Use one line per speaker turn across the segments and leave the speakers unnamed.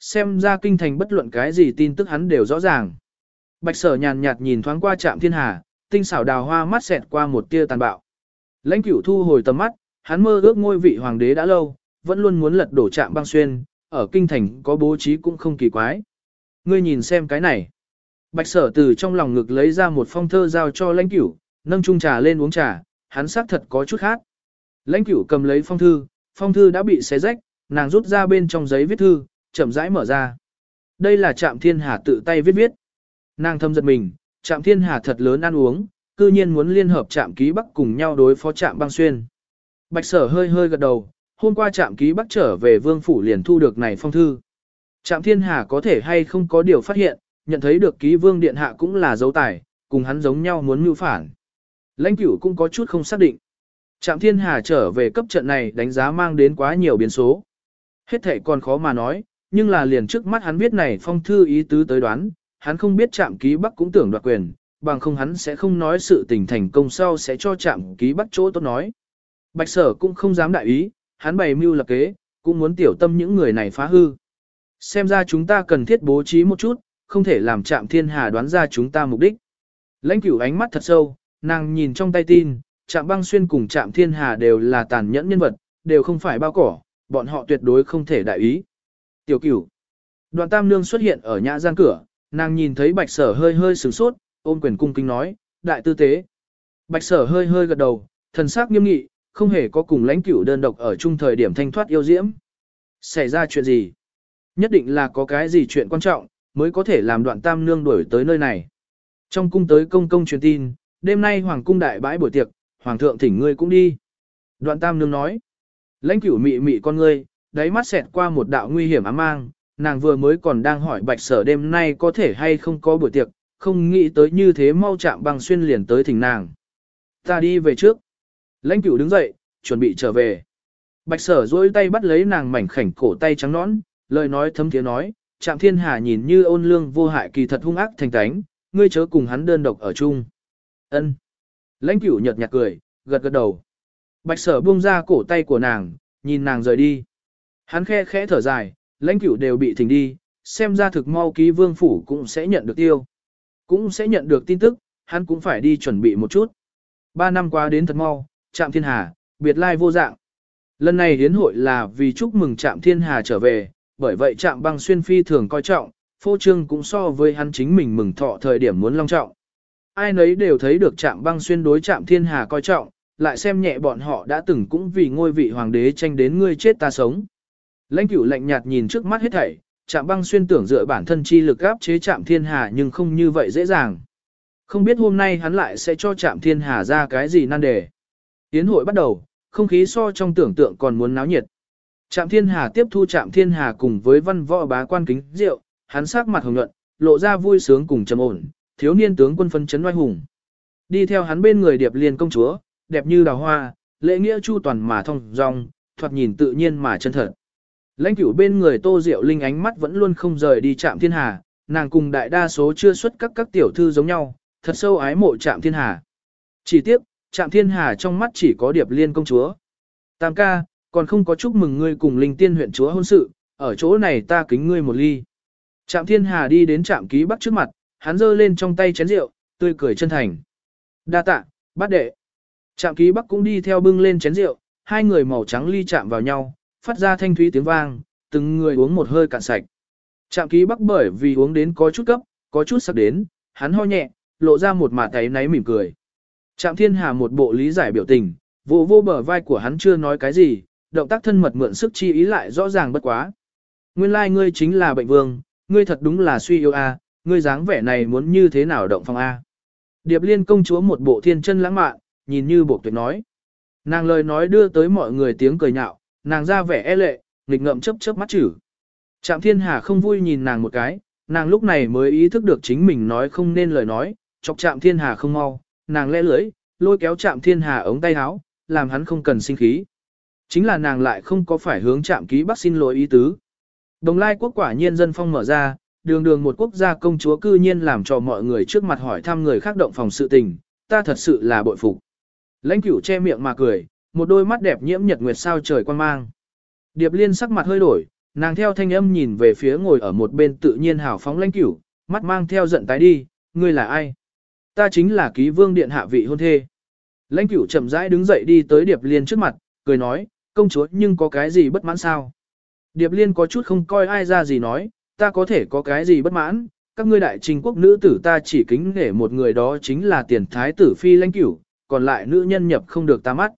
xem ra kinh thành bất luận cái gì tin tức hắn đều rõ ràng. Bạch sở nhàn nhạt nhìn thoáng qua trạm thiên hà, tinh xảo đào hoa mắt xẹt qua một tia tàn bạo. Lãnh cửu thu hồi tầm mắt, hắn mơ ước ngôi vị hoàng đế đã lâu, vẫn luôn muốn lật đổ trạm băng xuyên, ở kinh thành có bố trí cũng không kỳ quái. Ngươi nhìn xem cái này. Bạch sở từ trong lòng ngực lấy ra một phong thơ giao cho lãnh cửu, nâng chung trà lên uống trà, hắn xác thật có chút khác. Lãnh cửu cầm lấy phong thư, phong thư đã bị xé rách, nàng rút ra bên trong giấy viết thư, chậm rãi mở ra. Đây là trạm thiên hà tự tay viết viết. Nàng thâm giật mình, trạm thiên hà thật lớn ăn uống, cư nhiên muốn liên hợp trạm ký bắc cùng nhau đối phó trạm băng xuyên. Bạch sở hơi hơi gật đầu, hôm qua trạm ký bắc trở về vương phủ liền thu được này phong thư. Trạm thiên hà có thể hay không có điều phát hiện, nhận thấy được ký vương điện hạ cũng là dấu tài, cùng hắn giống nhau muốn mưu phản. Lãnh cửu cũng có chút không xác định. Trạm thiên hà trở về cấp trận này đánh giá mang đến quá nhiều biến số. Hết thể còn khó mà nói, nhưng là liền trước mắt hắn biết này phong thư ý tứ tới đoán, hắn không biết trạm ký bắc cũng tưởng đoạt quyền, bằng không hắn sẽ không nói sự tình thành công sau sẽ cho trạm ký bắc chỗ tốt nói. Bạch sở cũng không dám đại ý, hắn bày mưu lập kế, cũng muốn tiểu tâm những người này phá hư. Xem ra chúng ta cần thiết bố trí một chút, không thể làm trạm thiên hà đoán ra chúng ta mục đích. Lãnh cửu ánh mắt thật sâu, nàng nhìn trong tay tin, trạm băng xuyên cùng trạm thiên hà đều là tàn nhẫn nhân vật, đều không phải bao cỏ, bọn họ tuyệt đối không thể đại ý. Tiểu cửu. Đoàn tam nương xuất hiện ở nhã gian cửa, nàng nhìn thấy bạch sở hơi hơi sửng sốt, ôm quyền cung kính nói, đại tư tế. Bạch sở hơi hơi gật đầu, thần sắc nghiêm nghị, không hề có cùng lãnh cửu đơn độc ở chung thời điểm thanh thoát yêu diễm. Xảy ra chuyện gì? Nhất định là có cái gì chuyện quan trọng, mới có thể làm đoạn tam nương đuổi tới nơi này. Trong cung tới công công truyền tin, đêm nay hoàng cung đại bãi buổi tiệc, hoàng thượng thỉnh ngươi cũng đi. Đoạn tam nương nói, lãnh cửu mị mị con ngươi, đáy mắt xẹt qua một đạo nguy hiểm ám mang, nàng vừa mới còn đang hỏi bạch sở đêm nay có thể hay không có buổi tiệc, không nghĩ tới như thế mau chạm bằng xuyên liền tới thỉnh nàng. Ta đi về trước. Lãnh cửu đứng dậy, chuẩn bị trở về. Bạch sở duỗi tay bắt lấy nàng mảnh khảnh cổ tay trắng nõn, lời nói thấm tiếng nói, Trạm Thiên Hà nhìn như ôn lương vô hại kỳ thật hung ác thành tánh, ngươi chớ cùng hắn đơn độc ở chung. Ân. Lãnh Cửu nhợt nhạt cười, gật gật đầu. Bạch Sở buông ra cổ tay của nàng, nhìn nàng rời đi. Hắn khe khẽ thở dài, Lãnh Cửu đều bị thỉnh đi, xem ra thực mau ký vương phủ cũng sẽ nhận được tiêu. Cũng sẽ nhận được tin tức, hắn cũng phải đi chuẩn bị một chút. Ba năm qua đến thật mau, Trạm Thiên Hà, biệt lai vô dạng. Lần này hiến hội là vì chúc mừng Trạm Thiên Hà trở về, bởi vậy trạm băng xuyên phi thường coi trọng, phô trương cũng so với hắn chính mình mừng thọ thời điểm muốn long trọng. Ai nấy đều thấy được trạm băng xuyên đối trạm thiên hà coi trọng, lại xem nhẹ bọn họ đã từng cũng vì ngôi vị hoàng đế tranh đến ngươi chết ta sống. Lãnh cửu lạnh nhạt nhìn trước mắt hết thảy, trạm băng xuyên tưởng dựa bản thân chi lực áp chế trạm thiên hà nhưng không như vậy dễ dàng. Không biết hôm nay hắn lại sẽ cho trạm thiên hà ra cái gì nan đề. Tiến hội bắt đầu, không khí so trong tưởng tượng còn muốn náo nhiệt. Trạm Thiên Hà tiếp thu Trạm Thiên Hà cùng với văn võ bá quan kính rượu, hắn sắc mặt hồng nhuận, lộ ra vui sướng cùng trầm ổn, thiếu niên tướng quân phân chấn oai hùng. Đi theo hắn bên người điệp liên công chúa, đẹp như đào hoa, lễ nghĩa chu toàn mà thông dong, thoạt nhìn tự nhiên mà chân thật. Lãnh cửu bên người Tô Diệu Linh ánh mắt vẫn luôn không rời đi Trạm Thiên Hà, nàng cùng đại đa số chưa xuất các các tiểu thư giống nhau, thật sâu ái mộ Trạm Thiên Hà. Chỉ tiếc, Trạm Thiên Hà trong mắt chỉ có điệp liên công chúa. Tam ca, còn không có chúc mừng ngươi cùng linh tiên huyện chúa hôn sự, ở chỗ này ta kính ngươi một ly. Trạm thiên hà đi đến trạm ký bắc trước mặt, hắn giơ lên trong tay chén rượu, tươi cười chân thành. Đa tạ, bát đệ. Trạm ký bắc cũng đi theo bưng lên chén rượu, hai người màu trắng ly chạm vào nhau, phát ra thanh thúy tiếng vang, từng người uống một hơi cạn sạch. Trạm ký bắc bởi vì uống đến có chút cấp, có chút sắc đến, hắn ho nhẹ, lộ ra một mạt tay náy mỉm cười. Trạm thiên hà một bộ lý giải biểu tình, vô vô bờ vai của hắn chưa nói cái gì, động tác thân mật mượn sức chi ý lại rõ ràng bất quá. Nguyên lai like ngươi chính là bệnh vương, ngươi thật đúng là suy yếu a, ngươi dáng vẻ này muốn như thế nào động phong a. Điệp liên công chúa một bộ thiên chân lãng mạn, nhìn như bộ tuyệt nói. Nàng lời nói đưa tới mọi người tiếng cười nhạo, nàng ra vẻ e lệ, nghịch ngậm chớp chớp mắt chử. Trạm thiên hà không vui nhìn nàng một cái, nàng lúc này mới ý thức được chính mình nói không nên lời nói, chọc Trạm thiên hà không mau, nàng lẽ lưỡi, lôi kéo Trạm thiên hà ống tay áo, làm hắn không cần sinh khí. Chính là nàng lại không có phải hướng Trạm ký bác xin lỗi ý tứ. Đồng lai quốc quả nhiên dân phong mở ra, đường đường một quốc gia công chúa cư nhiên làm cho mọi người trước mặt hỏi thăm người khác động phòng sự tình, ta thật sự là bội phục. Lãnh cửu che miệng mà cười, một đôi mắt đẹp nhiễm nhật nguyệt sao trời quan mang. Điệp liên sắc mặt hơi đổi, Nàng theo thanh âm nhìn về phía ngồi ở một bên tự nhiên hào phóng lãnh cửu, mắt mang theo giận tái đi, ngươi là ai? Ta chính là ký vương điện hạ vị hôn thê. Lãnh cửu chậm rãi đứng dậy đi tới Điệp Liên trước mặt, cười nói, công chúa nhưng có cái gì bất mãn sao? Điệp Liên có chút không coi ai ra gì nói, ta có thể có cái gì bất mãn, các ngươi đại trình quốc nữ tử ta chỉ kính nể một người đó chính là tiền thái tử phi lãnh cửu, còn lại nữ nhân nhập không được ta mắt.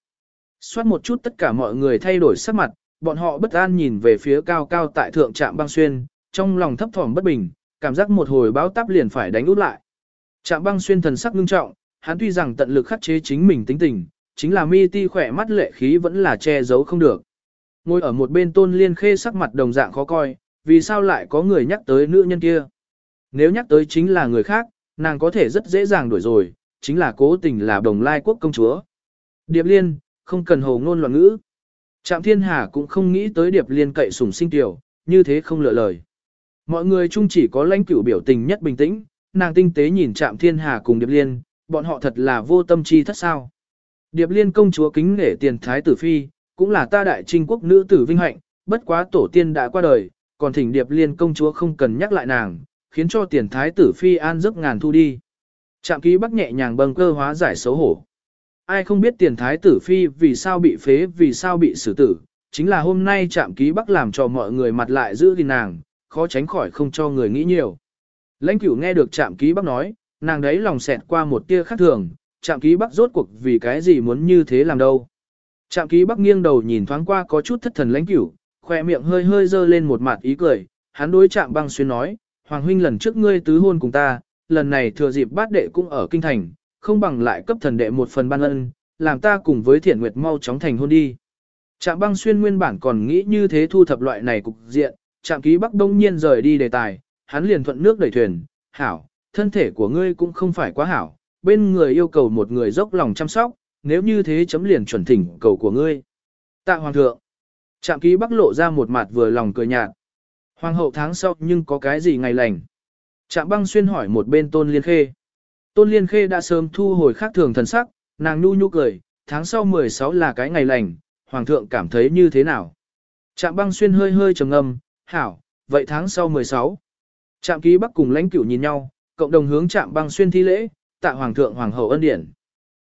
Xoát một chút tất cả mọi người thay đổi sắc mặt, bọn họ bất an nhìn về phía cao cao tại thượng trạm băng xuyên, trong lòng thấp thỏm bất bình, cảm giác một hồi báo táp liền phải đánh út lại. Trạm băng xuyên thần sắc ngưng trọng, hắn tuy rằng tận lực khắc chế chính mình tính tình, chính là mi ti khỏe mắt lệ khí vẫn là che giấu không được. Ngồi ở một bên tôn liên khê sắc mặt đồng dạng khó coi, vì sao lại có người nhắc tới nữ nhân kia. Nếu nhắc tới chính là người khác, nàng có thể rất dễ dàng đuổi rồi, chính là cố tình là đồng lai quốc công chúa. Điệp liên, không cần hồ ngôn loạn ngữ. Trạm thiên hà cũng không nghĩ tới điệp liên cậy sủng sinh tiểu, như thế không lựa lời. Mọi người chung chỉ có lãnh cửu biểu tình nhất bình tĩnh, nàng tinh tế nhìn trạm thiên hà cùng điệp liên, bọn họ thật là vô tâm chi thất sao. Điệp liên công chúa kính nể tiền thái tử phi, cũng là ta đại trinh quốc nữ tử vinh hạnh, bất quá tổ tiên đã qua đời, còn thỉnh điệp liên công chúa không cần nhắc lại nàng, khiến cho tiền thái tử phi an giấc ngàn thu đi. Trạm ký bắc nhẹ nhàng bâng cơ hóa giải xấu hổ. Ai không biết tiền thái tử phi vì sao bị phế vì sao bị xử tử, chính là hôm nay chạm ký bắc làm cho mọi người mặt lại giữ gìn nàng, khó tránh khỏi không cho người nghĩ nhiều. Lãnh cửu nghe được chạm ký bắc nói, nàng đấy lòng xẹt qua một tia khác thường, Chạm ký bắc rốt cuộc vì cái gì muốn như thế làm đâu. Chạm ký bắc nghiêng đầu nhìn thoáng qua có chút thất thần lãnh cửu, khoe miệng hơi hơi dơ lên một mặt ý cười, hắn đối chạm băng xuyên nói, Hoàng huynh lần trước ngươi tứ hôn cùng ta, lần này thừa dịp bát đệ cũng ở kinh thành, không bằng lại cấp thần đệ một phần ban ân, làm ta cùng với thiện nguyệt mau chóng thành hôn đi. Trạm băng xuyên nguyên bản còn nghĩ như thế thu thập loại này cục diện, trạm ký bắc đông nhiên rời đi đề tài, hắn liền thuận nước đẩy thuyền, hảo, thân thể của ngươi cũng không phải quá hảo, bên người yêu cầu một người dốc lòng chăm sóc, nếu như thế chấm liền chuẩn thỉnh cầu của ngươi. Tạ hoàng thượng, trạm ký bắc lộ ra một mặt vừa lòng cười nhạt. Hoàng hậu tháng sau nhưng có cái gì ngày lành? Trạm băng xuyên hỏi một bên tôn liên khê. Tôn liên khê đã sớm thu hồi khác thường thần sắc, nàng nu nhu cười, tháng sau 16 là cái ngày lành, hoàng thượng cảm thấy như thế nào? Trạm băng xuyên hơi hơi trầm ngâm, hảo, vậy tháng sau 16. Trạm ký bắc cùng lãnh cửu nhìn nhau, cộng đồng hướng trạm băng xuyên thi lễ, tạ hoàng thượng hoàng hậu ân điển.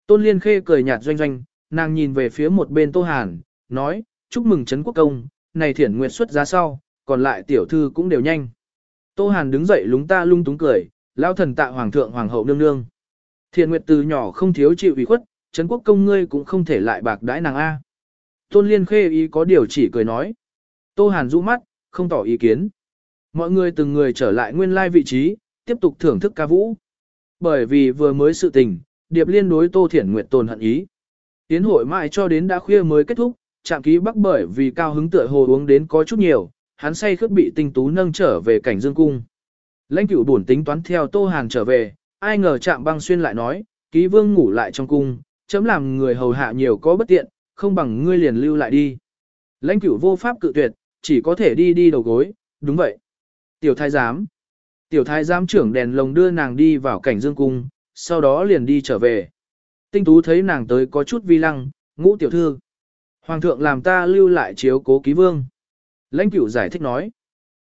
Tôn liên khê cười nhạt doanh doanh, nàng nhìn về phía một bên tô hàn, nói, chúc mừng Trấn quốc công, này thiển nguyệt xuất giá sau, còn lại tiểu thư cũng đều nhanh. Tô Hàn đứng dậy lúng ta lung túng cười, lao thần tạ hoàng thượng hoàng hậu nương nương. Thiện Nguyệt từ nhỏ không thiếu chịu ủy khuất, Trấn quốc công ngươi cũng không thể lại bạc đãi nàng A. Tôn Liên khê ý có điều chỉ cười nói. Tô Hàn rũ mắt, không tỏ ý kiến. Mọi người từng người trở lại nguyên lai vị trí, tiếp tục thưởng thức ca vũ. Bởi vì vừa mới sự tình, Điệp Liên đối Tô Thiển Nguyệt tồn hận ý. Tiến hội mãi cho đến đã khuya mới kết thúc, chạm ký bắc bởi vì cao hứng tựa hồ uống đến có chút nhiều, hắn say khướt bị tinh tú nâng trở về cảnh dương cung. Lãnh cửu buồn tính toán theo Tô Hàn trở về, ai ngờ chạm băng xuyên lại nói, ký vương ngủ lại trong cung, chấm làm người hầu hạ nhiều có bất tiện, không bằng ngươi liền lưu lại đi. Lãnh cửu vô pháp cự tuyệt, chỉ có thể đi đi đầu gối, đúng vậy. Tiểu thái giám. Tiểu thái giám trưởng đèn lồng đưa nàng đi vào cảnh dương cung, sau đó liền đi trở về. Tinh tú thấy nàng tới có chút vi lăng, ngũ tiểu thư. Hoàng thượng làm ta lưu lại chiếu cố ký vương. Lãnh cửu giải thích nói.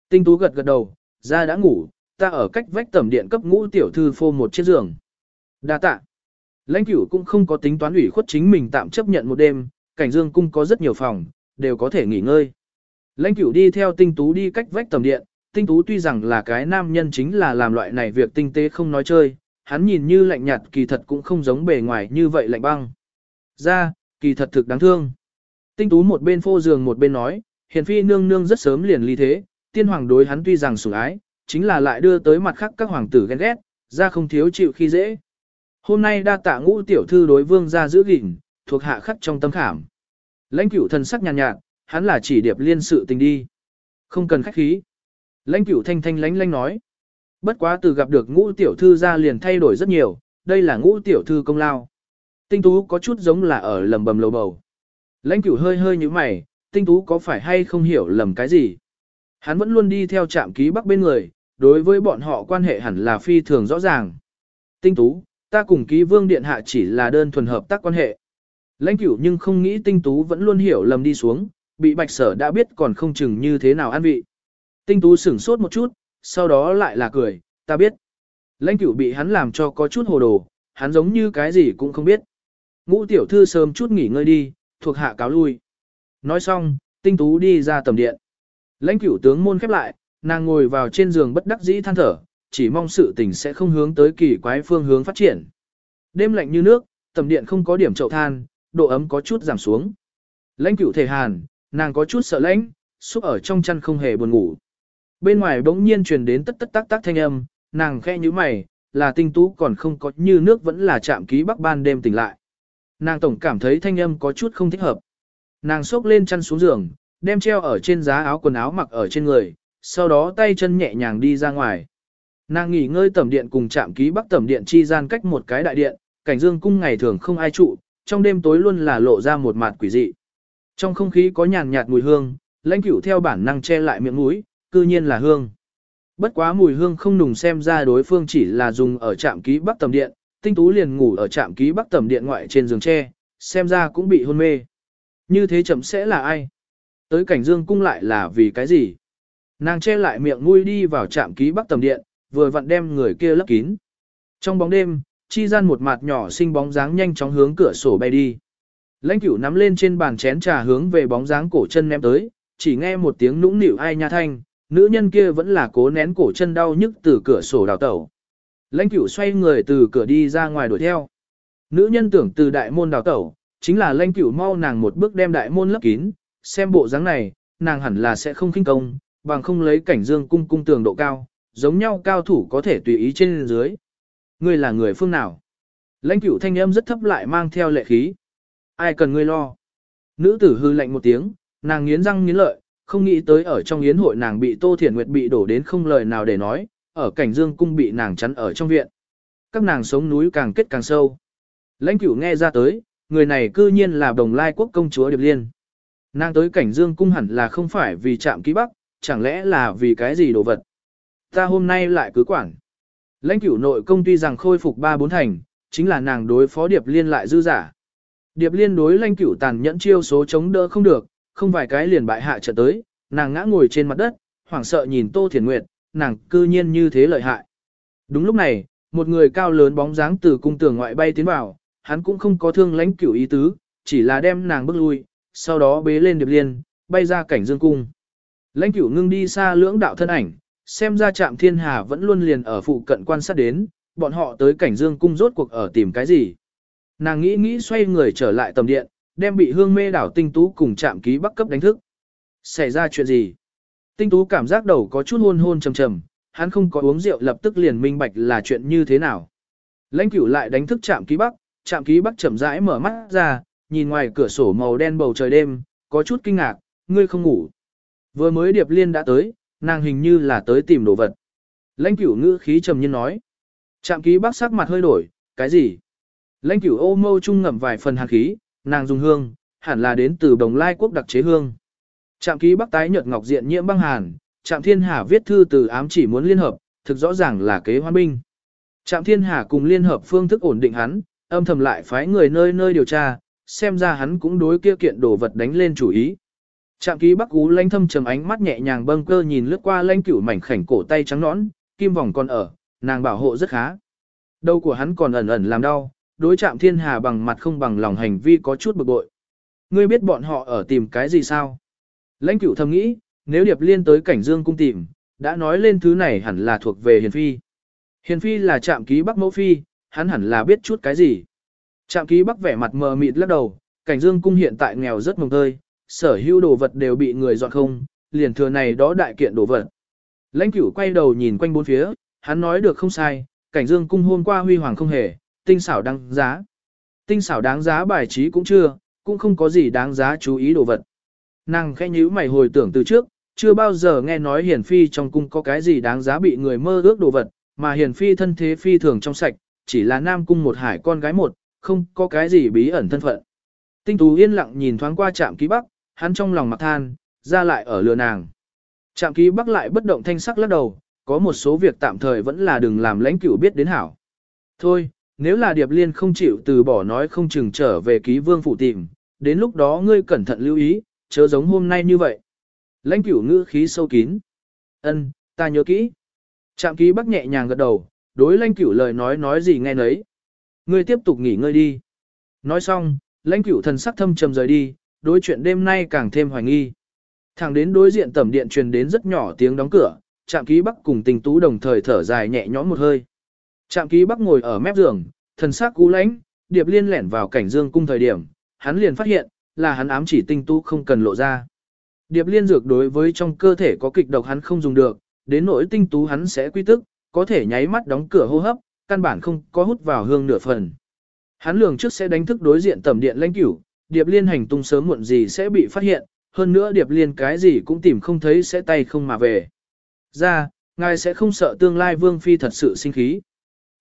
Tinh tú gật gật đầu, ra đã ngủ, ta ở cách vách tầm điện cấp ngũ tiểu thư phô một chiếc giường. Đa tạ. Lãnh cửu cũng không có tính toán ủy khuất chính mình tạm chấp nhận một đêm, cảnh dương cung có rất nhiều phòng, đều có thể nghỉ ngơi. Lãnh cửu đi theo tinh tú đi cách vách tầm điện, tinh tú tuy rằng là cái nam nhân chính là làm loại này việc tinh tế không nói chơi, hắn nhìn như lạnh nhạt kỳ thật cũng không giống bề ngoài như vậy lạnh băng. Ra, kỳ thật thực đáng thương. Tinh tú một bên phô giường một bên nói, hiền phi nương nương rất sớm liền ly thế, tiên hoàng đối hắn tuy rằng sủng ái, chính là lại đưa tới mặt khác các hoàng tử ghen ghét, ra không thiếu chịu khi dễ. Hôm nay đa tạ ngũ tiểu thư đối vương ra giữ gìn, thuộc hạ khắc trong tâm khảm. Lãnh cửu thần sắc nhàn nhạt, nhạt, hắn là chỉ điệp liên sự tình đi. Không cần khách khí. Lãnh cửu thanh thanh lánh lánh nói. Bất quá từ gặp được ngũ tiểu thư ra liền thay đổi rất nhiều, đây là ngũ tiểu thư công lao. Tinh tú có chút giống là ở lầm bầm lầu bầu. Lãnh cửu hơi hơi như mày, tinh tú có phải hay không hiểu lầm cái gì. Hắn vẫn luôn đi theo trạm ký bắc bên người, đối với bọn họ quan hệ hẳn là phi thường rõ ràng. Tinh tú, ta cùng ký vương điện hạ chỉ là đơn thuần hợp tác quan hệ. Lãnh cửu nhưng không nghĩ tinh tú vẫn luôn hiểu lầm đi xuống, bị bạch sở đã biết còn không chừng như thế nào ăn vị. Tinh tú sửng sốt một chút, sau đó lại là cười, ta biết. Lãnh cửu bị hắn làm cho có chút hồ đồ, hắn giống như cái gì cũng không biết. Ngũ tiểu thư sớm chút nghỉ ngơi đi, thuộc hạ cáo lui. Nói xong, tinh tú đi ra tầm điện. Lãnh cửu tướng môn khép lại, nàng ngồi vào trên giường bất đắc dĩ than thở, chỉ mong sự tình sẽ không hướng tới kỳ quái phương hướng phát triển. Đêm lạnh như nước, tầm điện không có điểm chậu than, độ ấm có chút giảm xuống. Lãnh cửu thể hàn, nàng có chút sợ lãnh, xúc ở trong chăn không hề buồn ngủ. Bên ngoài bỗng nhiên truyền đến tất tất tác tác thanh âm, nàng khẽ như mày, là tinh tú còn không có như nước vẫn là chạm ký bắc ban đêm tỉnh lại. Nàng tổng cảm thấy thanh âm có chút không thích hợp. Nàng xốc lên chăn xuống giường, đem treo ở trên giá áo quần áo mặc ở trên người, sau đó tay chân nhẹ nhàng đi ra ngoài. Nàng nghỉ ngơi tẩm điện cùng chạm ký bắc tẩm điện chi gian cách một cái đại điện, cảnh dương cung ngày thường không ai trụ, trong đêm tối luôn là lộ ra một mặt quỷ dị. Trong không khí có nhàn nhạt mùi hương, lãnh cửu theo bản năng che lại miệng mũi, cư nhiên là hương. Bất quá mùi hương không nùng xem ra đối phương chỉ là dùng ở trạm ký bắc tầm điện, tinh tú liền ngủ ở trạm ký bắc tầm điện ngoại trên giường tre, xem ra cũng bị hôn mê. Như thế chậm sẽ là ai? Tới cảnh dương cung lại là vì cái gì? Nàng che lại miệng mũi đi vào trạm ký bắc tầm điện, vừa vặn đem người kia lấp kín. Trong bóng đêm, chi gian một mặt nhỏ xinh bóng dáng nhanh chóng hướng cửa sổ bay đi. Lãnh cửu nắm lên trên bàn chén trà hướng về bóng dáng cổ chân ném tới, chỉ nghe một tiếng nũng nịu ai nha thanh, nữ nhân kia vẫn là cố nén cổ chân đau nhức từ cửa sổ đào tẩu. Lãnh cửu xoay người từ cửa đi ra ngoài đuổi theo. Nữ nhân tưởng từ đại môn đào tẩu, chính là lãnh cửu mau nàng một bước đem đại môn lấp kín, xem bộ dáng này, nàng hẳn là sẽ không khinh công, bằng không lấy cảnh dương cung cung tường độ cao, giống nhau cao thủ có thể tùy ý trên dưới. Ngươi là người phương nào? Lãnh cửu thanh âm rất thấp lại mang theo lệ khí. Ai cần ngươi lo? Nữ tử hư lạnh một tiếng, nàng nghiến răng nghiến lợi, không nghĩ tới ở trong yến hội nàng bị Tô Thiển Nguyệt bị đổ đến không lời nào để nói, ở cảnh dương cung bị nàng chắn ở trong viện. Các nàng sống núi càng kết càng sâu. Lãnh cửu nghe ra tới, người này cư nhiên là đồng lai quốc công chúa Điệp Liên. Nàng tới cảnh dương cung hẳn là không phải vì chạm ký bắc, chẳng lẽ là vì cái gì đồ vật. Ta hôm nay lại cứ quản. Lãnh cửu nội công tuy rằng khôi phục ba bốn thành, chính là nàng đối phó Điệp Liên lại dư giả. Điệp Liên đối lãnh cửu tàn nhẫn chiêu số chống đỡ không được, không vài cái liền bại hạ trận tới, nàng ngã ngồi trên mặt đất, hoảng sợ nhìn Tô Thiền Nguyệt, nàng cư nhiên như thế lợi hại. Đúng lúc này, một người cao lớn bóng dáng từ cung tường ngoại bay tiến vào, hắn cũng không có thương lãnh cửu ý tứ, chỉ là đem nàng bước lui, sau đó bế lên điệp liên, bay ra cảnh dương cung. Lãnh cửu ngưng đi xa lưỡng đạo thân ảnh, xem ra trạm thiên hà vẫn luôn liền ở phụ cận quan sát đến, bọn họ tới cảnh dương cung rốt cuộc ở tìm cái gì. Nàng nghĩ nghĩ xoay người trở lại tầm điện, đem bị hương mê đảo tinh tú cùng trạm ký bắc cấp đánh thức. Xảy ra chuyện gì? Tinh tú cảm giác đầu có chút hôn hôn trầm trầm, hắn không có uống rượu lập tức liền minh bạch là chuyện như thế nào. Lãnh cửu lại đánh thức trạm ký bắc, trạm ký bắc chậm rãi mở mắt ra, nhìn ngoài cửa sổ màu đen bầu trời đêm, có chút kinh ngạc, ngươi không ngủ. Vừa mới điệp liên đã tới, nàng hình như là tới tìm đồ vật. Lãnh cửu ngữ khí trầm nhiên nói. Trạm ký bắc sắc mặt hơi đổi, cái gì? Lãnh cửu ô mâu trung ngậm vài phần hàn khí, nàng dùng hương, hẳn là đến từ đồng lai quốc đặc chế hương. Trạm ký bắc tái nhợt ngọc diện nhiễm băng hàn, Trạm Thiên Hà viết thư từ ám chỉ muốn liên hợp, thực rõ ràng là kế hoan binh. Trạm Thiên Hà cùng liên hợp phương thức ổn định hắn, âm thầm lại phái người nơi nơi điều tra, xem ra hắn cũng đối kia kiện đồ vật đánh lên chủ ý. Trạm ký bắc ú lanh thâm trầm ánh mắt nhẹ nhàng bâng cơ nhìn lướt qua lãnh cửu mảnh khảnh cổ tay trắng nõn, kim vòng còn ở, nàng bảo hộ rất khá. Đầu của hắn còn ẩn ẩn làm đau, đối trạm thiên hà bằng mặt không bằng lòng hành vi có chút bực bội. Ngươi biết bọn họ ở tìm cái gì sao? Lãnh cửu thầm nghĩ, nếu điệp liên tới cảnh dương cung tìm, đã nói lên thứ này hẳn là thuộc về hiền phi. Hiền phi là trạm ký bắc mẫu phi, hắn hẳn là biết chút cái gì. Trạm ký bắc vẻ mặt mờ mịt lắc đầu, cảnh dương cung hiện tại nghèo rất mồng tơi, sở hữu đồ vật đều bị người dọn không, liền thừa này đó đại kiện đồ vật. Lãnh cửu quay đầu nhìn quanh bốn phía, hắn nói được không sai, cảnh dương cung hôm qua huy hoàng không hề, tinh xảo đáng giá. Tinh xảo đáng giá bài trí cũng chưa, cũng không có gì đáng giá chú ý đồ vật. Nàng khẽ nhíu mày hồi tưởng từ trước, chưa bao giờ nghe nói Hiển phi trong cung có cái gì đáng giá bị người mơ ước đồ vật, mà Hiển phi thân thế phi thường trong sạch, chỉ là nam cung một hải con gái một, không có cái gì bí ẩn thân phận. Tinh tú yên lặng nhìn thoáng qua trạm ký bắc, hắn trong lòng mặc than, ra lại ở lừa nàng. Trạm ký bắc lại bất động thanh sắc lắc đầu, có một số việc tạm thời vẫn là đừng làm lãnh cửu biết đến hảo. Thôi, nếu là Điệp Liên không chịu từ bỏ nói không chừng trở về ký vương phụ tìm, đến lúc đó ngươi cẩn thận lưu ý, chớ giống hôm nay như vậy. Lãnh cửu ngữ khí sâu kín. Ân, ta nhớ kỹ. Trạm ký bắc nhẹ nhàng gật đầu, đối lãnh cửu lời nói nói gì nghe nấy. Ngươi tiếp tục nghỉ ngơi đi. Nói xong, lãnh cửu thần sắc thâm trầm rời đi, đối chuyện đêm nay càng thêm hoài nghi. Thẳng đến đối diện tẩm điện truyền đến rất nhỏ tiếng đóng cửa, trạm ký bắc cùng tình tú đồng thời thở dài nhẹ nhõm một hơi. Trạm ký bắc ngồi ở mép giường, thần sắc cú lãnh, điệp liên lẻn vào cảnh dương cung thời điểm, hắn liền phát hiện, là hắn ám chỉ tinh tú không cần lộ ra. Điệp liên dược đối với trong cơ thể có kịch độc hắn không dùng được, đến nỗi tinh tú hắn sẽ quy tức, có thể nháy mắt đóng cửa hô hấp, căn bản không có hút vào hương nửa phần. Hắn lường trước sẽ đánh thức đối diện tầm điện lãnh cửu, điệp liên hành tung sớm muộn gì sẽ bị phát hiện, hơn nữa điệp liên cái gì cũng tìm không thấy sẽ tay không mà về. Ra, ngài sẽ không sợ tương lai vương phi thật sự sinh khí.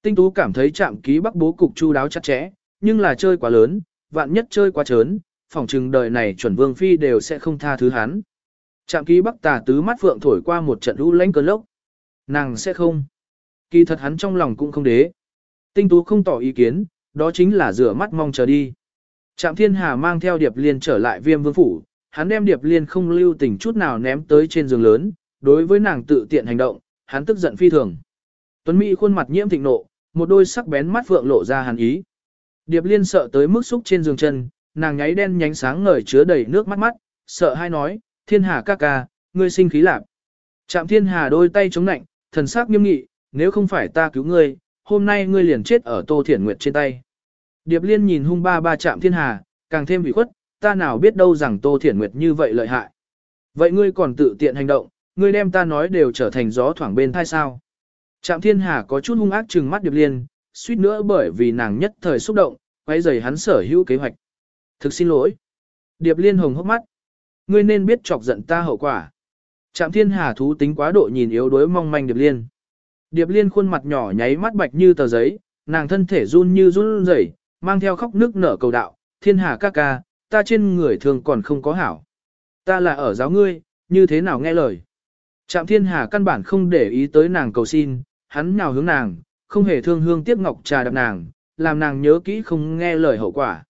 Tinh tú cảm thấy chạm ký bắc bố cục chu đáo chặt chẽ, nhưng là chơi quá lớn, vạn nhất chơi quá trớn, phòng chừng đời này chuẩn vương phi đều sẽ không tha thứ hắn. Trạm ký bắc tà tứ mắt phượng thổi qua một trận lũ lánh cơn lốc. Nàng sẽ không. Kỳ thật hắn trong lòng cũng không đế. Tinh tú không tỏ ý kiến, đó chính là rửa mắt mong chờ đi. Trạm thiên hà mang theo điệp liên trở lại viêm vương phủ, hắn đem điệp liên không lưu tình chút nào ném tới trên giường lớn, đối với nàng tự tiện hành động, hắn tức giận phi thường. Tuấn Mỹ khuôn mặt nhiễm thịnh nộ, một đôi sắc bén mắt phượng lộ ra hàn ý. Điệp liên sợ tới mức xúc trên giường chân, nàng nháy đen nhánh sáng ngời chứa đầy nước mắt mắt, sợ hai nói, thiên hà ca ca, ngươi sinh khí lạc. Trạm thiên hà đôi tay chống nạnh, thần sắc nghiêm nghị, nếu không phải ta cứu ngươi, hôm nay ngươi liền chết ở tô thiển nguyệt trên tay. Điệp liên nhìn hung ba ba chạm thiên hà, càng thêm bị khuất, ta nào biết đâu rằng tô thiển nguyệt như vậy lợi hại. Vậy ngươi còn tự tiện hành động, ngươi đem ta nói đều trở thành gió thoảng bên thai sao. Trạm thiên hà có chút hung ác trừng mắt điệp liên, suýt nữa bởi vì nàng nhất thời xúc động, quay rầy hắn sở hữu kế hoạch. Thực xin lỗi. Điệp liên hồng hốc mắt. Ngươi nên biết chọc giận ta hậu quả. Trạm thiên hà thú tính quá độ nhìn yếu đuối mong manh điệp liên. Điệp liên khuôn mặt nhỏ nháy mắt bạch như tờ giấy, nàng thân thể run như run rẩy, mang theo khóc nước nở cầu đạo, thiên hà ca ca, ta trên người thường còn không có hảo. Ta là ở giáo ngươi, như thế nào nghe lời. Trạm thiên hà căn bản không để ý tới nàng cầu xin, hắn nào hướng nàng, không hề thương hương tiếc ngọc trà đập nàng, làm nàng nhớ kỹ không nghe lời hậu quả.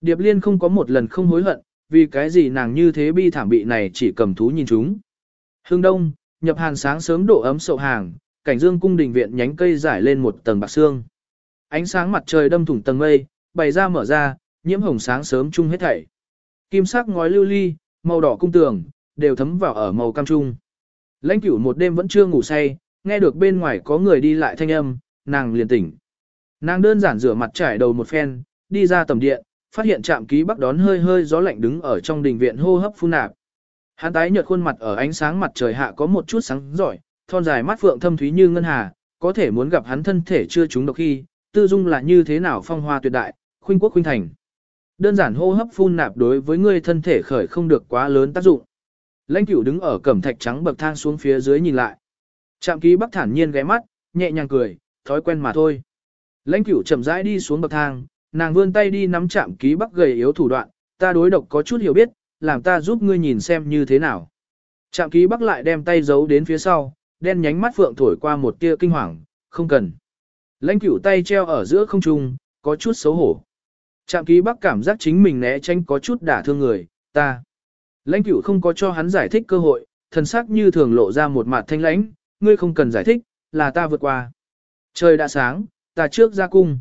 Điệp liên không có một lần không hối hận, vì cái gì nàng như thế bi thảm bị này chỉ cầm thú nhìn chúng. Hương đông, nhập hàn sáng sớm độ ấm sậu hàng, cảnh dương cung đình viện nhánh cây giải lên một tầng bạc xương. Ánh sáng mặt trời đâm thủng tầng mây, bày ra mở ra, nhiễm hồng sáng sớm chung hết thảy. Kim sắc ngói lưu ly, màu đỏ cung tường, đều thấm vào ở màu cam trung. Lãnh cửu một đêm vẫn chưa ngủ say, nghe được bên ngoài có người đi lại thanh âm, nàng liền tỉnh. Nàng đơn giản rửa mặt trải đầu một phen, đi ra tầm điện, phát hiện trạm ký bắc đón hơi hơi gió lạnh đứng ở trong đình viện hô hấp phun nạp. Hắn tái nhợt khuôn mặt ở ánh sáng mặt trời hạ có một chút sáng giỏi, thon dài mắt phượng thâm thúy như ngân hà, có thể muốn gặp hắn thân thể chưa trúng độc khi, tư dung là như thế nào phong hoa tuyệt đại, khuynh quốc khuynh thành. Đơn giản hô hấp phun nạp đối với ngươi thân thể khởi không được quá lớn tác dụng. Lãnh cửu đứng ở cẩm thạch trắng bậc thang xuống phía dưới nhìn lại. Trạm ký bắc thản nhiên ghé mắt, nhẹ nhàng cười, thói quen mà thôi. Lãnh cửu chậm rãi đi xuống bậc thang, nàng vươn tay đi nắm trạm ký bắc gầy yếu thủ đoạn, ta đối độc có chút hiểu biết, làm ta giúp ngươi nhìn xem như thế nào. Trạm ký bắc lại đem tay giấu đến phía sau, đen nhánh mắt phượng thổi qua một tia kinh hoàng, không cần. Lãnh cửu tay treo ở giữa không trung, có chút xấu hổ. Trạm ký bắc cảm giác chính mình né tránh có chút đả thương người, ta. Lãnh cửu không có cho hắn giải thích cơ hội, thần sắc như thường lộ ra một mặt thanh lãnh, ngươi không cần giải thích, là ta vượt qua. Trời đã sáng, ta trước ra cung.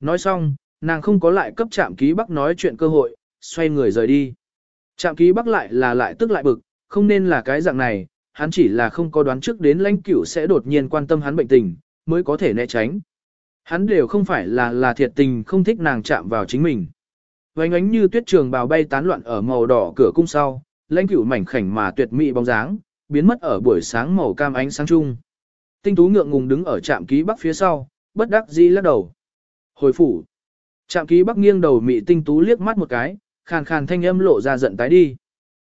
Nói xong, nàng không có lại cấp trạm ký bắc nói chuyện cơ hội, xoay người rời đi. Trạm ký bắc lại là lại tức lại bực, không nên là cái dạng này, hắn chỉ là không có đoán trước đến lãnh cửu sẽ đột nhiên quan tâm hắn bệnh tình, mới có thể né tránh. Hắn đều không phải là là thiệt tình không thích nàng chạm vào chính mình. Vánh ánh như tuyết trường bào bay tán loạn ở màu đỏ cửa cung sau, lãnh cửu mảnh khảnh mà tuyệt mỹ bóng dáng, biến mất ở buổi sáng màu cam ánh sáng chung. Tinh tú ngượng ngùng đứng ở trạm ký bắc phía sau, bất đắc dĩ lắc đầu. Hồi phủ. Trạm ký bắc nghiêng đầu mị tinh tú liếc mắt một cái, khàn khàn thanh âm lộ ra giận tái đi.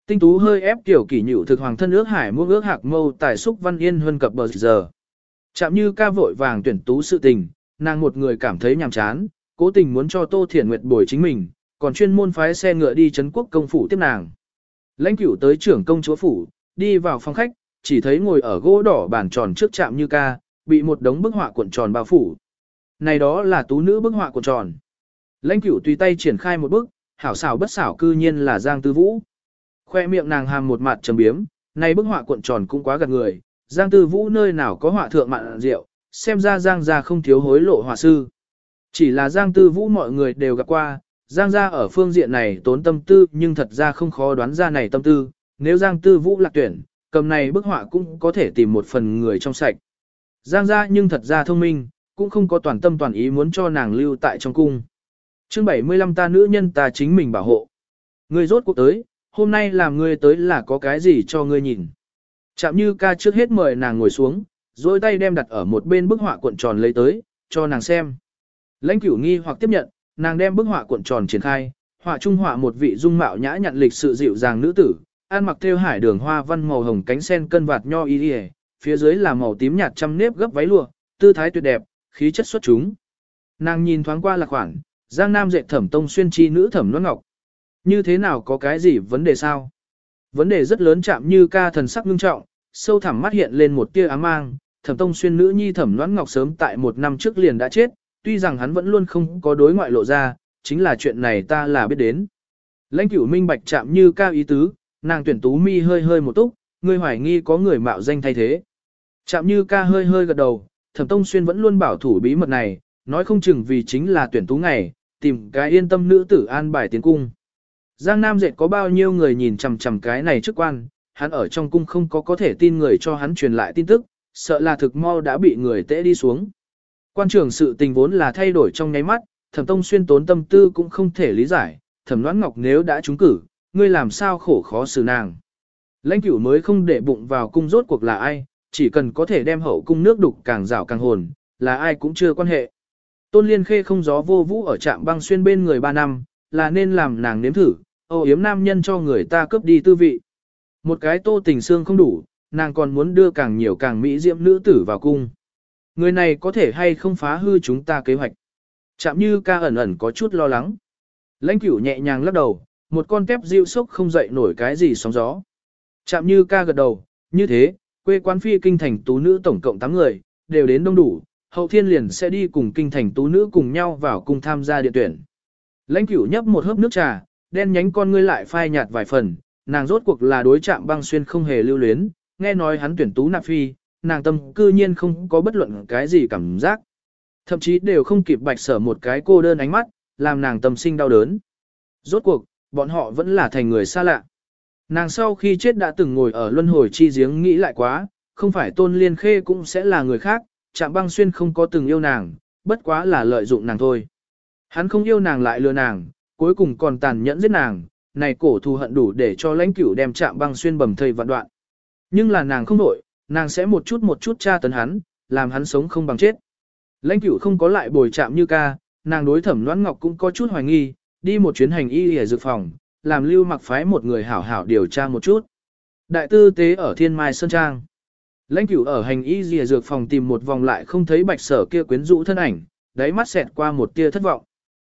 Tinh tú hơi ép kiểu kỷ nhịu thực hoàng thân ước hải mua ước hạc mâu tài xúc văn yên hơn cập bờ giờ. Chạm như ca vội vàng tuyển tú sự tình, nàng một người cảm thấy nhàm chán, cố tình muốn cho Tô Thiển Nguyệt bồi chính mình, còn chuyên môn phái xe ngựa đi trấn quốc công phủ tiếp nàng. Lãnh cửu tới trưởng công chúa phủ, đi vào phòng khách, chỉ thấy ngồi ở gỗ đỏ bàn tròn trước chạm như ca, bị một đống bức họa cuộn tròn bao phủ. Này đó là tú nữ bức họa cuộn tròn. Lãnh cửu tùy tay triển khai một bức, hảo xảo bất xảo cư nhiên là Giang Tư Vũ. Khoe miệng nàng hàm một mặt trầm biếm, này bức họa cuộn tròn cũng quá gạt người, Giang Tư Vũ nơi nào có họa thượng mạn rượu, xem ra Giang gia không thiếu hối lộ hòa sư. Chỉ là Giang Tư Vũ mọi người đều gặp qua, Giang gia ở phương diện này tốn tâm tư nhưng thật ra không khó đoán ra này tâm tư, nếu Giang Tư Vũ lạc tuyển, cầm này bức họa cũng có thể tìm một phần người trong sạch. Giang gia nhưng thật ra thông minh, cũng không có toàn tâm toàn ý muốn cho nàng lưu tại trong cung. Chương 75 ta nữ nhân ta chính mình bảo hộ. Ngươi rốt cuộc tới, hôm nay làm ngươi tới là có cái gì cho ngươi nhìn. Chạm như ca trước hết mời nàng ngồi xuống, rồi tay đem đặt ở một bên bức họa cuộn tròn lấy tới, cho nàng xem. Lãnh cửu nghi hoặc tiếp nhận, nàng đem bức họa cuộn tròn triển khai, họa trung họa một vị dung mạo nhã nhặn lịch sự dịu dàng nữ tử, ăn mặc theo hải đường hoa văn màu hồng cánh sen cân vạt nho y y, phía dưới là màu tím nhạt trăm nếp gấp váy lụa, tư thái tuyệt đẹp, khí chất xuất chúng. Nàng nhìn thoáng qua là khoảng, Giang Nam dệt thẩm tông xuyên chi nữ thẩm loan ngọc. Như thế nào có cái gì vấn đề sao? Vấn đề rất lớn chạm như ca thần sắc ngưng trọng, sâu thẳm mắt hiện lên một tia ám mang, thẩm tông xuyên nữ nhi thẩm đoán ngọc sớm tại một năm trước liền đã chết, tuy rằng hắn vẫn luôn không có đối ngoại lộ ra, chính là chuyện này ta là biết đến. Lãnh cửu minh bạch chạm như ca ý tứ, nàng tuyển tú mi hơi hơi một túc, người hoài nghi có người mạo danh thay thế. Chạm như ca hơi hơi gật đầu, thẩm tông xuyên vẫn luôn bảo thủ bí mật này, nói không chừng vì chính là tuyển tú ngày, tìm cái yên tâm nữ tử an bài tiến cung. Giang Nam dệt có bao nhiêu người nhìn chằm chằm cái này trước quan, hắn ở trong cung không có có thể tin người cho hắn truyền lại tin tức, sợ là thực mau đã bị người tễ đi xuống. Quan trưởng sự tình vốn là thay đổi trong nháy mắt, thẩm tông xuyên tốn tâm tư cũng không thể lý giải, thẩm đoán ngọc nếu đã trúng cử, ngươi làm sao khổ khó xử nàng. Lãnh cửu mới không để bụng vào cung rốt cuộc là ai, chỉ cần có thể đem hậu cung nước đục càng rào càng hồn, là ai cũng chưa quan hệ. Tôn Liên Khê không gió vô vũ ở trạm băng xuyên bên người ba năm, là nên làm nàng nếm thử, âu yếm nam nhân cho người ta cướp đi tư vị. Một cái tô tình xương không đủ, nàng còn muốn đưa càng nhiều càng mỹ diệm nữ tử vào cung. Người này có thể hay không phá hư chúng ta kế hoạch. Chạm như ca ẩn ẩn có chút lo lắng. Lãnh cửu nhẹ nhàng lắc đầu, một con tép diêu sốc không dậy nổi cái gì sóng gió. Chạm như ca gật đầu, như thế, quê quán phi kinh thành tú nữ tổng cộng 8 người, đều đến đông đủ, hậu thiên liền sẽ đi cùng kinh thành tú nữ cùng nhau vào cùng tham gia địa tuyển. Lãnh cửu nhấp một hớp nước trà, đen nhánh con ngươi lại phai nhạt vài phần, nàng rốt cuộc là đối chạm băng xuyên không hề lưu luyến, nghe nói hắn tuyển tú nạp phi, nàng tâm cư nhiên không có bất luận cái gì cảm giác. Thậm chí đều không kịp bạch sở một cái cô đơn ánh mắt, làm nàng tâm sinh đau đớn. Rốt cuộc, bọn họ vẫn là thành người xa lạ. Nàng sau khi chết đã từng ngồi ở luân hồi chi giếng nghĩ lại quá, không phải tôn liên khê cũng sẽ là người khác, chạm băng xuyên không có từng yêu nàng, bất quá là lợi dụng nàng thôi. Hắn không yêu nàng lại lừa nàng, cuối cùng còn tàn nhẫn giết nàng, này cổ thù hận đủ để cho lãnh cửu đem chạm băng xuyên bầm thây vạn đoạn. Nhưng là nàng không nổi, nàng sẽ một chút một chút tra tấn hắn, làm hắn sống không bằng chết. Lãnh cửu không có lại bồi chạm như ca, nàng đối thẩm loan ngọc cũng có chút hoài nghi, đi một chuyến hành y ở dược phòng, làm lưu mặc phái một người hảo hảo điều tra một chút. Đại tư tế ở Thiên Mai Sơn Trang. Lãnh cửu ở hành y dìa dược phòng tìm một vòng lại không thấy bạch sở kia quyến rũ thân ảnh, đáy mắt xẹt qua một tia thất vọng.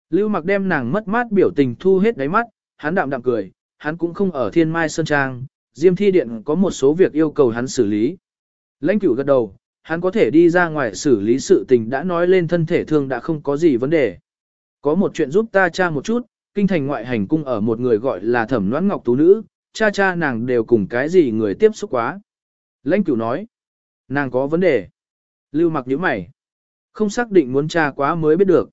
Lưu mặc đem nàng mất mát biểu tình thu hết đáy mắt, hắn đạm đạm cười, hắn cũng không ở Thiên Mai Sơn Trang, Diêm Thi Điện có một số việc yêu cầu hắn xử lý. Lãnh cửu gật đầu, hắn có thể đi ra ngoài xử lý sự tình đã nói lên thân thể thương đã không có gì vấn đề. Có một chuyện giúp ta tra một chút, kinh thành ngoại hành cung ở một người gọi là thẩm noãn ngọc tú nữ, cha cha nàng đều cùng cái gì người tiếp xúc quá. Lãnh cửu nói, nàng có vấn đề. Lưu mặc nhíu mày. Không xác định muốn tra quá mới biết được.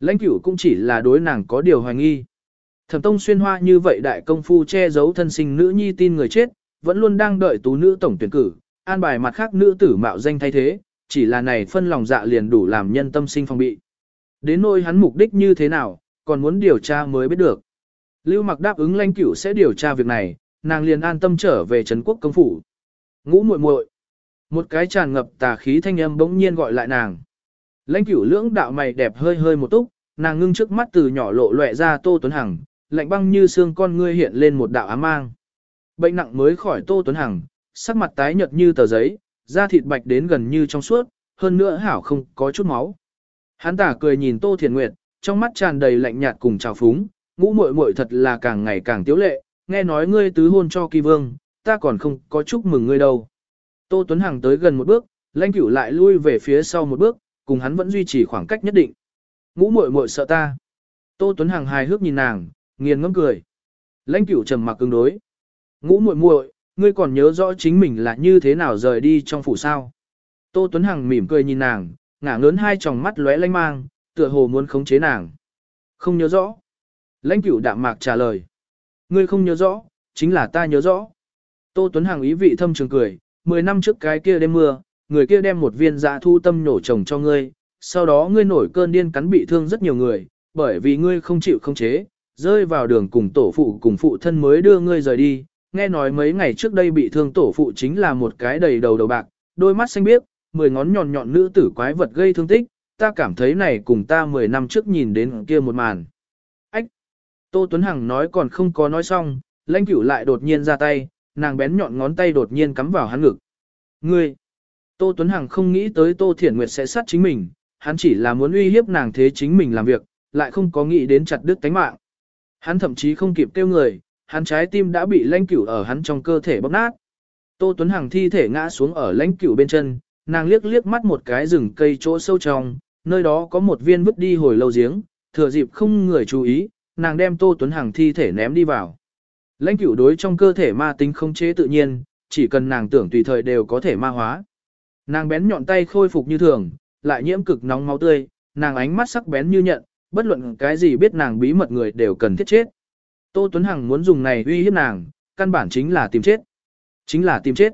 Lãnh cửu cũng chỉ là đối nàng có điều hoài nghi. Thẩm tông xuyên hoa như vậy đại công phu che giấu thân sinh nữ nhi tin người chết, vẫn luôn đang đợi tú nữ tổng tuyển cử, an bài mặt khác nữ tử mạo danh thay thế, chỉ là này phân lòng dạ liền đủ làm nhân tâm sinh phong bị. Đến nỗi hắn mục đích như thế nào, còn muốn điều tra mới biết được. Lưu mặc đáp ứng lãnh cửu sẽ điều tra việc này, nàng liền an tâm trở về Trấn quốc công phủ. Ngũ muội muội, một cái tràn ngập tà khí thanh âm bỗng nhiên gọi lại nàng. Lãnh cửu lưỡng đạo mày đẹp hơi hơi một túc, nàng ngưng trước mắt từ nhỏ lộ lệ ra Tô Tuấn Hằng, lạnh băng như xương con ngươi hiện lên một đạo ám mang. Bệnh nặng mới khỏi Tô Tuấn Hằng, sắc mặt tái nhợt như tờ giấy, da thịt bạch đến gần như trong suốt, hơn nữa hảo không có chút máu. Hắn tả cười nhìn Tô Thiền Nguyệt, trong mắt tràn đầy lạnh nhạt cùng trào phúng, ngũ muội muội thật là càng ngày càng tiếu lệ, nghe nói ngươi tứ hôn cho kỳ vương, ta còn không có chúc mừng ngươi đâu. Tô Tuấn Hằng tới gần một bước, lãnh cửu lại lui về phía sau một bước, cùng hắn vẫn duy trì khoảng cách nhất định. Ngũ muội muội sợ ta. Tô Tuấn Hằng hài hước nhìn nàng, nghiền ngẫm cười. Lãnh cửu trầm mặc cứng đối. Ngũ muội muội, ngươi còn nhớ rõ chính mình là như thế nào rời đi trong phủ sao? Tô Tuấn Hằng mỉm cười nhìn nàng, ngả ngớn hai tròng mắt lóe lanh mang, tựa hồ muốn khống chế nàng. Không nhớ rõ. Lãnh cửu đạm mạc trả lời. Ngươi không nhớ rõ, chính là ta nhớ rõ. Tô Tuấn Hằng ý vị thâm trường cười, mười năm trước cái kia đêm mưa, người kia đem một viên dạ thu tâm nổ trồng cho ngươi, sau đó ngươi nổi cơn điên cắn bị thương rất nhiều người, bởi vì ngươi không chịu không chế, rơi vào đường cùng tổ phụ cùng phụ thân mới đưa ngươi rời đi, nghe nói mấy ngày trước đây bị thương tổ phụ chính là một cái đầy đầu đầu bạc, đôi mắt xanh biếc, mười ngón nhọn nhọn nữ tử quái vật gây thương tích, ta cảm thấy này cùng ta mười năm trước nhìn đến kia một màn. Ách! Tô Tuấn Hằng nói còn không có nói xong, lãnh cửu lại đột nhiên ra tay, nàng bén nhọn ngón tay đột nhiên cắm vào hắn ngực. Ngươi! Tô Tuấn Hằng không nghĩ tới Tô Thiển Nguyệt sẽ sát chính mình, hắn chỉ là muốn uy hiếp nàng thế chính mình làm việc, lại không có nghĩ đến chặt đứt tánh mạng. Hắn thậm chí không kịp kêu người, hắn trái tim đã bị lãnh cửu ở hắn trong cơ thể bóc nát. Tô Tuấn Hằng thi thể ngã xuống ở lãnh cửu bên chân, nàng liếc liếc mắt một cái rừng cây chỗ sâu trong, nơi đó có một viên vứt đi hồi lâu giếng, thừa dịp không người chú ý, nàng đem Tô Tuấn Hằng thi thể ném đi vào. Lãnh cửu đối trong cơ thể ma tính không chế tự nhiên, chỉ cần nàng tưởng tùy thời đều có thể ma hóa. Nàng bén nhọn tay khôi phục như thường, lại nhiễm cực nóng máu tươi, nàng ánh mắt sắc bén như nhận, bất luận cái gì biết nàng bí mật người đều cần thiết chết. Tô Tuấn Hằng muốn dùng này uy hiếp nàng, căn bản chính là tìm chết. Chính là tìm chết.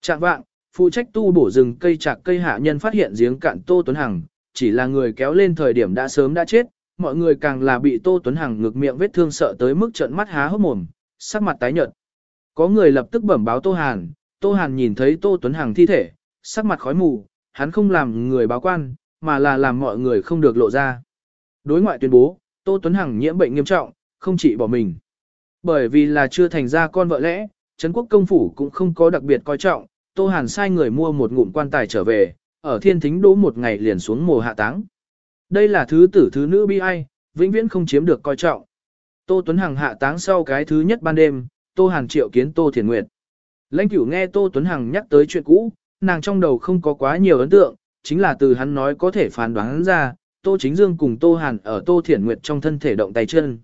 Trạng vạng, phụ trách tu bổ rừng cây chạc cây hạ nhân phát hiện giếng cạn Tô Tuấn Hằng, chỉ là người kéo lên thời điểm đã sớm đã chết, mọi người càng là bị Tô Tuấn Hằng ngực miệng vết thương sợ tới mức trợn mắt há hốc mồm, sắc mặt tái nhợt. Có người lập tức bẩm báo Tô Hàn, Tô Hàn nhìn thấy Tô Tuấn Hằng thi thể, sắc mặt khói mù, hắn không làm người báo quan, mà là làm mọi người không được lộ ra. Đối ngoại tuyên bố, Tô Tuấn Hằng nhiễm bệnh nghiêm trọng, không chỉ bỏ mình. Bởi vì là chưa thành ra con vợ lẽ, Trấn quốc công phủ cũng không có đặc biệt coi trọng, Tô Hàn sai người mua một ngụm quan tài trở về, ở thiên thính đỗ một ngày liền xuống mồ hạ táng. Đây là thứ tử thứ nữ bi ai, vĩnh viễn không chiếm được coi trọng. Tô Tuấn Hằng hạ táng sau cái thứ nhất ban đêm, Tô Hàn triệu kiến Tô Thiền Nguyệt. Lãnh cửu nghe Tô Tuấn Hằng nhắc tới chuyện cũ, nàng trong đầu không có quá nhiều ấn tượng, chính là từ hắn nói có thể phán đoán ra, Tô Chính Dương cùng Tô Hàn ở Tô Thiển Nguyệt trong thân thể động tay chân.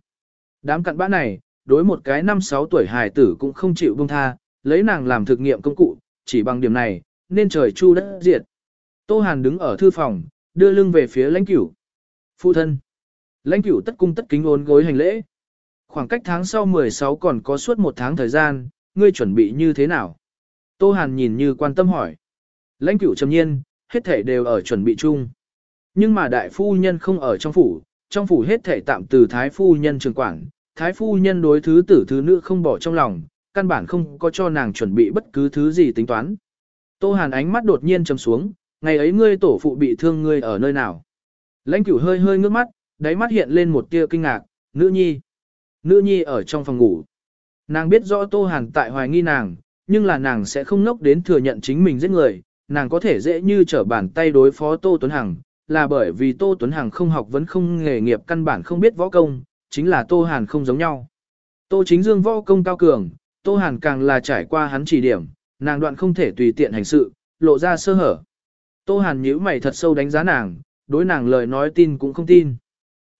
Đám cặn bã này, đối một cái năm sáu tuổi hài tử cũng không chịu buông tha, lấy nàng làm thực nghiệm công cụ, chỉ bằng điểm này, nên trời chu đất diệt. Tô Hàn đứng ở thư phòng, đưa lưng về phía lãnh cửu. Phụ thân. Lãnh cửu tất cung tất kính ôn gối hành lễ. Khoảng cách tháng sau 16 còn có suốt một tháng thời gian, ngươi chuẩn bị như thế nào? Tô Hàn nhìn như quan tâm hỏi. Lãnh cửu trầm nhiên, hết thể đều ở chuẩn bị chung. Nhưng mà đại phu nhân không ở trong phủ, trong phủ hết thể tạm từ thái phu nhân trường quản, thái phu nhân đối thứ tử thứ nữ không bỏ trong lòng, căn bản không có cho nàng chuẩn bị bất cứ thứ gì tính toán. Tô Hàn ánh mắt đột nhiên trầm xuống, ngày ấy ngươi tổ phụ bị thương ngươi ở nơi nào. Lãnh cửu hơi hơi ngước mắt, đáy mắt hiện lên một tia kinh ngạc, nữ nhi. Nữ nhi ở trong phòng ngủ. Nàng biết rõ Tô Hàn tại hoài nghi nàng, nhưng là nàng sẽ không nốc đến thừa nhận chính mình giết người, nàng có thể dễ như trở bàn tay đối phó Tô Tuấn Hằng, là bởi vì Tô Tuấn Hằng không học vẫn không nghề nghiệp căn bản không biết võ công, chính là Tô Hàn không giống nhau. Tô Chính Dương võ công cao cường, Tô Hàn càng là trải qua hắn chỉ điểm, nàng đoạn không thể tùy tiện hành sự, lộ ra sơ hở. Tô Hàn nhíu mày thật sâu đánh giá nàng, đối nàng lời nói tin cũng không tin.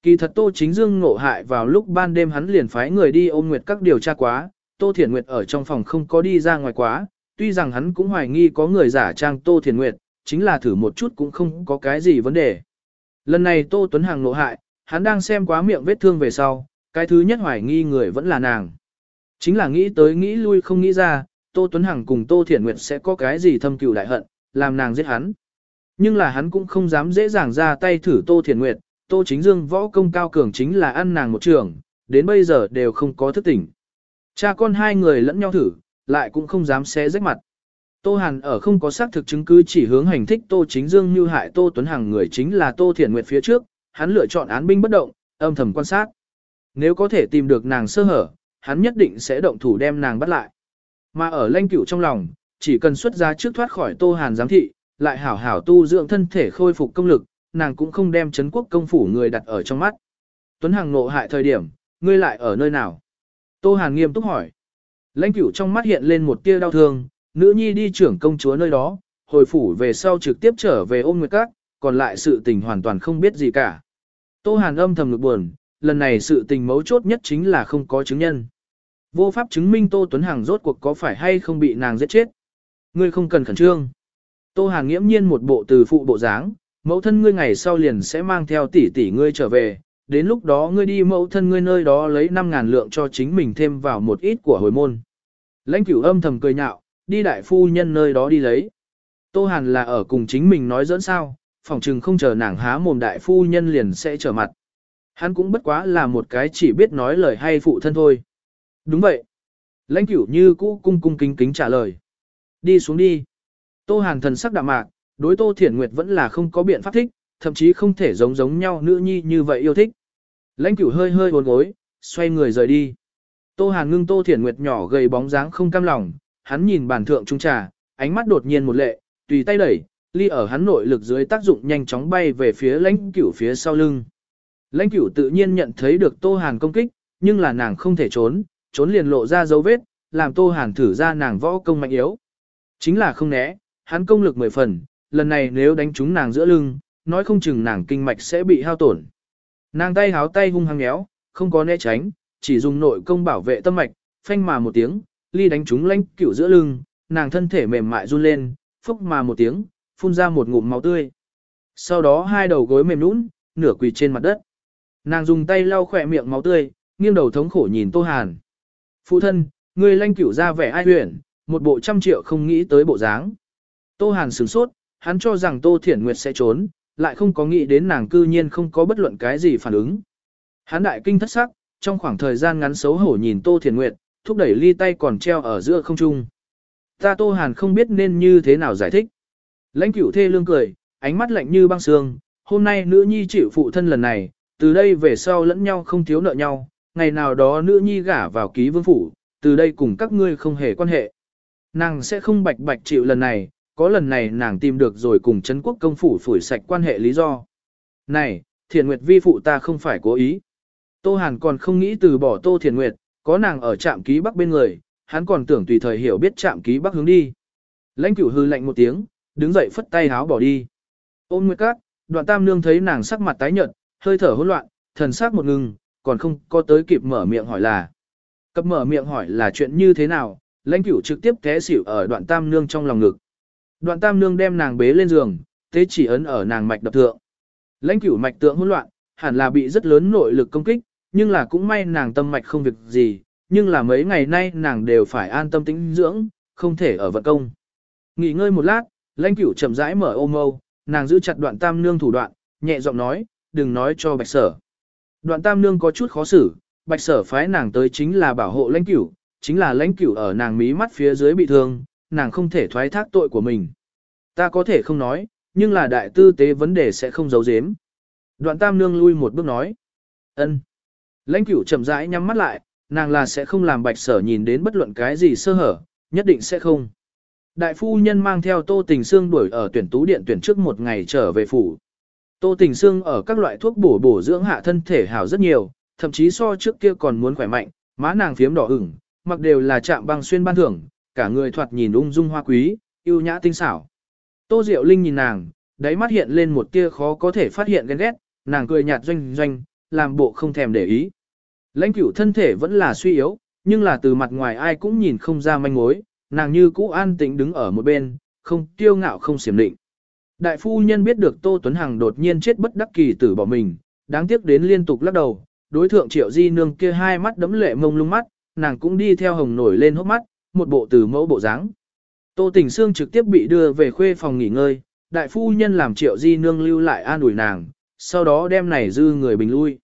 Kỳ thật Tô Chính Dương ngộ hại vào lúc ban đêm hắn liền phái người đi ôm nguyệt các điều tra quá, Tô Thiển Nguyệt ở trong phòng không có đi ra ngoài quá, tuy rằng hắn cũng hoài nghi có người giả trang Tô Thiển Nguyệt, chính là thử một chút cũng không có cái gì vấn đề. Lần này Tô Tuấn Hằng nộ hại, hắn đang xem quá miệng vết thương về sau, cái thứ nhất hoài nghi người vẫn là nàng. Chính là nghĩ tới nghĩ lui không nghĩ ra, Tô Tuấn Hằng cùng Tô Thiển Nguyệt sẽ có cái gì thâm cừu đại hận, làm nàng giết hắn. Nhưng là hắn cũng không dám dễ dàng ra tay thử Tô Thiển Nguyệt, Tô Chính Dương võ công cao cường chính là ăn nàng một trường, đến bây giờ đều không có thức tỉnh. Cha con hai người lẫn nhau thử, lại cũng không dám xé rách mặt. Tô Hàn ở không có xác thực chứng cứ chỉ hướng hành thích Tô Chính Dương như hại Tô Tuấn Hằng người chính là Tô Thiển Nguyệt phía trước, hắn lựa chọn án binh bất động, âm thầm quan sát. Nếu có thể tìm được nàng sơ hở, hắn nhất định sẽ động thủ đem nàng bắt lại. Mà ở lanh cửu trong lòng, chỉ cần xuất ra trước thoát khỏi Tô Hàn giám thị, lại hảo hảo tu dưỡng thân thể khôi phục công lực, nàng cũng không đem chấn quốc công phủ người đặt ở trong mắt. Tuấn Hằng nộ hại thời điểm, ngươi lại ở nơi nào? Tô Hàn nghiêm túc hỏi. Lãnh cửu trong mắt hiện lên một tia đau thương, nữ nhi đi trưởng công chúa nơi đó, hồi phủ về sau trực tiếp trở về ôm nguyệt các, còn lại sự tình hoàn toàn không biết gì cả. Tô Hàn âm thầm ngực buồn, lần này sự tình mấu chốt nhất chính là không có chứng nhân. Vô pháp chứng minh Tô Tuấn Hằng rốt cuộc có phải hay không bị nàng giết chết. Ngươi không cần khẩn trương. Tô Hàn nghiễm nhiên một bộ từ phụ bộ dáng, mẫu thân ngươi ngày sau liền sẽ mang theo tỷ tỷ ngươi trở về, đến lúc đó ngươi đi mẫu thân ngươi nơi đó lấy 5.000 lượng cho chính mình thêm vào một ít của hồi môn. Lãnh cửu âm thầm cười nhạo, đi đại phu nhân nơi đó đi lấy. Tô Hàn là ở cùng chính mình nói dẫn sao, phòng trừng không chờ nàng há mồm đại phu nhân liền sẽ trở mặt. Hắn cũng bất quá là một cái chỉ biết nói lời hay phụ thân thôi. Đúng vậy. Lãnh cửu như cũ cung cung kính kính trả lời. Đi xuống đi. Tô Hàn thần sắc đạm mạc, đối Tô Thiển Nguyệt vẫn là không có biện pháp thích, thậm chí không thể giống giống nhau nữ nhi như vậy yêu thích. Lãnh cửu hơi hơi uốn gối, xoay người rời đi. Tô Hàn ngưng Tô Thiển Nguyệt nhỏ gầy bóng dáng không cam lòng, hắn nhìn bàn thượng trung trà, ánh mắt đột nhiên một lệ, tùy tay đẩy, ly ở hắn nội lực dưới tác dụng nhanh chóng bay về phía lãnh cửu phía sau lưng. Lãnh cửu tự nhiên nhận thấy được Tô Hàn công kích, nhưng là nàng không thể trốn, trốn liền lộ ra dấu vết, làm Tô Hàn thử ra nàng võ công mạnh yếu. Chính là không né, hắn công lực mười phần, lần này nếu đánh trúng nàng giữa lưng, nói không chừng nàng kinh mạch sẽ bị hao tổn. Nàng tay háo tay hung hăng nhéo, không có né tránh, chỉ dùng nội công bảo vệ tâm mạch, phanh mà một tiếng, ly đánh trúng lãnh cửu giữa lưng, nàng thân thể mềm mại run lên, phốc mà một tiếng, phun ra một ngụm máu tươi. Sau đó hai đầu gối mềm nũng, nửa quỳ trên mặt đất. Nàng dùng tay lau khỏe miệng máu tươi, nghiêng đầu thống khổ nhìn Tô Hàn. Phụ thân, người lanh cửu ra vẻ ai huyền, một bộ trăm triệu không nghĩ tới bộ dáng. Tô Hàn sửng sốt, hắn cho rằng Tô Thiển Nguyệt sẽ trốn, lại không có nghĩ đến nàng cư nhiên không có bất luận cái gì phản ứng. Hắn đại kinh thất sắc, trong khoảng thời gian ngắn xấu hổ nhìn Tô Thiển Nguyệt, thúc đẩy ly tay còn treo ở giữa không trung. Ta Tô Hàn không biết nên như thế nào giải thích. Lãnh cửu thê lương cười, ánh mắt lạnh như băng sương, hôm nay nữ nhi chịu phụ thân lần này, từ đây về sau lẫn nhau không thiếu nợ nhau, ngày nào đó nữ nhi gả vào ký vương phủ, từ đây cùng các ngươi không hề quan hệ. Nàng sẽ không bạch bạch chịu lần này, có lần này nàng tìm được rồi cùng Trấn quốc công phủ phủi sạch quan hệ lý do. Này, thiền nguyệt vi phụ ta không phải cố ý. Tô Hàn còn không nghĩ từ bỏ Tô Thiền Nguyệt, có nàng ở trạm ký bắc bên người, hắn còn tưởng tùy thời hiểu biết trạm ký bắc hướng đi. Lãnh cửu hư lạnh một tiếng, đứng dậy phất tay háo bỏ đi. Ôn Nguyệt cát, đoạn tam nương thấy nàng sắc mặt tái nhợt, hơi thở hỗn loạn, thần sắc một ngừng, còn không có tới kịp mở miệng hỏi là. Cập mở miệng hỏi là chuyện như thế nào, lãnh cửu trực tiếp té xỉu ở đoạn tam nương trong lòng ngực. Đoạn tam nương đem nàng bế lên giường, tế chỉ ấn ở nàng mạch đập thượng. Lãnh cửu mạch tượng hỗn loạn, hẳn là bị rất lớn nội lực công kích, nhưng là cũng may nàng tâm mạch không việc gì, nhưng là mấy ngày nay nàng đều phải an tâm tĩnh dưỡng, không thể ở vận công. Nghỉ ngơi một lát, lãnh cửu chậm rãi mở ôm âu, nàng giữ chặt đoạn tam nương thủ đoạn, nhẹ giọng nói, đừng nói cho bạch sở. Đoạn tam nương có chút khó xử, bạch sở phái nàng tới chính là bảo hộ lãnh cửu, chính là lãnh cửu ở nàng mí mắt phía dưới bị thương, nàng không thể thoái thác tội của mình. Ta có thể không nói, nhưng là đại tư tế vấn đề sẽ không giấu giếm. Đoạn tam nương lui một bước nói. ân. Lãnh cửu chậm rãi nhắm mắt lại, nàng là sẽ không làm bạch sở nhìn đến bất luận cái gì sơ hở, nhất định sẽ không. Đại phu nhân mang theo Tô Tình xương đuổi ở tuyển tú điện tuyển trước một ngày trở về phủ. Tô Tình xương ở các loại thuốc bổ bổ dưỡng hạ thân thể hảo rất nhiều, thậm chí so trước kia còn muốn khỏe mạnh, má nàng phiếm đỏ ửng, mặc đều là chạm băng xuyên ban thưởng, cả người thoạt nhìn ung dung hoa quý, yêu nhã tinh xảo. Tô Diệu Linh nhìn nàng, đáy mắt hiện lên một tia khó có thể phát hiện ghen ghét, nàng cười nhạt doanh doanh, làm bộ không thèm để ý. Lãnh cửu thân thể vẫn là suy yếu, nhưng là từ mặt ngoài ai cũng nhìn không ra manh mối, nàng như cũ an tĩnh đứng ở một bên, không tiêu ngạo không xiểm định. Đại phu nhân biết được Tô Tuấn Hằng đột nhiên chết bất đắc kỳ tử bỏ mình, đáng tiếc đến liên tục lắc đầu, đối thượng triệu di nương kia hai mắt đấm lệ mông lung mắt, nàng cũng đi theo hồng nổi lên hốc mắt, một bộ từ mẫu bộ dáng. Tô Tình Sương trực tiếp bị đưa về khuê phòng nghỉ ngơi, đại phu nhân làm triệu di nương lưu lại an ủi nàng, sau đó đem này dư người bình lui.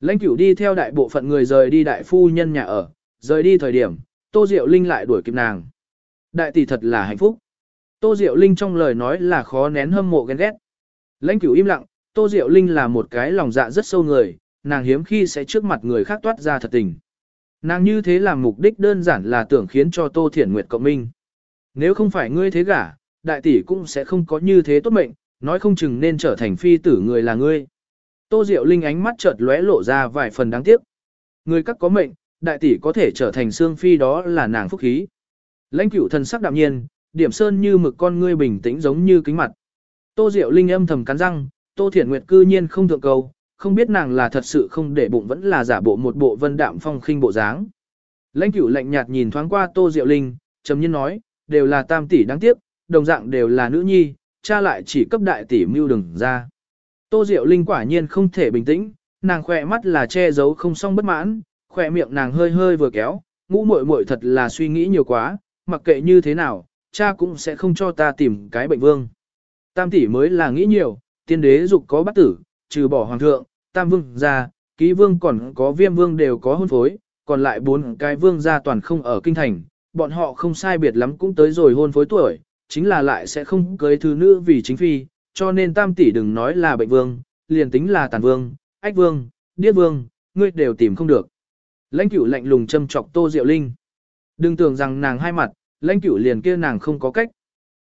Lãnh cửu đi theo đại bộ phận người rời đi đại phu nhân nhà ở, rời đi thời điểm, Tô Diệu Linh lại đuổi kịp nàng. Đại tỷ thật là hạnh phúc. Tô Diệu Linh trong lời nói là khó nén hâm mộ ghen ghét. Lãnh cửu im lặng, Tô Diệu Linh là một cái lòng dạ rất sâu người, nàng hiếm khi sẽ trước mặt người khác toát ra thật tình. Nàng như thế làm mục đích đơn giản là tưởng khiến cho Tô Thiển Nguyệt cộng minh. Nếu không phải ngươi thế gả, đại tỷ cũng sẽ không có như thế tốt mệnh, nói không chừng nên trở thành phi tử người là ngươi. Tô Diệu Linh ánh mắt chợt lóe lộ ra vài phần đáng tiếc. Người các có mệnh, đại tỷ có thể trở thành xương phi đó là nàng phúc khí. Lãnh cửu thần sắc đạm nhiên, điểm sơn như mực con ngươi bình tĩnh giống như kính mặt. Tô Diệu Linh âm thầm cắn răng, Tô Thiển Nguyệt cư nhiên không thượng cầu, không biết nàng là thật sự không để bụng vẫn là giả bộ một bộ vân đạm phong khinh bộ dáng. Lãnh cửu lạnh nhạt nhìn thoáng qua Tô Diệu Linh, trầm nhiên nói, đều là tam tỷ đáng tiếc, đồng dạng đều là nữ nhi, cha lại chỉ cấp đại tỷ mưu đừng ra. Tô Diệu Linh quả nhiên không thể bình tĩnh, nàng khỏe mắt là che giấu không xong bất mãn, khỏe miệng nàng hơi hơi vừa kéo, ngũ muội muội thật là suy nghĩ nhiều quá, mặc kệ như thế nào, cha cũng sẽ không cho ta tìm cái bệnh vương. Tam tỷ mới là nghĩ nhiều, tiên đế dục có bắt tử, trừ bỏ hoàng thượng, tam vương ra, ký vương còn có viêm vương đều có hôn phối, còn lại bốn cái vương gia toàn không ở kinh thành, bọn họ không sai biệt lắm cũng tới rồi hôn phối tuổi, chính là lại sẽ không cưới thứ nữ vì chính phi, cho nên tam tỷ đừng nói là bệnh vương, liền tính là tàn vương, ách vương, điếc vương, ngươi đều tìm không được. Lãnh cửu lạnh lùng châm chọc Tô Diệu Linh. Đừng tưởng rằng nàng hai mặt, lãnh cửu liền kia nàng không có cách.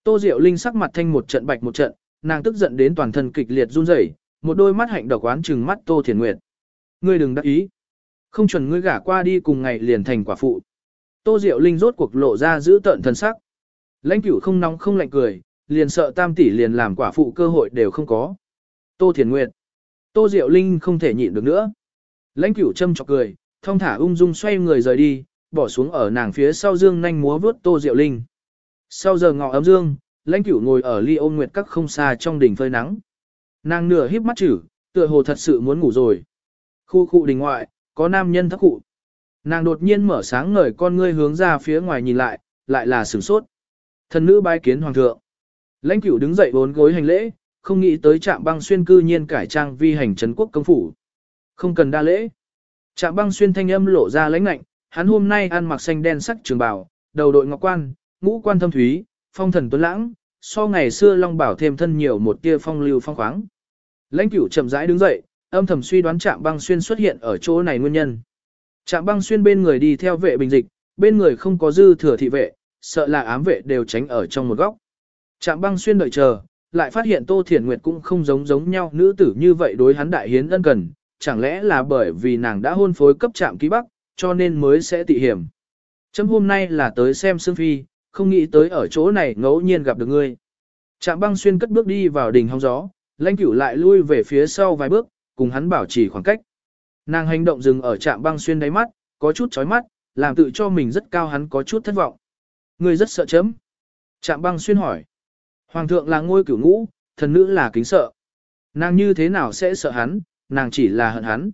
Tô Diệu Linh sắc mặt thanh một trận bạch một trận, nàng tức giận đến toàn thân kịch liệt run rẩy, một đôi mắt hạnh độc oán trừng mắt Tô Thiền Nguyệt. Ngươi đừng đắc ý. Không chuẩn ngươi gả qua đi cùng ngày liền thành quả phụ. Tô Diệu Linh rốt cuộc lộ ra giữ tận thần sắc. Lãnh cửu không nóng không lạnh cười, liền sợ tam tỷ liền làm quả phụ cơ hội đều không có. Tô Thiền Nguyệt. Tô Diệu Linh không thể nhịn được nữa. Lãnh cửu châm chọc cười, thong thả ung dung xoay người rời đi, bỏ xuống ở nàng phía sau dương nhanh múa vướt Tô Diệu Linh. Sau giờ ngọ ấm dương, lãnh cửu ngồi ở ly ôn nguyệt các không xa trong đỉnh phơi nắng. Nàng nửa híp mắt chử, tựa hồ thật sự muốn ngủ rồi. Khu khu đình ngoại, có nam nhân thắc cụ. Nàng đột nhiên mở sáng ngời con ngươi hướng ra phía ngoài nhìn lại, lại là sửng sốt. Thần nữ bái kiến hoàng thượng. Lãnh cửu đứng dậy bốn gối hành lễ, không nghĩ tới trạm băng xuyên cư nhiên cải trang vi hành trấn quốc công phủ. Không cần đa lễ. Trạm băng xuyên thanh âm lộ ra lãnh lạnh, hắn hôm nay ăn mặc xanh đen sắc trường bào, đầu đội ngọc quan, ngũ quan thâm thúy, phong thần tuấn lãng, so ngày xưa long bảo thêm thân nhiều một tia phong lưu phong khoáng. Lãnh cửu chậm rãi đứng dậy, âm thầm suy đoán trạm băng xuyên xuất hiện ở chỗ này nguyên nhân. Trạm băng xuyên bên người đi theo vệ bình dịch, bên người không có dư thừa thị vệ, sợ là ám vệ đều tránh ở trong một góc. Trạm băng xuyên đợi chờ, lại phát hiện Tô Thiển Nguyệt cũng không giống giống nhau nữ tử như vậy đối hắn đại hiến ân cần, chẳng lẽ là bởi vì nàng đã hôn phối cấp trạm ký bắc, cho nên mới sẽ tị hiểm. Chấm hôm nay là tới xem Sương Phi, không nghĩ tới ở chỗ này ngẫu nhiên gặp được ngươi. Trạm băng xuyên cất bước đi vào đỉnh hóng gió, lãnh cửu lại lui về phía sau vài bước, cùng hắn bảo trì khoảng cách. Nàng hành động dừng ở trạm băng xuyên đáy mắt, có chút chói mắt, làm tự cho mình rất cao hắn có chút thất vọng. Ngươi rất sợ chấm. Trạm băng xuyên hỏi. Hoàng thượng là ngôi cửu ngũ, thần nữ là kính sợ. Nàng như thế nào sẽ sợ hắn, nàng chỉ là hận hắn.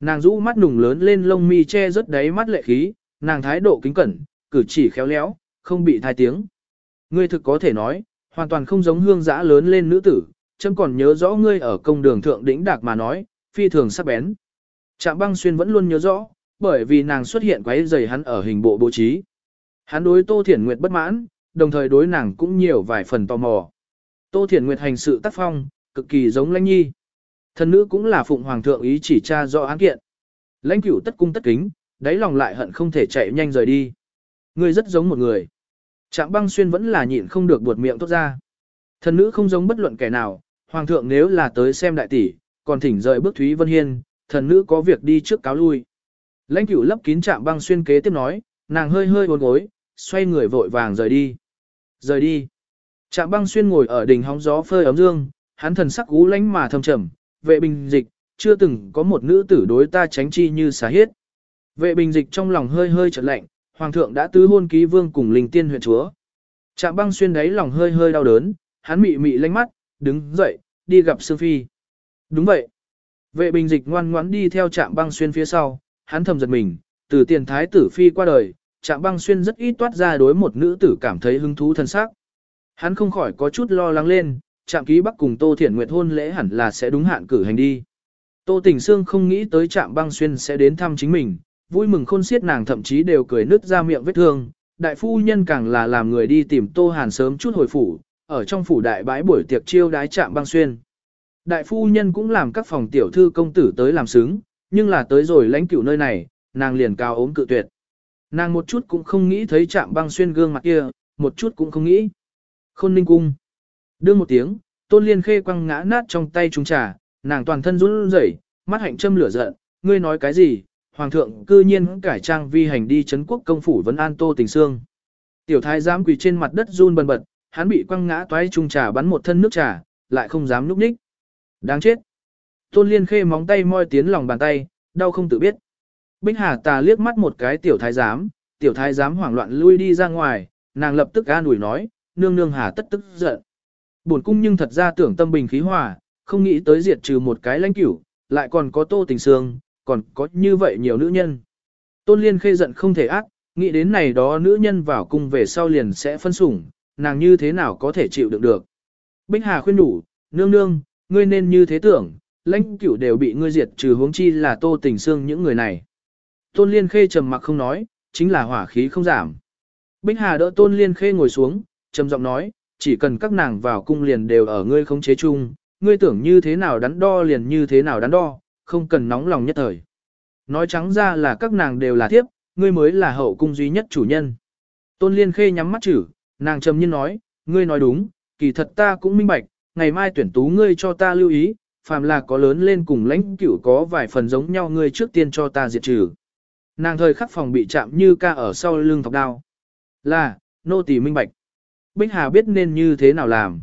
Nàng rũ mắt nùng lớn lên lông mi che rất đáy mắt lệ khí, nàng thái độ kính cẩn, cử chỉ khéo léo, không bị thai tiếng. Ngươi thực có thể nói, hoàn toàn không giống hương giã lớn lên nữ tử, chấm còn nhớ rõ ngươi ở công đường thượng đỉnh đạc mà nói, phi thường sắc bén. Trạm băng xuyên vẫn luôn nhớ rõ, bởi vì nàng xuất hiện quấy rầy hắn ở hình bộ bố trí. Hắn đối Tô Thiển Nguyệt bất mãn, đồng thời đối nàng cũng nhiều vài phần tò mò. Tô Thiển Nguyệt hành sự tác phong, cực kỳ giống lãnh nhi. Thần nữ cũng là phụng hoàng thượng ý chỉ tra rõ án kiện. Lãnh cửu tất cung tất kính, đáy lòng lại hận không thể chạy nhanh rời đi. Ngươi rất giống một người. Trạm băng xuyên vẫn là nhịn không được buột miệng tốt ra. Thần nữ không giống bất luận kẻ nào, hoàng thượng nếu là tới xem đại tỷ, còn thỉnh rời bước Thúy Vân Hiên, thần nữ có việc đi trước cáo lui. Lãnh cửu lấp kín trạm băng xuyên kế tiếp nói, nàng hơi hơi uốn gối, xoay người vội vàng rời đi. Rời đi. Trạm băng xuyên ngồi ở đỉnh hóng gió phơi ấm dương, hắn thần sắc cú lánh mà thâm trầm, vệ bình dịch, chưa từng có một nữ tử đối ta tránh chi như xá hiết. Vệ bình dịch trong lòng hơi hơi chợt lạnh, hoàng thượng đã tứ hôn ký vương cùng linh tiên huyện chúa. Trạm băng xuyên đáy lòng hơi hơi đau đớn, hắn mị mị lánh mắt, đứng dậy, đi gặp Sương Phi. Đúng vậy. Vệ bình dịch ngoan ngoãn đi theo trạm băng xuyên phía sau, hắn thầm giật mình, từ tiền thái tử Phi qua đời, trạm băng xuyên rất ít toát ra đối một nữ tử cảm thấy hứng thú thân xác. Hắn không khỏi có chút lo lắng lên, trạm ký bắc cùng Tô Thiển Nguyệt hôn lễ hẳn là sẽ đúng hạn cử hành đi. Tô Tỉnh Sương không nghĩ tới trạm băng xuyên sẽ đến thăm chính mình, vui mừng khôn xiết nàng thậm chí đều cười nứt ra miệng vết thương. Đại phu nhân càng là làm người đi tìm Tô Hàn sớm chút hồi phủ, ở trong phủ đại bãi buổi tiệc chiêu đái trạm băng xuyên. Đại phu nhân cũng làm các phòng tiểu thư công tử tới làm sướng, nhưng là tới rồi lãnh cửu nơi này, nàng liền cao ốm cự tuyệt. Nàng một chút cũng không nghĩ thấy chạm băng xuyên gương mặt kia, một chút cũng không nghĩ. Khôn ninh cung. Đương một tiếng, tôn liên khê quăng ngã nát trong tay trung trà, nàng toàn thân run rẩy, mắt hạnh châm lửa giận, ngươi nói cái gì, hoàng thượng cư nhiên cải trang vi hành đi chấn quốc công phủ vấn an tô tình xương. Tiểu thái giám quỳ trên mặt đất run bần bật, hắn bị quăng ngã toái trung trà bắn một thân nước trà, lại không dám núp ních. Đáng chết. Tôn liên khê móng tay moi tiến lòng bàn tay, đau không tự biết. Bích Hà tà liếc mắt một cái tiểu thái giám, tiểu thái giám hoảng loạn lui đi ra ngoài, nàng lập tức an ủi nói, nương nương hà tất tức giận. Buồn cung nhưng thật ra tưởng tâm bình khí hòa, không nghĩ tới diệt trừ một cái lãnh cửu, lại còn có tô tình sương, còn có như vậy nhiều nữ nhân. Tôn liên khê giận không thể ác, nghĩ đến này đó nữ nhân vào cung về sau liền sẽ phân sủng, nàng như thế nào có thể chịu đựng được. Bích Hà khuyên đủ, nương nương, ngươi nên như thế tưởng, lãnh cửu đều bị ngươi diệt trừ huống chi là tô tình xương những người này. Tôn Liên Khê trầm mặc không nói, chính là hỏa khí không giảm. Bích Hà đỡ Tôn Liên Khê ngồi xuống, trầm giọng nói, chỉ cần các nàng vào cung liền đều ở ngươi không chế chung, ngươi tưởng như thế nào đắn đo liền như thế nào đắn đo, không cần nóng lòng nhất thời. Nói trắng ra là các nàng đều là thiếp, ngươi mới là hậu cung duy nhất chủ nhân. Tôn Liên Khê nhắm mắt chử, nàng trầm nhiên nói, ngươi nói đúng, kỳ thật ta cũng minh bạch, ngày mai tuyển tú ngươi cho ta lưu ý, phàm là có lớn lên cùng lãnh cửu có vài phần giống nhau ngươi trước tiên cho ta diệt trừ. Nàng thời khắc phòng bị chạm như ca ở sau lưng thọc đao. Là, nô tỳ minh bạch. Bích Hà biết nên như thế nào làm.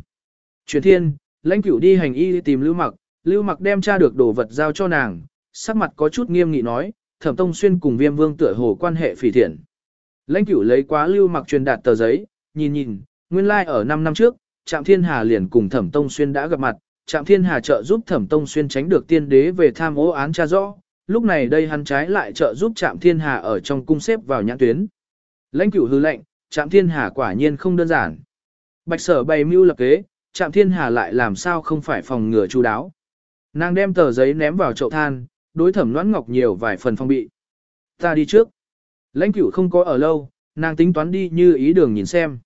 Truyền thiên, lãnh cửu đi hành y tìm lưu mặc, lưu mặc đem tra được đồ vật giao cho nàng, sắc mặt có chút nghiêm nghị nói, thẩm tông xuyên cùng viêm vương tựa hồ quan hệ phỉ thiện. Lãnh cửu lấy quá lưu mặc truyền đạt tờ giấy, nhìn nhìn, nguyên lai like ở 5 năm trước, Trạm Thiên Hà liền cùng Thẩm Tông Xuyên đã gặp mặt, Trạm Thiên Hà trợ giúp Thẩm Tông Xuyên tránh được tiên đế về tham ô án tra rõ, lúc này đây hắn trái lại trợ giúp Trạm Thiên Hà ở trong cung xếp vào nhãn tuyến. Lãnh cửu hư lệnh, Trạm Thiên Hà quả nhiên không đơn giản. Bạch Sở bày mưu lập kế, Trạm Thiên Hà lại làm sao không phải phòng ngừa chu đáo. Nàng đem tờ giấy ném vào chậu than, đối Thẩm Loan Ngọc nhiều vài phần phong bị. Ta đi trước. Lãnh cửu không có ở lâu, nàng tính toán đi như ý đường nhìn xem.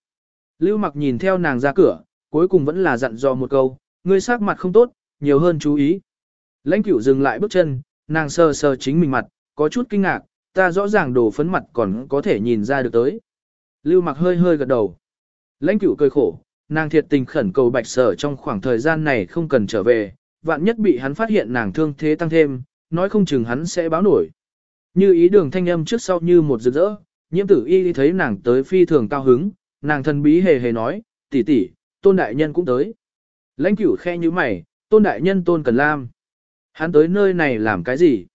Lưu mặc nhìn theo nàng ra cửa, cuối cùng vẫn là dặn dò một câu, ngươi sắc mặt không tốt, nhiều hơn chú ý. Lãnh cửu dừng lại bước chân, nàng sờ sờ chính mình mặt, có chút kinh ngạc, ta rõ ràng đồ phấn mặt còn có thể nhìn ra được tới. Lưu mặc hơi hơi gật đầu. Lãnh cửu cười khổ, nàng thiệt tình khẩn cầu bạch sở trong khoảng thời gian này không cần trở về, vạn nhất bị hắn phát hiện nàng thương thế tăng thêm, nói không chừng hắn sẽ báo nổi. Như ý đường thanh âm trước sau như một rực rỡ, nhiễm tử y thấy nàng tới phi thường cao hứng, nàng thần bí hề hề nói, tỷ tỷ, tôn đại nhân cũng tới. Lãnh cửu khe như mày, tôn đại nhân tôn cần lam. Hắn tới nơi này làm cái gì?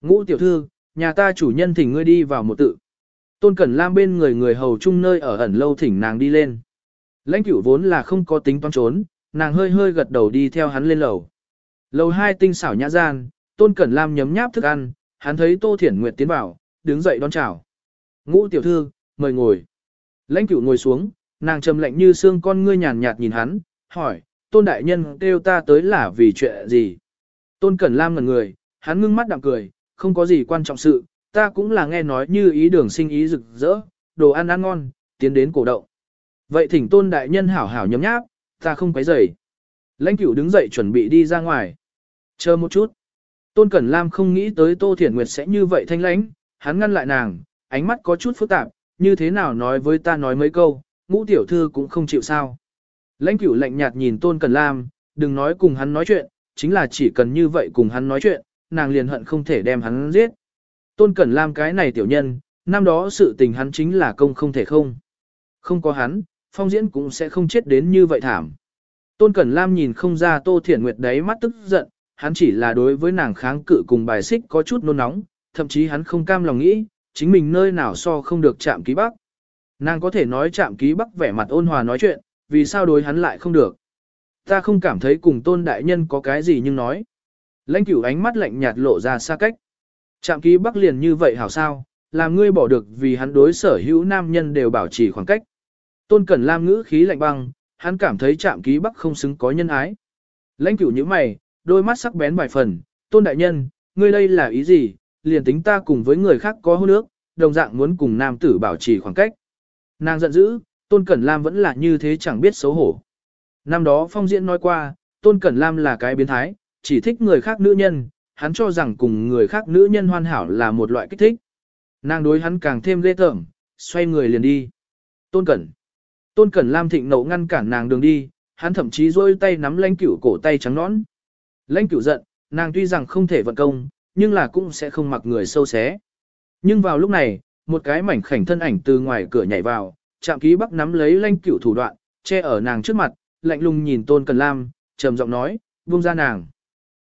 Ngũ tiểu thư, nhà ta chủ nhân thỉnh ngươi đi vào một tự. Tôn Cẩn Lam bên người người hầu chung nơi ở ẩn lâu thỉnh nàng đi lên. Lãnh cửu vốn là không có tính toán trốn, nàng hơi hơi gật đầu đi theo hắn lên lầu. Lầu hai tinh xảo nhã gian, Tôn Cẩn Lam nhấm nháp thức ăn, hắn thấy Tô Thiển Nguyệt tiến vào, đứng dậy đón chào. Ngũ tiểu thư, mời ngồi. Lãnh cửu ngồi xuống, nàng trầm lạnh như xương con ngươi nhàn nhạt nhìn hắn, hỏi, tôn đại nhân kêu ta tới là vì chuyện gì? Tôn Cẩn Lam ngần người, hắn ngưng mắt đạm cười, không có gì quan trọng sự, ta cũng là nghe nói như ý đường sinh ý rực rỡ, đồ ăn ăn ngon, tiến đến cổ động. Vậy thỉnh tôn đại nhân hảo hảo nhấm nháp, ta không quấy rầy. Lãnh cửu đứng dậy chuẩn bị đi ra ngoài. Chờ một chút. Tôn Cẩn Lam không nghĩ tới Tô Thiển Nguyệt sẽ như vậy thanh lãnh, hắn ngăn lại nàng, ánh mắt có chút phức tạp, như thế nào nói với ta nói mấy câu, ngũ tiểu thư cũng không chịu sao. Lãnh cửu lạnh nhạt nhìn Tôn Cẩn Lam, đừng nói cùng hắn nói chuyện, chính là chỉ cần như vậy cùng hắn nói chuyện, nàng liền hận không thể đem hắn giết. Tôn Cẩn Lam cái này tiểu nhân, năm đó sự tình hắn chính là công không thể không. Không có hắn, phong diễn cũng sẽ không chết đến như vậy thảm. Tôn Cẩn Lam nhìn không ra Tô Thiển Nguyệt đấy mắt tức giận, hắn chỉ là đối với nàng kháng cự cùng bài xích có chút nôn nóng, thậm chí hắn không cam lòng nghĩ, chính mình nơi nào so không được chạm ký bắc. Nàng có thể nói chạm ký bắc vẻ mặt ôn hòa nói chuyện, vì sao đối hắn lại không được. Ta không cảm thấy cùng tôn đại nhân có cái gì nhưng nói. Lãnh cửu ánh mắt lạnh nhạt lộ ra xa cách. Chạm ký bắc liền như vậy hảo sao, làm ngươi bỏ được vì hắn đối sở hữu nam nhân đều bảo trì khoảng cách. Tôn Cẩn Lam ngữ khí lạnh băng, hắn cảm thấy chạm ký bắc không xứng có nhân ái. Lãnh cửu như mày, đôi mắt sắc bén vài phần, tôn đại nhân, ngươi đây là ý gì, liền tính ta cùng với người khác có hôn ước, đồng dạng muốn cùng nam tử bảo trì khoảng cách. Nàng giận dữ, Tôn Cẩn Lam vẫn là như thế chẳng biết xấu hổ. Năm đó phong diễn nói qua, Tôn Cẩn Lam là cái biến thái, chỉ thích người khác nữ nhân, hắn cho rằng cùng người khác nữ nhân hoàn hảo là một loại kích thích. Nàng đối hắn càng thêm ghê tởm, xoay người liền đi. Tôn Cẩn. Tôn Cẩn Lam thịnh nộ ngăn cản nàng đường đi, hắn thậm chí rôi tay nắm lãnh cửu cổ tay trắng nõn. Lãnh cửu giận, nàng tuy rằng không thể vận công, nhưng là cũng sẽ không mặc người sâu xé. Nhưng vào lúc này, một cái mảnh khảnh thân ảnh từ ngoài cửa nhảy vào, chạm ký bắc nắm lấy lãnh cửu thủ đoạn, che ở nàng trước mặt, lạnh lùng nhìn Tôn Cẩn Lam, trầm giọng nói, buông ra nàng.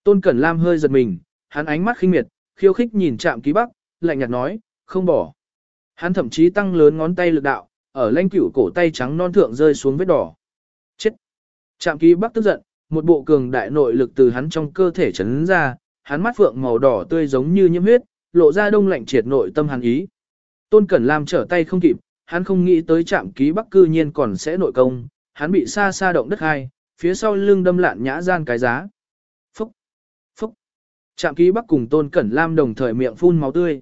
Tôn Cẩn Lam hơi giật mình, hắn ánh mắt khinh miệt, khiêu khích nhìn chạm ký bắc, lạnh nhạt nói, không bỏ. Hắn thậm chí tăng lớn ngón tay lực đạo, ở lanh cửu cổ tay trắng non thượng rơi xuống vết đỏ. Chết! Trạm ký bắc tức giận, một bộ cường đại nội lực từ hắn trong cơ thể chấn ra, hắn mắt phượng màu đỏ tươi giống như nhiễm huyết, lộ ra đông lạnh triệt nội tâm hắn ý. Tôn Cẩn Lam trở tay không kịp, hắn không nghĩ tới trạm ký bắc cư nhiên còn sẽ nội công, hắn bị xa xa động đất hai, phía sau lưng đâm lạn nhã gian cái giá. Phúc! Phúc! Trạm ký bắc cùng Tôn Cẩn Lam đồng thời miệng phun máu tươi.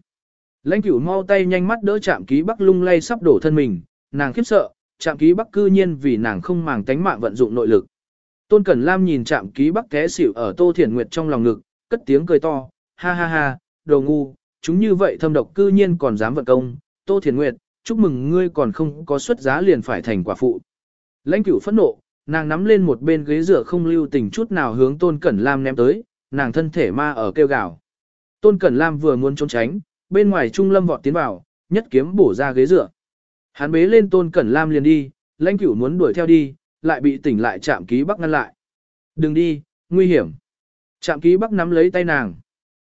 Lãnh cửu mau tay nhanh mắt đỡ trạm ký bắc lung lay sắp đổ thân mình, nàng khiếp sợ, trạm ký bắc cư nhiên vì nàng không màng tánh mạng vận dụng nội lực. Tôn Cẩn Lam nhìn chạm ký bắc té xỉu ở Tô Thiển Nguyệt trong lòng ngực, cất tiếng cười to, ha ha ha, đồ ngu, chúng như vậy thâm độc cư nhiên còn dám vận công, Tô Thiển Nguyệt, chúc mừng ngươi còn không có xuất giá liền phải thành quả phụ. Lãnh cửu phẫn nộ, nàng nắm lên một bên ghế rửa không lưu tình chút nào hướng Tôn Cẩn Lam ném tới, nàng thân thể ma ở kêu gào. Tôn Cẩn Lam vừa muốn trốn tránh, bên ngoài Trung Lâm vọt tiến vào, nhất kiếm bổ ra ghế rửa. Hắn bế lên Tôn Cẩn Lam liền đi, lãnh cửu muốn đuổi theo đi, lại bị tỉnh lại chạm ký bắc ngăn lại. Đừng đi, nguy hiểm. Chạm ký bắc nắm lấy tay nàng.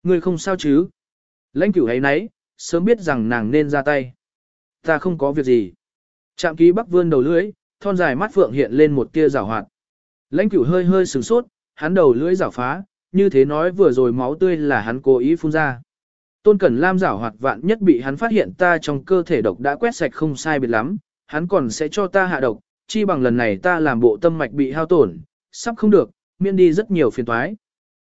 Ngươi không sao chứ? Lãnh cửu ấy nấy, sớm biết rằng nàng nên ra tay. Ta không có việc gì. Trạm ký bắc vươn đầu lưỡi, thon dài mắt phượng hiện lên một tia rào hoạt. Lãnh cửu hơi hơi sửng sốt, hắn đầu lưỡi rào phá, như thế nói vừa rồi máu tươi là hắn cố ý phun ra. Tôn Cẩn Lam rảo hoạt vạn nhất bị hắn phát hiện ta trong cơ thể độc đã quét sạch không sai biệt lắm, hắn còn sẽ cho ta hạ độc, chi bằng lần này ta làm bộ tâm mạch bị hao tổn, sắp không được, miễn đi rất nhiều phiền toái.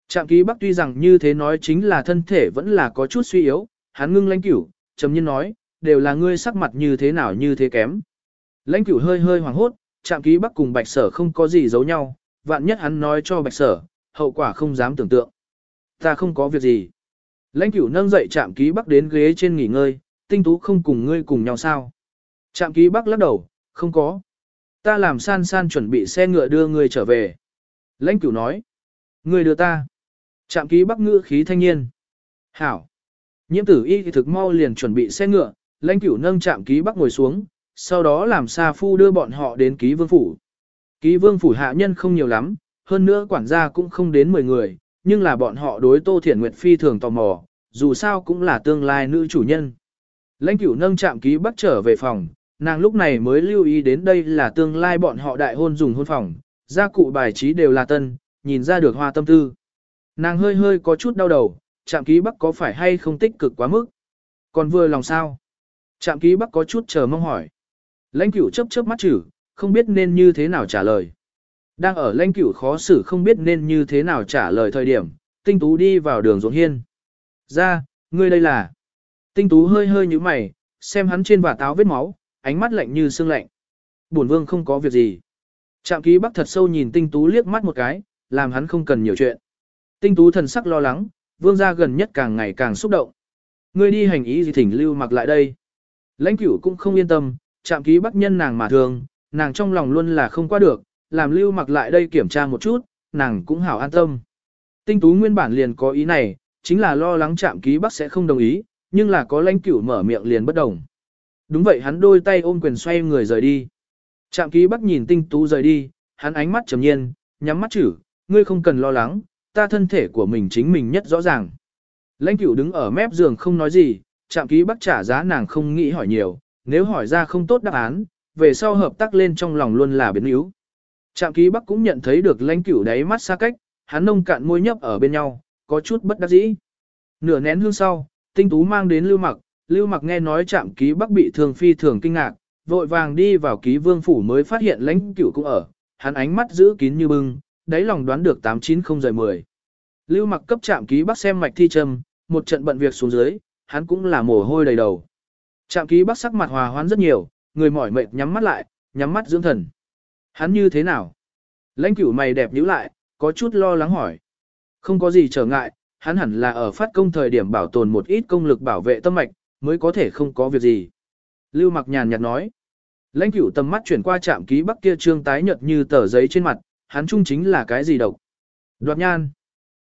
Trạm ký bắc tuy rằng như thế nói chính là thân thể vẫn là có chút suy yếu, hắn ngưng lãnh cửu, trầm nhiên nói, đều là ngươi sắc mặt như thế nào như thế kém. Lãnh cửu hơi hơi hoảng hốt, trạm ký bắc cùng bạch sở không có gì giấu nhau, vạn nhất hắn nói cho bạch sở, hậu quả không dám tưởng tượng. Ta không có việc gì. Lãnh cửu nâng dậy trạm ký bắc đến ghế trên nghỉ ngơi, tinh tú không cùng ngươi cùng nhau sao. Trạm ký bắc lắc đầu, không có. Ta làm san san chuẩn bị xe ngựa đưa ngươi trở về. Lãnh cửu nói. Ngươi đưa ta. Trạm ký bắc ngữ khí thanh niên. Hảo. Nhiễm tử y thì thực mau liền chuẩn bị xe ngựa, lãnh cửu nâng trạm ký bắc ngồi xuống, sau đó làm sa phu đưa bọn họ đến ký vương phủ. Ký vương phủ hạ nhân không nhiều lắm, hơn nữa quản gia cũng không đến 10 người, nhưng là bọn họ đối Tô Thiển Nguyệt phi thường tò mò, dù sao cũng là tương lai nữ chủ nhân. Lãnh cửu nâng chạm ký bắc trở về phòng, nàng lúc này mới lưu ý đến đây là tương lai bọn họ đại hôn dùng hôn phòng, gia cụ bài trí đều là tân, nhìn ra được hoa tâm tư. Nàng hơi hơi có chút đau đầu, chạm ký bắc có phải hay không tích cực quá mức? Còn vừa lòng sao? chạm ký bắc có chút chờ mong hỏi. Lãnh cửu chớp chớp mắt chử, không biết nên như thế nào trả lời. Đang ở lãnh cửu khó xử không biết nên như thế nào trả lời thời điểm, tinh tú đi vào đường ruộng hiên. Ra, ngươi đây là. Tinh tú hơi hơi như mày, xem hắn trên vả táo vết máu, ánh mắt lạnh như xương lạnh. Bổn vương không có việc gì. Trạm ký bắc thật sâu nhìn tinh tú liếc mắt một cái, làm hắn không cần nhiều chuyện. Tinh tú thần sắc lo lắng, vương gia gần nhất càng ngày càng xúc động. Ngươi đi hành ý gì thỉnh lưu mặc lại đây. Lãnh cửu cũng không yên tâm, chạm ký bắc nhân nàng mà thường, nàng trong lòng luôn là không qua được, làm lưu mặc lại đây kiểm tra một chút, nàng cũng hảo an tâm. Tinh tú nguyên bản liền có ý này, chính là lo lắng chạm ký bắc sẽ không đồng ý, nhưng là có lãnh cửu mở miệng liền bất đồng. Đúng vậy hắn đôi tay ôm quyền xoay người rời đi. Trạm ký bắc nhìn tinh tú rời đi, hắn ánh mắt trầm nhiên, nhắm mắt chử, ngươi không cần lo lắng, ta thân thể của mình chính mình nhất rõ ràng. Lãnh cửu đứng ở mép giường không nói gì, trạm ký bắc trả giá nàng không nghĩ hỏi nhiều, nếu hỏi ra không tốt đáp án, về sau hợp tác lên trong lòng luôn là biến yếu. Trạm ký bắc cũng nhận thấy được lãnh cửu đáy mắt xa cách, hắn nông cạn môi nhấp ở bên nhau, có chút bất đắc dĩ. Nửa nén hương sau, tinh tú mang đến lưu mặc, lưu mặc nghe nói trạm ký bắc bị thương phi thường kinh ngạc, vội vàng đi vào ký vương phủ mới phát hiện lãnh cửu cũng ở, hắn ánh mắt giữ kín như bưng, đáy lòng đoán được 890-10. Lưu mặc cấp trạm ký bắc xem mạch thi trầm, một trận bận việc xuống dưới, hắn cũng là mồ hôi đầy đầu. Trạm ký bắc sắc mặt hòa hoãn rất nhiều, người mỏi mệt nhắm mắt lại, nhắm mắt dưỡng thần. Hắn như thế nào? Lãnh cửu mày đẹp nhíu lại, có chút lo lắng hỏi. Không có gì trở ngại, hắn hẳn là ở phát công thời điểm bảo tồn một ít công lực bảo vệ tâm mạch, mới có thể không có việc gì. Lưu mặc nhàn nhạt nói. Lãnh cửu tầm mắt chuyển qua trạm ký bắc kia trương tái nhợt như tờ giấy trên mặt, hắn trung chính là cái gì độc? Đoạt nhan.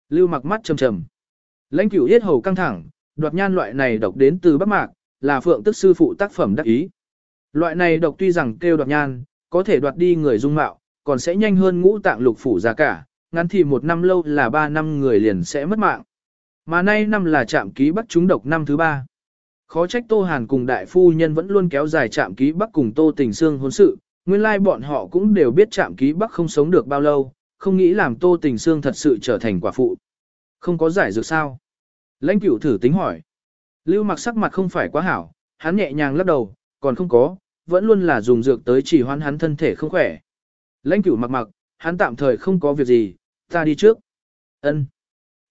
Lưu mặc mắt trầm trầm. Lãnh cửu yết hầu căng thẳng, đoạt nhan loại này độc đến từ Bắc Mạc, là phượng tức sư phụ tác phẩm đắc ý. Loại này độc tuy rằng kêu đoạt nhan, có thể đoạt đi người dung mạo, còn sẽ nhanh hơn ngũ tạng lục phủ ra cả, ngắn thì một năm lâu là ba năm người liền sẽ mất mạng. Mà nay năm là trạm ký bắt chúng độc năm thứ ba. Khó trách Tô Hàn cùng đại phu nhân vẫn luôn kéo dài chạm ký bắc cùng Tô Tình Sương hôn sự, nguyên lai bọn họ cũng đều biết chạm ký bắc không sống được bao lâu, không nghĩ làm Tô Tình Sương thật sự trở thành quả phụ. Không có giải dược sao? Lãnh cửu thử tính hỏi. Lưu mặc sắc mặt không phải quá hảo, hắn nhẹ nhàng lắc đầu, còn không có, vẫn luôn là dùng dược tới chỉ hoãn hắn thân thể không khỏe. Lãnh cửu mặc mặc, hắn tạm thời không có việc gì, ta đi trước. Ân.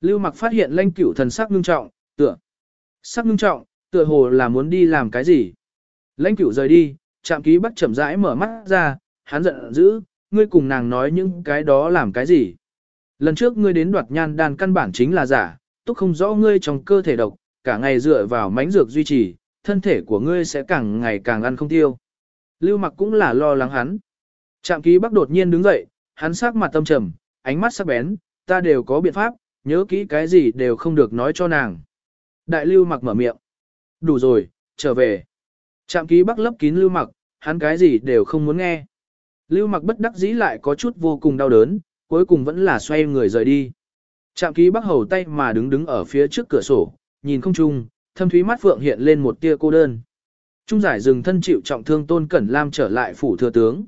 Lưu mặc phát hiện lãnh cửu thần sắc ngưng trọng, tựa. Sắc ngưng trọng, tựa hồ là muốn đi làm cái gì. Lãnh cửu rời đi, chạm ký bắt chậm rãi mở mắt ra, hắn giận dữ, ngươi cùng nàng nói những cái đó làm cái gì. Lần trước ngươi đến đoạt nhan đan căn bản chính là giả, túc không rõ ngươi trong cơ thể độc, cả ngày dựa vào mánh dược duy trì, thân thể của ngươi sẽ càng ngày càng ăn không tiêu. Lưu mặc cũng là lo lắng hắn. Trạm ký bắc đột nhiên đứng dậy, hắn sắc mặt tâm trầm, ánh mắt sắc bén, ta đều có biện pháp, nhớ kỹ cái gì đều không được nói cho nàng. Đại lưu mặc mở miệng. Đủ rồi, trở về. Trạm ký bắc lấp kín lưu mặc, hắn cái gì đều không muốn nghe. Lưu mặc bất đắc dĩ lại có chút vô cùng đau đớn, cuối cùng vẫn là xoay người rời đi. Trạm ký bắc hầu tay mà đứng đứng ở phía trước cửa sổ, nhìn không chung, thâm thúy mắt phượng hiện lên một tia cô đơn. Trung giải dừng thân chịu trọng thương Tôn Cẩn Lam trở lại phủ thừa tướng.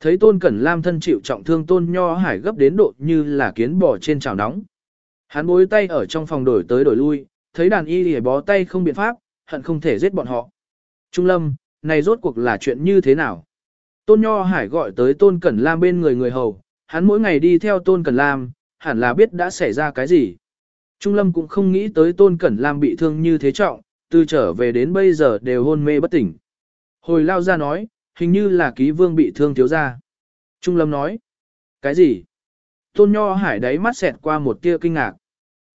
Thấy Tôn Cẩn Lam thân chịu trọng thương Tôn Nho Hải gấp đến độ như là kiến bò trên chảo nóng. Hắn bối tay ở trong phòng đổi tới đổi lui, thấy đàn y lìa bó tay không biện pháp, hận không thể giết bọn họ. Trung Lâm, này rốt cuộc là chuyện như thế nào? Tôn Nho Hải gọi tới Tôn Cẩn Lam bên người người hầu, hắn mỗi ngày đi theo Tôn Cẩn Lam, hẳn là biết đã xảy ra cái gì. Trung Lâm cũng không nghĩ tới Tôn Cẩn Lam bị thương như thế trọng, từ trở về đến bây giờ đều hôn mê bất tỉnh. Hồi lao ra nói, hình như là ký vương bị thương thiếu ra. Trung Lâm nói, cái gì? Tôn Nho Hải đáy mắt xẹt qua một tia kinh ngạc.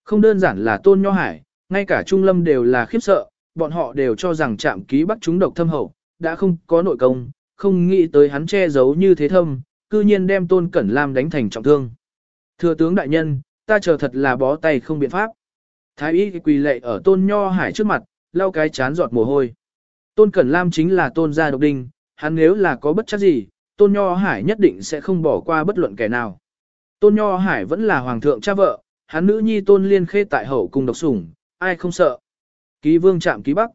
Không đơn giản là Tôn Nho Hải, ngay cả Trung Lâm đều là khiếp sợ, bọn họ đều cho rằng trạm ký bắt chúng độc thâm hậu, đã không có nội công, không nghĩ tới hắn che giấu như thế thâm, cư nhiên đem Tôn Cẩn Lam đánh thành trọng thương. Thừa tướng đại nhân, ta chờ thật là bó tay không biện pháp. Thái y quỳ lệ ở Tôn Nho Hải trước mặt, lau cái chán giọt mồ hôi. Tôn Cẩn Lam chính là Tôn gia độc đinh, hắn nếu là có bất chắc gì, Tôn Nho Hải nhất định sẽ không bỏ qua bất luận kẻ nào. Tôn Nho Hải vẫn là hoàng thượng cha vợ, hắn nữ nhi Tôn Liên Khê tại hậu cùng độc sủng, ai không sợ. Ký vương chạm ký bắc.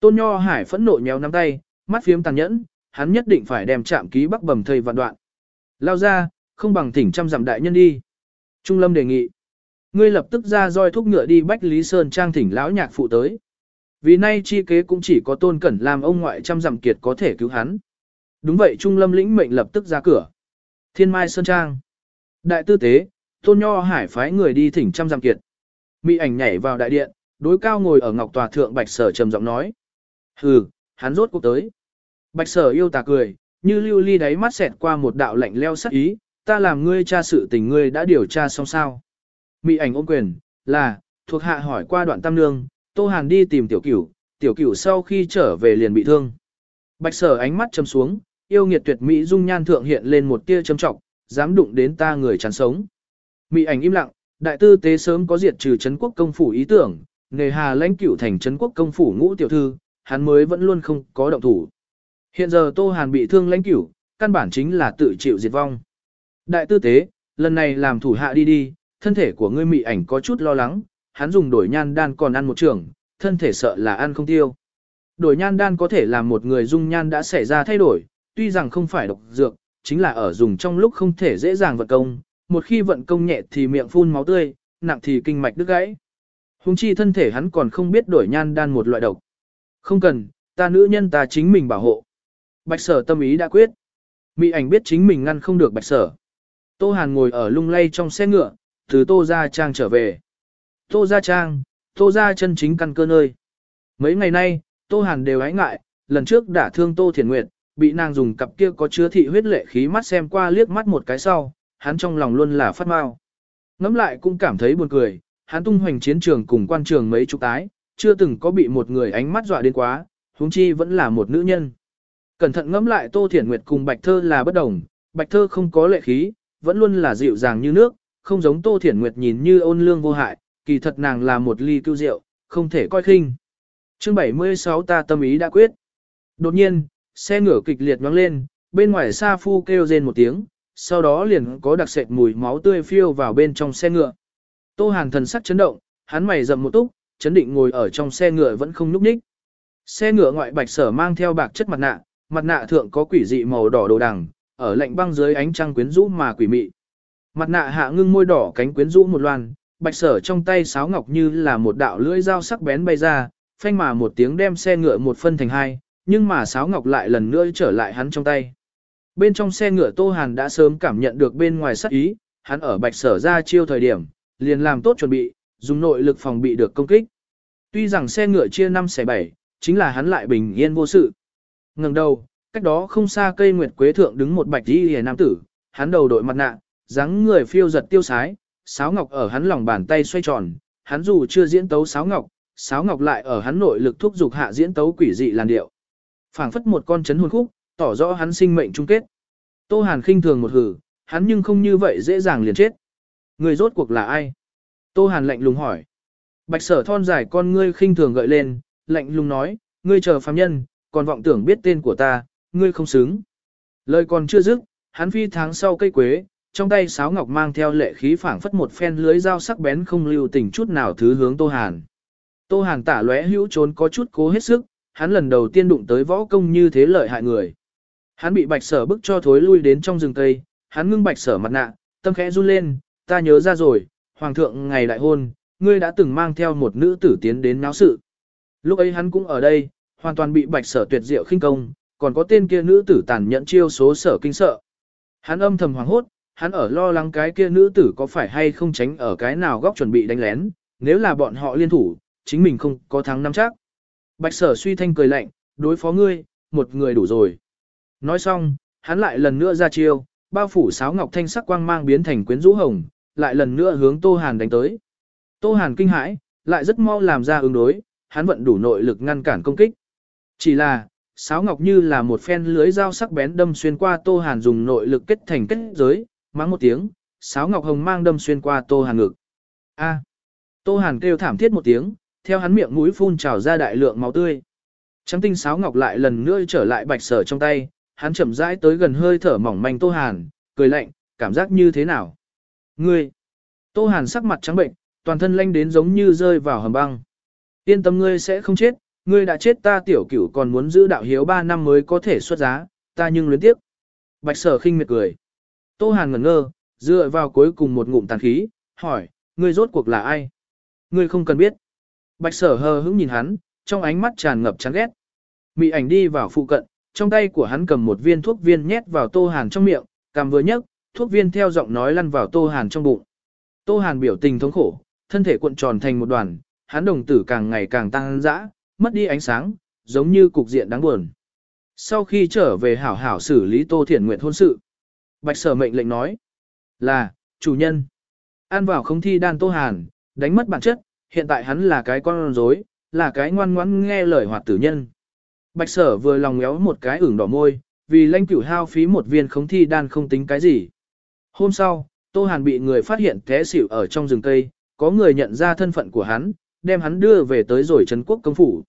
Tôn Nho Hải phẫn nộ nhéo nắm tay, mắt phiếm tàn nhẫn, hắn nhất định phải đem chạm ký bắc bầm thây vạn đoạn. Lao ra, không bằng thỉnh trăm dặm đại nhân đi. Trung Lâm đề nghị. Ngươi lập tức ra roi thúc ngựa đi Bách Lý Sơn trang thỉnh lão nhạc phụ tới. Vì nay chi kế cũng chỉ có tôn cẩn làm ông ngoại trăm dặm kiệt có thể cứu hắn. Đúng vậy Trung Lâm lĩnh mệnh lập tức ra cửa. Thiên Mai Sơn Trang. Đại tư tế, tôn nho hải phái người đi thỉnh trăm dặm kiệt. Mỹ ảnh nhảy vào đại điện, đối cao ngồi ở ngọc tòa thượng bạch sở trầm giọng nói. Hừ, hắn rốt cuộc tới. Bạch sở yêu tà cười, như lưu ly đáy mắt xẹt qua một đạo lạnh leo sắc ý, ta làm ngươi tra sự tình ngươi đã điều tra xong sao. Mị ảnh ôm quyền, là, thuộc hạ hỏi qua đoạn tam nương, Tô Hàn đi tìm tiểu cửu, tiểu cửu sau khi trở về liền bị thương. Bạch sở ánh mắt châm xuống, yêu nghiệt tuyệt mỹ dung nhan thượng hiện lên một tia châm trọng, dám đụng đến ta người chán sống. Mị ảnh im lặng, đại tư tế sớm có diệt trừ Trấn quốc công phủ ý tưởng, nghề hà lãnh cửu thành Trấn quốc công phủ ngũ tiểu thư, hắn mới vẫn luôn không có động thủ. Hiện giờ Tô Hàn bị thương lãnh cửu, căn bản chính là tự chịu diệt vong. Đại tư tế, lần này làm thủ hạ đi đi, thân thể của ngươi mị ảnh có chút lo lắng, hắn dùng đổi nhan đan còn ăn một trường, thân thể sợ là ăn không tiêu. Đổi nhan đan có thể làm một người dung nhan đã xảy ra thay đổi, tuy rằng không phải độc dược, chính là ở dùng trong lúc không thể dễ dàng vận công, một khi vận công nhẹ thì miệng phun máu tươi, nặng thì kinh mạch đứt gãy. Hùng chi thân thể hắn còn không biết đổi nhan đan một loại độc. Không cần, ta nữ nhân ta chính mình bảo hộ. Bạch sở tâm ý đã quyết. Mị ảnh biết chính mình ngăn không được bạch sở. Tô Hàn ngồi ở lung lay trong xe ngựa, từ Tô Gia Trang trở về. Tô Gia Trang, Tô Gia chân chính căn cơ nơi. Mấy ngày nay, Tô Hàn đều ái ngại, lần trước đã thương Tô Thiền Nguyệt, bị nàng dùng cặp kia có chứa thị huyết lệ khí mắt xem qua liếc mắt một cái sau, hắn trong lòng luôn là phát mau. Ngắm lại cũng cảm thấy buồn cười, hắn tung hoành chiến trường cùng quan trường mấy chục tái, chưa từng có bị một người ánh mắt dọa đến quá, huống chi vẫn là một nữ nhân. Cẩn thận ngẫm lại Tô Thiển Nguyệt cùng Bạch Thơ là bất đồng, Bạch Thơ không có lệ khí, vẫn luôn là dịu dàng như nước, không giống Tô Thiển Nguyệt nhìn như ôn lương vô hại, kỳ thật nàng là một ly cưu rượu, không thể coi khinh. Chương 76 ta tâm ý đã quyết. Đột nhiên, xe ngựa kịch liệt nhoáng lên, bên ngoài xa Phu kêu rên một tiếng, sau đó liền có đặc sệt mùi máu tươi phiêu vào bên trong xe ngựa. Tô Hàn thần sắc chấn động, hắn mày rậm một túc, chấn định ngồi ở trong xe ngựa vẫn không nhúc nhích. Xe ngựa ngoại bạch sở mang theo bạc chất mặt nạ, mặt nạ thượng có quỷ dị màu đỏ đồ đằng, ở lạnh băng dưới ánh trăng quyến rũ mà quỷ mị. Mặt nạ hạ ngưng môi đỏ cánh quyến rũ một loan, bạch sở trong tay sáo ngọc như là một đạo lưỡi dao sắc bén bay ra, phanh mà một tiếng đem xe ngựa một phân thành hai, nhưng mà sáo ngọc lại lần nữa trở lại hắn trong tay. Bên trong xe ngựa Tô Hàn đã sớm cảm nhận được bên ngoài sát ý, hắn ở bạch sở ra chiêu thời điểm, liền làm tốt chuẩn bị, dùng nội lực phòng bị được công kích. Tuy rằng xe ngựa chia 5 xe 7, chính là hắn lại bình yên vô sự. Ngừng đầu, cách đó không xa cây nguyệt quế thượng đứng một bạch y hề nam tử, hắn đầu đội mặt nạ, dáng người phiêu giật tiêu sái, sáo ngọc ở hắn lòng bàn tay xoay tròn, hắn dù chưa diễn tấu sáo ngọc, sáo ngọc lại ở hắn nội lực thúc dục hạ diễn tấu quỷ dị làn điệu. phảng phất một con chấn hồn khúc, tỏ rõ hắn sinh mệnh chung kết. Tô Hàn khinh thường một hử, hắn nhưng không như vậy dễ dàng liền chết. Người rốt cuộc là ai? Tô Hàn lạnh lùng hỏi. Bạch sở thon dài con ngươi khinh thường gợi lên, lạnh lùng nói, ngươi chờ phàm nhân, còn vọng tưởng biết tên của ta, ngươi không xứng. Lời còn chưa dứt, hắn phi tháng sau cây quế, trong tay sáo ngọc mang theo lệ khí phảng phất một phen lưới dao sắc bén không lưu tình chút nào thứ hướng Tô Hàn. Tô Hàn tả lóe hữu trốn có chút cố hết sức, hắn lần đầu tiên đụng tới võ công như thế lợi hại người. Hắn bị bạch sở bức cho thối lui đến trong rừng cây, hắn ngưng bạch sở mặt nạ, tâm khẽ run lên, ta nhớ ra rồi, hoàng thượng ngày đại hôn, ngươi đã từng mang theo một nữ tử tiến đến náo sự. Lúc ấy hắn cũng ở đây, hoàn toàn bị bạch sở tuyệt diệu khinh công, còn có tên kia nữ tử tàn nhẫn chiêu số sở kinh sợ. Hắn âm thầm hoảng hốt, hắn ở lo lắng cái kia nữ tử có phải hay không tránh ở cái nào góc chuẩn bị đánh lén, nếu là bọn họ liên thủ, chính mình không có thắng năm chắc. Bạch sở suy thanh cười lạnh, đối phó ngươi, một người đủ rồi. Nói xong, hắn lại lần nữa ra chiêu, bao phủ sáo ngọc thanh sắc quang mang biến thành quyến rũ hồng, lại lần nữa hướng Tô Hàn đánh tới. Tô Hàn kinh hãi, lại rất mau làm ra ứng đối, hắn vận đủ nội lực ngăn cản công kích. Chỉ là, sáo ngọc như là một phen lưới dao sắc bén đâm xuyên qua Tô Hàn dùng nội lực kết thành kết giới, mắng một tiếng, sáo ngọc hồng mang đâm xuyên qua Tô Hàn ngực. A. Tô Hàn kêu thảm thiết một tiếng, theo hắn miệng mũi phun trào ra đại lượng máu tươi. Trắng tinh sáo ngọc lại lần nữa trở lại bạch sở trong tay, hắn chậm rãi tới gần hơi thở mỏng manh Tô Hàn, cười lạnh, cảm giác như thế nào? Ngươi! Tô Hàn sắc mặt trắng bệnh, toàn thân lanh đến giống như rơi vào hầm băng. Yên tâm ngươi sẽ không chết, ngươi đã chết ta tiểu cửu còn muốn giữ đạo hiếu 3 năm mới có thể xuất giá, ta nhưng luyến tiếc Bạch sở khinh miệt cười. Tô Hàn ngẩn ngơ, dựa vào cuối cùng một ngụm tàn khí, hỏi, ngươi rốt cuộc là ai? Ngươi không cần biết. Bạch sở hờ hững nhìn hắn, trong ánh mắt tràn ngập chán ghét. Mị ảnh đi vào phụ cận, trong tay của hắn cầm một viên thuốc viên nhét vào Tô Hàn trong miệng, cầm vừa nhấc, thuốc viên theo giọng nói lăn vào Tô Hàn trong bụng. Tô Hàn biểu tình thống khổ, thân thể cuộn tròn thành một đoàn, hắn đồng tử càng ngày càng tăng dã, mất đi ánh sáng, giống như cục diện đáng buồn. Sau khi trở về hảo hảo xử lý Tô Thiển Nguyệt hôn sự, Bạch Sở mệnh lệnh nói là, chủ nhân, an vào không thi đan Tô Hàn, đánh mất bản chất, hiện tại hắn là cái con rối, là cái ngoan ngoãn nghe lời hoạt tử nhân. Bạch Sở vừa lòng méo một cái ửng đỏ môi, vì lanh cửu hao phí một viên không thi đan không tính cái gì. Hôm sau, Tô Hàn bị người phát hiện té xỉu ở trong rừng cây, có người nhận ra thân phận của hắn, đem hắn đưa về tới rồi Trấn quốc công phủ.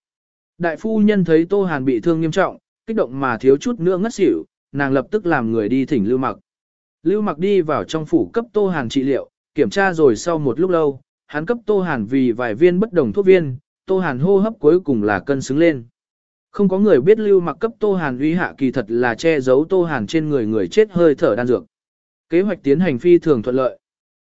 Đại phu nhân thấy Tô Hàn bị thương nghiêm trọng, kích động mà thiếu chút nữa ngất xỉu, nàng lập tức làm người đi thỉnh Lưu Mặc. Lưu Mặc đi vào trong phủ cấp Tô Hàn trị liệu, kiểm tra rồi sau một lúc lâu, hắn cấp Tô Hàn vì vài viên bất đồng thuốc viên, Tô Hàn hô hấp cuối cùng là cân xứng lên. Không có người biết Lưu Mặc cấp Tô Hàn uy hạ kỳ thật là che giấu Tô Hàn trên người người chết hơi thở đan dược. Kế hoạch tiến hành phi thường thuận lợi.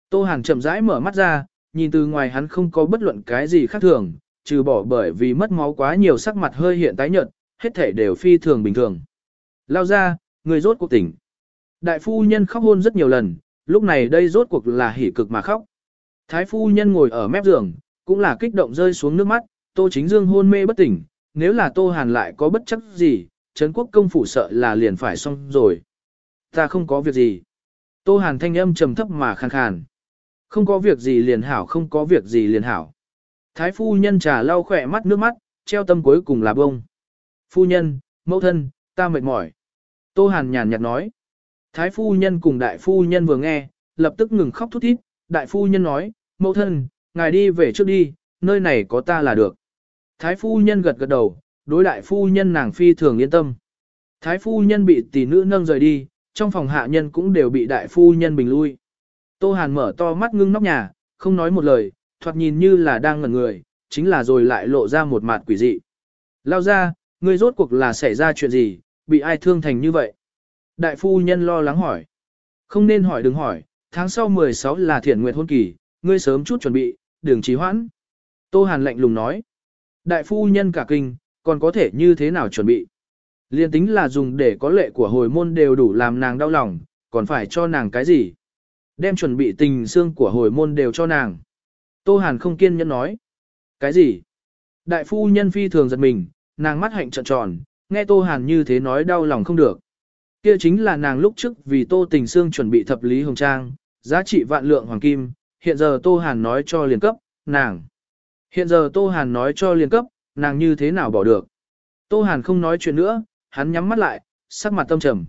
Tô Hàn chậm rãi mở mắt ra, nhìn từ ngoài hắn không có bất luận cái gì khác thường, trừ bỏ bởi vì mất máu quá nhiều sắc mặt hơi hiện tái nhợt, hết thể đều phi thường bình thường. Lao ra, người rốt cuộc tỉnh. Đại phu nhân khóc hôn rất nhiều lần, lúc này đây rốt cuộc là hỉ cực mà khóc. Thái phu nhân ngồi ở mép giường, cũng là kích động rơi xuống nước mắt, Tô Chính Dương hôn mê bất tỉnh, nếu là Tô Hàn lại có bất chấp gì, Trấn quốc công phủ sợ là liền phải xong rồi. Ta không có việc gì. Tô Hàn thanh âm trầm thấp mà khàn khàn. Không có việc gì liền hảo, không có việc gì liền hảo. Thái phu nhân trà lau khỏe mắt nước mắt, treo tâm cuối cùng là bông. Phu nhân, mẫu thân, ta mệt mỏi. Tô Hàn nhàn nhạt nói. Thái phu nhân cùng đại phu nhân vừa nghe, lập tức ngừng khóc thút thít. Đại phu nhân nói, mẫu thân, ngài đi về trước đi, nơi này có ta là được. Thái phu nhân gật gật đầu, đối đại phu nhân nàng phi thường yên tâm. Thái phu nhân bị tỷ nữ nâng rời đi, trong phòng hạ nhân cũng đều bị đại phu nhân bình lui. Tô Hàn mở to mắt ngưng nóc nhà, không nói một lời, thoạt nhìn như là đang ngẩn người, chính là rồi lại lộ ra một mặt quỷ dị. Lao ra, ngươi rốt cuộc là xảy ra chuyện gì, bị ai thương thành như vậy? Đại phu nhân lo lắng hỏi. Không nên hỏi đừng hỏi, tháng sau 16 là thiện nguyện hôn kỳ, ngươi sớm chút chuẩn bị, đừng trì hoãn. Tô Hàn lạnh lùng nói. Đại phu nhân cả kinh, còn có thể như thế nào chuẩn bị? Liên tính là dùng để có lệ của hồi môn đều đủ làm nàng đau lòng, còn phải cho nàng cái gì? Đem chuẩn bị tình xương của hồi môn đều cho nàng. Tô Hàn không kiên nhẫn nói. Cái gì? Đại phu nhân phi thường giật mình, nàng mắt hạnh trợn tròn, nghe Tô Hàn như thế nói đau lòng không được. Kia chính là nàng lúc trước vì Tô Tình Sương chuẩn bị thập lý hồng trang, giá trị vạn lượng hoàng kim, hiện giờ Tô Hàn nói cho liền cấp, nàng. Hiện giờ Tô Hàn nói cho liền cấp, nàng như thế nào bỏ được. Tô Hàn không nói chuyện nữa, hắn nhắm mắt lại, sắc mặt tâm trầm.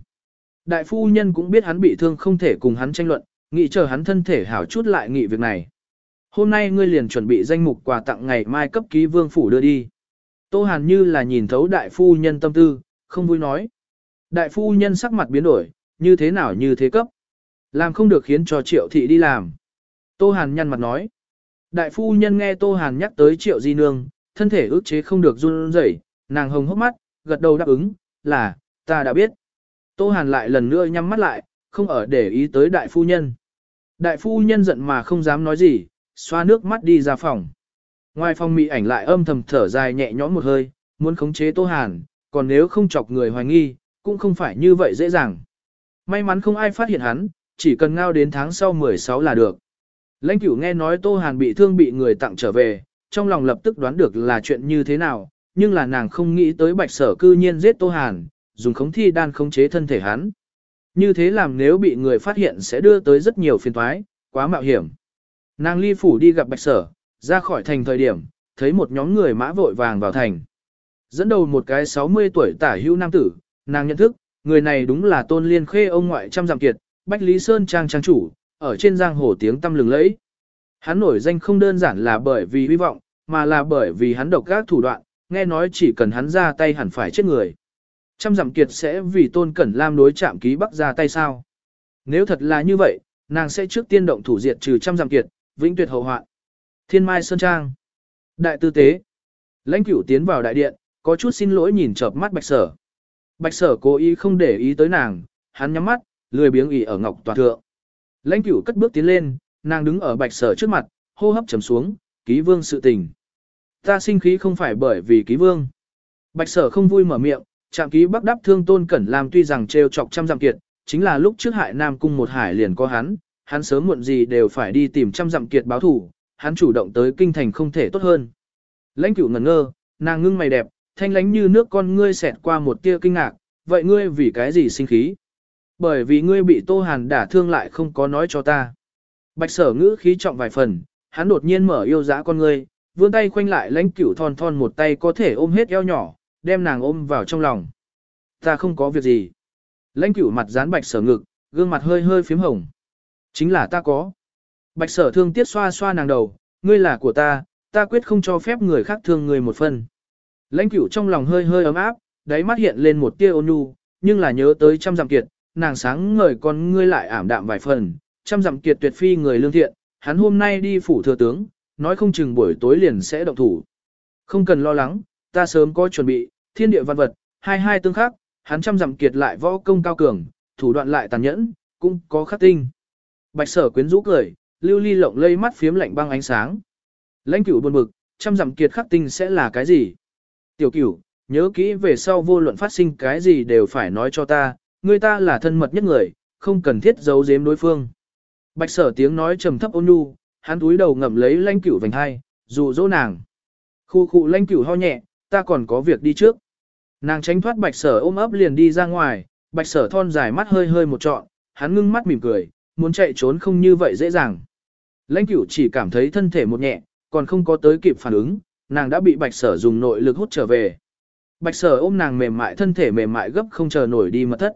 Đại phu nhân cũng biết hắn bị thương không thể cùng hắn tranh luận, nghĩ chờ hắn thân thể hảo chút lại nghị việc này. Hôm nay ngươi liền chuẩn bị danh mục quà tặng ngày mai cấp ký vương phủ đưa đi. Tô Hàn như là nhìn thấu đại phu nhân tâm tư, không vui nói. Đại phu nhân sắc mặt biến đổi, như thế nào như thế cấp. Làm không được khiến cho triệu thị đi làm. Tô Hàn nhăn mặt nói. Đại phu nhân nghe Tô Hàn nhắc tới triệu di nương, thân thể ức chế không được run rẩy, nàng hồng hốc mắt, gật đầu đáp ứng, là, ta đã biết. Tô Hàn lại lần nữa nhắm mắt lại, không ở để ý tới đại phu nhân. Đại phu nhân giận mà không dám nói gì, xoa nước mắt đi ra phòng. Ngoài phòng mị ảnh lại âm thầm thở dài nhẹ nhõm một hơi, muốn khống chế Tô Hàn, còn nếu không chọc người hoài nghi, cũng không phải như vậy dễ dàng. May mắn không ai phát hiện hắn, chỉ cần ngao đến tháng sau 16 là được. Lãnh cửu nghe nói Tô Hàn bị thương bị người tặng trở về, trong lòng lập tức đoán được là chuyện như thế nào, nhưng là nàng không nghĩ tới bạch sở cư nhiên giết Tô Hàn, dùng khống thi đan khống chế thân thể hắn. Như thế làm nếu bị người phát hiện sẽ đưa tới rất nhiều phiền toái, quá mạo hiểm. Nàng ly phủ đi gặp bạch sở, ra khỏi thành thời điểm, thấy một nhóm người mã vội vàng vào thành. Dẫn đầu một cái 60 tuổi tả hữu nam tử, nàng nhận thức, người này đúng là tôn liên khê ông ngoại trăm dặm kiệt, Bách Lý Sơn Trang trang chủ, ở trên giang hồ tiếng tăm lừng lẫy. Hắn nổi danh không đơn giản là bởi vì hy vọng, mà là bởi vì hắn độc các thủ đoạn, nghe nói chỉ cần hắn ra tay hẳn phải chết người. Trăm dặm kiệt sẽ vì tôn cẩn lam đối chạm ký bắc ra tay sao? Nếu thật là như vậy, nàng sẽ trước tiên động thủ diệt trừ trăm dặm kiệt, vĩnh tuyệt hậu hoạn. Thiên Mai Sơn Trang. Đại tư tế. Lãnh cửu tiến vào đại điện, có chút xin lỗi nhìn chợp mắt bạch sở. Bạch sở cố ý không để ý tới nàng, hắn nhắm mắt, lười biếng ỉ ở ngọc toàn thượng. Lãnh cửu cất bước tiến lên, nàng đứng ở bạch sở trước mặt, hô hấp trầm xuống, ký vương sự tình. Ta sinh khí không phải bởi vì ký vương. Bạch sở không vui mở miệng, chạm ký bắc đắp thương tôn cẩn làm tuy rằng trêu chọc trăm dặm kiệt, chính là lúc trước hại nam cung một hải liền có hắn, hắn sớm muộn gì đều phải đi tìm trăm dặm kiệt báo thủ, hắn chủ động tới kinh thành không thể tốt hơn. Lãnh cửu ngẩn ngơ, nàng ngưng mày đẹp, thanh lánh như nước con ngươi xẹt qua một tia kinh ngạc, vậy ngươi vì cái gì sinh khí? Bởi vì ngươi bị Tô Hàn đả thương lại không có nói cho ta. Bạch sở ngữ khí trọng vài phần, hắn đột nhiên mở yêu dã con ngươi, vươn tay khoanh lại lãnh cửu thon thon một tay có thể ôm hết eo nhỏ, đem nàng ôm vào trong lòng. Ta không có việc gì. Lãnh cửu mặt dán bạch sở ngực, gương mặt hơi hơi phím hồng. Chính là ta có. Bạch sở thương tiếc xoa xoa nàng đầu, ngươi là của ta, ta quyết không cho phép người khác thương người một phần. Lãnh cửu trong lòng hơi hơi ấm áp, đáy mắt hiện lên một tia ôn nhu, nhưng là nhớ tới trăm dặm kiệt, nàng sáng ngời con ngươi lại ảm đạm vài phần, trăm dặm kiệt tuyệt phi người lương thiện, hắn hôm nay đi phủ thừa tướng, nói không chừng buổi tối liền sẽ động thủ. Không cần lo lắng, ta sớm có chuẩn bị, thiên địa văn vật, hai hai tương khắc, hắn trăm dặm kiệt lại võ công cao cường, thủ đoạn lại tàn nhẫn, cũng có khắc tinh. Bạch sở quyến rũ cười, lưu ly lộng lây mắt phiếm lạnh băng ánh sáng. Lãnh cửu buồn bực, trăm dặm kiệt khắc tinh sẽ là cái gì? Tiểu cửu, nhớ kỹ về sau vô luận phát sinh cái gì đều phải nói cho ta, người ta là thân mật nhất người, không cần thiết giấu giếm đối phương. Bạch sở tiếng nói trầm thấp ôn nhu, hắn túi đầu ngậm lấy lãnh cửu vành hai, dụ dỗ nàng. Khu khu lãnh cửu ho nhẹ, ta còn có việc đi trước. Nàng tránh thoát bạch sở ôm ấp liền đi ra ngoài, bạch sở thon dài mắt hơi hơi một trọn, hắn ngưng mắt mỉm cười, muốn chạy trốn không như vậy dễ dàng. Lãnh cửu chỉ cảm thấy thân thể một nhẹ, còn không có tới kịp phản ứng, nàng đã bị bạch sở dùng nội lực hút trở về. Bạch sở ôm nàng mềm mại thân thể mềm mại gấp không chờ nổi đi mà thất.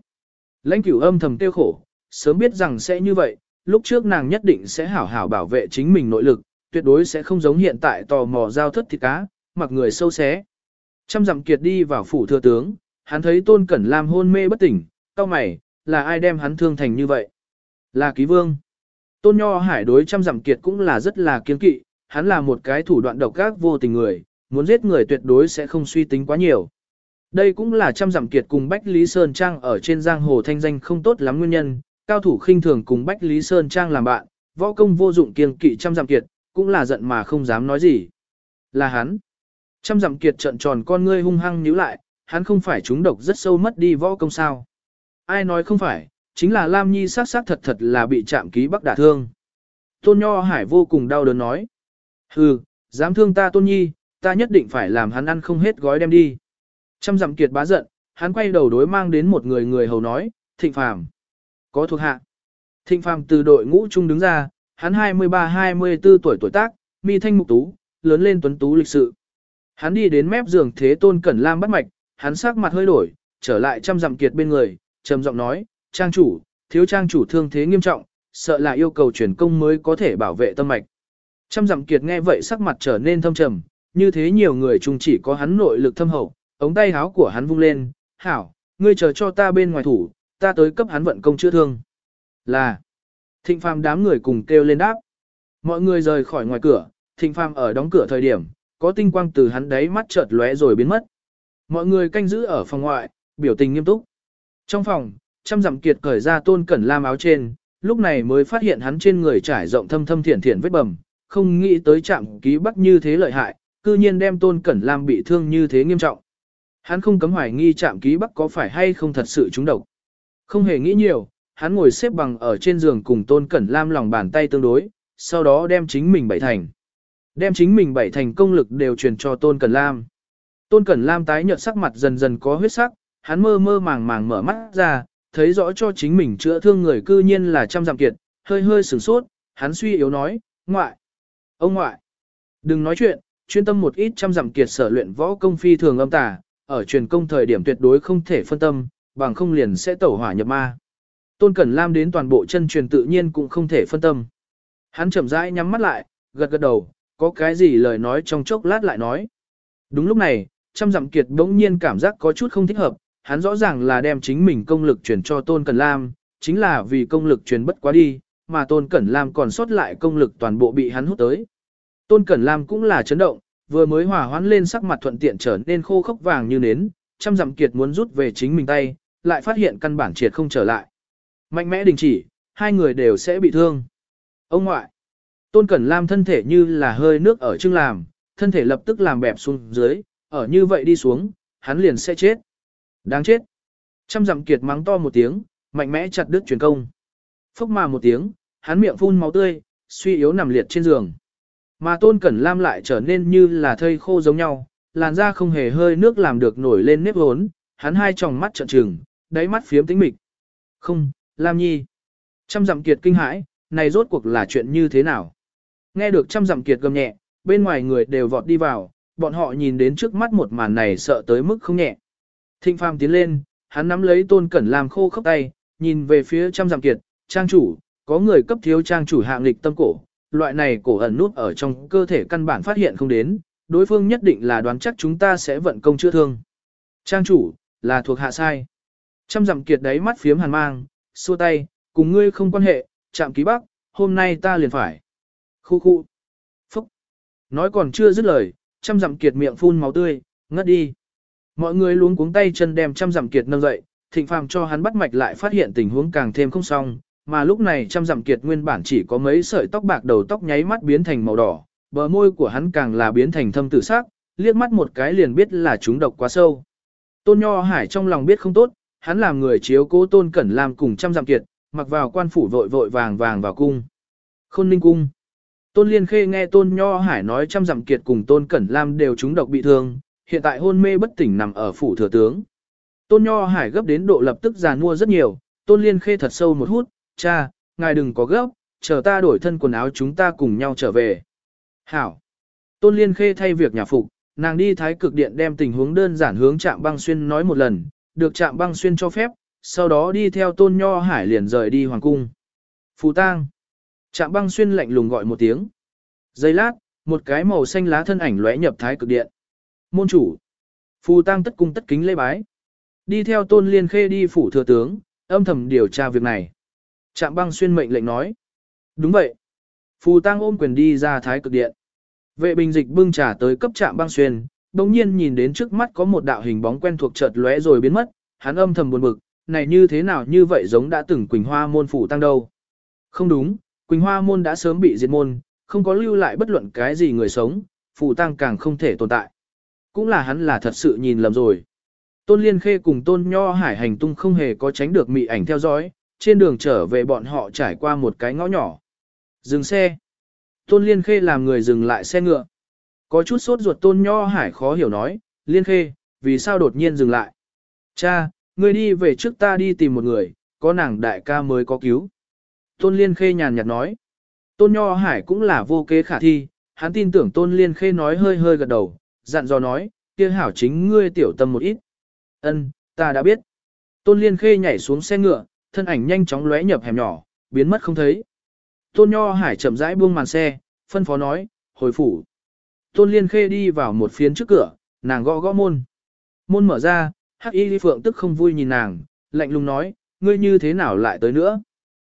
Lãnh cửu âm thầm tiêu khổ, sớm biết rằng sẽ như vậy, lúc trước nàng nhất định sẽ hảo hảo bảo vệ chính mình nội lực, tuyệt đối sẽ không giống hiện tại tò mò giao thất thịt cá, mặc người sâu xé. Trăm dặm kiệt đi vào phủ thừa tướng, hắn thấy tôn cẩn lam hôn mê bất tỉnh, cao mày, là ai đem hắn thương thành như vậy? Là ký vương. Tôn Nho Hải đối trăm dặm kiệt cũng là rất là kiên kỵ, hắn là một cái thủ đoạn độc ác vô tình người, muốn giết người tuyệt đối sẽ không suy tính quá nhiều. Đây cũng là trăm dặm kiệt cùng Bách Lý Sơn Trang ở trên giang hồ thanh danh không tốt lắm nguyên nhân, cao thủ khinh thường cùng Bách Lý Sơn Trang làm bạn, võ công vô dụng kiêng kỵ trăm dặm kiệt, cũng là giận mà không dám nói gì. Là hắn. Trăm dặm kiệt trận tròn con ngươi hung hăng nhíu lại, hắn không phải trúng độc rất sâu mất đi võ công sao. Ai nói không phải, chính là Lam Nhi sát sát thật thật là bị chạm ký bắc đả thương. Tôn Nho Hải vô cùng đau đớn nói. Hừ, dám thương ta Tôn Nhi, ta nhất định phải làm hắn ăn không hết gói đem đi. Trăm dặm kiệt bá giận, hắn quay đầu đối mang đến một người người hầu nói, thịnh phàm. Có thuộc hạ. Thịnh phàm từ đội ngũ trung đứng ra, hắn 23-24 tuổi tuổi tác, mi thanh mục tú, lớn lên tuấn tú lịch sự. Hắn đi đến mép giường thế tôn cẩn lam bắt mạch, hắn sắc mặt hơi đổi, trở lại trăm dặm kiệt bên người, trầm giọng nói, trang chủ, thiếu trang chủ thương thế nghiêm trọng, sợ là yêu cầu chuyển công mới có thể bảo vệ tâm mạch. Trăm dặm kiệt nghe vậy sắc mặt trở nên thâm trầm, như thế nhiều người chung chỉ có hắn nội lực thâm hậu, ống tay háo của hắn vung lên, hảo, ngươi chờ cho ta bên ngoài thủ, ta tới cấp hắn vận công chữa thương. Là, thịnh phàm đám người cùng kêu lên đáp. Mọi người rời khỏi ngoài cửa, thịnh phàm ở đóng cửa thời điểm, có tinh quang từ hắn đấy mắt chợt lóe rồi biến mất. Mọi người canh giữ ở phòng ngoại, biểu tình nghiêm túc. Trong phòng, trăm dặm kiệt cởi ra tôn cẩn lam áo trên, lúc này mới phát hiện hắn trên người trải rộng thâm thâm thiển thiển vết bầm, không nghĩ tới chạm ký bắc như thế lợi hại, cư nhiên đem tôn cẩn lam bị thương như thế nghiêm trọng. Hắn không cấm hoài nghi chạm ký bắc có phải hay không thật sự trúng độc. Không hề nghĩ nhiều, hắn ngồi xếp bằng ở trên giường cùng tôn cẩn lam lòng bàn tay tương đối, sau đó đem chính mình bảy thành. Đem chính mình bảy thành công lực đều truyền cho tôn cẩn lam. Tôn cẩn lam tái nhợt sắc mặt dần dần có huyết sắc, hắn mơ mơ màng màng mở mắt ra, thấy rõ cho chính mình chữa thương người cư nhiên là trăm dặm kiệt, hơi hơi sửng sốt, hắn suy yếu nói, ngoại, ông ngoại, đừng nói chuyện, chuyên tâm một ít trăm dặm kiệt sở luyện võ công phi thường âm tà, ở truyền công thời điểm tuyệt đối không thể phân tâm, bằng không liền sẽ tẩu hỏa nhập ma. Tôn Cẩn Lam đến toàn bộ chân truyền tự nhiên cũng không thể phân tâm. Hắn chậm rãi nhắm mắt lại, gật gật đầu, có cái gì lời nói trong chốc lát lại nói. Đúng lúc này, trăm dặm kiệt bỗng nhiên cảm giác có chút không thích hợp, hắn rõ ràng là đem chính mình công lực truyền cho Tôn Cẩn Lam, chính là vì công lực truyền bất quá đi, mà Tôn Cẩn Lam còn sót lại công lực toàn bộ bị hắn hút tới. Tôn Cẩn Lam cũng là chấn động, vừa mới hòa hoãn lên sắc mặt thuận tiện trở nên khô khốc vàng như nến, trăm dặm kiệt muốn rút về chính mình tay, lại phát hiện căn bản triệt không trở lại. Mạnh mẽ đình chỉ, hai người đều sẽ bị thương. Ông ngoại, Tôn Cẩn Lam thân thể như là hơi nước ở trưng làm, thân thể lập tức làm bẹp xuống dưới, ở như vậy đi xuống, hắn liền sẽ chết. Đáng chết. Trăm dặm kiệt mắng to một tiếng, mạnh mẽ chặt đứt truyền công. Phốc mà một tiếng, hắn miệng phun máu tươi, suy yếu nằm liệt trên giường. Mà Tôn Cẩn Lam lại trở nên như là thây khô giống nhau, làn da không hề hơi nước làm được nổi lên nếp hốn, hắn hai tròng mắt trợn trừng, đáy mắt phiếm tĩnh mịch. Không, Lam Nhi. Trăm dặm kiệt kinh hãi, này rốt cuộc là chuyện như thế nào? Nghe được trăm dặm kiệt gầm nhẹ, bên ngoài người đều vọt đi vào, bọn họ nhìn đến trước mắt một màn này sợ tới mức không nhẹ. Thịnh Phàm tiến lên, hắn nắm lấy Tôn Cẩn làm khô khốc tay, nhìn về phía trăm dặm kiệt, trang chủ, có người cấp thiếu trang chủ hạng lịch tâm cổ, loại này cổ ẩn nút ở trong cơ thể căn bản phát hiện không đến, đối phương nhất định là đoán chắc chúng ta sẽ vận công chữa thương. Trang chủ, là thuộc hạ sai. Trăm dặm kiệt đáy mắt phiếm hàn mang, xua tay, cùng ngươi không quan hệ, chạm ký bắc, hôm nay ta liền phải. Khu khu. Phúc. Nói còn chưa dứt lời, trăm dặm kiệt miệng phun máu tươi, ngất đi. Mọi người luống cuống tay chân đem trăm dặm kiệt nâng dậy, thịnh phàm cho hắn bắt mạch lại phát hiện tình huống càng thêm không xong, mà lúc này trăm dặm kiệt nguyên bản chỉ có mấy sợi tóc bạc đầu tóc nháy mắt biến thành màu đỏ, bờ môi của hắn càng là biến thành thâm tử sắc, liếc mắt một cái liền biết là chúng độc quá sâu. Tôn Nho Hải trong lòng biết không tốt, hắn làm người chiếu cố Tôn Cẩn làm cùng trăm dặm kiệt, mặc vào quan phủ vội vội vàng vàng vào cung. Khôn ninh cung. Tôn Liên Khê nghe Tôn Nho Hải nói trăm dặm kiệt cùng Tôn Cẩn Lam đều chúng độc bị thương, hiện tại hôn mê bất tỉnh nằm ở phủ thừa tướng. Tôn Nho Hải gấp đến độ lập tức già mua rất nhiều, Tôn Liên Khê thật sâu một hút, cha, ngài đừng có gấp, chờ ta đổi thân quần áo chúng ta cùng nhau trở về. Hảo. Tôn Liên Khê thay việc nhà phục, nàng đi thái cực điện đem tình huống đơn giản hướng Trạm Băng Xuyên nói một lần, được Trạm Băng Xuyên cho phép, sau đó đi theo Tôn Nho Hải liền rời đi hoàng cung. Phù tang. Trạm Băng Xuyên lạnh lùng gọi một tiếng. Giây lát, một cái màu xanh lá thân ảnh lóe nhập thái cực điện. Môn chủ. Phù tang tất cung tất kính lễ bái. Đi theo Tôn Liên Khê đi phủ thừa tướng, âm thầm điều tra việc này. Trạm băng xuyên mệnh lệnh nói. Đúng vậy. Phù Tăng ôm quyền đi ra thái cực điện. Vệ bình dịch bưng trà tới cấp trạm băng xuyên, đồng nhiên nhìn đến trước mắt có một đạo hình bóng quen thuộc chợt lóe rồi biến mất, hắn âm thầm buồn bực, này như thế nào như vậy giống đã từng Quỳnh Hoa môn phủ tăng đâu. Không đúng, Quỳnh Hoa môn đã sớm bị diệt môn, không có lưu lại bất luận cái gì người sống, phủ tăng càng không thể tồn tại. Cũng là hắn là thật sự nhìn lầm rồi. Tôn Liên Khê cùng Tôn Nho Hải hành tung không hề có tránh được mị ảnh theo dõi, trên đường trở về bọn họ trải qua một cái ngõ nhỏ. Dừng xe. Tôn Liên Khê làm người dừng lại xe ngựa. Có chút sốt ruột Tôn Nho Hải khó hiểu nói, Liên Khê, vì sao đột nhiên dừng lại? Cha, người đi về trước ta đi tìm một người, có nàng đại ca mới có cứu. Tôn Liên Khê nhàn nhạt nói. Tôn Nho Hải cũng là vô kế khả thi, hắn tin tưởng Tôn Liên Khê nói hơi hơi gật đầu, dặn dò nói, kia hảo chính ngươi tiểu tâm một ít. Ân, ta đã biết. Tôn Liên Khê nhảy xuống xe ngựa, thân ảnh nhanh chóng lóe nhập hẻm nhỏ, biến mất không thấy. Tôn Nho Hải chậm rãi buông màn xe, phân phó nói, hồi phủ. Tôn Liên Khê đi vào một phiến trước cửa, nàng gõ gõ môn. Môn mở ra, Hắc Y Phượng tức không vui nhìn nàng, lạnh lùng nói, ngươi như thế nào lại tới nữa?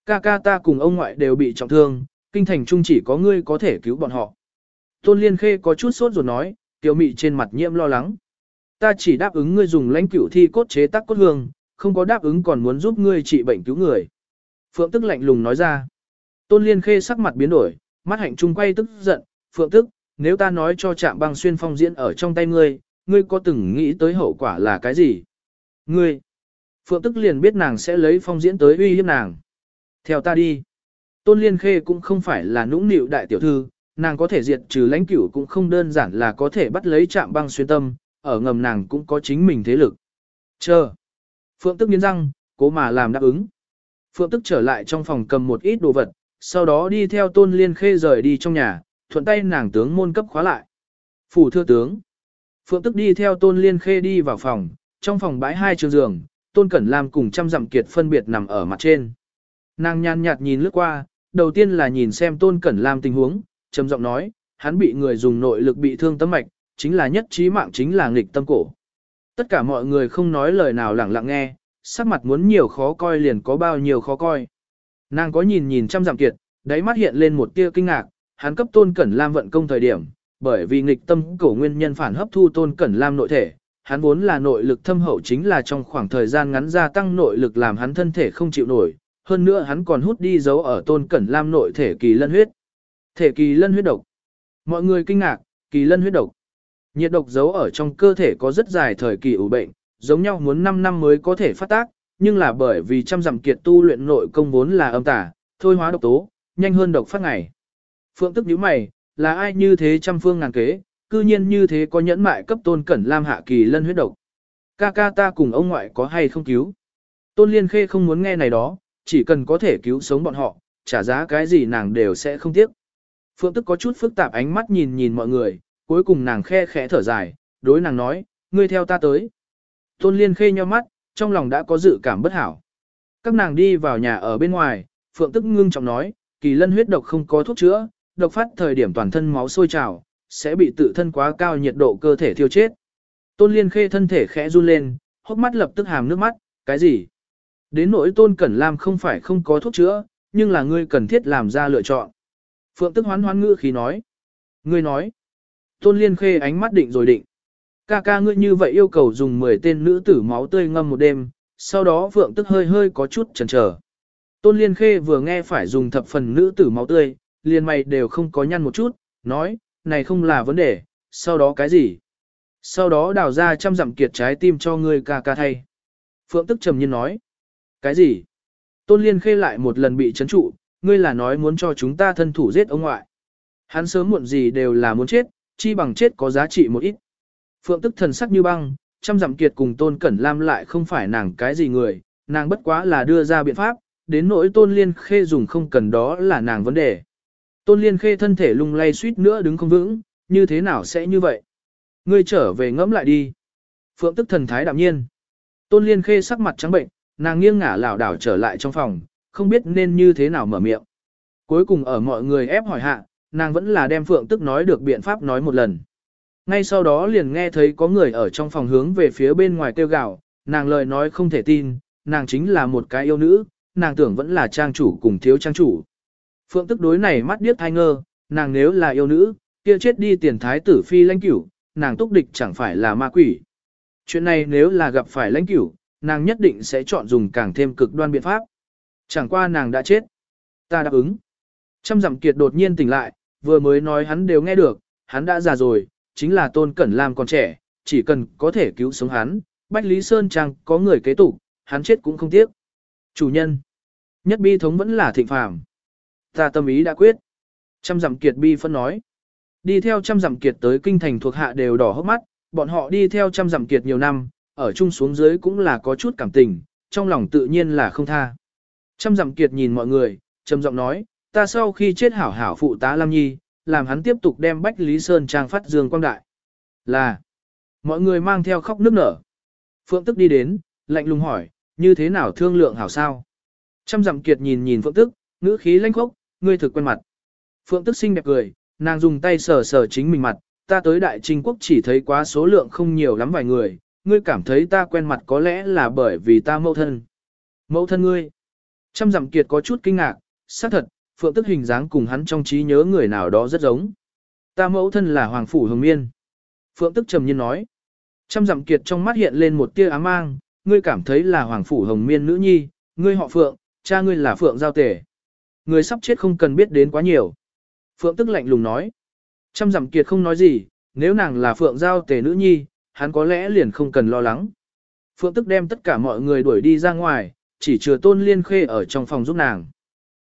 Ca ca ta cùng ông ngoại đều bị trọng thương, kinh thành trung chỉ có ngươi có thể cứu bọn họ. Tôn Liên Khê có chút sốt ruột nói, tiểu mị trên mặt nhiễm lo lắng. Ta chỉ đáp ứng ngươi dùng lãnh cửu thi cốt chế tác cốt hương, không có đáp ứng còn muốn giúp ngươi trị bệnh cứu người. Phượng tức lạnh lùng nói ra. Tôn Liên Khê sắc mặt biến đổi, mắt hạnh trung quay tức giận, Phượng tức, nếu ta nói cho trạm băng xuyên phong diễn ở trong tay ngươi, ngươi có từng nghĩ tới hậu quả là cái gì? Ngươi! Phượng tức liền biết nàng sẽ lấy phong diễn tới uy hiếp nàng. Theo ta đi. Tôn Liên Khê cũng không phải là nũng nịu đại tiểu thư, nàng có thể diệt trừ lãnh cửu cũng không đơn giản là có thể bắt lấy trạm băng xuyên tâm, ở ngầm nàng cũng có chính mình thế lực. Chờ. Phượng tức nghiến răng, cố mà làm đáp ứng. Phượng tức trở lại trong phòng cầm một ít đồ vật, sau đó đi theo tôn liên khê rời đi trong nhà, thuận tay nàng tướng môn cấp khóa lại. Phủ thưa tướng. Phượng tức đi theo tôn liên khê đi vào phòng, trong phòng bãi hai trường giường, tôn cẩn làm cùng trăm dặm kiệt phân biệt nằm ở mặt trên. Nàng nhàn nhạt nhìn lướt qua, đầu tiên là nhìn xem tôn cẩn lam tình huống, trầm giọng nói, hắn bị người dùng nội lực bị thương tâm mạch, chính là nhất trí mạng chính là nghịch tâm cổ. Tất cả mọi người không nói lời nào lặng lặng nghe, sắc mặt muốn nhiều khó coi liền có bao nhiêu khó coi. Nàng có nhìn nhìn trăm giảm kiệt, đáy mắt hiện lên một tia kinh ngạc, hắn cấp tôn cẩn lam vận công thời điểm, bởi vì nghịch tâm cổ nguyên nhân phản hấp thu tôn cẩn lam nội thể, hắn vốn là nội lực thâm hậu chính là trong khoảng thời gian ngắn gia tăng nội lực làm hắn thân thể không chịu nổi, hơn nữa hắn còn hút đi dấu ở tôn cẩn lam nội thể kỳ lân huyết. Thể kỳ lân huyết độc. Mọi người kinh ngạc, kỳ lân huyết độc. Nhiệt độc giấu ở trong cơ thể có rất dài thời kỳ ủ bệnh, giống nhau muốn 5 năm mới có thể phát tác, nhưng là bởi vì trăm dặm kiệt tu luyện nội công vốn là âm tả, thôi hóa độc tố, nhanh hơn độc phát ngày. Phượng tức nhíu mày, là ai như thế trăm phương ngàn kế, cư nhiên như thế có nhẫn mại cấp tôn cẩn lam hạ kỳ lân huyết độc. Ca ca ta cùng ông ngoại có hay không cứu? Tôn liên khê không muốn nghe này đó, chỉ cần có thể cứu sống bọn họ, trả giá cái gì nàng đều sẽ không tiếc. Phượng tức có chút phức tạp ánh mắt nhìn nhìn mọi người, cuối cùng nàng khe khẽ thở dài, đối nàng nói, ngươi theo ta tới. Tôn Liên khê nheo mắt, trong lòng đã có dự cảm bất hảo. Các nàng đi vào nhà ở bên ngoài, Phượng tức ngưng trọng nói, kỳ lân huyết độc không có thuốc chữa, độc phát thời điểm toàn thân máu sôi trào, sẽ bị tự thân quá cao nhiệt độ cơ thể thiêu chết. Tôn Liên khê thân thể khẽ run lên, hốc mắt lập tức hàm nước mắt, cái gì? Đến nỗi Tôn Cẩn Lam không phải không có thuốc chữa, nhưng là ngươi cần thiết làm ra lựa chọn. Phượng tức hoán hoán ngữ khí nói. Ngươi nói. Tôn Liên Khê ánh mắt định rồi định. Ca ca ngươi như vậy yêu cầu dùng 10 tên nữ tử máu tươi ngâm một đêm, sau đó Phượng tức hơi hơi có chút chần chờ. Tôn Liên Khê vừa nghe phải dùng thập phần nữ tử máu tươi, liền mày đều không có nhăn một chút, nói, này không là vấn đề, sau đó cái gì? Sau đó đào ra trăm dặm kiệt trái tim cho ngươi ca ca thay. Phượng tức trầm nhiên nói, cái gì? Tôn Liên Khê lại một lần bị chấn trụ, ngươi là nói muốn cho chúng ta thân thủ giết ông ngoại. Hắn sớm muộn gì đều là muốn chết, chi bằng chết có giá trị một ít. Phượng tức thần sắc như băng, trăm dặm kiệt cùng tôn cẩn lam lại không phải nàng cái gì người, nàng bất quá là đưa ra biện pháp, đến nỗi tôn liên khê dùng không cần đó là nàng vấn đề. Tôn liên khê thân thể lung lay suýt nữa đứng không vững, như thế nào sẽ như vậy? Ngươi trở về ngẫm lại đi. Phượng tức thần thái đạm nhiên. Tôn liên khê sắc mặt trắng bệnh, nàng nghiêng ngả lảo đảo trở lại trong phòng, không biết nên như thế nào mở miệng. Cuối cùng ở mọi người ép hỏi hạ, nàng vẫn là đem Phượng tức nói được biện pháp nói một lần. Ngay sau đó liền nghe thấy có người ở trong phòng hướng về phía bên ngoài kêu gào, nàng lời nói không thể tin, nàng chính là một cái yêu nữ, nàng tưởng vẫn là trang chủ cùng thiếu trang chủ. Phượng tức đối này mắt điếc thai ngơ, nàng nếu là yêu nữ, kia chết đi tiền thái tử phi lãnh cửu, nàng túc địch chẳng phải là ma quỷ. Chuyện này nếu là gặp phải lãnh cửu, nàng nhất định sẽ chọn dùng càng thêm cực đoan biện pháp. Chẳng qua nàng đã chết. Ta đáp ứng. Trăm dặm kiệt đột nhiên tỉnh lại, vừa mới nói hắn đều nghe được, hắn đã già rồi, chính là tôn cẩn làm còn trẻ, chỉ cần có thể cứu sống hắn, Bách Lý Sơn Trang có người kế tục, hắn chết cũng không tiếc. Chủ nhân. Nhất bi thống vẫn là thịnh phàm. Ta tâm ý đã quyết. Trăm dặm kiệt bi phân nói. Đi theo trăm dặm kiệt tới kinh thành thuộc hạ đều đỏ hốc mắt, bọn họ đi theo trăm dặm kiệt nhiều năm, ở chung xuống dưới cũng là có chút cảm tình, trong lòng tự nhiên là không tha. Trăm dặm kiệt nhìn mọi người, trầm giọng nói, ta sau khi chết hảo hảo phụ tá Lam Nhi, làm hắn tiếp tục đem Bách Lý Sơn trang phát dương quang đại. Là, mọi người mang theo khóc nước nở. Phượng tức đi đến, lạnh lùng hỏi, như thế nào thương lượng hảo sao? Trăm dặm kiệt nhìn nhìn Phượng tức, ngữ khí lanh khốc, ngươi thực quen mặt. Phượng tức xinh đẹp cười, nàng dùng tay sờ sờ chính mình mặt, ta tới đại trinh quốc chỉ thấy quá số lượng không nhiều lắm vài người, ngươi cảm thấy ta quen mặt có lẽ là bởi vì ta mẫu thân. Mẫu thân ngươi. Trăm dặm kiệt có chút kinh ngạc, xác thật, phượng tức hình dáng cùng hắn trong trí nhớ người nào đó rất giống. Ta mẫu thân là Hoàng Phủ Hồng Miên. Phượng tức trầm nhiên nói. Trăm dặm kiệt trong mắt hiện lên một tia ám mang, ngươi cảm thấy là Hoàng Phủ Hồng Miên nữ nhi, ngươi họ Phượng, cha ngươi là Phượng Giao Tể. Người sắp chết không cần biết đến quá nhiều. Phượng tức lạnh lùng nói. Trăm dặm kiệt không nói gì, nếu nàng là Phượng Giao Tể nữ nhi, hắn có lẽ liền không cần lo lắng. Phượng tức đem tất cả mọi người đuổi đi ra ngoài, chỉ chừa tôn liên khê ở trong phòng giúp nàng.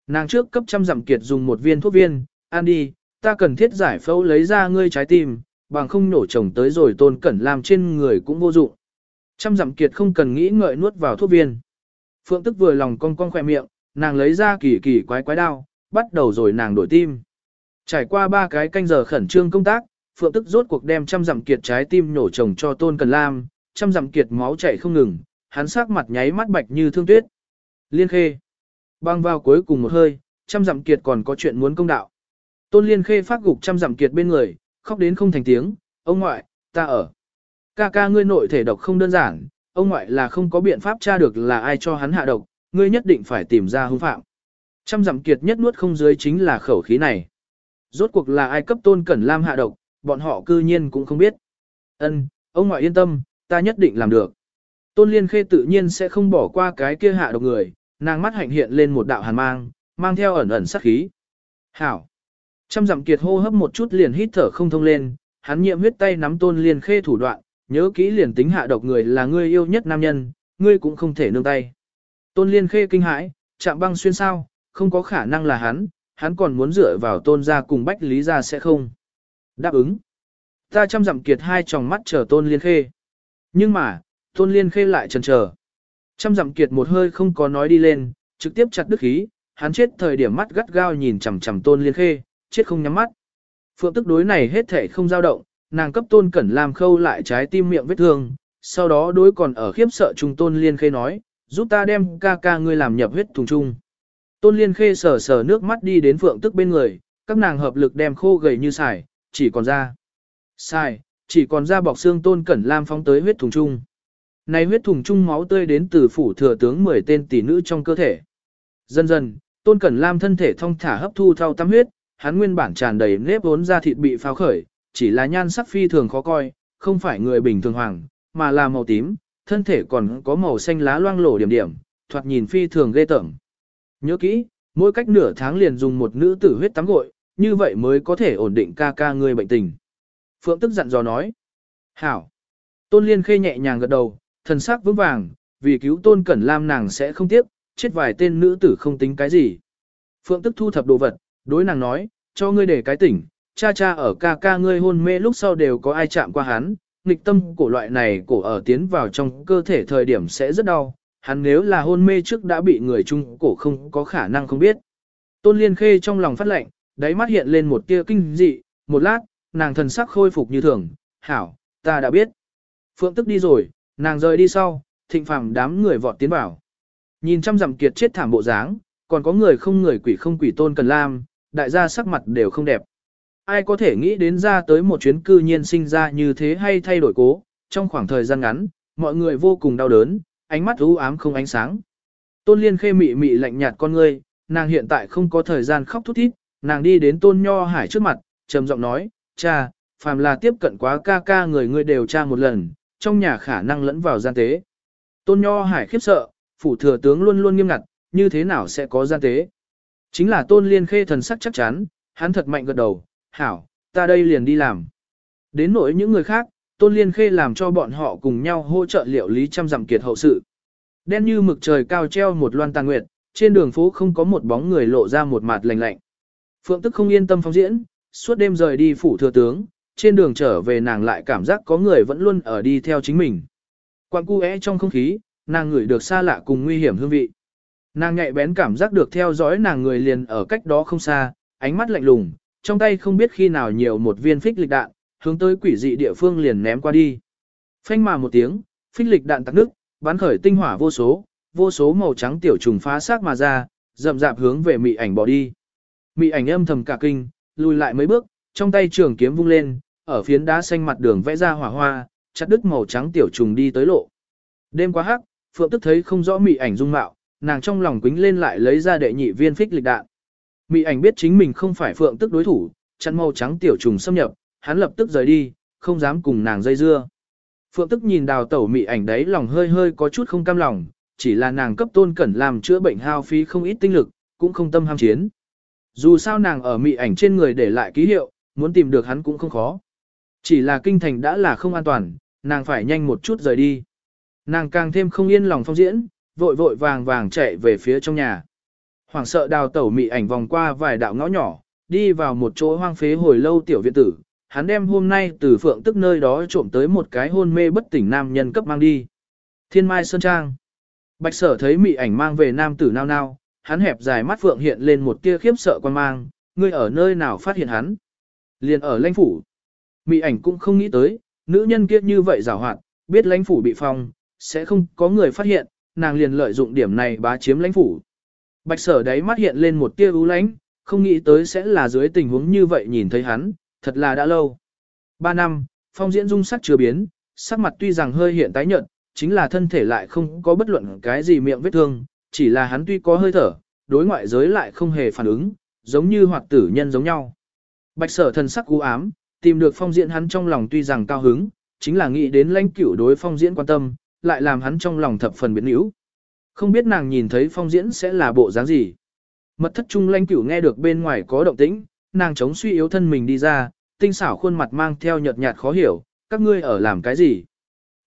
Nàng trước cấp trăm dặm kiệt dùng một viên thuốc viên, ăn đi, ta cần thiết giải phẫu lấy ra ngươi trái tim, bằng không nổ chồng tới rồi tôn cẩn làm trên người cũng vô dụng. Trăm dặm kiệt không cần nghĩ ngợi nuốt vào thuốc viên. Phượng tức vừa lòng cong cong khỏe miệng, nàng lấy ra kỳ kỳ quái quái đao, bắt đầu rồi nàng đổi tim. Trải qua ba cái canh giờ khẩn trương công tác, Phượng tức rốt cuộc đem trăm dặm kiệt trái tim nổ chồng cho tôn cần lam, trăm dặm kiệt máu chảy không ngừng, hắn sắc mặt nháy mắt bạch như thương tuyết. Liên khê. Băng vào cuối cùng một hơi, trăm dặm kiệt còn có chuyện muốn công đạo. Tôn liên khê phát gục trăm dặm kiệt bên người, khóc đến không thành tiếng, ông ngoại, ta ở. Ca ca ngươi nội thể độc không đơn giản, ông ngoại là không có biện pháp tra được là ai cho hắn hạ độc, ngươi nhất định phải tìm ra hung phạm. Trăm dặm kiệt nhất nuốt không dưới chính là khẩu khí này. Rốt cuộc là ai cấp tôn cẩn lam hạ độc, bọn họ cư nhiên cũng không biết. Ân, ông ngoại yên tâm, ta nhất định làm được. Tôn Liên Khê tự nhiên sẽ không bỏ qua cái kia hạ độc người, nàng mắt hạnh hiện lên một đạo hàn mang, mang theo ẩn ẩn sát khí. Hảo. Trăm dặm kiệt hô hấp một chút liền hít thở không thông lên, hắn nhiệm huyết tay nắm Tôn Liên Khê thủ đoạn, nhớ kỹ liền tính hạ độc người là ngươi yêu nhất nam nhân, ngươi cũng không thể nương tay. Tôn Liên Khê kinh hãi, chạm băng xuyên sao, không có khả năng là hắn, hắn còn muốn dựa vào Tôn gia cùng Bách Lý gia sẽ không. Đáp ứng. Ta chăm dặm kiệt hai tròng mắt chờ tôn liên khê. Nhưng mà, tôn liên khê lại chần chờ. Chăm dặm kiệt một hơi không có nói đi lên, trực tiếp chặt đứt khí, hắn chết thời điểm mắt gắt gao nhìn chằm chằm tôn liên khê, chết không nhắm mắt. Phượng tức đối này hết thể không dao động, nàng cấp tôn cẩn làm khâu lại trái tim miệng vết thương, sau đó đối còn ở khiếp sợ trung tôn liên khê nói, giúp ta đem ca ca ngươi làm nhập huyết thùng chung. Tôn liên khê sờ sờ nước mắt đi đến phượng tức bên người, các nàng hợp lực đem khô gầy như xài, chỉ còn ra. Sai, chỉ còn da bọc xương tôn cẩn lam phóng tới huyết thùng chung. Này huyết thùng chung máu tươi đến từ phủ thừa tướng 10 tên tỷ nữ trong cơ thể. Dần dần, tôn cẩn lam thân thể thông thả hấp thu thao tắm huyết, hắn nguyên bản tràn đầy nếp vốn da thịt bị pháo khởi, chỉ là nhan sắc phi thường khó coi, không phải người bình thường hoàng, mà là màu tím, thân thể còn có màu xanh lá loang lổ điểm điểm, thoạt nhìn phi thường ghê tởm. Nhớ kỹ, mỗi cách nửa tháng liền dùng một nữ tử huyết tắm gội, như vậy mới có thể ổn định ca ca ngươi bệnh tình. Phượng tức dặn dò nói. Hảo. Tôn Liên Khê nhẹ nhàng gật đầu, thần sắc vững vàng, vì cứu Tôn Cẩn Lam nàng sẽ không tiếc, chết vài tên nữ tử không tính cái gì. Phượng tức thu thập đồ vật, đối nàng nói, cho ngươi để cái tỉnh, cha cha ở ca ca ngươi hôn mê lúc sau đều có ai chạm qua hắn, nghịch tâm cổ loại này cổ ở tiến vào trong cơ thể thời điểm sẽ rất đau, hắn nếu là hôn mê trước đã bị người chung cổ không có khả năng không biết. Tôn Liên Khê trong lòng phát lệnh, đáy mắt hiện lên một tia kinh dị, một lát, nàng thần sắc khôi phục như thường, hảo, ta đã biết. Phượng tức đi rồi, nàng rời đi sau, thịnh phàm đám người vọt tiến vào. Nhìn trăm dặm kiệt chết thảm bộ dáng, còn có người không người quỷ không quỷ tôn cần lam, đại gia sắc mặt đều không đẹp. Ai có thể nghĩ đến ra tới một chuyến cư nhiên sinh ra như thế hay thay đổi cố, trong khoảng thời gian ngắn, mọi người vô cùng đau đớn, ánh mắt u ám không ánh sáng. Tôn liên khê mị mị lạnh nhạt con ngươi, nàng hiện tại không có thời gian khóc thút thít, nàng đi đến tôn nho hải trước mặt, trầm giọng nói, cha, phàm là tiếp cận quá ca ca người ngươi đều tra một lần, trong nhà khả năng lẫn vào gian tế. Tôn Nho Hải khiếp sợ, phủ thừa tướng luôn luôn nghiêm ngặt, như thế nào sẽ có gian tế. Chính là Tôn Liên Khê thần sắc chắc chắn, hắn thật mạnh gật đầu, hảo, ta đây liền đi làm. Đến nỗi những người khác, Tôn Liên Khê làm cho bọn họ cùng nhau hỗ trợ liệu lý trăm dặm kiệt hậu sự. Đen như mực trời cao treo một loan tàn nguyệt, trên đường phố không có một bóng người lộ ra một mặt lạnh lạnh. Phượng tức không yên tâm phong diễn, suốt đêm rời đi phủ thừa tướng, trên đường trở về nàng lại cảm giác có người vẫn luôn ở đi theo chính mình. Quang cu é trong không khí, nàng ngửi được xa lạ cùng nguy hiểm hương vị. Nàng nhạy bén cảm giác được theo dõi nàng người liền ở cách đó không xa, ánh mắt lạnh lùng, trong tay không biết khi nào nhiều một viên phích lịch đạn, hướng tới quỷ dị địa phương liền ném qua đi. Phanh mà một tiếng, phích lịch đạn tắc nước, bắn khởi tinh hỏa vô số, vô số màu trắng tiểu trùng phá xác mà ra, rậm rạp hướng về mị ảnh bỏ đi. Mị ảnh âm thầm cả kinh, lùi lại mấy bước, trong tay trường kiếm vung lên, ở phiến đá xanh mặt đường vẽ ra hỏa hoa, chặt đứt màu trắng tiểu trùng đi tới lộ. Đêm quá hắc, Phượng tức thấy không rõ mị ảnh dung mạo, nàng trong lòng quính lên lại lấy ra đệ nhị viên phích lịch đạn. Mị ảnh biết chính mình không phải Phượng tức đối thủ, chặn màu trắng tiểu trùng xâm nhập, hắn lập tức rời đi, không dám cùng nàng dây dưa. Phượng tức nhìn đào tẩu mị ảnh đấy lòng hơi hơi có chút không cam lòng, chỉ là nàng cấp tôn cẩn làm chữa bệnh hao phí không ít tinh lực, cũng không tâm ham chiến. Dù sao nàng ở mị ảnh trên người để lại ký hiệu, muốn tìm được hắn cũng không khó. Chỉ là kinh thành đã là không an toàn, nàng phải nhanh một chút rời đi. Nàng càng thêm không yên lòng phong diễn, vội vội vàng vàng chạy về phía trong nhà. Hoàng sợ đào tẩu mị ảnh vòng qua vài đạo ngõ nhỏ, đi vào một chỗ hoang phế hồi lâu tiểu viện tử. Hắn đem hôm nay từ phượng tức nơi đó trộm tới một cái hôn mê bất tỉnh nam nhân cấp mang đi. Thiên Mai Sơn Trang. Bạch sở thấy mị ảnh mang về nam tử nao nao, hắn hẹp dài mắt phượng hiện lên một tia khiếp sợ quan mang, ngươi ở nơi nào phát hiện hắn. Liền ở lãnh phủ. Mị ảnh cũng không nghĩ tới, nữ nhân kia như vậy rào hoạt, biết lãnh phủ bị phong, sẽ không có người phát hiện, nàng liền lợi dụng điểm này bá chiếm lãnh phủ. Bạch sở đáy mắt hiện lên một tia ưu lãnh, không nghĩ tới sẽ là dưới tình huống như vậy nhìn thấy hắn, thật là đã lâu. Ba năm, phong diễn dung sắc chưa biến, sắc mặt tuy rằng hơi hiện tái nhợt, chính là thân thể lại không có bất luận cái gì miệng vết thương, chỉ là hắn tuy có hơi thở, đối ngoại giới lại không hề phản ứng, giống như hoạt tử nhân giống nhau. Bạch sở thần sắc u ám, tìm được phong diễn hắn trong lòng tuy rằng cao hứng, chính là nghĩ đến lãnh cửu đối phong diễn quan tâm, lại làm hắn trong lòng thập phần biến yếu. Không biết nàng nhìn thấy phong diễn sẽ là bộ dáng gì. Mật thất trung lãnh cửu nghe được bên ngoài có động tĩnh, nàng chống suy yếu thân mình đi ra, tinh xảo khuôn mặt mang theo nhợt nhạt khó hiểu, các ngươi ở làm cái gì.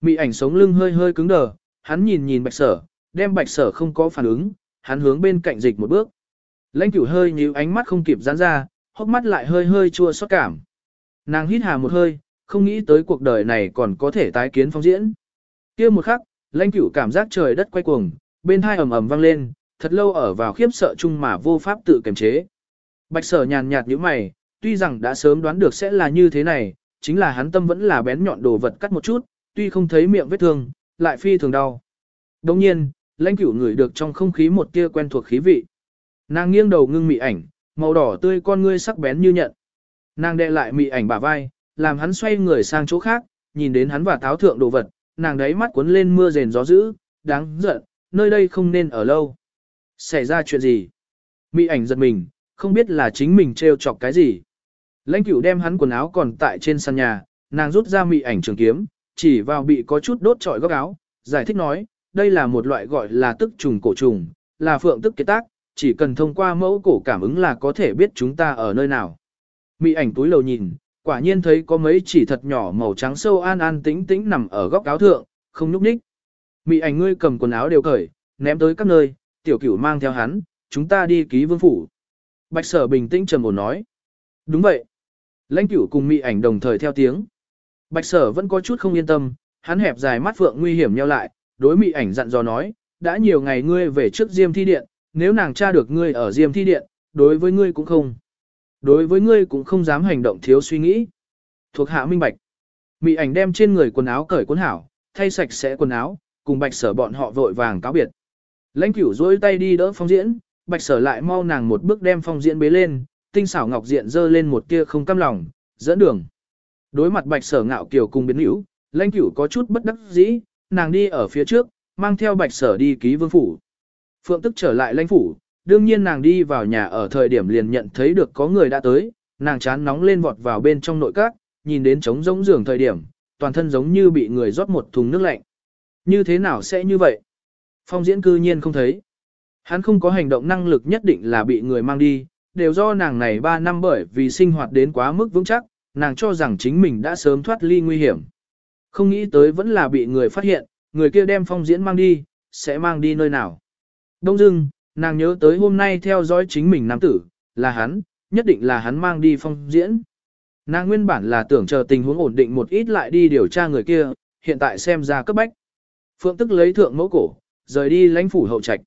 Mị ảnh sống lưng hơi hơi cứng đờ, hắn nhìn nhìn bạch sở, đem bạch sở không có phản ứng, hắn hướng bên cạnh dịch một bước. Lãnh cửu hơi nhíu ánh mắt không kịp giãn ra, hốc mắt lại hơi hơi chua xót cảm. Nàng hít hà một hơi, không nghĩ tới cuộc đời này còn có thể tái kiến phong diễn. kia một khắc, lãnh cửu cảm giác trời đất quay cuồng, bên hai ầm ầm vang lên, thật lâu ở vào khiếp sợ chung mà vô pháp tự kiềm chế. Bạch sở nhàn nhạt như mày, tuy rằng đã sớm đoán được sẽ là như thế này, chính là hắn tâm vẫn là bén nhọn đồ vật cắt một chút, tuy không thấy miệng vết thương, lại phi thường đau. Đồng nhiên, lãnh cửu ngửi được trong không khí một tia quen thuộc khí vị. Nàng nghiêng đầu ngưng mị ảnh, màu đỏ tươi con ngươi sắc bén như nhận. Nàng đệ lại mị ảnh bả vai, làm hắn xoay người sang chỗ khác, nhìn đến hắn và táo thượng đồ vật, nàng đấy mắt cuốn lên mưa rền gió dữ, đáng giận, nơi đây không nên ở lâu. Xảy ra chuyện gì? Mị ảnh giật mình, không biết là chính mình trêu chọc cái gì. Lãnh cửu đem hắn quần áo còn tại trên sàn nhà, nàng rút ra mị ảnh trường kiếm, chỉ vào bị có chút đốt trọi góc áo, giải thích nói, đây là một loại gọi là tức trùng cổ trùng, là phượng tức kết tác, chỉ cần thông qua mẫu cổ cảm ứng là có thể biết chúng ta ở nơi nào. Mị ảnh túi lầu nhìn, quả nhiên thấy có mấy chỉ thật nhỏ màu trắng sâu an an tĩnh tĩnh nằm ở góc áo thượng, không nhúc nhích. Mị ảnh ngươi cầm quần áo đều cởi, ném tới các nơi, tiểu cửu mang theo hắn, chúng ta đi ký vương phủ. Bạch sở bình tĩnh trầm ổn nói. Đúng vậy. Lãnh cửu cùng mị ảnh đồng thời theo tiếng. Bạch sở vẫn có chút không yên tâm, hắn hẹp dài mắt phượng nguy hiểm nheo lại, đối mị ảnh dặn dò nói, đã nhiều ngày ngươi về trước diêm thi điện, nếu nàng tra được ngươi ở diêm thi điện, đối với ngươi cũng không. Đối với ngươi cũng không dám hành động thiếu suy nghĩ. Thuộc hạ minh bạch. Mị ảnh đem trên người quần áo cởi quần hảo, thay sạch sẽ quần áo, cùng bạch sở bọn họ vội vàng cáo biệt. Lãnh cửu dối tay đi đỡ phong diễn, bạch sở lại mau nàng một bước đem phong diễn bế lên, tinh xảo ngọc diện dơ lên một tia không cam lòng, dẫn đường. Đối mặt bạch sở ngạo kiều cùng biến hữu, lãnh cửu có chút bất đắc dĩ, nàng đi ở phía trước, mang theo bạch sở đi ký vương phủ. Phượng tức trở lại lãnh phủ, đương nhiên nàng đi vào nhà ở thời điểm liền nhận thấy được có người đã tới, nàng chán nóng lên vọt vào bên trong nội các, nhìn đến trống rỗng giường thời điểm, toàn thân giống như bị người rót một thùng nước lạnh. Như thế nào sẽ như vậy? Phong diễn cư nhiên không thấy. Hắn không có hành động năng lực nhất định là bị người mang đi, đều do nàng này 3 năm bởi vì sinh hoạt đến quá mức vững chắc, nàng cho rằng chính mình đã sớm thoát ly nguy hiểm. Không nghĩ tới vẫn là bị người phát hiện, người kia đem phong diễn mang đi, sẽ mang đi nơi nào. Đông dưng, nàng nhớ tới hôm nay theo dõi chính mình nam tử, là hắn, nhất định là hắn mang đi phong diễn. Nàng nguyên bản là tưởng chờ tình huống ổn định một ít lại đi điều tra người kia, hiện tại xem ra cấp bách. Phượng tức lấy thượng mẫu cổ, rời đi lãnh phủ hậu trạch.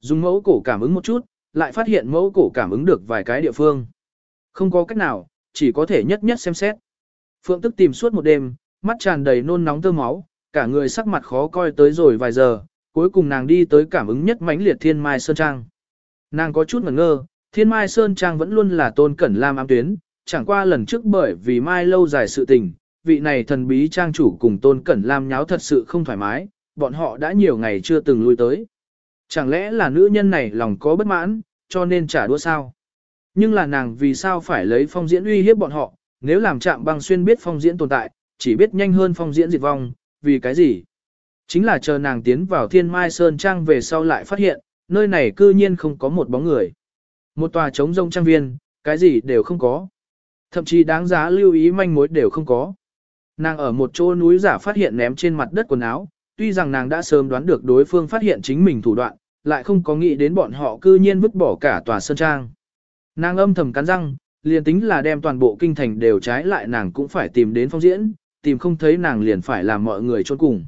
Dùng mẫu cổ cảm ứng một chút, lại phát hiện mẫu cổ cảm ứng được vài cái địa phương. Không có cách nào, chỉ có thể nhất nhất xem xét. Phượng tức tìm suốt một đêm, mắt tràn đầy nôn nóng tơ máu, cả người sắc mặt khó coi tới rồi vài giờ, cuối cùng nàng đi tới cảm ứng nhất mãnh liệt Thiên Mai Sơn Trang. Nàng có chút ngẩn ngơ, Thiên Mai Sơn Trang vẫn luôn là tôn cẩn lam ám tuyến, chẳng qua lần trước bởi vì Mai lâu dài sự tình, vị này thần bí trang chủ cùng tôn cẩn lam nháo thật sự không thoải mái, bọn họ đã nhiều ngày chưa từng lui tới. Chẳng lẽ là nữ nhân này lòng có bất mãn, cho nên trả đũa sao? Nhưng là nàng vì sao phải lấy phong diễn uy hiếp bọn họ, nếu làm chạm băng xuyên biết phong diễn tồn tại, chỉ biết nhanh hơn phong diễn diệt vong, vì cái gì? Chính là chờ nàng tiến vào thiên mai sơn trang về sau lại phát hiện, nơi này cư nhiên không có một bóng người. Một tòa trống rông trang viên, cái gì đều không có. Thậm chí đáng giá lưu ý manh mối đều không có. Nàng ở một chỗ núi giả phát hiện ném trên mặt đất quần áo, tuy rằng nàng đã sớm đoán được đối phương phát hiện chính mình thủ đoạn, lại không có nghĩ đến bọn họ cư nhiên vứt bỏ cả tòa sơn trang. Nàng âm thầm cắn răng, liền tính là đem toàn bộ kinh thành đều trái lại nàng cũng phải tìm đến phong diễn, tìm không thấy nàng liền phải làm mọi người trốn cùng.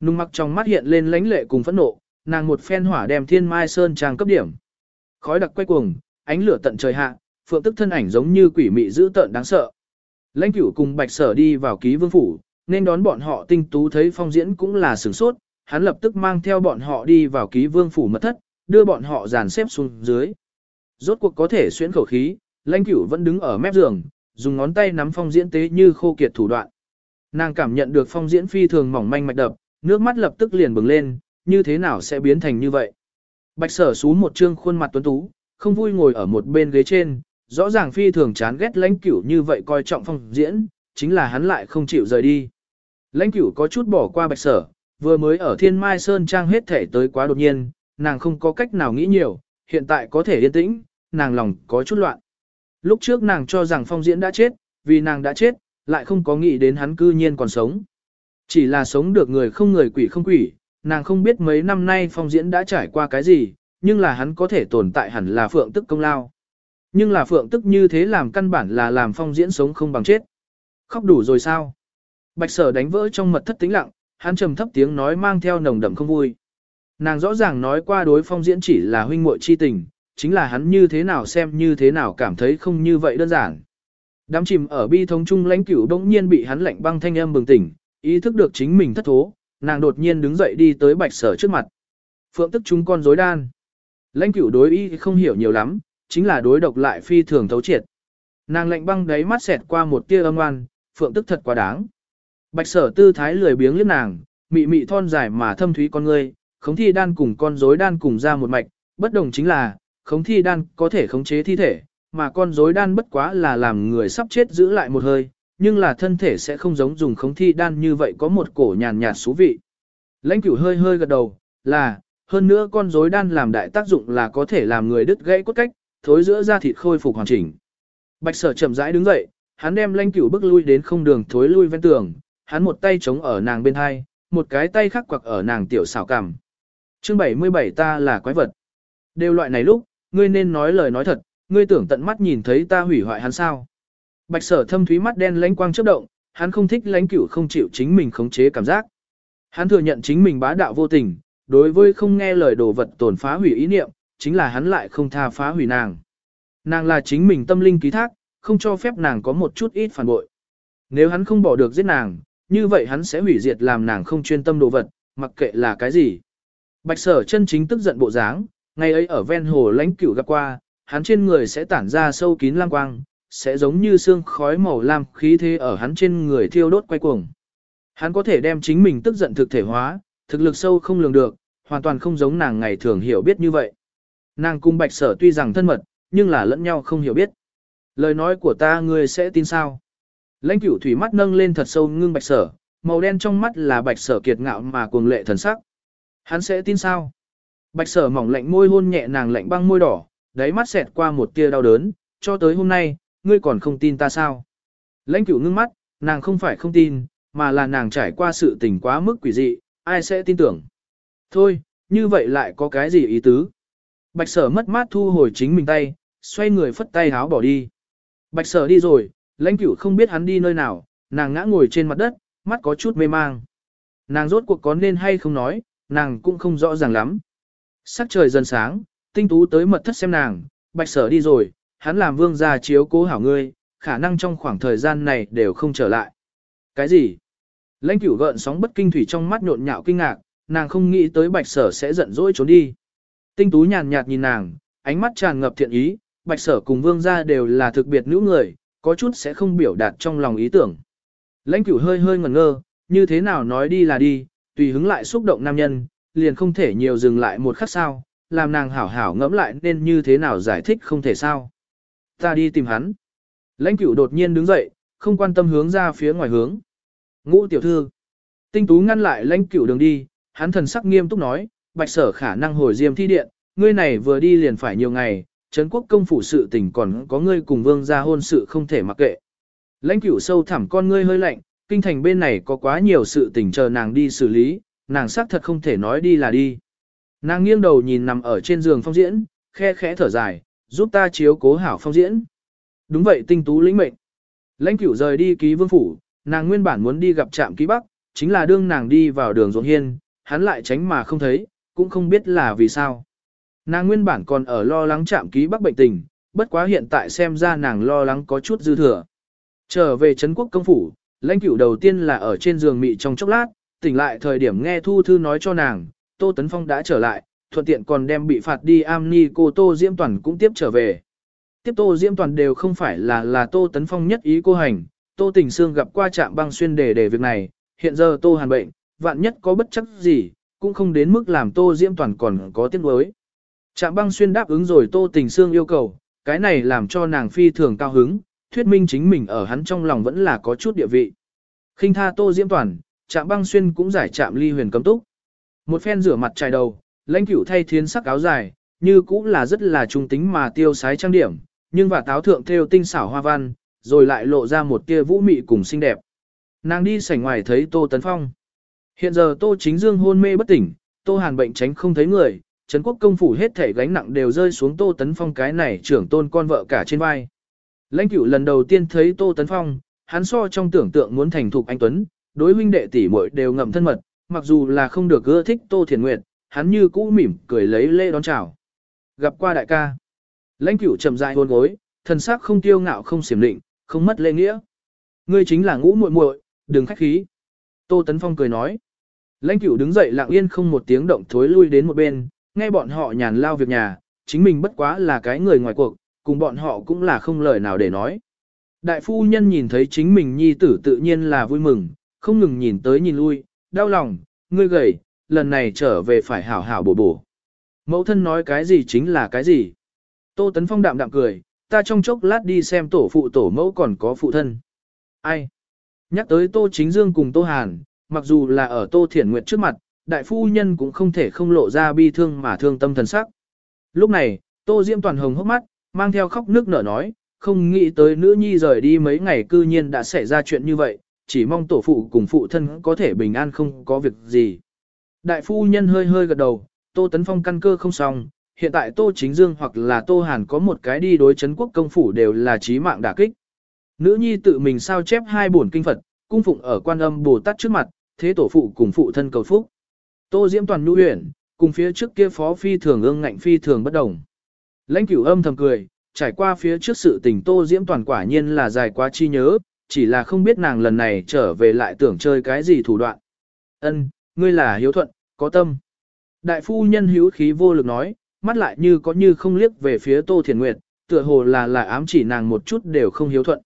Nung mặc trong mắt hiện lên lãnh lệ cùng phẫn nộ, nàng một phen hỏa đem thiên mai sơn trang cấp điểm. Khói đặc quay cuồng, ánh lửa tận trời hạ, phượng tức thân ảnh giống như quỷ mị dữ tợn đáng sợ. Lãnh cửu cùng bạch sở đi vào ký vương phủ, nên đón bọn họ tinh tú thấy phong diễn cũng là sửng sốt, hắn lập tức mang theo bọn họ đi vào ký vương phủ mật thất, đưa bọn họ dàn xếp xuống dưới. Rốt cuộc có thể xuyên khẩu khí, lãnh cửu vẫn đứng ở mép giường, dùng ngón tay nắm phong diễn tế như khô kiệt thủ đoạn. Nàng cảm nhận được phong diễn phi thường mỏng manh mạch đập, nước mắt lập tức liền bừng lên, như thế nào sẽ biến thành như vậy. Bạch sở xú một trương khuôn mặt tuấn tú, không vui ngồi ở một bên ghế trên, rõ ràng phi thường chán ghét lãnh cửu như vậy coi trọng phong diễn, chính là hắn lại không chịu rời đi. Lãnh cửu có chút bỏ qua bạch sở, vừa mới ở thiên mai sơn trang hết thể tới quá đột nhiên, nàng không có cách nào nghĩ nhiều, hiện tại có thể yên tĩnh, nàng lòng có chút loạn. Lúc trước nàng cho rằng phong diễn đã chết, vì nàng đã chết, lại không có nghĩ đến hắn cư nhiên còn sống. Chỉ là sống được người không người quỷ không quỷ, nàng không biết mấy năm nay phong diễn đã trải qua cái gì, nhưng là hắn có thể tồn tại hẳn là phượng tức công lao. Nhưng là phượng tức như thế làm căn bản là làm phong diễn sống không bằng chết. Khóc đủ rồi sao? Bạch sở đánh vỡ trong mật thất tĩnh lặng, hắn trầm thấp tiếng nói mang theo nồng đậm không vui. Nàng rõ ràng nói qua đối phong diễn chỉ là huynh muội chi tình, chính là hắn như thế nào xem như thế nào cảm thấy không như vậy đơn giản. Đám chìm ở bi thống chung lãnh cửu đống nhiên bị hắn lạnh băng thanh âm bừng tỉnh, ý thức được chính mình thất thố, nàng đột nhiên đứng dậy đi tới bạch sở trước mặt. Phượng tức chúng con rối đan. Lãnh cửu đối ý không hiểu nhiều lắm, chính là đối độc lại phi thường thấu triệt. Nàng lạnh băng đáy mắt xẹt qua một tia âm ngoan, phượng tức thật quá đáng. Bạch sở tư thái lười biếng liếc nàng, mị mị thon dài mà thâm thúy con ngươi, khống thi đan cùng con rối đan cùng ra một mạch, bất đồng chính là, khống thi đan có thể khống chế thi thể, mà con rối đan bất quá là làm người sắp chết giữ lại một hơi, nhưng là thân thể sẽ không giống dùng khống thi đan như vậy có một cổ nhàn nhạt xú vị. Lãnh cửu hơi hơi gật đầu, là, hơn nữa con rối đan làm đại tác dụng là có thể làm người đứt gãy cốt cách, thối giữa da thịt khôi phục hoàn chỉnh. Bạch sở chậm rãi đứng dậy, hắn đem lãnh cửu bước lui đến không đường thối lui ven tường, hắn một tay chống ở nàng bên hai, một cái tay khác quặc ở nàng tiểu xảo cằm. Chương 77 ta là quái vật. Đều loại này lúc, ngươi nên nói lời nói thật, ngươi tưởng tận mắt nhìn thấy ta hủy hoại hắn sao. Bạch sở thâm thúy mắt đen lánh quang chớp động, hắn không thích lãnh cửu không chịu chính mình khống chế cảm giác. Hắn thừa nhận chính mình bá đạo vô tình, đối với không nghe lời đồ vật tổn phá hủy ý niệm, chính là hắn lại không tha phá hủy nàng. Nàng là chính mình tâm linh ký thác, không cho phép nàng có một chút ít phản bội. Nếu hắn không bỏ được giết nàng, như vậy hắn sẽ hủy diệt làm nàng không chuyên tâm đồ vật, mặc kệ là cái gì. Bạch sở chân chính tức giận bộ dáng, ngày ấy ở ven hồ lãnh cửu gặp qua, hắn trên người sẽ tản ra sâu kín lam quang, sẽ giống như xương khói màu lam khí thế ở hắn trên người thiêu đốt quay cuồng. Hắn có thể đem chính mình tức giận thực thể hóa, thực lực sâu không lường được, hoàn toàn không giống nàng ngày thường hiểu biết như vậy. Nàng cung bạch sở tuy rằng thân mật, nhưng là lẫn nhau không hiểu biết. Lời nói của ta ngươi sẽ tin sao? Lãnh cửu thủy mắt nâng lên thật sâu ngưng bạch sở, màu đen trong mắt là bạch sở kiệt ngạo mà cuồng lệ thần sắc. Hắn sẽ tin sao? Bạch sở mỏng lạnh môi hôn nhẹ nàng lạnh băng môi đỏ, đáy mắt xẹt qua một tia đau đớn, cho tới hôm nay, ngươi còn không tin ta sao? Lãnh cửu ngưng mắt, nàng không phải không tin, mà là nàng trải qua sự tình quá mức quỷ dị, ai sẽ tin tưởng? Thôi, như vậy lại có cái gì ý tứ? Bạch sở mất mát thu hồi chính mình tay, xoay người phất tay háo bỏ đi. Bạch sở đi rồi, lãnh cửu không biết hắn đi nơi nào, nàng ngã ngồi trên mặt đất, mắt có chút mê mang. Nàng rốt cuộc có nên hay không nói, nàng cũng không rõ ràng lắm. Sắc trời dần sáng, tinh tú tới mật thất xem nàng, bạch sở đi rồi, hắn làm vương gia chiếu cố hảo ngươi, khả năng trong khoảng thời gian này đều không trở lại. Cái gì? Lãnh cửu gợn sóng bất kinh thủy trong mắt nhộn nhạo kinh ngạc, nàng không nghĩ tới bạch sở sẽ giận dỗi trốn đi. Tinh tú nhàn nhạt nhìn nàng, ánh mắt tràn ngập thiện ý, bạch sở cùng vương gia đều là thực biệt nữ người, có chút sẽ không biểu đạt trong lòng ý tưởng. Lãnh cửu hơi hơi ngẩn ngơ, như thế nào nói đi là đi, tùy hứng lại xúc động nam nhân, liền không thể nhiều dừng lại một khắc sao, làm nàng hảo hảo ngẫm lại nên như thế nào giải thích không thể sao. Ta đi tìm hắn. Lãnh cửu đột nhiên đứng dậy, không quan tâm hướng ra phía ngoài hướng. Ngũ tiểu thư. Tinh tú ngăn lại lãnh cửu đường đi, hắn thần sắc nghiêm túc nói, bạch sở khả năng hồi diêm thi điện, ngươi này vừa đi liền phải nhiều ngày, Trấn quốc công phủ sự tình còn có ngươi cùng vương gia hôn sự không thể mặc kệ. Lãnh cửu sâu thẳm con ngươi hơi lạnh, kinh thành bên này có quá nhiều sự tình chờ nàng đi xử lý, nàng xác thật không thể nói đi là đi. Nàng nghiêng đầu nhìn nằm ở trên giường phong diễn, khe khẽ thở dài, giúp ta chiếu cố hảo phong diễn. Đúng vậy tinh tú lĩnh mệnh. Lãnh cửu rời đi ký vương phủ, nàng nguyên bản muốn đi gặp trạm ký bắc, chính là đương nàng đi vào đường ruộng hiên, hắn lại tránh mà không thấy, cũng không biết là vì sao. Nàng nguyên bản còn ở lo lắng trạm ký bắc bệnh tình, bất quá hiện tại xem ra nàng lo lắng có chút dư thừa. Trở về Trấn quốc công phủ, lãnh cửu đầu tiên là ở trên giường mị trong chốc lát, tỉnh lại thời điểm nghe Thu Thư nói cho nàng, Tô Tấn Phong đã trở lại, thuận tiện còn đem bị phạt đi am ni cô Tô Diễm Toàn cũng tiếp trở về. Tiếp Tô Diễm Toàn đều không phải là là Tô Tấn Phong nhất ý cô hành, Tô Tình Sương gặp qua trạm băng xuyên để để việc này, hiện giờ Tô Hàn bệnh, vạn nhất có bất chấp gì, cũng không đến mức làm Tô Diễm Toàn còn có tiếc nuối. Trạm băng xuyên đáp ứng rồi Tô Tình Sương yêu cầu, cái này làm cho nàng phi thường cao hứng, thuyết minh chính mình ở hắn trong lòng vẫn là có chút địa vị. khinh tha Tô Diễm Toàn, Trạm băng xuyên cũng giải trạm ly huyền cấm túc. Một phen rửa mặt trải đầu, lãnh cửu thay thiến sắc áo dài, như cũng là rất là trung tính mà tiêu sái trang điểm, nhưng và táo thượng theo tinh xảo hoa văn, rồi lại lộ ra một tia vũ mị cùng xinh đẹp. Nàng đi sảnh ngoài thấy Tô Tấn Phong. Hiện giờ Tô Chính Dương hôn mê bất tỉnh, Tô Hàn bệnh tránh không thấy người, Trấn quốc công phủ hết thể gánh nặng đều rơi xuống Tô Tấn Phong cái này trưởng tôn con vợ cả trên vai. Lãnh cửu lần đầu tiên thấy Tô Tấn Phong, hắn so trong tưởng tượng muốn thành thục anh Tuấn, đối huynh đệ tỷ muội đều ngậm thân mật, mặc dù là không được ưa thích Tô Thiền Nguyệt, hắn như cũ mỉm cười lấy lễ đón chào. Gặp qua đại ca. Lãnh cửu chậm rãi hôn gối, thần sắc không tiêu ngạo không xiểm định, không mất lễ nghĩa. Ngươi chính là ngũ muội muội, đừng khách khí. Tô Tấn Phong cười nói. Lãnh cửu đứng dậy lặng yên không một tiếng động thối lui đến một bên, nghe bọn họ nhàn lao việc nhà, chính mình bất quá là cái người ngoài cuộc, cùng bọn họ cũng là không lời nào để nói. Đại phu nhân nhìn thấy chính mình nhi tử tự nhiên là vui mừng, không ngừng nhìn tới nhìn lui, đau lòng, ngươi gầy, lần này trở về phải hảo hảo bổ bổ. Mẫu thân nói cái gì chính là cái gì. Tô Tấn Phong đạm đạm cười, ta trong chốc lát đi xem tổ phụ tổ mẫu còn có phụ thân. Ai? Nhắc tới Tô Chính Dương cùng Tô Hàn, mặc dù là ở Tô Thiển Nguyệt trước mặt, đại phu nhân cũng không thể không lộ ra bi thương mà thương tâm thần sắc. Lúc này, Tô Diễm toàn hồng hốc mắt, mang theo khóc nước nở nói, không nghĩ tới nữ nhi rời đi mấy ngày cư nhiên đã xảy ra chuyện như vậy, chỉ mong tổ phụ cùng phụ thân có thể bình an không có việc gì. Đại phu nhân hơi hơi gật đầu, Tô Tấn Phong căn cơ không xong, hiện tại Tô Chính Dương hoặc là Tô Hàn có một cái đi đối chấn quốc công phủ đều là chí mạng đả kích. Nữ nhi tự mình sao chép hai bổn kinh Phật, cung phụng ở quan âm Bồ Tát trước mặt, thế tổ phụ cùng phụ thân cầu phúc. Tô Diễm toàn nhu huyền, cùng phía trước kia phó phi thường ương ngạnh phi thường bất đồng. Lãnh cửu âm thầm cười, trải qua phía trước sự tình Tô Diễm toàn quả nhiên là dài quá chi nhớ, chỉ là không biết nàng lần này trở về lại tưởng chơi cái gì thủ đoạn. Ân, ngươi là hiếu thuận, có tâm. Đại phu nhân hiếu khí vô lực nói, mắt lại như có như không liếc về phía Tô Thiền Nguyệt, tựa hồ là là ám chỉ nàng một chút đều không hiếu thuận.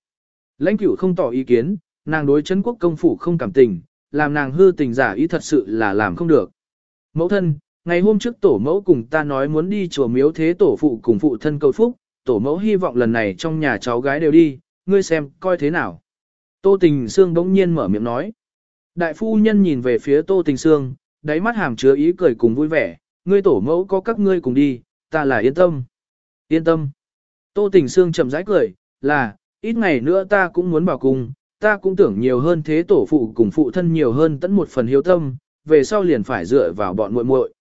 Lãnh cửu không tỏ ý kiến, nàng đối chấn quốc công phủ không cảm tình, làm nàng hư tình giả ý thật sự là làm không được. Mẫu thân, ngày hôm trước tổ mẫu cùng ta nói muốn đi chùa miếu thế tổ phụ cùng phụ thân cầu phúc, tổ mẫu hy vọng lần này trong nhà cháu gái đều đi, ngươi xem, coi thế nào. Tô Tình Sương bỗng nhiên mở miệng nói. Đại phu nhân nhìn về phía Tô Tình Sương, đáy mắt hàm chứa ý cười cùng vui vẻ, ngươi tổ mẫu có các ngươi cùng đi, ta là yên tâm. Yên tâm. Tô Tình Sương chậm rãi cười, là, ít ngày nữa ta cũng muốn bảo cùng, ta cũng tưởng nhiều hơn thế tổ phụ cùng phụ thân nhiều hơn tận một phần hiếu tâm, về sau liền phải dựa vào bọn muội muội.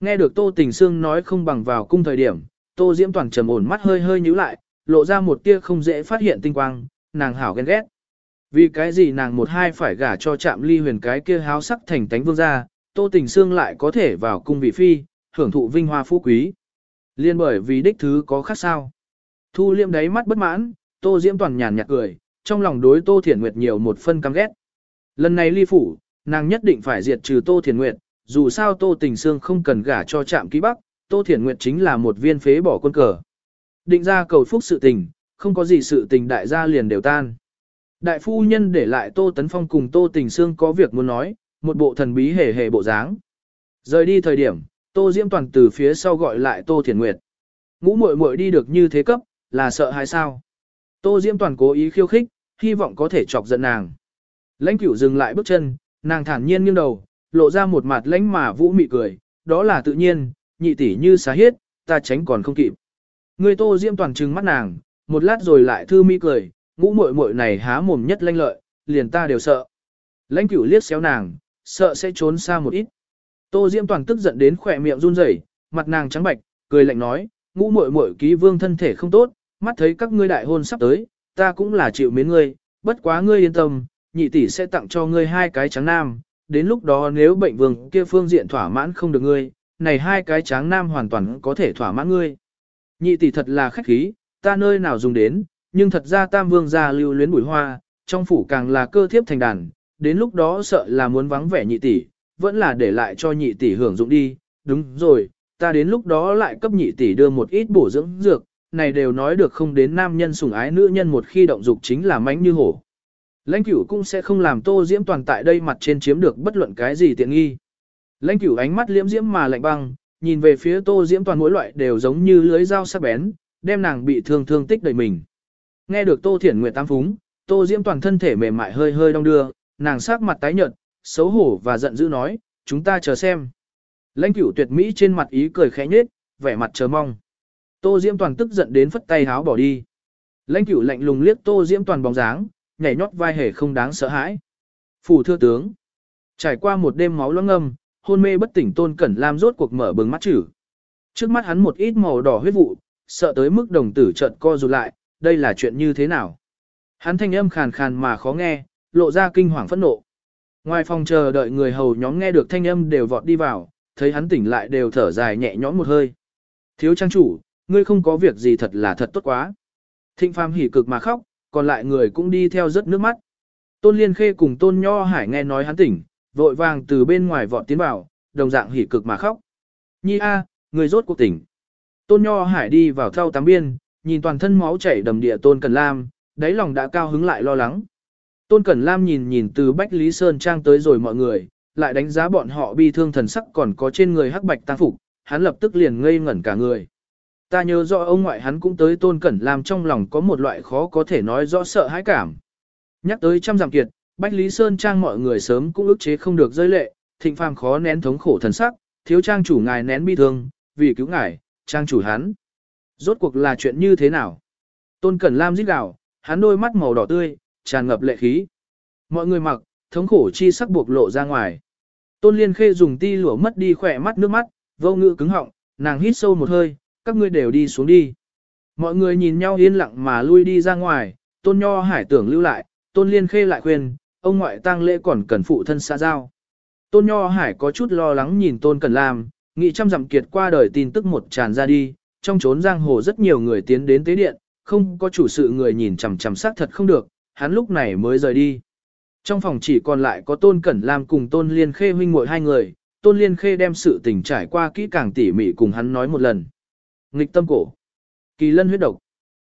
Nghe được Tô Tình Sương nói không bằng vào cung thời điểm, Tô Diễm Toàn trầm ổn mắt hơi hơi nhíu lại, lộ ra một tia không dễ phát hiện tinh quang, nàng hảo ghen ghét. Vì cái gì nàng một hai phải gả cho chạm ly huyền cái kia háo sắc thành tánh vương gia, Tô Tình Sương lại có thể vào cung vị phi, hưởng thụ vinh hoa phú quý. Liên bởi vì đích thứ có khác sao. Thu liêm đáy mắt bất mãn, Tô Diễm Toàn nhàn nhạt cười, trong lòng đối Tô Thiển Nguyệt nhiều một phân căm ghét. Lần này ly phủ, nàng nhất định phải diệt trừ Tô Thiển Nguyệt, dù sao Tô Tình Sương không cần gả cho trạm ký bắc, Tô Thiển Nguyệt chính là một viên phế bỏ quân cờ. Định ra cầu phúc sự tình, không có gì sự tình đại gia liền đều tan. Đại phu nhân để lại Tô Tấn Phong cùng Tô Tình Sương có việc muốn nói, một bộ thần bí hề hề bộ dáng. Rời đi thời điểm, Tô Diễm Toàn từ phía sau gọi lại Tô Thiển Nguyệt. Ngũ muội muội đi được như thế cấp, là sợ hay sao? Tô Diễm Toàn cố ý khiêu khích, hy vọng có thể chọc giận nàng. Lãnh cửu dừng lại bước chân, nàng thản nhiên nghiêng đầu, lộ ra một mặt lãnh mà vũ mị cười, đó là tự nhiên, nhị tỷ như xá hiết, ta tránh còn không kịp. Người Tô Diễm Toàn trừng mắt nàng, một lát rồi lại thư mi cười, ngũ muội muội này há mồm nhất lanh lợi, liền ta đều sợ. Lãnh cửu liếc xéo nàng, sợ sẽ trốn xa một ít. Tô Diễm Toàn tức giận đến khỏe miệng run rẩy, mặt nàng trắng bạch, cười lạnh nói, ngũ muội muội ký vương thân thể không tốt, mắt thấy các ngươi đại hôn sắp tới, ta cũng là chịu mến ngươi, bất quá ngươi yên tâm, nhị tỷ sẽ tặng cho ngươi hai cái trắng nam, đến lúc đó nếu bệnh vương kia phương diện thỏa mãn không được ngươi, này hai cái tráng nam hoàn toàn có thể thỏa mãn ngươi. Nhị tỷ thật là khách khí, ta nơi nào dùng đến, nhưng thật ra tam vương gia lưu luyến bùi hoa, trong phủ càng là cơ thiếp thành đàn, đến lúc đó sợ là muốn vắng vẻ nhị tỷ, vẫn là để lại cho nhị tỷ hưởng dụng đi, đúng rồi, ta đến lúc đó lại cấp nhị tỷ đưa một ít bổ dưỡng dược, này đều nói được không đến nam nhân sủng ái nữ nhân một khi động dục chính là mánh như hổ. Lãnh cửu cũng sẽ không làm tô diễm toàn tại đây mặt trên chiếm được bất luận cái gì tiện nghi. Lãnh cửu ánh mắt liễm diễm mà lạnh băng, nhìn về phía tô diễm toàn mỗi loại đều giống như lưới dao sắc bén, đem nàng bị thương thương tích đầy mình. Nghe được tô thiển nguyệt tam phúng, tô diễm toàn thân thể mềm mại hơi hơi đong đưa, nàng sắc mặt tái nhợt, xấu hổ và giận dữ nói, chúng ta chờ xem. Lãnh cửu tuyệt mỹ trên mặt ý cười khẽ nhếch, vẻ mặt chờ mong. Tô Diễm Toàn tức giận đến phất tay háo bỏ đi. Lãnh cửu lạnh lùng liếc Tô Diễm Toàn bóng dáng, nhảy nhót vai hề không đáng sợ hãi. Phủ thưa tướng. Trải qua một đêm máu loãng ngâm, hôn mê bất tỉnh Tôn Cẩn Lam rốt cuộc mở bừng mắt chữ. Trước mắt hắn một ít màu đỏ huyết vụ, sợ tới mức đồng tử trận co rụt lại, đây là chuyện như thế nào? Hắn thanh âm khàn khàn mà khó nghe, lộ ra kinh hoàng phẫn nộ. Ngoài phòng chờ đợi người hầu nhóm nghe được thanh âm đều vọt đi vào, thấy hắn tỉnh lại đều thở dài nhẹ nhõm một hơi. Thiếu trang chủ, ngươi không có việc gì thật là thật tốt quá. Thịnh phàm hỉ cực mà khóc, còn lại người cũng đi theo rất nước mắt. Tôn Liên Khê cùng Tôn Nho Hải nghe nói hắn tỉnh, vội vàng từ bên ngoài vọt tiến vào, đồng dạng hỉ cực mà khóc. Nhi a, người rốt cuộc tỉnh. Tôn Nho Hải đi vào thao tắm biên, nhìn toàn thân máu chảy đầm địa Tôn cẩn Lam, đáy lòng đã cao hứng lại lo lắng. Tôn Cẩn Lam nhìn nhìn từ Bách Lý Sơn Trang tới rồi mọi người, lại đánh giá bọn họ bi thương thần sắc còn có trên người hắc bạch tang phục, hắn lập tức liền ngây ngẩn cả người. Ta nhớ rõ ông ngoại hắn cũng tới Tôn Cẩn Lam trong lòng có một loại khó có thể nói rõ sợ hãi cảm. Nhắc tới trăm giảm kiệt, Bách Lý Sơn Trang mọi người sớm cũng ức chế không được rơi lệ, thịnh phàm khó nén thống khổ thần sắc, thiếu trang chủ ngài nén bi thương, vì cứu ngài, trang chủ hắn. Rốt cuộc là chuyện như thế nào? Tôn Cẩn Lam giết gào, hắn đôi mắt màu đỏ tươi, tràn ngập lệ khí. Mọi người mặc, thống khổ chi sắc buộc lộ ra ngoài. Tôn Liên Khê dùng ti lửa mất đi khỏe mắt nước mắt, vô ngữ cứng họng, nàng hít sâu một hơi, các ngươi đều đi xuống đi. Mọi người nhìn nhau yên lặng mà lui đi ra ngoài, Tôn Nho Hải tưởng lưu lại, Tôn Liên Khê lại khuyên, ông ngoại tang lễ còn cần phụ thân xa giao. Tôn Nho Hải có chút lo lắng nhìn Tôn Cần Lam, nghĩ trăm dặm kiệt qua đời tin tức một tràn ra đi, trong chốn giang hồ rất nhiều người tiến đến tế điện, không có chủ sự người nhìn chằm chằm sát thật không được, hắn lúc này mới rời đi. Trong phòng chỉ còn lại có Tôn Cẩn Lam cùng Tôn Liên Khê huynh muội hai người, Tôn Liên Khê đem sự tình trải qua kỹ càng tỉ mỉ cùng hắn nói một lần. Nghịch tâm cổ. Kỳ lân huyết độc.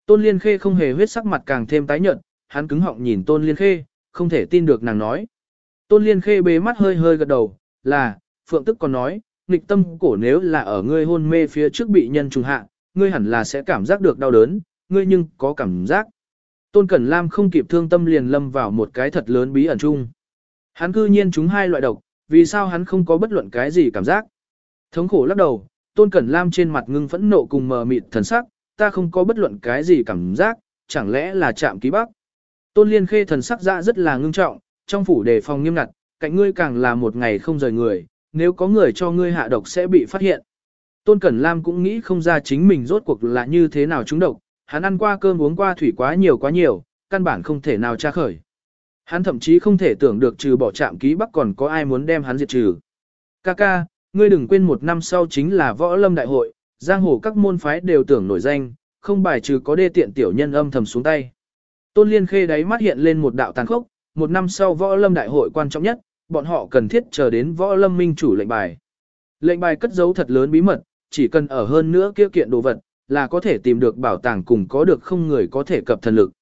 Tôn Liên Khê không hề huyết sắc mặt càng thêm tái nhợt, hắn cứng họng nhìn Tôn Liên Khê, không thể tin được nàng nói. Tôn Liên Khê bế mắt hơi hơi gật đầu, là, Phượng Tức còn nói, nghịch tâm cổ nếu là ở ngươi hôn mê phía trước bị nhân trùng hạ, ngươi hẳn là sẽ cảm giác được đau đớn, ngươi nhưng có cảm giác. Tôn Cẩn Lam không kịp thương tâm liền lâm vào một cái thật lớn bí ẩn chung. Hắn cư nhiên chúng hai loại độc, vì sao hắn không có bất luận cái gì cảm giác. Thống khổ lắc đầu, Tôn Cẩn Lam trên mặt ngưng phẫn nộ cùng mờ mịt thần sắc, ta không có bất luận cái gì cảm giác, chẳng lẽ là chạm ký bắc. Tôn Liên Khê thần sắc ra rất là ngưng trọng, trong phủ đề phòng nghiêm ngặt, cạnh ngươi càng là một ngày không rời người, nếu có người cho ngươi hạ độc sẽ bị phát hiện. Tôn Cẩn Lam cũng nghĩ không ra chính mình rốt cuộc là như thế nào trúng độc, hắn ăn qua cơm uống qua thủy quá nhiều quá nhiều, căn bản không thể nào tra khởi. Hắn thậm chí không thể tưởng được trừ bỏ trạm ký bắc còn có ai muốn đem hắn diệt trừ. Kaka, ngươi đừng quên một năm sau chính là võ lâm đại hội, giang hồ các môn phái đều tưởng nổi danh, không bài trừ có đê tiện tiểu nhân âm thầm xuống tay. Tôn Liên Khê đáy mắt hiện lên một đạo tàn khốc, một năm sau võ lâm đại hội quan trọng nhất, bọn họ cần thiết chờ đến võ lâm minh chủ lệnh bài. Lệnh bài cất giấu thật lớn bí mật, chỉ cần ở hơn nữa kia kiện đồ vật, là có thể tìm được bảo tàng cùng có được không người có thể cập thần lực.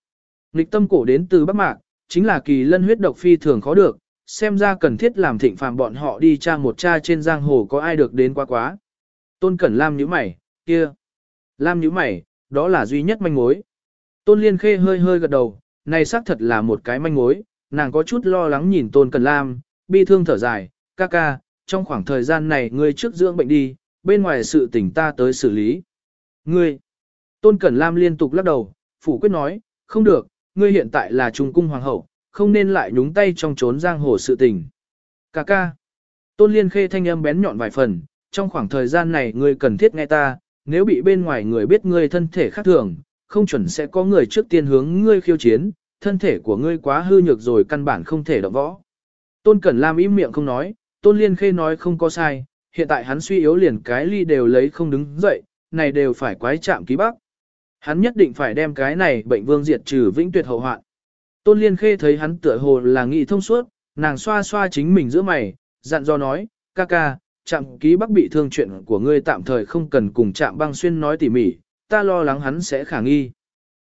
Lịch tâm cổ đến từ Bắc Mạc, chính là kỳ lân huyết độc phi thường khó được, xem ra cần thiết làm thịnh phàm bọn họ đi tra một tra trên giang hồ có ai được đến quá quá. Tôn Cẩn Lam nhíu mày, kia. Lam nhíu mày, đó là duy nhất manh mối. Tôn Liên Khê hơi hơi gật đầu, này xác thật là một cái manh mối, nàng có chút lo lắng nhìn Tôn Cẩn Lam, bi thương thở dài, ca ca, trong khoảng thời gian này ngươi trước dưỡng bệnh đi, bên ngoài sự tình ta tới xử lý. Ngươi, Tôn Cẩn Lam liên tục lắc đầu, phủ quyết nói, không được, ngươi hiện tại là trung cung hoàng hậu, không nên lại nhúng tay trong trốn giang hồ sự tình. Ca ca, Tôn Liên Khê thanh âm bén nhọn vài phần, trong khoảng thời gian này ngươi cần thiết nghe ta, nếu bị bên ngoài người biết ngươi thân thể khác thường, không chuẩn sẽ có người trước tiên hướng ngươi khiêu chiến, thân thể của ngươi quá hư nhược rồi căn bản không thể động võ. Tôn Cẩn Lam im miệng không nói, Tôn Liên Khê nói không có sai, hiện tại hắn suy yếu liền cái ly đều lấy không đứng dậy, này đều phải quái chạm ký bắc. Hắn nhất định phải đem cái này bệnh vương diệt trừ vĩnh tuyệt hậu hoạn. Tôn Liên Khê thấy hắn tựa hồ là nghị thông suốt, nàng xoa xoa chính mình giữa mày, dặn dò nói, ca ca, chạm ký bắc bị thương chuyện của ngươi tạm thời không cần cùng chạm băng xuyên nói tỉ mỉ, ta lo lắng hắn sẽ khả nghi.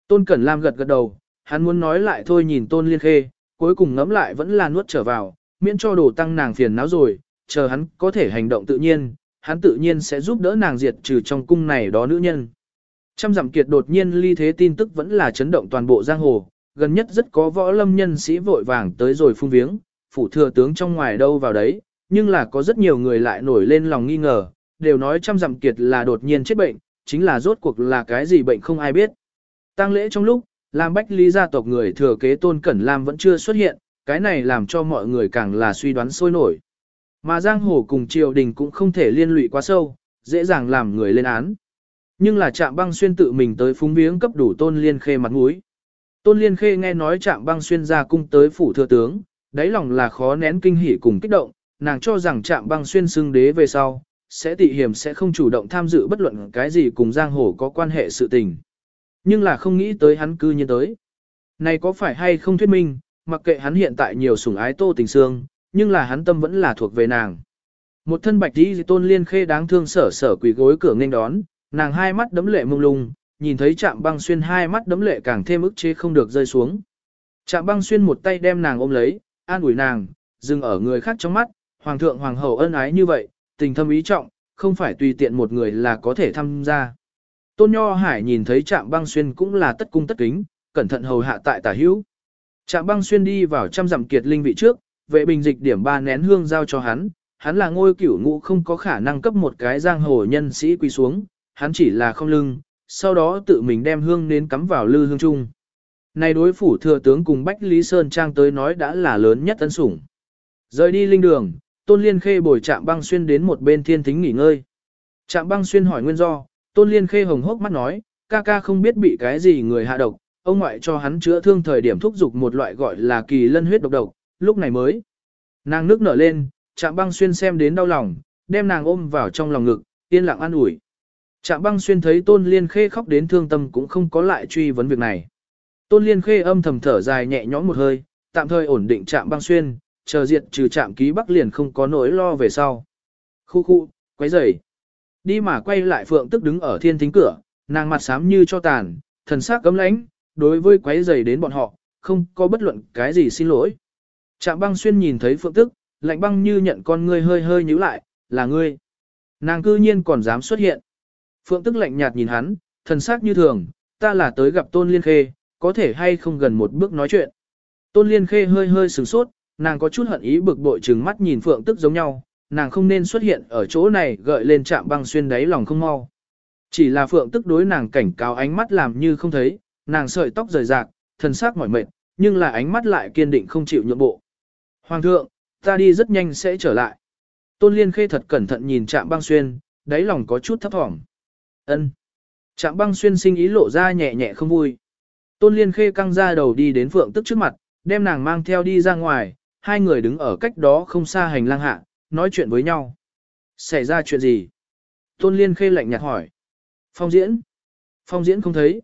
Tôn Cẩn Lam gật gật đầu, hắn muốn nói lại thôi nhìn Tôn Liên Khê, cuối cùng ngẫm lại vẫn là nuốt trở vào, miễn cho đồ tăng nàng phiền não rồi, chờ hắn có thể hành động tự nhiên, hắn tự nhiên sẽ giúp đỡ nàng diệt trừ trong cung này đó nữ nhân. Trăm dặm kiệt đột nhiên ly thế tin tức vẫn là chấn động toàn bộ giang hồ, gần nhất rất có võ lâm nhân sĩ vội vàng tới rồi phung viếng, phủ thừa tướng trong ngoài đâu vào đấy, nhưng là có rất nhiều người lại nổi lên lòng nghi ngờ, đều nói trăm dặm kiệt là đột nhiên chết bệnh, chính là rốt cuộc là cái gì bệnh không ai biết. Tăng lễ trong lúc, Lam Bách Lý gia tộc người thừa kế Tôn Cẩn Lam vẫn chưa xuất hiện, cái này làm cho mọi người càng là suy đoán sôi nổi. Mà giang hồ cùng triều đình cũng không thể liên lụy quá sâu, dễ dàng làm người lên án. Nhưng là trạm băng xuyên tự mình tới phúng viếng cấp đủ tôn liên khê mặt mũi. Tôn liên khê nghe nói trạm băng xuyên ra cung tới phủ thừa tướng, đáy lòng là khó nén kinh hỉ cùng kích động, nàng cho rằng trạm băng xuyên xưng đế về sau, sẽ tị hiểm sẽ không chủ động tham dự bất luận cái gì cùng giang hồ có quan hệ sự tình. Nhưng là không nghĩ tới hắn cư nhiên tới. Này có phải hay không thuyết minh, mặc kệ hắn hiện tại nhiều sủng ái tô tình xương, nhưng là hắn tâm vẫn là thuộc về nàng. Một thân bạch đi tôn liên khê đáng thương sở sở quỳ gối cửa nghênh đón, nàng hai mắt đấm lệ mông lung, nhìn thấy chạm băng xuyên hai mắt đấm lệ càng thêm ức chế không được rơi xuống. Chạm băng xuyên một tay đem nàng ôm lấy, an ủi nàng, dừng ở người khác trong mắt, hoàng thượng hoàng hậu ân ái như vậy, tình thâm ý trọng, không phải tùy tiện một người là có thể tham gia. Tôn Nho Hải nhìn thấy Trạm Băng Xuyên cũng là tất cung tất kính, cẩn thận hầu hạ tại tả hữu. Trạm Băng Xuyên đi vào trăm dặm kiệt linh vị trước, vệ bình dịch điểm ba nén hương giao cho hắn, hắn là ngôi cửu ngũ không có khả năng cấp một cái giang hồ nhân sĩ quỳ xuống, hắn chỉ là không lưng, sau đó tự mình đem hương nến cắm vào lư hương trung. Này đối phủ thừa tướng cùng Bách Lý Sơn Trang tới nói đã là lớn nhất tấn sủng. Rời đi linh đường, Tôn Liên Khê bồi Trạm Băng Xuyên đến một bên thiên thính nghỉ ngơi. Trạm Băng Xuyên hỏi nguyên do, Tôn Liên Khê hồng hốc mắt nói, ca ca không biết bị cái gì người hạ độc, ông ngoại cho hắn chữa thương thời điểm thúc giục một loại gọi là kỳ lân huyết độc độc, lúc này mới. Nàng nước nở lên, Trạm Băng Xuyên xem đến đau lòng, đem nàng ôm vào trong lòng ngực, yên lặng an ủi. Trạm Băng Xuyên thấy Tôn Liên Khê khóc đến thương tâm cũng không có lại truy vấn việc này. Tôn Liên Khê âm thầm thở dài nhẹ nhõm một hơi, tạm thời ổn định Trạm Băng Xuyên, chờ diệt trừ Trạm Ký Bắc liền không có nỗi lo về sau. Khu khu, quấy rầy. Đi mà quay lại Phượng tức đứng ở thiên thính cửa, nàng mặt xám như cho tàn, thần sắc cấm lãnh, đối với quấy rầy đến bọn họ, không có bất luận cái gì xin lỗi. Trạm băng xuyên nhìn thấy Phượng tức, lạnh băng như nhận con ngươi hơi hơi nhíu lại, là ngươi. Nàng cư nhiên còn dám xuất hiện. Phượng tức lạnh nhạt nhìn hắn, thần sắc như thường, ta là tới gặp Tôn Liên Khê, có thể hay không gần một bước nói chuyện. Tôn Liên Khê hơi hơi sửng sốt, nàng có chút hận ý bực bội trừng mắt nhìn Phượng tức giống nhau, nàng không nên xuất hiện ở chỗ này gợi lên Trạm băng xuyên đáy lòng không mau. Chỉ là Phượng tức đối nàng cảnh cáo ánh mắt làm như không thấy, nàng sợi tóc rời rạc, thần sắc mỏi mệt, nhưng là ánh mắt lại kiên định không chịu nhượng bộ. Hoàng thượng, ta đi rất nhanh sẽ trở lại. Tôn Liên Khê thật cẩn thận nhìn Trạm Băng Xuyên, đáy lòng có chút thấp thỏm. Ân. Trạm Băng Xuyên sinh ý lộ ra nhẹ nhẹ không vui. Tôn Liên Khê căng ra đầu đi đến Phượng Tức trước mặt, đem nàng mang theo đi ra ngoài, hai người đứng ở cách đó không xa hành lang hạ, nói chuyện với nhau. Xảy ra chuyện gì? Tôn Liên Khê lạnh nhạt hỏi. Phong diễn. Phong diễn không thấy.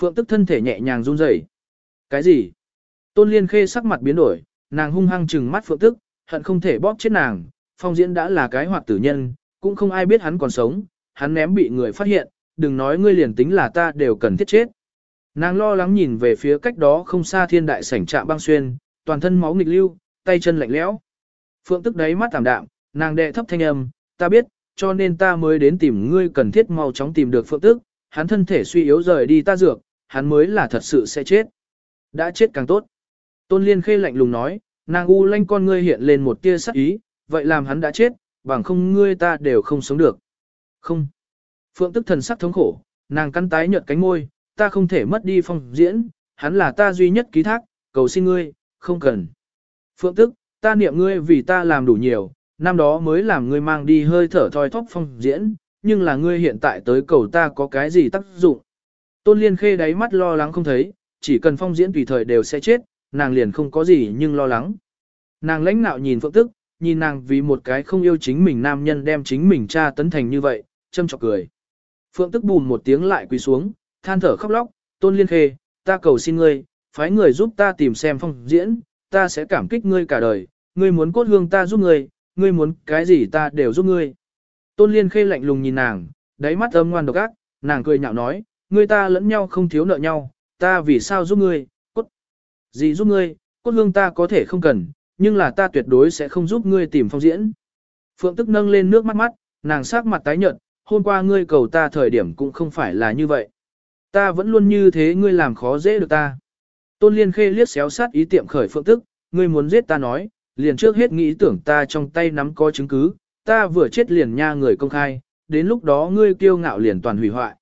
Phượng Tức thân thể nhẹ nhàng run rẩy. Cái gì? Tôn Liên Khê sắc mặt biến đổi, nàng hung hăng trừng mắt Phượng Tức, hận không thể bóp chết nàng, phong diễn đã là cái hoạt tử nhân, cũng không ai biết hắn còn sống, hắn ném bị người phát hiện, đừng nói ngươi liền tính là ta đều cần thiết chết. Nàng lo lắng nhìn về phía cách đó không xa thiên đại sảnh trạm băng xuyên, toàn thân máu nghịch lưu, tay chân lạnh lẽo. Phượng tức đấy mắt tạm đạm, nàng đệ thấp thanh âm, ta biết, cho nên ta mới đến tìm ngươi cần thiết mau chóng tìm được phượng tức, hắn thân thể suy yếu rời đi ta dược, hắn mới là thật sự sẽ chết. Đã chết càng tốt. Tôn Liên Khê lạnh lùng nói, nàng u lanh con ngươi hiện lên một tia sắc ý, vậy làm hắn đã chết, bằng không ngươi ta đều không sống được. Không. Phượng tức thần sắc thống khổ, nàng cắn tái nhợt cánh môi, ta không thể mất đi phong diễn, hắn là ta duy nhất ký thác, cầu xin ngươi, không cần. Phượng tức, ta niệm ngươi vì ta làm đủ nhiều, năm đó mới làm ngươi mang đi hơi thở thoi thóp phong diễn, nhưng là ngươi hiện tại tới cầu ta có cái gì tác dụng. Tôn Liên Khê đáy mắt lo lắng không thấy, chỉ cần phong diễn tùy thời đều sẽ chết, nàng liền không có gì nhưng lo lắng. Nàng lãnh nạo nhìn Phượng Tức, nhìn nàng vì một cái không yêu chính mình nam nhân đem chính mình cha tấn thành như vậy, châm chọc cười. Phượng Tức bùn một tiếng lại quỳ xuống, than thở khóc lóc, Tôn Liên Khê, ta cầu xin ngươi, phái người giúp ta tìm xem phong diễn, ta sẽ cảm kích ngươi cả đời, ngươi muốn cốt hương ta giúp ngươi, ngươi muốn cái gì ta đều giúp ngươi. Tôn Liên Khê lạnh lùng nhìn nàng, đáy mắt âm ngoan độc ác, nàng cười nhạo nói, ngươi ta lẫn nhau không thiếu nợ nhau, ta vì sao giúp ngươi, cốt. Gì giúp ngươi, cốt hương ta có thể không cần, nhưng là ta tuyệt đối sẽ không giúp ngươi tìm phong diễn. Phượng tức nâng lên nước mắt mắt, nàng sát mặt tái nhợt, hôm qua ngươi cầu ta thời điểm cũng không phải là như vậy. Ta vẫn luôn như thế ngươi làm khó dễ được ta. Tôn Liên Khê liếc xéo sát ý tiệm khởi phượng tức, ngươi muốn giết ta nói, liền trước hết nghĩ tưởng ta trong tay nắm có chứng cứ, ta vừa chết liền nha người công khai, đến lúc đó ngươi kiêu ngạo liền toàn hủy hoại.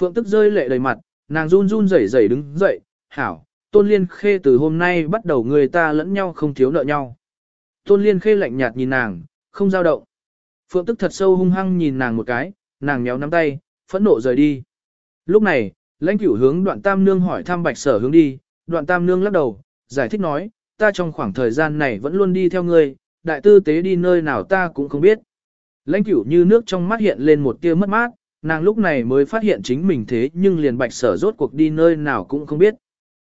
Phượng tức rơi lệ đầy mặt, nàng run run rẩy rẩy đứng dậy, hảo, Tôn Liên Khê từ hôm nay bắt đầu người ta lẫn nhau không thiếu nợ nhau. Tôn Liên Khê lạnh nhạt nhìn nàng, không giao động. Phượng tức thật sâu hung hăng nhìn nàng một cái, nàng nhéo nắm tay, phẫn nộ rời đi. Lúc này, lãnh cửu hướng đoạn tam nương hỏi thăm bạch sở hướng đi, đoạn tam nương lắc đầu, giải thích nói, ta trong khoảng thời gian này vẫn luôn đi theo ngươi, đại tư tế đi nơi nào ta cũng không biết. Lãnh cửu như nước trong mắt hiện lên một tia mất mát, nàng lúc này mới phát hiện chính mình thế nhưng liền bạch sở rốt cuộc đi nơi nào cũng không biết.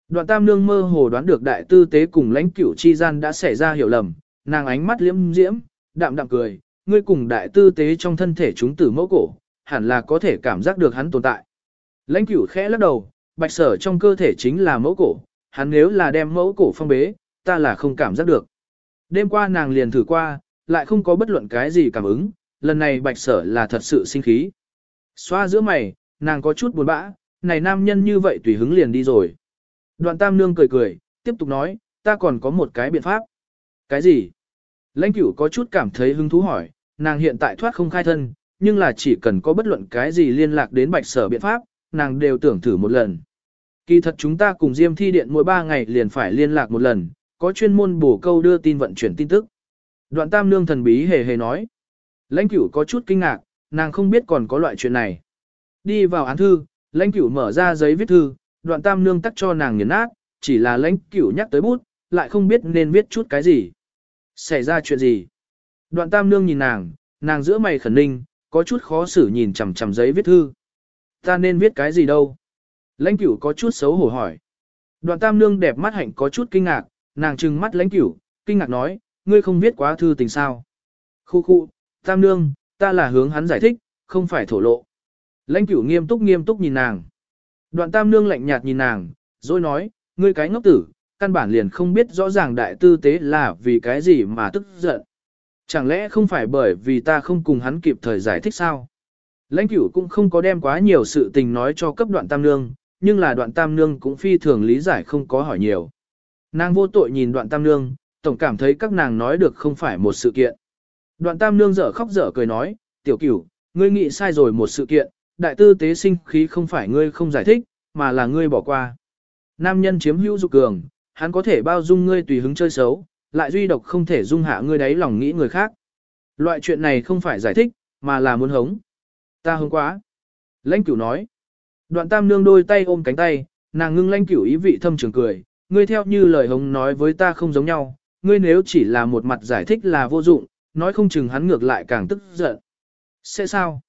Đoạn tam nương mơ hồ đoán được đại tư tế cùng lãnh cửu chi gian đã xảy ra hiểu lầm, nàng ánh mắt liễm diễm, đạm đạm cười, ngươi cùng đại tư tế trong thân thể chúng tử mẫu cổ, hẳn là có thể cảm giác được hắn tồn tại. Lãnh cửu khẽ lắc đầu, bạch sở trong cơ thể chính là mẫu cổ, hắn nếu là đem mẫu cổ phong bế, ta là không cảm giác được. Đêm qua nàng liền thử qua, lại không có bất luận cái gì cảm ứng, lần này bạch sở là thật sự sinh khí. Xoa giữa mày, nàng có chút buồn bã, này nam nhân như vậy tùy hứng liền đi rồi. Đoạn tam nương cười cười, tiếp tục nói, ta còn có một cái biện pháp. Cái gì? Lãnh cửu có chút cảm thấy hứng thú hỏi, nàng hiện tại thoát không khai thân, nhưng là chỉ cần có bất luận cái gì liên lạc đến bạch sở biện pháp, nàng đều tưởng thử một lần. Kỳ thật chúng ta cùng Diêm Thi Điện mỗi 3 ngày liền phải liên lạc một lần, có chuyên môn bổ câu đưa tin vận chuyển tin tức. Đoạn tam nương thần bí hề hề nói. Lãnh cửu có chút kinh ngạc, nàng không biết còn có loại chuyện này. Đi vào án thư, lãnh cửu mở ra giấy viết thư, đoạn tam nương tắt cho nàng nghiền nát, chỉ là lãnh cửu nhắc tới bút, lại không biết nên viết chút cái gì. Xảy ra chuyện gì? Đoạn tam nương nhìn nàng, nàng giữa mày khẩn ninh, có chút khó xử nhìn chằm chằm giấy viết thư. Ta nên viết cái gì đâu? Lãnh cửu có chút xấu hổ hỏi. Đoạn tam nương đẹp mắt hạnh có chút kinh ngạc, nàng trừng mắt lãnh cửu, kinh ngạc nói, ngươi không viết quá thư tình sao. Khu khu, tam nương, ta là hướng hắn giải thích, không phải thổ lộ. Lãnh cửu nghiêm túc nghiêm túc nhìn nàng. Đoạn tam nương lạnh nhạt nhìn nàng, rồi nói, ngươi cái ngốc tử, căn bản liền không biết rõ ràng đại tư tế là vì cái gì mà tức giận. Chẳng lẽ không phải bởi vì ta không cùng hắn kịp thời giải thích sao? Lãnh cửu cũng không có đem quá nhiều sự tình nói cho cấp đoạn tam nương, nhưng là đoạn tam nương cũng phi thường lý giải không có hỏi nhiều. Nàng vô tội nhìn đoạn tam nương, tổng cảm thấy các nàng nói được không phải một sự kiện. Đoạn tam nương dở khóc dở cười nói, tiểu cửu, ngươi nghĩ sai rồi một sự kiện, đại tư tế sinh khí không phải ngươi không giải thích, mà là ngươi bỏ qua. Nam nhân chiếm hữu dục cường, hắn có thể bao dung ngươi tùy hứng chơi xấu, lại duy độc không thể dung hạ ngươi đáy lòng nghĩ người khác. Loại chuyện này không phải giải thích, mà là muốn hống. Ta hống quá. Lãnh cửu nói. Đoạn tam nương đôi tay ôm cánh tay, nàng ngưng lãnh cửu ý vị thâm trường cười, ngươi theo như lời hống nói với ta không giống nhau, ngươi nếu chỉ là một mặt giải thích là vô dụng, nói không chừng hắn ngược lại càng tức giận. Sẽ sao?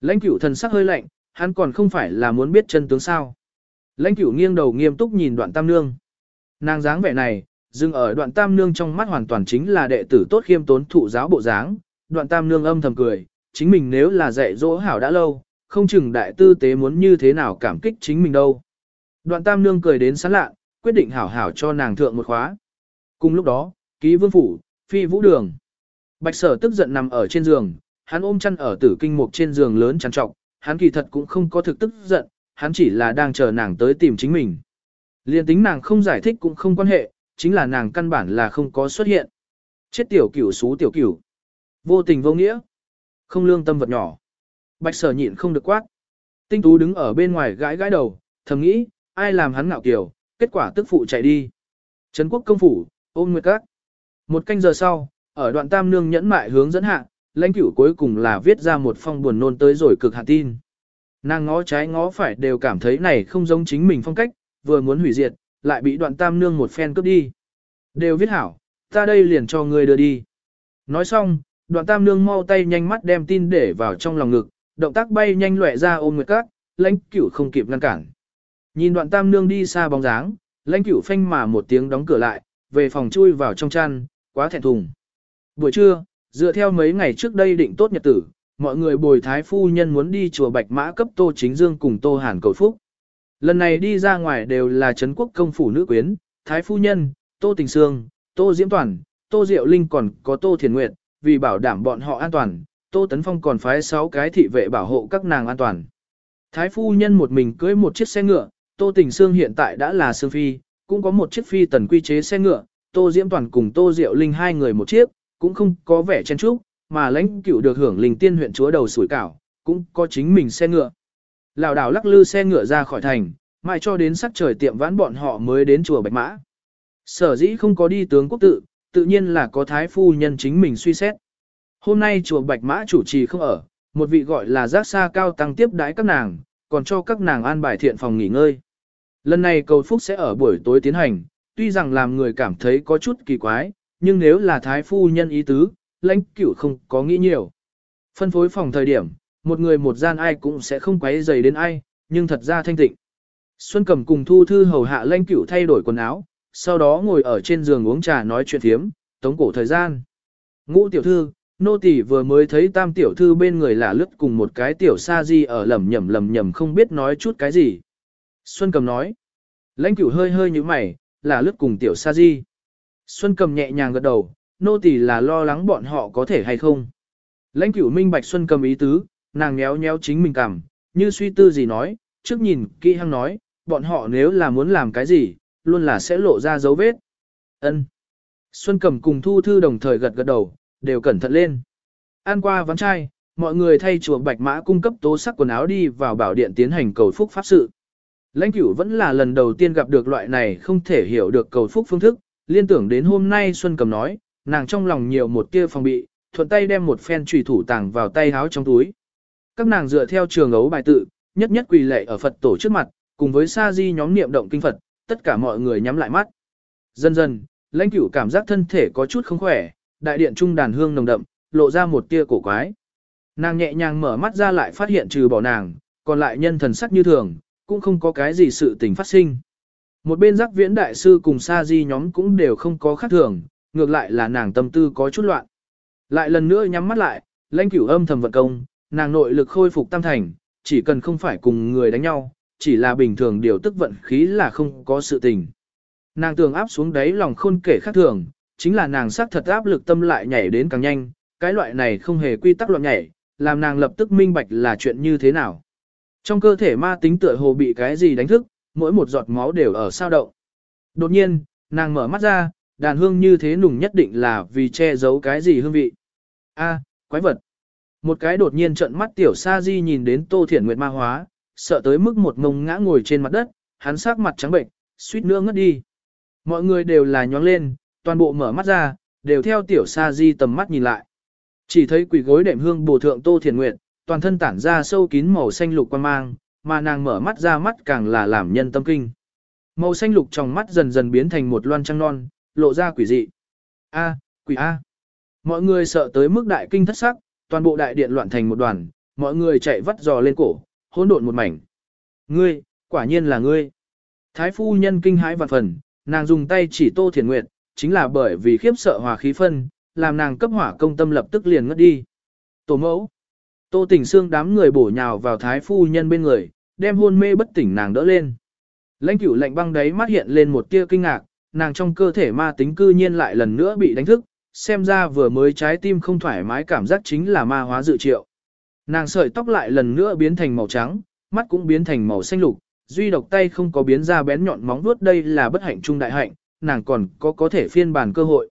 Lãnh cửu thần sắc hơi lạnh, hắn còn không phải là muốn biết chân tướng sao. Lãnh cửu nghiêng đầu nghiêm túc nhìn đoạn tam nương. Nàng dáng vẻ này, dừng ở đoạn tam nương trong mắt hoàn toàn chính là đệ tử tốt khiêm tốn thụ giáo bộ dáng. Đoạn tam nương âm thầm cười, chính mình nếu là dạy dỗ hảo đã lâu, không chừng đại tư tế muốn như thế nào cảm kích chính mình đâu. Đoạn tam nương cười đến sán lạ, quyết định hảo hảo cho nàng thượng một khóa. Cùng lúc đó, ký vương phủ, phi vũ đường. Bạch sở tức giận nằm ở trên giường, hắn ôm chăn ở tử kinh mục trên giường lớn trằn trọc, hắn kỳ thật cũng không có thực tức giận, hắn chỉ là đang chờ nàng tới tìm chính mình. Liên tính nàng không giải thích cũng không quan hệ, chính là nàng căn bản là không có xuất hiện. Chết tiểu cửu xú tiểu cửu. Vô tình vô nghĩa. Không lương tâm vật nhỏ. Bạch sở nhịn không được quát. Tinh tú đứng ở bên ngoài gãi gãi đầu, thầm nghĩ, ai làm hắn ngạo kiểu, kết quả tức phụ chạy đi. Trấn quốc công phủ, ôm nguyệt các. Một canh giờ sau, ở đoạn tam nương nhẫn mại hướng dẫn hạ, lãnh cửu cuối cùng là viết ra một phong buồn nôn tới rồi cực hạn tin. Nàng ngó trái ngó phải đều cảm thấy này không giống chính mình phong cách, vừa muốn hủy diệt, lại bị đoạn tam nương một phen cướp đi. Đều viết hảo, ta đây liền cho ngươi đưa đi. Nói xong, đoạn tam nương mau tay nhanh mắt đem tin để vào trong lòng ngực, động tác bay nhanh lẹ ra ôm nguyệt các, lãnh cửu không kịp ngăn cản. Nhìn đoạn tam nương đi xa bóng dáng, lãnh cửu phanh mà một tiếng đóng cửa lại, về phòng chui vào trong chăn, quá thẹn thùng. Buổi trưa, dựa theo mấy ngày trước đây định tốt nhật tử, mọi người bồi thái phu nhân muốn đi chùa Bạch Mã cấp Tô Chính Dương cùng Tô Hàn cầu phúc. Lần này đi ra ngoài đều là Trấn quốc công phủ nữ quyến, thái phu nhân, Tô Tình Sương, Tô Diễm Toàn, Tô Diệu Linh còn có Tô Thiền Nguyệt, vì bảo đảm bọn họ an toàn, Tô Tấn Phong còn phái 6 cái thị vệ bảo hộ các nàng an toàn. Thái phu nhân một mình cưới một chiếc xe ngựa, Tô Tình Sương hiện tại đã là Sương Phi, cũng có một chiếc phi tần quy chế xe ngựa, Tô Diễm Toàn cùng Tô Diệu Linh hai người một chiếc, cũng không có vẻ chen chúc, mà lãnh cửu được hưởng linh tiên huyện chúa đầu sủi cảo, cũng có chính mình xe ngựa. Lào đảo lắc lư xe ngựa ra khỏi thành, mãi cho đến sắc trời tiệm vãn bọn họ mới đến chùa Bạch Mã. Sở dĩ không có đi tướng quốc tự, tự nhiên là có thái phu nhân chính mình suy xét. Hôm nay chùa Bạch Mã chủ trì không ở, một vị gọi là giác xa cao tăng tiếp đái các nàng, còn cho các nàng an bài thiện phòng nghỉ ngơi. Lần này cầu phúc sẽ ở buổi tối tiến hành, tuy rằng làm người cảm thấy có chút kỳ quái, nhưng nếu là thái phu nhân ý tứ, lãnh cửu không có nghĩ nhiều. Phân phối phòng thời điểm, một người một gian ai cũng sẽ không quấy dày đến ai, nhưng thật ra thanh tịnh. Xuân cầm cùng thu thư hầu hạ lãnh cửu thay đổi quần áo, sau đó ngồi ở trên giường uống trà nói chuyện thiếm, tống cổ thời gian. Ngũ tiểu thư, nô tỳ vừa mới thấy tam tiểu thư bên người là lướt cùng một cái tiểu sa di ở lầm nhầm lầm nhầm không biết nói chút cái gì. Xuân cầm nói, lãnh cửu hơi hơi như mày, là lướt cùng tiểu sa di. Xuân cầm nhẹ nhàng gật đầu, nô tỳ là lo lắng bọn họ có thể hay không. Lãnh cửu minh bạch Xuân cầm ý tứ, nàng nhéo nhéo chính mình cảm, như suy tư gì nói, trước nhìn kỹ hăng nói, bọn họ nếu là muốn làm cái gì, luôn là sẽ lộ ra dấu vết. Ân. Xuân cầm cùng thu thư đồng thời gật gật đầu, đều cẩn thận lên. An qua ván trai, mọi người thay chùa Bạch Mã cung cấp tố sắc quần áo đi vào bảo điện tiến hành cầu phúc pháp sự. Lãnh cửu vẫn là lần đầu tiên gặp được loại này không thể hiểu được cầu phúc phương thức, liên tưởng đến hôm nay Xuân cầm nói, nàng trong lòng nhiều một tia phòng bị, thuận tay đem một phen trùy thủ tàng vào tay háo trong túi. Các nàng dựa theo trường ấu bài tự, nhất nhất quỳ lệ ở Phật tổ trước mặt, cùng với sa di nhóm niệm động kinh Phật, tất cả mọi người nhắm lại mắt. Dần dần, lãnh cửu cảm giác thân thể có chút không khỏe, đại điện trung đàn hương nồng đậm, lộ ra một tia cổ quái. Nàng nhẹ nhàng mở mắt ra lại phát hiện trừ bỏ nàng, còn lại nhân thần sắc như thường, cũng không có cái gì sự tình phát sinh. Một bên giác viễn đại sư cùng sa di nhóm cũng đều không có khác thường, ngược lại là nàng tâm tư có chút loạn. Lại lần nữa nhắm mắt lại, lãnh cửu âm thầm vận công, nàng nội lực khôi phục tam thành, chỉ cần không phải cùng người đánh nhau, chỉ là bình thường điều tức vận khí là không có sự tình. Nàng tường áp xuống đáy lòng khôn kể khác thường, chính là nàng sắc thật áp lực tâm lại nhảy đến càng nhanh, cái loại này không hề quy tắc loạn nhảy, làm nàng lập tức minh bạch là chuyện như thế nào. Trong cơ thể ma tính tựa hồ bị cái gì đánh thức, mỗi một giọt máu đều ở sao động. Đột nhiên, nàng mở mắt ra, đàn hương như thế nùng nhất định là vì che giấu cái gì hương vị. A, quái vật. Một cái đột nhiên trận mắt tiểu sa di nhìn đến Tô Thiển Nguyệt ma hóa, sợ tới mức một ngông ngã ngồi trên mặt đất, hắn sắc mặt trắng bệnh, suýt nữa ngất đi. Mọi người đều là nhóng lên, toàn bộ mở mắt ra, đều theo tiểu sa di tầm mắt nhìn lại. Chỉ thấy quỷ gối đệm hương bổ thượng Tô Thiển Nguyệt, toàn thân tản ra sâu kín màu xanh lục quan mang, mà nàng mở mắt ra mắt càng là làm nhân tâm kinh. Màu xanh lục trong mắt dần dần biến thành một loan trăng non, lộ ra quỷ dị. A, quỷ A. Mọi người sợ tới mức đại kinh thất sắc, toàn bộ đại điện loạn thành một đoàn, mọi người chạy vắt giò lên cổ, hỗn độn một mảnh. Ngươi, quả nhiên là ngươi. Thái phu nhân kinh hãi vạn phần, nàng dùng tay chỉ Tô Thiền Nguyệt, chính là bởi vì khiếp sợ hòa khí phân, làm nàng cấp hỏa công tâm lập tức liền ngất đi. Tổ mẫu. Tô Tỉnh Xương đám người bổ nhào vào thái phu nhân bên người, đem hôn mê bất tỉnh nàng đỡ lên. Lãnh cửu lạnh băng đấy mắt hiện lên một tia kinh ngạc, nàng trong cơ thể ma tính cư nhiên lại lần nữa bị đánh thức, xem ra vừa mới trái tim không thoải mái cảm giác chính là ma hóa dự triệu. Nàng sợi tóc lại lần nữa biến thành màu trắng, mắt cũng biến thành màu xanh lục, duy độc tay không có biến ra bén nhọn móng vuốt đây là bất hạnh trung đại hạnh, nàng còn có có thể phiên bản cơ hội.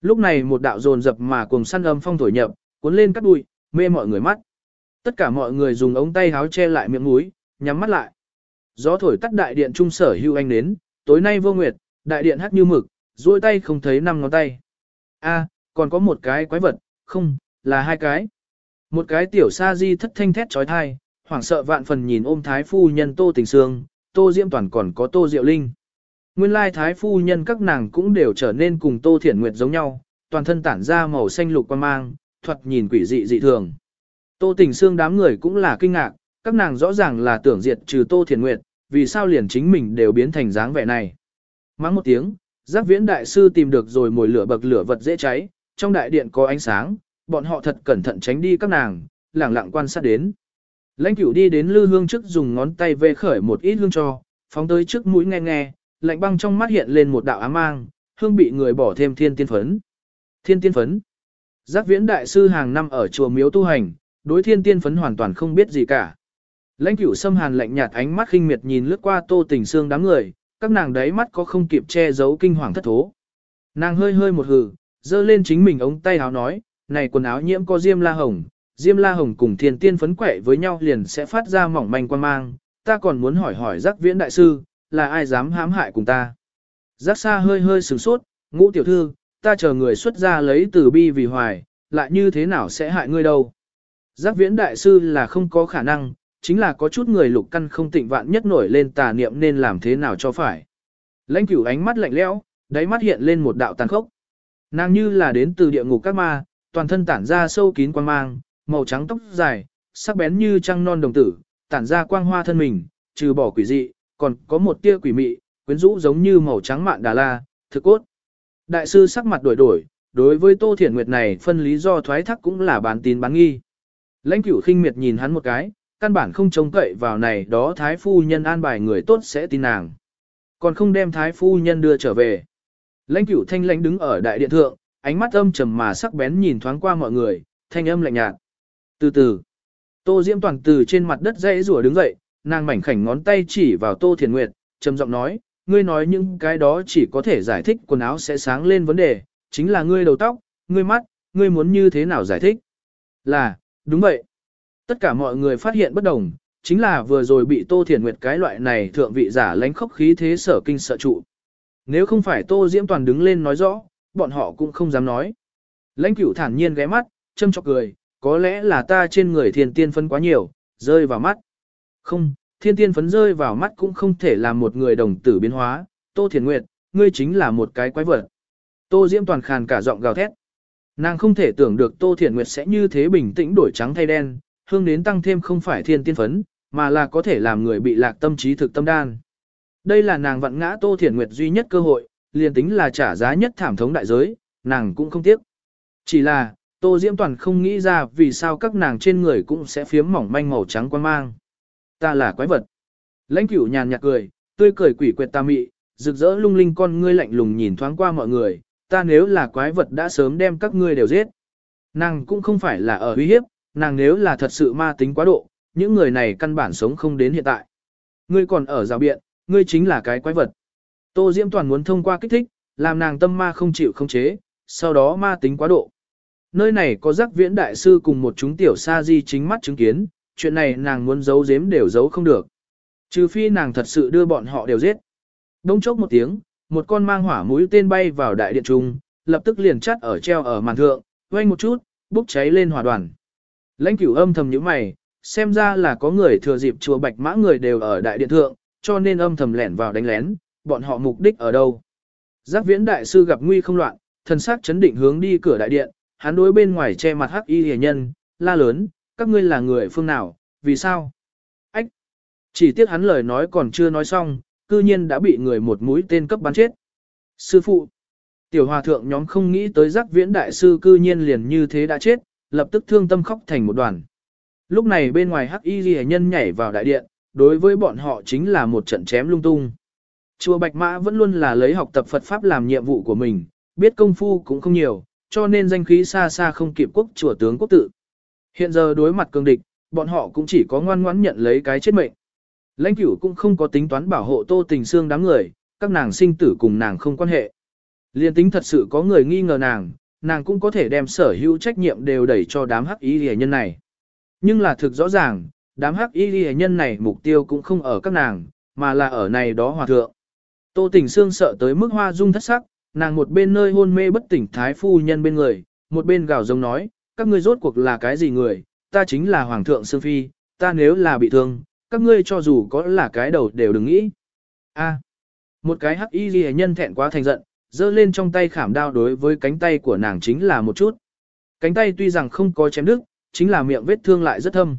Lúc này một đạo dồn dập mà cùng săn âm phong thổi nhập, cuốn lên cắt đuôi, mê mọi người mắt. Tất cả mọi người dùng ống tay háo che lại miệng mũi, nhắm mắt lại. Gió thổi tắt đại điện trung sở hưu anh đến, tối nay vô nguyệt, đại điện hắt như mực, duỗi tay không thấy năm ngón tay. A, còn có một cái quái vật, không, là hai cái. Một cái tiểu sa di thất thanh thét trói thai, hoảng sợ vạn phần nhìn ôm thái phu nhân tô tình sương, tô diễm toàn còn có tô diệu linh. Nguyên lai thái phu nhân các nàng cũng đều trở nên cùng tô thiển nguyệt giống nhau, toàn thân tản ra màu xanh lục quan mang, thuật nhìn quỷ dị dị thường. Tô tình sương đám người cũng là kinh ngạc, các nàng rõ ràng là tưởng diệt trừ tô thiền nguyệt, vì sao liền chính mình đều biến thành dáng vẻ này. Mắng một tiếng, giác viễn đại sư tìm được rồi mồi lửa bậc lửa vật dễ cháy, trong đại điện có ánh sáng, bọn họ thật cẩn thận tránh đi các nàng, lẳng lặng quan sát đến. Lãnh cửu đi đến lư hương trước dùng ngón tay vê khởi một ít hương cho, phóng tới trước mũi nghe nghe, lạnh băng trong mắt hiện lên một đạo ám mang, hương bị người bỏ thêm thiên tiên phấn. Thiên tiên phấn. Giác viễn đại sư hàng năm ở chùa miếu tu hành, đối thiên tiên phấn hoàn toàn không biết gì cả. Lãnh cửu xâm hàn lạnh nhạt ánh mắt khinh miệt nhìn lướt qua tô tình xương đám người, các nàng đấy mắt có không kịp che giấu kinh hoàng thất thố. Nàng hơi hơi một hừ, dơ lên chính mình ống tay áo nói, này quần áo nhiễm có diêm la hồng, diêm la hồng cùng thiên tiên phấn quẻ với nhau liền sẽ phát ra mỏng manh quan mang, ta còn muốn hỏi hỏi giác viễn đại sư, là ai dám hãm hại cùng ta. Giác xa hơi hơi sửng sốt, ngũ tiểu thư, ta chờ người xuất ra lấy từ bi vì hoài, lại như thế nào sẽ hại ngươi đâu. Giác viễn đại sư là không có khả năng, chính là có chút người lục căn không tịnh vạn nhất nổi lên tà niệm nên làm thế nào cho phải. Lãnh cửu ánh mắt lạnh lẽo, đáy mắt hiện lên một đạo tàn khốc. Nàng như là đến từ địa ngục các ma, toàn thân tản ra sâu kín quang mang, màu trắng tóc dài, sắc bén như trăng non đồng tử, tản ra quang hoa thân mình, trừ bỏ quỷ dị, còn có một tia quỷ mị, quyến rũ giống như màu trắng mạn đà la, thực cốt. Đại sư sắc mặt đổi đổi, đối với Tô Thiển Nguyệt này phân lý do thoái thác cũng là bán tín bán nghi. Lãnh cửu khinh miệt nhìn hắn một cái, căn bản không trông cậy vào này đó thái phu nhân an bài người tốt sẽ tin nàng. Còn không đem thái phu nhân đưa trở về. Lãnh cửu thanh lãnh đứng ở đại điện thượng, ánh mắt âm trầm mà sắc bén nhìn thoáng qua mọi người, thanh âm lạnh nhạt. Từ từ, Tô Diễm toàn từ trên mặt đất dãy rủa đứng dậy, nàng mảnh khảnh ngón tay chỉ vào Tô Thiền Nguyệt, trầm giọng nói, ngươi nói những cái đó chỉ có thể giải thích quần áo sẽ sáng lên vấn đề, chính là ngươi đầu tóc, ngươi mắt, ngươi muốn như thế nào giải thích? Là, đúng vậy. Tất cả mọi người phát hiện bất đồng, chính là vừa rồi bị Tô Thiển Nguyệt cái loại này thượng vị giả lánh khốc khí thế sở kinh sợ trụ. Nếu không phải Tô Diễm Toàn đứng lên nói rõ, bọn họ cũng không dám nói. Lãnh cửu thản nhiên ghé mắt, châm chọc cười, có lẽ là ta trên người thiên tiên phấn quá nhiều, rơi vào mắt. Không, thiên tiên phấn rơi vào mắt cũng không thể làm một người đồng tử biến hóa, Tô Thiền Nguyệt, ngươi chính là một cái quái vật. Tô Diễm Toàn khàn cả giọng gào thét. Nàng không thể tưởng được Tô thiển Nguyệt sẽ như thế bình tĩnh đổi trắng thay đen, hương đến tăng thêm không phải thiên tiên phấn, mà là có thể làm người bị lạc tâm trí thực tâm đan. Đây là nàng vặn ngã Tô Thiển Nguyệt duy nhất cơ hội, liền tính là trả giá nhất thảm thống đại giới, nàng cũng không tiếc. Chỉ là, Tô Diễm Toàn không nghĩ ra vì sao các nàng trên người cũng sẽ phiếm mỏng manh màu trắng quan mang. Ta là quái vật. Lãnh cửu nhàn nhạt cười, tươi cười quỷ quyệt ta mị, rực rỡ lung linh con ngươi lạnh lùng nhìn thoáng qua mọi người, ta nếu là quái vật đã sớm đem các ngươi đều giết. Nàng cũng không phải là ở uy hiếp, nàng nếu là thật sự ma tính quá độ, những người này căn bản sống không đến hiện tại. Ngươi còn ở rào biện, ngươi chính là cái quái vật. Tô Diễm Toàn muốn thông qua kích thích, làm nàng tâm ma không chịu không chế, sau đó ma tính quá độ. Nơi này có giác viễn đại sư cùng một chúng tiểu sa di chính mắt chứng kiến, chuyện này nàng muốn giấu giếm đều giấu không được. Trừ phi nàng thật sự đưa bọn họ đều giết. Đông chốc một tiếng, một con mang hỏa mũi tên bay vào đại điện trung, lập tức liền chắt ở treo ở màn thượng, quay một chút, bốc cháy lên hỏa đoàn. Lãnh cửu âm thầm nhíu mày, xem ra là có người thừa dịp chùa bạch mã người đều ở đại điện thượng, cho nên âm thầm lẻn vào đánh lén, bọn họ mục đích ở đâu. Giác viễn đại sư gặp nguy không loạn, thần sắc chấn định hướng đi cửa đại điện, hắn đối bên ngoài che mặt hắc y hề nhân, la lớn, các ngươi là người phương nào, vì sao? Ách! Chỉ tiếc hắn lời nói còn chưa nói xong, cư nhiên đã bị người một mũi tên cấp bắn chết. Sư phụ! Tiểu hòa thượng nhóm không nghĩ tới giác viễn đại sư cư nhiên liền như thế đã chết, lập tức thương tâm khóc thành một đoàn. Lúc này bên ngoài hắc y ghi nhân nhảy vào đại điện, đối với bọn họ chính là một trận chém lung tung. Chùa Bạch Mã vẫn luôn là lấy học tập Phật Pháp làm nhiệm vụ của mình, biết công phu cũng không nhiều, cho nên danh khí xa xa không kịp quốc chùa tướng quốc tự. Hiện giờ đối mặt cường địch, bọn họ cũng chỉ có ngoan ngoãn nhận lấy cái chết mệnh. Lãnh cửu cũng không có tính toán bảo hộ tô tình xương đám người, các nàng sinh tử cùng nàng không quan hệ. Liên tính thật sự có người nghi ngờ nàng, nàng cũng có thể đem sở hữu trách nhiệm đều đẩy cho đám hắc y lìa nhân này. Nhưng là thực rõ ràng, đám hắc y lìa nhân này mục tiêu cũng không ở các nàng, mà là ở này đó hòa thượng. Tô tình xương sợ tới mức hoa dung thất sắc, nàng một bên nơi hôn mê bất tỉnh thái phu nhân bên người, một bên gào giống nói, các ngươi rốt cuộc là cái gì người, ta chính là hoàng thượng sương phi, ta nếu là bị thương, các ngươi cho dù có là cái đầu đều đừng nghĩ. A. một cái hắc y ghi nhân thẹn quá thành giận, giơ lên trong tay khảm đao đối với cánh tay của nàng chính là một chút. Cánh tay tuy rằng không có chém đứt, chính là miệng vết thương lại rất thâm.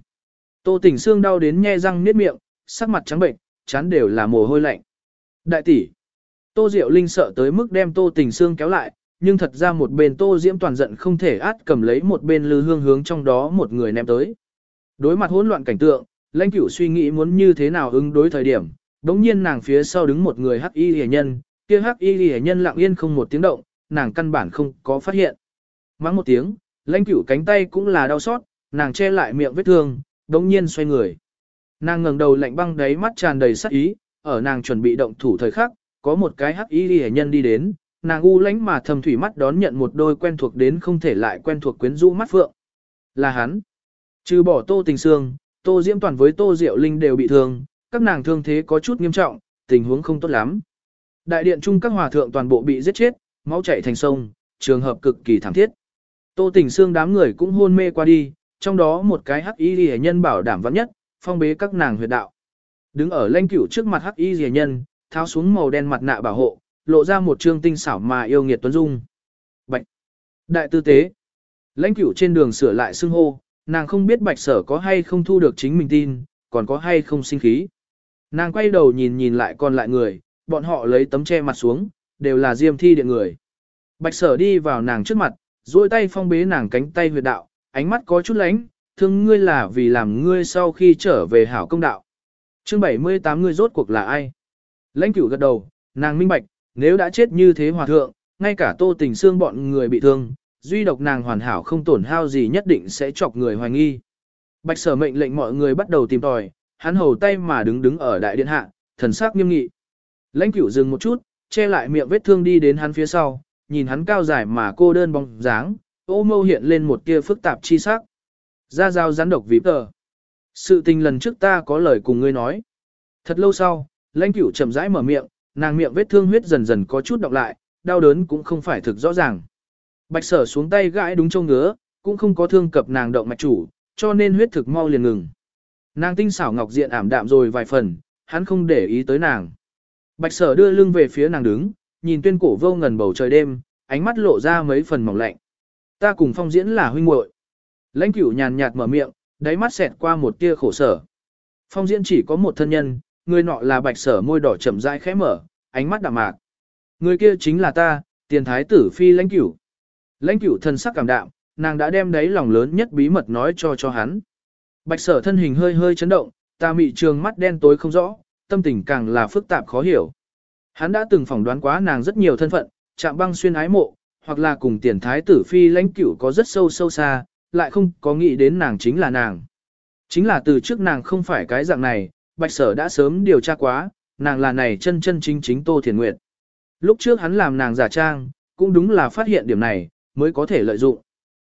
Tô tỉnh xương đau đến nhe răng niết miệng, sắc mặt trắng bệnh, chán đều là mồ hôi lạnh. Đại tỷ, Tô Diệu Linh sợ tới mức đem Tô Tình Sương kéo lại, nhưng thật ra một bên Tô Diễm toàn giận không thể át cầm lấy một bên lư hương hướng trong đó một người ném tới. Đối mặt hỗn loạn cảnh tượng, lãnh cửu suy nghĩ muốn như thế nào ứng đối thời điểm, đống nhiên nàng phía sau đứng một người hắc y hề nhân, kia hắc y hề nhân lặng yên không một tiếng động, nàng căn bản không có phát hiện. Mắng một tiếng, lãnh cửu cánh tay cũng là đau xót, nàng che lại miệng vết thương, đống nhiên xoay người. Nàng ngẩng đầu lạnh băng đáy mắt tràn đầy sắc ý, ở nàng chuẩn bị động thủ thời khắc, có một cái hắc y hề nhân đi đến, nàng u lánh mà thầm thủy mắt đón nhận một đôi quen thuộc đến không thể lại quen thuộc quyến rũ mắt phượng. Là hắn. Trừ bỏ tô tình xương, tô diễm toàn với tô diệu linh đều bị thương, các nàng thương thế có chút nghiêm trọng, tình huống không tốt lắm. Đại điện chung các hòa thượng toàn bộ bị giết chết, máu chảy thành sông, trường hợp cực kỳ thảm thiết. Tô tình xương đám người cũng hôn mê qua đi, trong đó một cái hắc y liễu nhân bảo đảm vững nhất, phong bế các nàng huyệt đạo. Đứng ở lãnh cửu trước mặt hắc y liễu nhân, tháo xuống màu đen mặt nạ bảo hộ, lộ ra một trương tinh xảo mà yêu nghiệt tuấn dung. Bạch! Đại tư tế! Lãnh cửu trên đường sửa lại xưng hô, nàng không biết bạch sở có hay không thu được chính mình tin, còn có hay không sinh khí. Nàng quay đầu nhìn nhìn lại còn lại người, bọn họ lấy tấm che mặt xuống, đều là diêm thi điện người. Bạch sở đi vào nàng trước mặt, duỗi tay phong bế nàng cánh tay huyệt đạo, ánh mắt có chút lánh, thương ngươi là vì làm ngươi sau khi trở về hảo công đạo. Chương 78 ngươi rốt cuộc là ai? Lãnh cửu gật đầu, nàng minh bạch, nếu đã chết như thế hòa thượng, ngay cả tô tình xương bọn người bị thương, duy độc nàng hoàn hảo không tổn hao gì nhất định sẽ chọc người hoài nghi. Bạch sở mệnh lệnh mọi người bắt đầu tìm tòi, hắn hầu tay mà đứng đứng ở đại điện hạ, thần sắc nghiêm nghị. Lãnh cửu dừng một chút, che lại miệng vết thương đi đến hắn phía sau, nhìn hắn cao dài mà cô đơn bóng dáng, ô mâu hiện lên một tia phức tạp chi sắc. Ra dao rắn độc vĩ tờ. Sự tình lần trước ta có lời cùng ngươi nói. Thật lâu sau, lãnh cửu chậm rãi mở miệng, nàng miệng vết thương huyết dần dần có chút đọc lại, đau đớn cũng không phải thực rõ ràng. Bạch sở xuống tay gãi đúng châu ngứa, cũng không có thương cập nàng động mạch chủ, cho nên huyết thực mau liền ngừng. Nàng tinh xảo ngọc diện ảm đạm rồi vài phần, hắn không để ý tới nàng. Bạch sở đưa lưng về phía nàng đứng, nhìn tuyên cổ vô ngần bầu trời đêm, ánh mắt lộ ra mấy phần mỏng lạnh. Ta cùng phong diễn là huynh muội. Lãnh cửu nhàn nhạt mở miệng, đáy mắt xẹt qua một tia khổ sở. Phong diễn chỉ có một thân nhân, người nọ là bạch sở môi đỏ chậm rãi khẽ mở, ánh mắt đạm mạc. Người kia chính là ta, tiền thái tử phi lãnh cửu. Lãnh cửu thân sắc cảm đạm, nàng đã đem đấy lòng lớn nhất bí mật nói cho cho hắn. Bạch sở thân hình hơi hơi chấn động, ta mị trường mắt đen tối không rõ, tâm tình càng là phức tạp khó hiểu. Hắn đã từng phỏng đoán quá nàng rất nhiều thân phận, chạm băng xuyên ái mộ, hoặc là cùng tiền thái tử phi lãnh cửu có rất sâu sâu xa, lại không có nghĩ đến nàng chính là nàng. Chính là từ trước nàng không phải cái dạng này, bạch sở đã sớm điều tra quá, nàng là này chân chân chính chính Tô Thiền Nguyệt. Lúc trước hắn làm nàng giả trang, cũng đúng là phát hiện điểm này, mới có thể lợi dụng.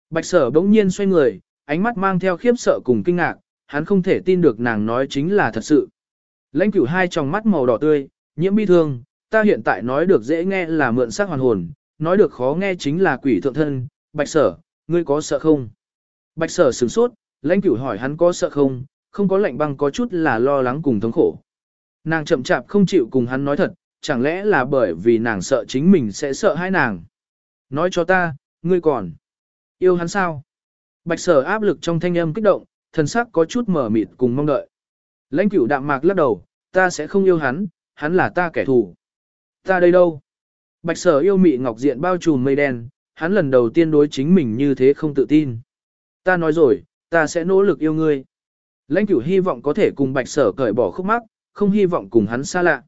Bạch sở bỗng nhiên xoay người, ánh mắt mang theo khiếp sợ cùng kinh ngạc, hắn không thể tin được nàng nói chính là thật sự. Lãnh cửu hai tròng mắt màu đỏ tươi, nhiễm bi thương, ta hiện tại nói được dễ nghe là mượn sắc hoàn hồn, nói được khó nghe chính là quỷ thượng thân, bạch sở, ngươi có sợ không? Bạch sở sửng sốt, lãnh cửu hỏi hắn có sợ không, không có lạnh băng có chút là lo lắng cùng thống khổ. Nàng chậm chạp không chịu cùng hắn nói thật, chẳng lẽ là bởi vì nàng sợ chính mình sẽ sợ hai nàng. Nói cho ta, ngươi còn yêu hắn sao? Bạch sở áp lực trong thanh âm kích động, thần sắc có chút mở mịt cùng mong đợi. Lãnh cửu đạm mạc lắc đầu, ta sẽ không yêu hắn, hắn là ta kẻ thù. Ta đây đâu? Bạch sở yêu mị ngọc diện bao trùm mây đen, hắn lần đầu tiên đối chính mình như thế không tự tin. Ta nói rồi, ta sẽ nỗ lực yêu ngươi. Lãnh cửu hy vọng có thể cùng bạch sở cởi bỏ khúc mắc, không hy vọng cùng hắn xa lạ.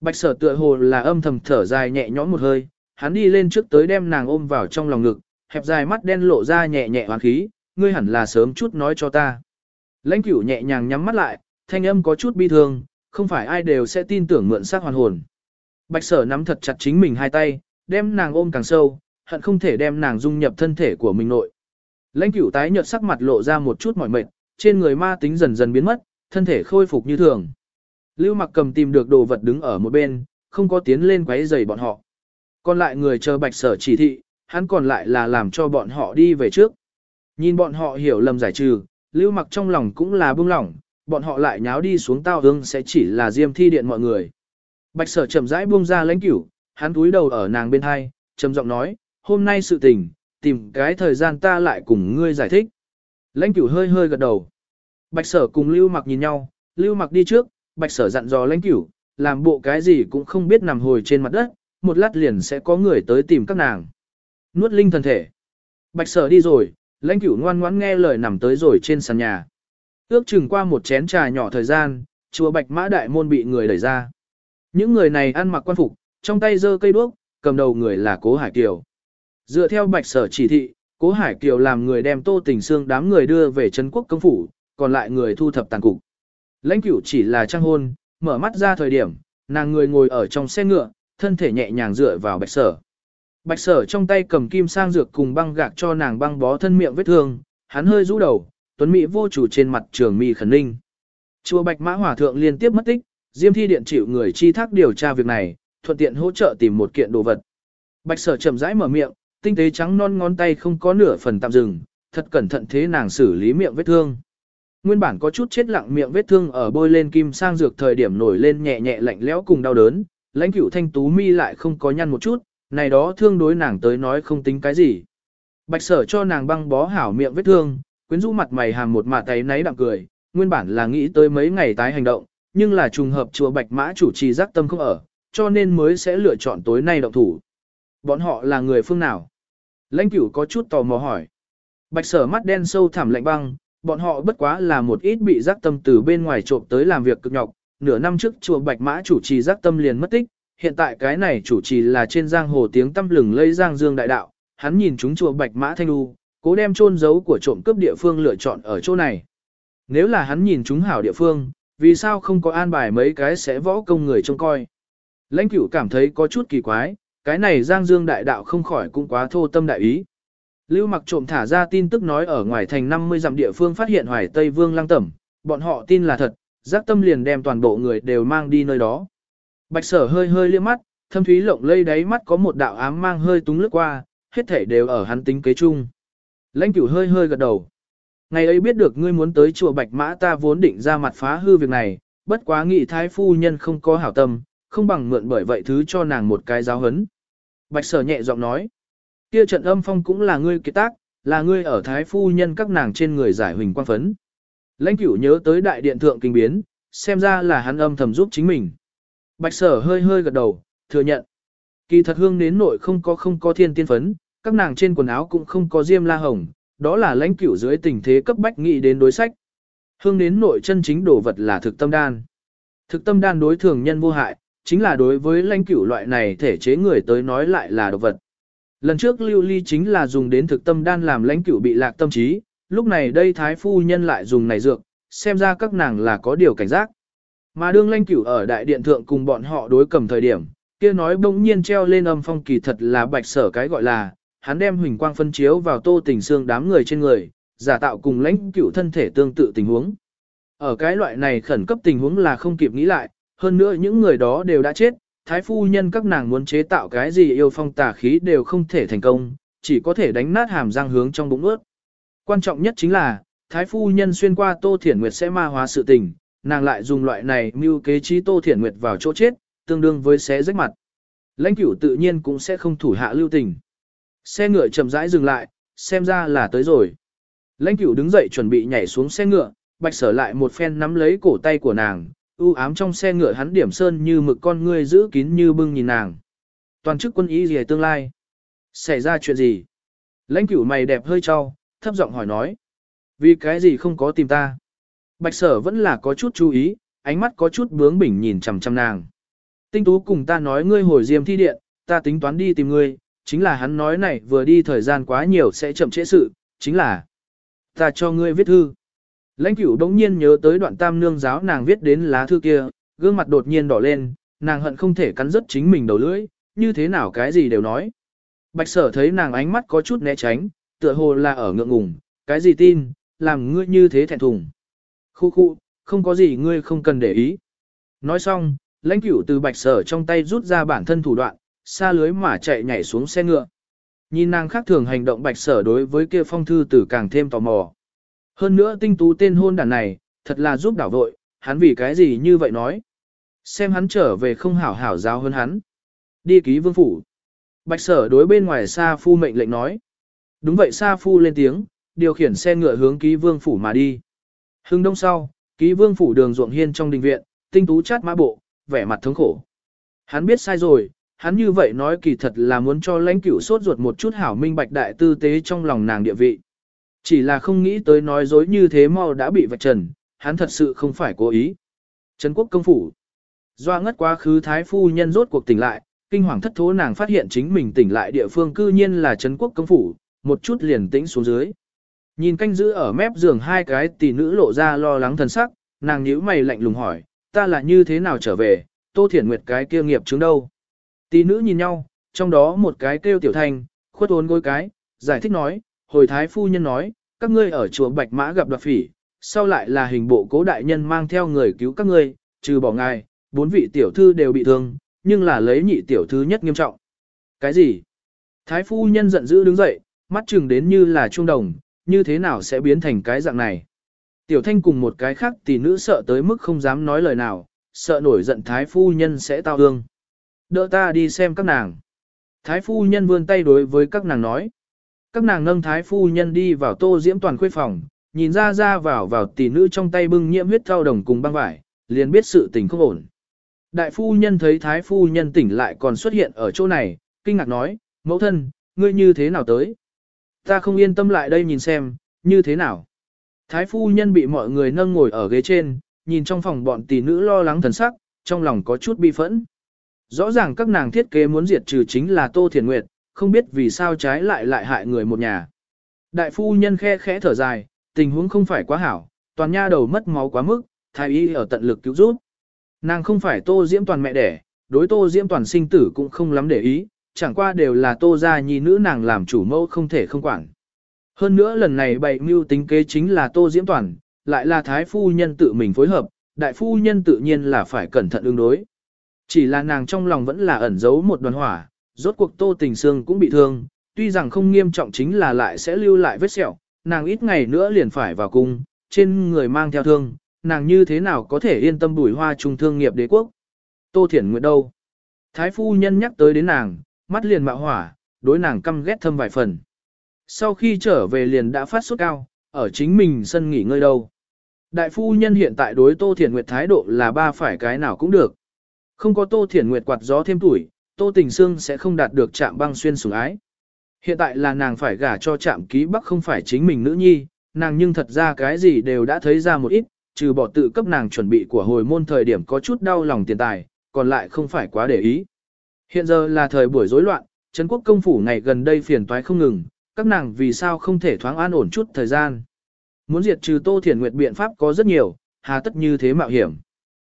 Bạch sở tựa hồ là âm thầm thở dài nhẹ nhõm một hơi, hắn đi lên trước tới đem nàng ôm vào trong lòng ngực, hẹp dài mắt đen lộ ra nhẹ nhẹ hoàn khí, ngươi hẳn là sớm chút nói cho ta. Lãnh cửu nhẹ nhàng nhắm mắt lại, thanh âm có chút bi thương, không phải ai đều sẽ tin tưởng mượn xác hoàn hồn. Bạch sở nắm thật chặt chính mình hai tay, đem nàng ôm càng sâu, hận không thể đem nàng dung nhập thân thể của mình nội. Lãnh cửu tái nhợt sắc mặt lộ ra một chút mỏi mệt, trên người ma tính dần dần biến mất, thân thể khôi phục như thường. Lưu mặc cầm tìm được đồ vật đứng ở một bên, không có tiến lên quấy rầy bọn họ. Còn lại người chờ bạch sở chỉ thị, hắn còn lại là làm cho bọn họ đi về trước. Nhìn bọn họ hiểu lầm giải trừ, lưu mặc trong lòng cũng là bưng lỏng, bọn họ lại nháo đi xuống tao hương sẽ chỉ là diêm thi điện mọi người. Bạch sở chậm rãi buông ra lãnh cửu, hắn túi đầu ở nàng bên hai, trầm giọng nói, hôm nay sự tình, tìm cái thời gian ta lại cùng ngươi giải thích. Lãnh cửu hơi hơi gật đầu. Bạch sở cùng lưu mặc nhìn nhau, lưu mặc đi trước, bạch sở dặn dò lãnh cửu, làm bộ cái gì cũng không biết nằm hồi trên mặt đất, một lát liền sẽ có người tới tìm các nàng. Nuốt linh thần thể. Bạch sở đi rồi, lãnh cửu ngoan ngoãn nghe lời nằm tới rồi trên sàn nhà. Ước chừng qua một chén trà nhỏ thời gian, chùa Bạch Mã Đại Môn bị người đẩy ra. Những người này ăn mặc quan phục, trong tay giơ cây đuốc, cầm đầu người là Cố Hải Kiều. Dựa theo Bạch Sở chỉ thị, Cố Hải Kiều làm người đem Tô Tình Sương đám người đưa về Trấn Quốc công phủ, còn lại người thu thập tàn cục. Lãnh cửu chỉ là trang hôn, mở mắt ra thời điểm, nàng người ngồi ở trong xe ngựa, thân thể nhẹ nhàng dựa vào Bạch Sở. Bạch Sở trong tay cầm kim sang dược cùng băng gạc cho nàng băng bó thân miệng vết thương, hắn hơi rũ đầu, tuấn mỹ vô chủ trên mặt trường mi khẩn ninh. Chùa Bạch Mã Hòa Thượng liên tiếp mất tích, Diêm Thi Điện chịu người chi thác điều tra việc này, thuận tiện hỗ trợ tìm một kiện đồ vật. Bạch Sở chậm rãi mở miệng, tinh tế trắng non ngón tay không có nửa phần tạm dừng, thật cẩn thận thế nàng xử lý miệng vết thương. Nguyên bản có chút chết lặng miệng vết thương ở bôi lên kim sang dược thời điểm nổi lên nhẹ nhẹ lạnh lẽo cùng đau đớn, lãnh cửu thanh tú mi lại không có nhăn một chút, này đó thương đối nàng tới nói không tính cái gì. Bạch sở cho nàng băng bó hảo miệng vết thương, quyến rũ mặt mày hàm một mà tay náy đạm cười, nguyên bản là nghĩ tới mấy ngày tái hành động, nhưng là trùng hợp chùa Bạch Mã chủ trì giác tâm không ở, cho nên mới sẽ lựa chọn tối nay động thủ. Bọn họ là người phương nào? Lãnh cửu có chút tò mò hỏi. Bạch sở mắt đen sâu thẳm lạnh băng, bọn họ bất quá là một ít bị giác tâm từ bên ngoài trộm tới làm việc cực nhọc. Nửa năm trước chùa Bạch Mã chủ trì giác tâm liền mất tích, hiện tại cái này chủ trì là trên giang hồ tiếng tâm lừng lây giang dương đại đạo, hắn nhìn chúng chùa Bạch Mã Thanh Đu, cố đem chôn giấu của trộm cướp địa phương lựa chọn ở chỗ này. Nếu là hắn nhìn chúng hảo địa phương, vì sao không có an bài mấy cái sẽ võ công người trông coi. Lãnh cửu cảm thấy có chút kỳ quái, cái này giang dương đại đạo không khỏi cũng quá thô tâm đại ý. Lưu mặc trộm thả ra tin tức nói ở ngoài thành 50 dặm địa phương phát hiện hoài Tây Vương lăng tẩm, bọn họ tin là thật, giác tâm liền đem toàn bộ người đều mang đi nơi đó. Bạch sở hơi hơi liếc mắt, thâm thúy lộng lây đáy mắt có một đạo ám mang hơi túng lướt qua, hết thể đều ở hắn tính kế chung. Lãnh cửu hơi hơi gật đầu. Ngày ấy biết được ngươi muốn tới chùa Bạch Mã ta vốn định ra mặt phá hư việc này, bất quá nghị thái phu nhân không có hảo tâm, không bằng mượn bởi vậy thứ cho nàng một cái giáo hấn. Bạch sở nhẹ giọng nói, kia trận âm phong cũng là ngươi kiệt tác, là ngươi ở thái phu nhân các nàng trên người giải huỳnh quang phấn. Lãnh cửu nhớ tới đại điện thượng kinh biến, xem ra là hắn âm thầm giúp chính mình. Bạch sở hơi hơi gật đầu, thừa nhận. Kỳ thật hương đến nội không có không có thiên tiên phấn, các nàng trên quần áo cũng không có diêm la hồng, đó là lãnh cửu dưới tình thế cấp bách nghĩ đến đối sách. Hương đến nội chân chính đồ vật là thực tâm đan. Thực tâm đan đối thường nhân vô hại, chính là đối với lãnh cửu loại này thể chế người tới nói lại là đồ vật. Lần trước lưu ly chính là dùng đến thực tâm đan làm lãnh cửu bị lạc tâm trí, lúc này đây thái phu nhân lại dùng này dược, xem ra các nàng là có điều cảnh giác. Mà đương lãnh cửu ở đại điện thượng cùng bọn họ đối cầm thời điểm, kia nói bỗng nhiên treo lên âm phong kỳ thật là bạch sở cái gọi là, hắn đem huỳnh quang phân chiếu vào tô tình xương đám người trên người, giả tạo cùng lãnh cửu thân thể tương tự tình huống. Ở cái loại này khẩn cấp tình huống là không kịp nghĩ lại, hơn nữa những người đó đều đã chết, thái phu nhân các nàng muốn chế tạo cái gì yêu phong tà khí đều không thể thành công, chỉ có thể đánh nát hàm răng hướng trong bụng ướt. Quan trọng nhất chính là, thái phu nhân xuyên qua Tô Thiển Nguyệt sẽ ma hóa sự tình, nàng lại dùng loại này mưu kế trí Tô Thiển Nguyệt vào chỗ chết, tương đương với xé rách mặt. Lãnh cửu tự nhiên cũng sẽ không thủ hạ lưu tình. Xe ngựa chậm rãi dừng lại, xem ra là tới rồi. Lãnh cửu đứng dậy chuẩn bị nhảy xuống xe ngựa, bạch sở lại một phen nắm lấy cổ tay của nàng, ưu ám trong xe ngựa hắn điểm sơn như mực con ngươi giữ kín như bưng nhìn nàng. Toàn chức quân ý gì tương lai? Xảy ra chuyện gì? Lãnh cửu mày đẹp hơi trao, thấp giọng hỏi nói. Vì cái gì không có tìm ta? Bạch sở vẫn là có chút chú ý, ánh mắt có chút bướng bỉnh nhìn chằm chằm nàng. Tinh tú cùng ta nói ngươi hồi diêm thi điện, ta tính toán đi tìm ngươi, chính là hắn nói này vừa đi thời gian quá nhiều sẽ chậm trễ sự, chính là ta cho ngươi viết thư. Lãnh cửu đống nhiên nhớ tới đoạn tam nương giáo nàng viết đến lá thư kia, gương mặt đột nhiên đỏ lên, nàng hận không thể cắn rứt chính mình đầu lưỡi, như thế nào cái gì đều nói. Bạch sở thấy nàng ánh mắt có chút né tránh, tựa hồ là ở ngượng ngùng, cái gì tin, làm ngươi như thế thẹn thùng. Khu khu, không có gì ngươi không cần để ý. Nói xong, lãnh cửu từ bạch sở trong tay rút ra bản thân thủ đoạn, xa lưới mà chạy nhảy xuống xe ngựa. Nhìn nàng khác thường hành động bạch sở đối với kia phong thư tử càng thêm tò mò. Hơn nữa tinh tú tên hôn đàn này, thật là giúp đảo vội, hắn vì cái gì như vậy nói. Xem hắn trở về không hảo hảo giáo hơn hắn. Đi ký vương phủ. Bạch sở đối bên ngoài xa Phu mệnh lệnh nói. Đúng vậy Sa Phu lên tiếng, điều khiển xe ngựa hướng ký vương phủ mà đi. Hưng đông sau, ký vương phủ đường ruộng hiên trong đình viện, tinh tú chát mã bộ, vẻ mặt thống khổ. Hắn biết sai rồi, hắn như vậy nói kỳ thật là muốn cho lãnh cửu sốt ruột một chút hảo minh bạch đại tư tế trong lòng nàng địa vị. Chỉ là không nghĩ tới nói dối như thế mau đã bị vạch trần, hắn thật sự không phải cố ý. Trấn quốc công phủ. Doa ngất quá khứ thái phu nhân rốt cuộc tỉnh lại, kinh hoàng thất thố nàng phát hiện chính mình tỉnh lại địa phương cư nhiên là Trấn quốc công phủ, một chút liền tĩnh xuống dưới. Nhìn canh giữ ở mép giường hai cái tỷ nữ lộ ra lo lắng thần sắc, nàng nhíu mày lạnh lùng hỏi, ta là như thế nào trở về, tô thiển nguyệt cái kia nghiệp chứng đâu. Tỷ nữ nhìn nhau, trong đó một cái kêu tiểu thanh, khuất ốn gối cái, giải thích nói, hồi thái phu nhân nói, các ngươi ở chùa Bạch Mã gặp đoạt phỉ, sau lại là hình bộ cố đại nhân mang theo người cứu các ngươi, trừ bỏ ngài, bốn vị tiểu thư đều bị thương, nhưng là lấy nhị tiểu thư nhất nghiêm trọng. Cái gì? Thái phu nhân giận dữ đứng dậy, mắt chừng đến như là trung đồng, như thế nào sẽ biến thành cái dạng này? Tiểu thanh cùng một cái khác tỷ nữ sợ tới mức không dám nói lời nào, sợ nổi giận thái phu nhân sẽ tao hương. Đỡ ta đi xem các nàng. Thái phu nhân vươn tay đối với các nàng nói. Các nàng nâng thái phu nhân đi vào tô diễm toàn khuê phòng, nhìn ra ra vào vào tỷ nữ trong tay bưng nhiễm huyết thao đồng cùng băng vải, liền biết sự tình không ổn. Đại phu nhân thấy thái phu nhân tỉnh lại còn xuất hiện ở chỗ này, kinh ngạc nói, mẫu thân, ngươi như thế nào tới? Ta không yên tâm lại đây nhìn xem, như thế nào? Thái phu nhân bị mọi người nâng ngồi ở ghế trên, nhìn trong phòng bọn tỷ nữ lo lắng thần sắc, trong lòng có chút bi phẫn. Rõ ràng các nàng thiết kế muốn diệt trừ chính là Tô Thiền Nguyệt, không biết vì sao trái lại lại hại người một nhà. Đại phu nhân khe khẽ thở dài, tình huống không phải quá hảo, toàn nha đầu mất máu quá mức, thái y ở tận lực cứu giúp. Nàng không phải tô diễm toàn mẹ đẻ, đối tô diễm toàn sinh tử cũng không lắm để ý, chẳng qua đều là tô gia nhi nữ nàng làm chủ mẫu không thể không quản. Hơn nữa lần này bày mưu tính kế chính là tô diễm toàn, lại là thái phu nhân tự mình phối hợp, đại phu nhân tự nhiên là phải cẩn thận ứng đối. Chỉ là nàng trong lòng vẫn là ẩn giấu một đoàn hỏa, rốt cuộc Tô Tình Sương cũng bị thương, tuy rằng không nghiêm trọng chính là lại sẽ lưu lại vết sẹo, nàng ít ngày nữa liền phải vào cung, trên người mang theo thương, nàng như thế nào có thể yên tâm bùi hoa trung thương nghiệp đế quốc. Tô Thiển Nguyệt đâu? Thái phu nhân nhắc tới đến nàng, mắt liền mạo hỏa, đối nàng căm ghét thâm vài phần. Sau khi trở về liền đã phát sốt cao, ở chính mình sân nghỉ ngơi đâu. Đại phu nhân hiện tại đối Tô Thiển Nguyệt thái độ là ba phải cái nào cũng được. Không có Tô Thiển Nguyệt quạt gió thêm tuổi, Tô Tình Sương sẽ không đạt được trạm băng xuyên sủng ái. Hiện tại là nàng phải gả cho trạm ký bắc không phải chính mình nữ nhi, nàng nhưng thật ra cái gì đều đã thấy ra một ít, trừ bỏ tự cấp nàng chuẩn bị của hồi môn thời điểm có chút đau lòng tiền tài, còn lại không phải quá để ý. Hiện giờ là thời buổi rối loạn, Trấn quốc công phủ ngày gần đây phiền toái không ngừng, các nàng vì sao không thể thoáng an ổn chút thời gian. Muốn diệt trừ Tô Thiển Nguyệt biện pháp có rất nhiều, hà tất như thế mạo hiểm.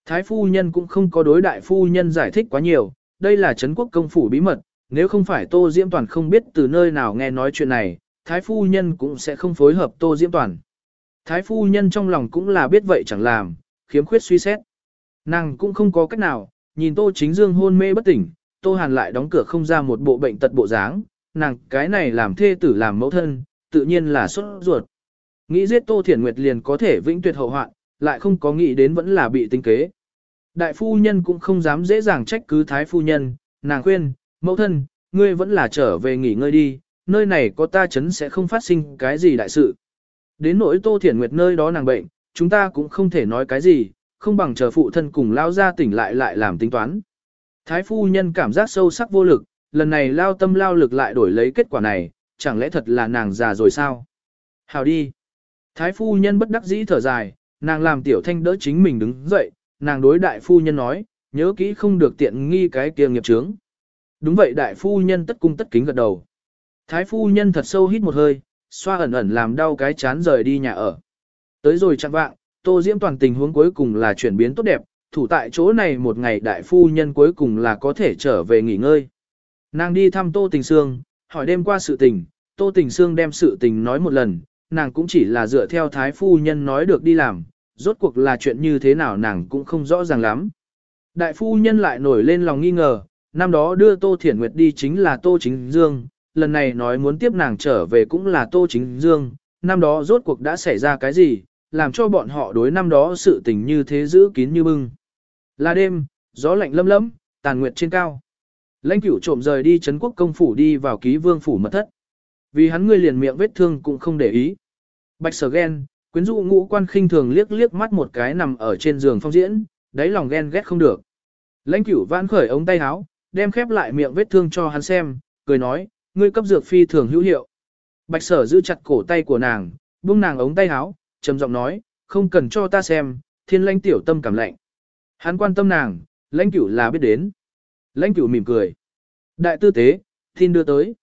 Thái phu nhân cũng không có đối đại phu nhân giải thích quá nhiều, đây là Trấn quốc công phủ bí mật, nếu không phải Tô Diễm Toàn không biết từ nơi nào nghe nói chuyện này, Thái phu nhân cũng sẽ không phối hợp Tô Diễm Toàn. Thái phu nhân trong lòng cũng là biết vậy chẳng làm, khiếm khuyết suy xét. Nàng cũng không có cách nào, nhìn Tô Chính Dương hôn mê bất tỉnh, Tô Hàn lại đóng cửa không ra một bộ bệnh tật bộ dáng, nàng cái này làm thê tử làm mẫu thân, tự nhiên là xuất ruột. Nghĩ giết Tô Thiển Nguyệt liền có thể vĩnh tuyệt hậu hoạn, lại không có nghĩ đến vẫn là bị tinh kế. Đại phu nhân cũng không dám dễ dàng trách cứ thái phu nhân, nàng khuyên, mẫu thân, ngươi vẫn là trở về nghỉ ngơi đi, nơi này có ta chấn sẽ không phát sinh cái gì đại sự. Đến nỗi Tô Thiển Nguyệt nơi đó nàng bệnh, chúng ta cũng không thể nói cái gì, không bằng chờ phụ thân cùng lao ra tỉnh lại lại làm tính toán. Thái phu nhân cảm giác sâu sắc vô lực, lần này lao tâm lao lực lại đổi lấy kết quả này, chẳng lẽ thật là nàng già rồi sao? Hào đi! Thái phu nhân bất đắc dĩ thở dài, nàng làm tiểu thanh đỡ chính mình đứng dậy, nàng đối đại phu nhân nói, nhớ kỹ không được tiện nghi cái kia nghiệp chướng. Đúng vậy đại phu nhân tất cung tất kính gật đầu. Thái phu nhân thật sâu hít một hơi, xoa ẩn ẩn làm đau cái chán rời đi nhà ở. Tới rồi chặn vạng, Tô Diễm toàn tình huống cuối cùng là chuyển biến tốt đẹp, thủ tại chỗ này một ngày đại phu nhân cuối cùng là có thể trở về nghỉ ngơi. Nàng đi thăm Tô Tình Sương, hỏi đêm qua sự tình, Tô Tình Sương đem sự tình nói một lần, nàng cũng chỉ là dựa theo thái phu nhân nói được đi làm, rốt cuộc là chuyện như thế nào nàng cũng không rõ ràng lắm. Đại phu nhân lại nổi lên lòng nghi ngờ, năm đó đưa Tô Thiển Nguyệt đi chính là Tô Chính Dương, lần này nói muốn tiếp nàng trở về cũng là Tô Chính Dương, năm đó rốt cuộc đã xảy ra cái gì, làm cho bọn họ đối năm đó sự tình như thế giữ kín như bưng. Là đêm, gió lạnh lâm lâm, tàn nguyệt trên cao. Lãnh cửu trộm rời đi Trấn quốc công phủ đi vào ký vương phủ mật thất. Vì hắn ngươi liền miệng vết thương cũng không để ý. Bạch sở ghen, quyến rũ ngũ quan khinh thường liếc liếc mắt một cái nằm ở trên giường phong diễn, đáy lòng ghen ghét không được. Lãnh cửu vãn khởi ống tay áo, đem khép lại miệng vết thương cho hắn xem, cười nói, ngươi cấp dược phi thường hữu hiệu. Bạch sở giữ chặt cổ tay của nàng, buông nàng ống tay áo, trầm giọng nói, không cần cho ta xem, thiên lãnh tiểu tâm cảm lạnh. Hắn quan tâm nàng, lãnh cửu là biết đến. Lãnh cửu mỉm cười. Đại tư tế, tin đưa tới.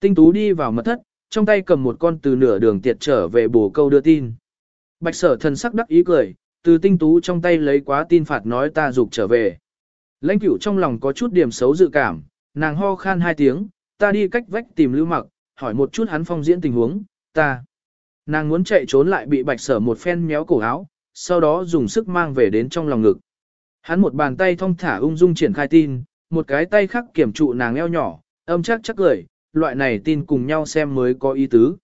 Tinh tú đi vào mật thất, trong tay cầm một con từ nửa đường tiệt trở về bổ câu đưa tin. Bạch sở thần sắc đắc ý cười, từ tinh tú trong tay lấy quá tin phạt nói ta dục trở về. Lãnh cửu trong lòng có chút điểm xấu dự cảm, nàng ho khan hai tiếng, ta đi cách vách tìm lưu mặc, hỏi một chút hắn phong diễn tình huống, ta. Nàng muốn chạy trốn lại bị bạch sở một phen méo cổ áo, sau đó dùng sức mang về đến trong lòng ngực. Hắn một bàn tay thong thả ung dung triển khai tin, một cái tay khác kiểm trụ nàng eo nhỏ, âm chắc chắc cười, loại này tin cùng nhau xem mới có ý tứ.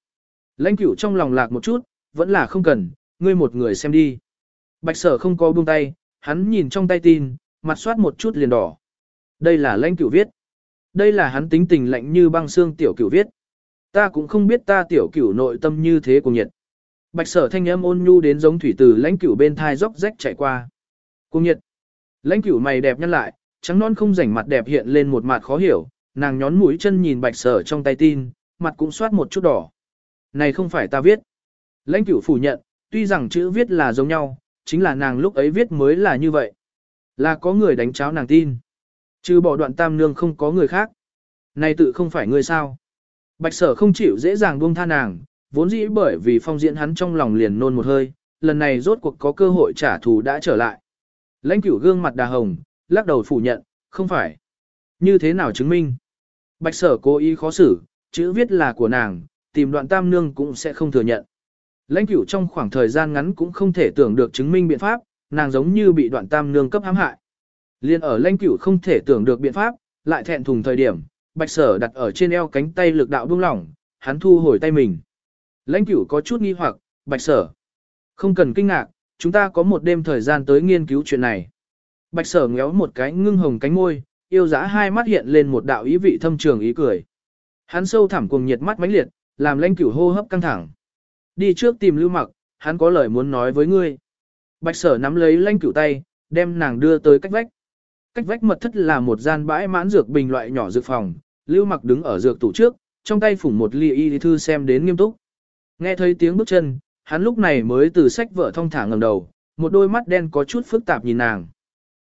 Lãnh cửu trong lòng lạc một chút, vẫn là không cần, ngươi một người xem đi. Bạch sở không có buông tay, hắn nhìn trong tay tin, mặt soát một chút liền đỏ. Đây là lãnh cửu viết. Đây là hắn tính tình lạnh như băng xương tiểu cửu viết. Ta cũng không biết ta tiểu cửu nội tâm như thế cùng nhiệt. Bạch sở thanh âm ôn nhu đến giống thủy từ lãnh cửu bên thai dốc rách chạy qua. Cùng nhiệt. Lãnh cửu mày đẹp nhăn lại, trắng non không rảnh mặt đẹp hiện lên một mặt khó hiểu, nàng nhón mũi chân nhìn bạch sở trong tay tin, mặt cũng soát một chút đỏ. Này không phải ta viết. Lãnh cửu phủ nhận, tuy rằng chữ viết là giống nhau, chính là nàng lúc ấy viết mới là như vậy. Là có người đánh cháo nàng tin. Trừ bỏ đoạn tam nương không có người khác. Này tự không phải người sao. Bạch sở không chịu dễ dàng buông tha nàng, vốn dĩ bởi vì phong diễn hắn trong lòng liền nôn một hơi, lần này rốt cuộc có cơ hội trả thù đã trở lại. Lãnh cửu gương mặt đà hồng, lắc đầu phủ nhận, không phải. Như thế nào chứng minh? Bạch sở cố ý khó xử, chữ viết là của nàng, tìm đoạn tam nương cũng sẽ không thừa nhận. Lãnh cửu trong khoảng thời gian ngắn cũng không thể tưởng được chứng minh biện pháp, nàng giống như bị đoạn tam nương cấp hãm hại. Liên ở lãnh cửu không thể tưởng được biện pháp, lại thẹn thùng thời điểm, bạch sở đặt ở trên eo cánh tay lực đạo buông lỏng, hắn thu hồi tay mình. Lãnh cửu có chút nghi hoặc, bạch sở. Không cần kinh ngạc, chúng ta có một đêm thời gian tới nghiên cứu chuyện này. Bạch sở ngéo một cái ngưng hồng cánh môi, yêu giá hai mắt hiện lên một đạo ý vị thâm trường ý cười. Hắn sâu thẳm cùng nhiệt mắt mãnh liệt, làm lãnh cửu hô hấp căng thẳng. Đi trước tìm lưu mặc, hắn có lời muốn nói với ngươi. Bạch sở nắm lấy lãnh cửu tay, đem nàng đưa tới cách vách. Cách vách mật thất là một gian bãi mãn dược bình loại nhỏ dược phòng, lưu mặc đứng ở dược tủ trước, trong tay phủng một ly y thư xem đến nghiêm túc. Nghe thấy tiếng bước chân, hắn lúc này mới từ sách vợ thông thả ngầm đầu, một đôi mắt đen có chút phức tạp nhìn nàng.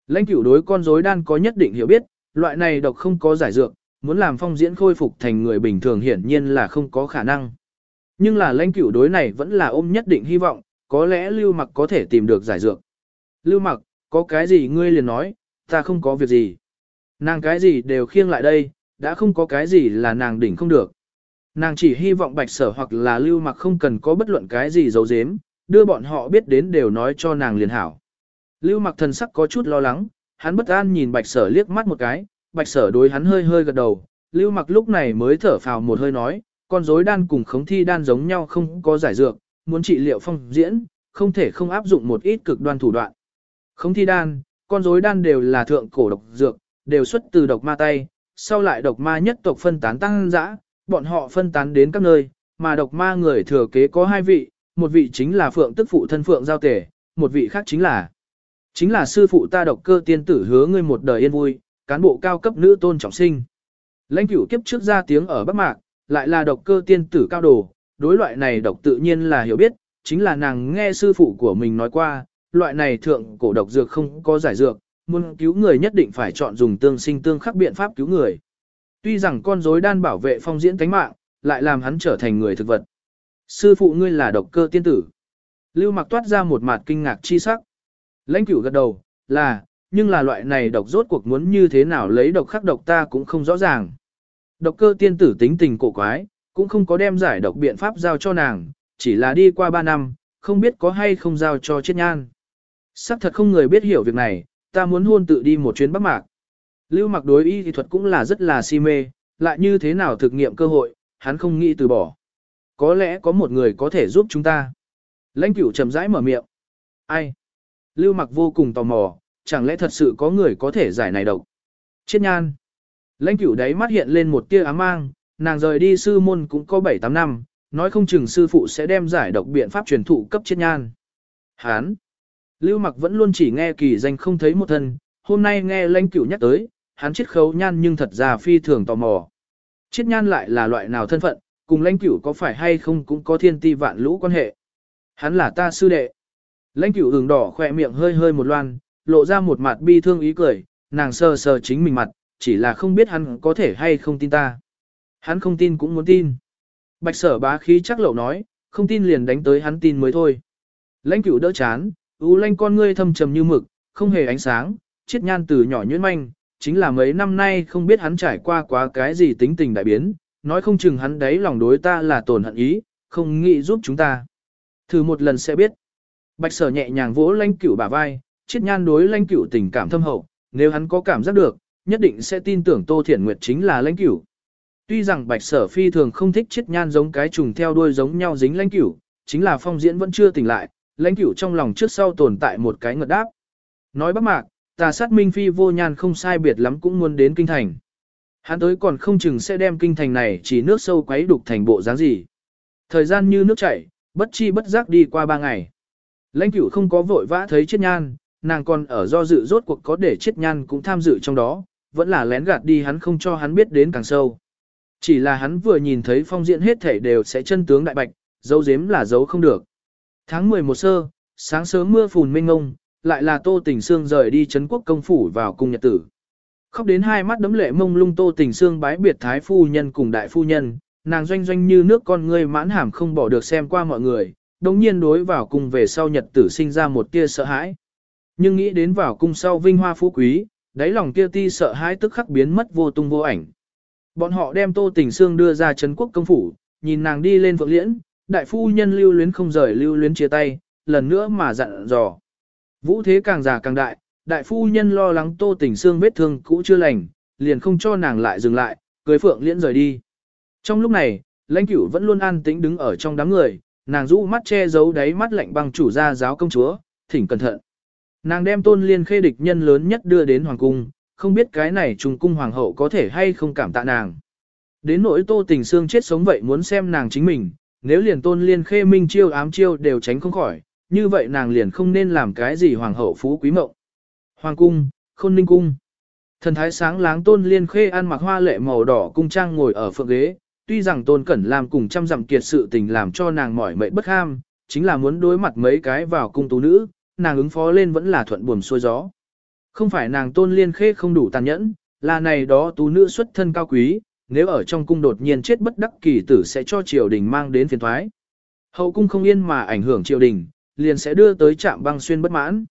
Lãnh cửu đối con rối đan có nhất định hiểu biết, loại này độc không có giải dược, muốn làm phong diễn khôi phục thành người bình thường hiển nhiên là không có khả năng. Nhưng là lãnh cửu đối này vẫn là ôm nhất định hy vọng, có lẽ lưu mặc có thể tìm được giải dược. Lưu mặc, có cái gì ngươi liền nói, ta không có việc gì. Nàng cái gì đều khiêng lại đây, đã không có cái gì là nàng đỉnh không được. Nàng chỉ hy vọng bạch sở hoặc là lưu mặc không cần có bất luận cái gì giấu giếm, đưa bọn họ biết đến đều nói cho nàng liền hảo. Lưu mặc thần sắc có chút lo lắng, hắn bất an nhìn bạch sở liếc mắt một cái, bạch sở đối hắn hơi hơi gật đầu, lưu mặc lúc này mới thở phào một hơi nói, con rối đan cùng khống thi đan giống nhau không có giải dược, muốn trị liệu phong diễn, không thể không áp dụng một ít cực đoan thủ đoạn. Khống thi đan, con rối đan đều là thượng cổ độc dược, đều xuất từ độc ma tay, sau lại độc ma nhất tộc phân tán tăng dã, bọn họ phân tán đến các nơi, mà độc ma người thừa kế có hai vị, một vị chính là phượng tức phụ thân phượng giao tể, một vị khác chính là chính là sư phụ ta độc cơ tiên tử hứa ngươi một đời yên vui, cán bộ cao cấp nữ tôn trọng sinh. Lãnh cửu kiếp trước ra tiếng ở Bắc Mạc, lại là độc cơ tiên tử cao đồ, đối loại này độc tự nhiên là hiểu biết, chính là nàng nghe sư phụ của mình nói qua, loại này thượng cổ độc dược không có giải dược, muốn cứu người nhất định phải chọn dùng tương sinh tương khắc biện pháp cứu người. Tuy rằng con rối đan bảo vệ phong diễn tánh mạng, lại làm hắn trở thành người thực vật. Sư phụ ngươi là độc cơ tiên tử. Lưu mặc toát ra một mặt kinh ngạc chi sắc. Lãnh cửu gật đầu, là, nhưng là loại này độc rốt cuộc muốn như thế nào lấy độc khắc độc ta cũng không rõ ràng. Độc cơ tiên tử tính tình cổ quái, cũng không có đem giải độc biện pháp giao cho nàng, chỉ là đi qua 3 năm, không biết có hay không giao cho chết nhan. Sắc thật không người biết hiểu việc này, ta muốn hôn tự đi một chuyến bắc mạc. Lưu mặc đối y thì thuật cũng là rất là si mê, lại như thế nào thực nghiệm cơ hội, hắn không nghĩ từ bỏ. Có lẽ có một người có thể giúp chúng ta. Lãnh cửu chậm rãi mở miệng. Ai? Lưu mặc vô cùng tò mò, chẳng lẽ thật sự có người có thể giải này độc? Chết nhan. Lãnh cửu đấy mắt hiện lên một tia ám mang, nàng rời đi sư môn cũng có 7-8 năm, nói không chừng sư phụ sẽ đem giải độc biện pháp truyền thụ cấp chết nhan. Hán. Lưu mặc vẫn luôn chỉ nghe kỳ danh không thấy một thân, hôm nay nghe lãnh cửu nhắc tới, hắn chiết khấu nhan nhưng thật ra phi thường tò mò. Chiết nhan lại là loại nào thân phận, cùng lãnh cửu có phải hay không cũng có thiên ti vạn lũ quan hệ. Hắn là ta sư đệ. Lãnh cửu hừng đỏ khỏe miệng hơi hơi một loan, lộ ra một mặt bi thương ý cười, nàng sờ sờ chính mình mặt, chỉ là không biết hắn có thể hay không tin ta. Hắn không tin cũng muốn tin. Bạch sở bá khí chắc lậu nói, không tin liền đánh tới hắn tin mới thôi. Lãnh cửu đỡ chán, ú lanh con ngươi thâm trầm như mực, không hề ánh sáng, chiết nhan từ nhỏ nhuyễn manh, chính là mấy năm nay không biết hắn trải qua quá cái gì tính tình đại biến, nói không chừng hắn đấy lòng đối ta là tổn hận ý, không nghĩ giúp chúng ta. Thử một lần sẽ biết. Bạch sở nhẹ nhàng vỗ lãnh cửu bả vai, chiết nhan đối lãnh cửu tình cảm thâm hậu, nếu hắn có cảm giác được, nhất định sẽ tin tưởng Tô Thiển Nguyệt chính là lãnh cửu. Tuy rằng bạch sở phi thường không thích chiết nhan giống cái trùng theo đuôi giống nhau dính lãnh cửu, chính là phong diễn vẫn chưa tỉnh lại, lãnh cửu trong lòng trước sau tồn tại một cái ngợt đáp. Nói bác mạc, tà sát minh phi vô nhan không sai biệt lắm cũng muốn đến kinh thành. Hắn tới còn không chừng sẽ đem kinh thành này chỉ nước sâu quấy đục thành bộ dáng gì. Thời gian như nước chảy, bất chi bất giác đi qua ba ngày. Lãnh cửu không có vội vã thấy chết nhan, nàng còn ở do dự rốt cuộc có để chết nhan cũng tham dự trong đó, vẫn là lén gạt đi hắn không cho hắn biết đến càng sâu. Chỉ là hắn vừa nhìn thấy phong diện hết thể đều sẽ chân tướng đại bạch, dấu giếm là dấu không được. Tháng 11 sơ, sáng sớm mưa phùn mênh ngông, lại là Tô Tình Sương rời đi Trấn quốc công phủ vào cung nhật tử. Khóc đến hai mắt đấm lệ mông lung Tô Tình Sương bái biệt thái phu nhân cùng đại phu nhân, nàng doanh doanh như nước con ngươi mãn hàm không bỏ được xem qua mọi người, đồng nhiên đối vào cung về sau nhật tử sinh ra một tia sợ hãi. Nhưng nghĩ đến vào cung sau vinh hoa phú quý, đáy lòng kia ti sợ hãi tức khắc biến mất vô tung vô ảnh. Bọn họ đem Tô Tình Sương đưa ra Trấn quốc công phủ, nhìn nàng đi lên vượng liễn, đại phu nhân lưu luyến không rời lưu luyến chia tay, lần nữa mà dặn dò. Vũ thế càng già càng đại, đại phu nhân lo lắng tô tình xương vết thương cũ chưa lành, liền không cho nàng lại dừng lại, cưới phượng liễn rời đi. Trong lúc này, lãnh cửu vẫn luôn an tĩnh đứng ở trong đám người, nàng rũ mắt che giấu đáy mắt lạnh băng chủ gia giáo công chúa, thỉnh cẩn thận. Nàng đem tôn liên khê địch nhân lớn nhất đưa đến hoàng cung, không biết cái này trùng cung hoàng hậu có thể hay không cảm tạ nàng. Đến nỗi tô tình xương chết sống vậy muốn xem nàng chính mình, nếu liền tôn liên khê minh chiêu ám chiêu đều tránh không khỏi, như vậy nàng liền không nên làm cái gì hoàng hậu phú quý mộng. Hoàng cung, khôn ninh cung. Thần thái sáng láng tôn liên khê ăn mặc hoa lệ màu đỏ cung trang ngồi ở phượng ghế, tuy rằng tôn cẩn làm cùng trăm dặm kiệt sự tình làm cho nàng mỏi mệt bất ham, chính là muốn đối mặt mấy cái vào cung tú nữ, nàng ứng phó lên vẫn là thuận buồm xuôi gió. Không phải nàng tôn liên khê không đủ tàn nhẫn, là này đó tú nữ xuất thân cao quý, nếu ở trong cung đột nhiên chết bất đắc kỳ tử sẽ cho triều đình mang đến phiền thoái. Hậu cung không yên mà ảnh hưởng triều đình, liền sẽ đưa tới trạm băng xuyên bất mãn.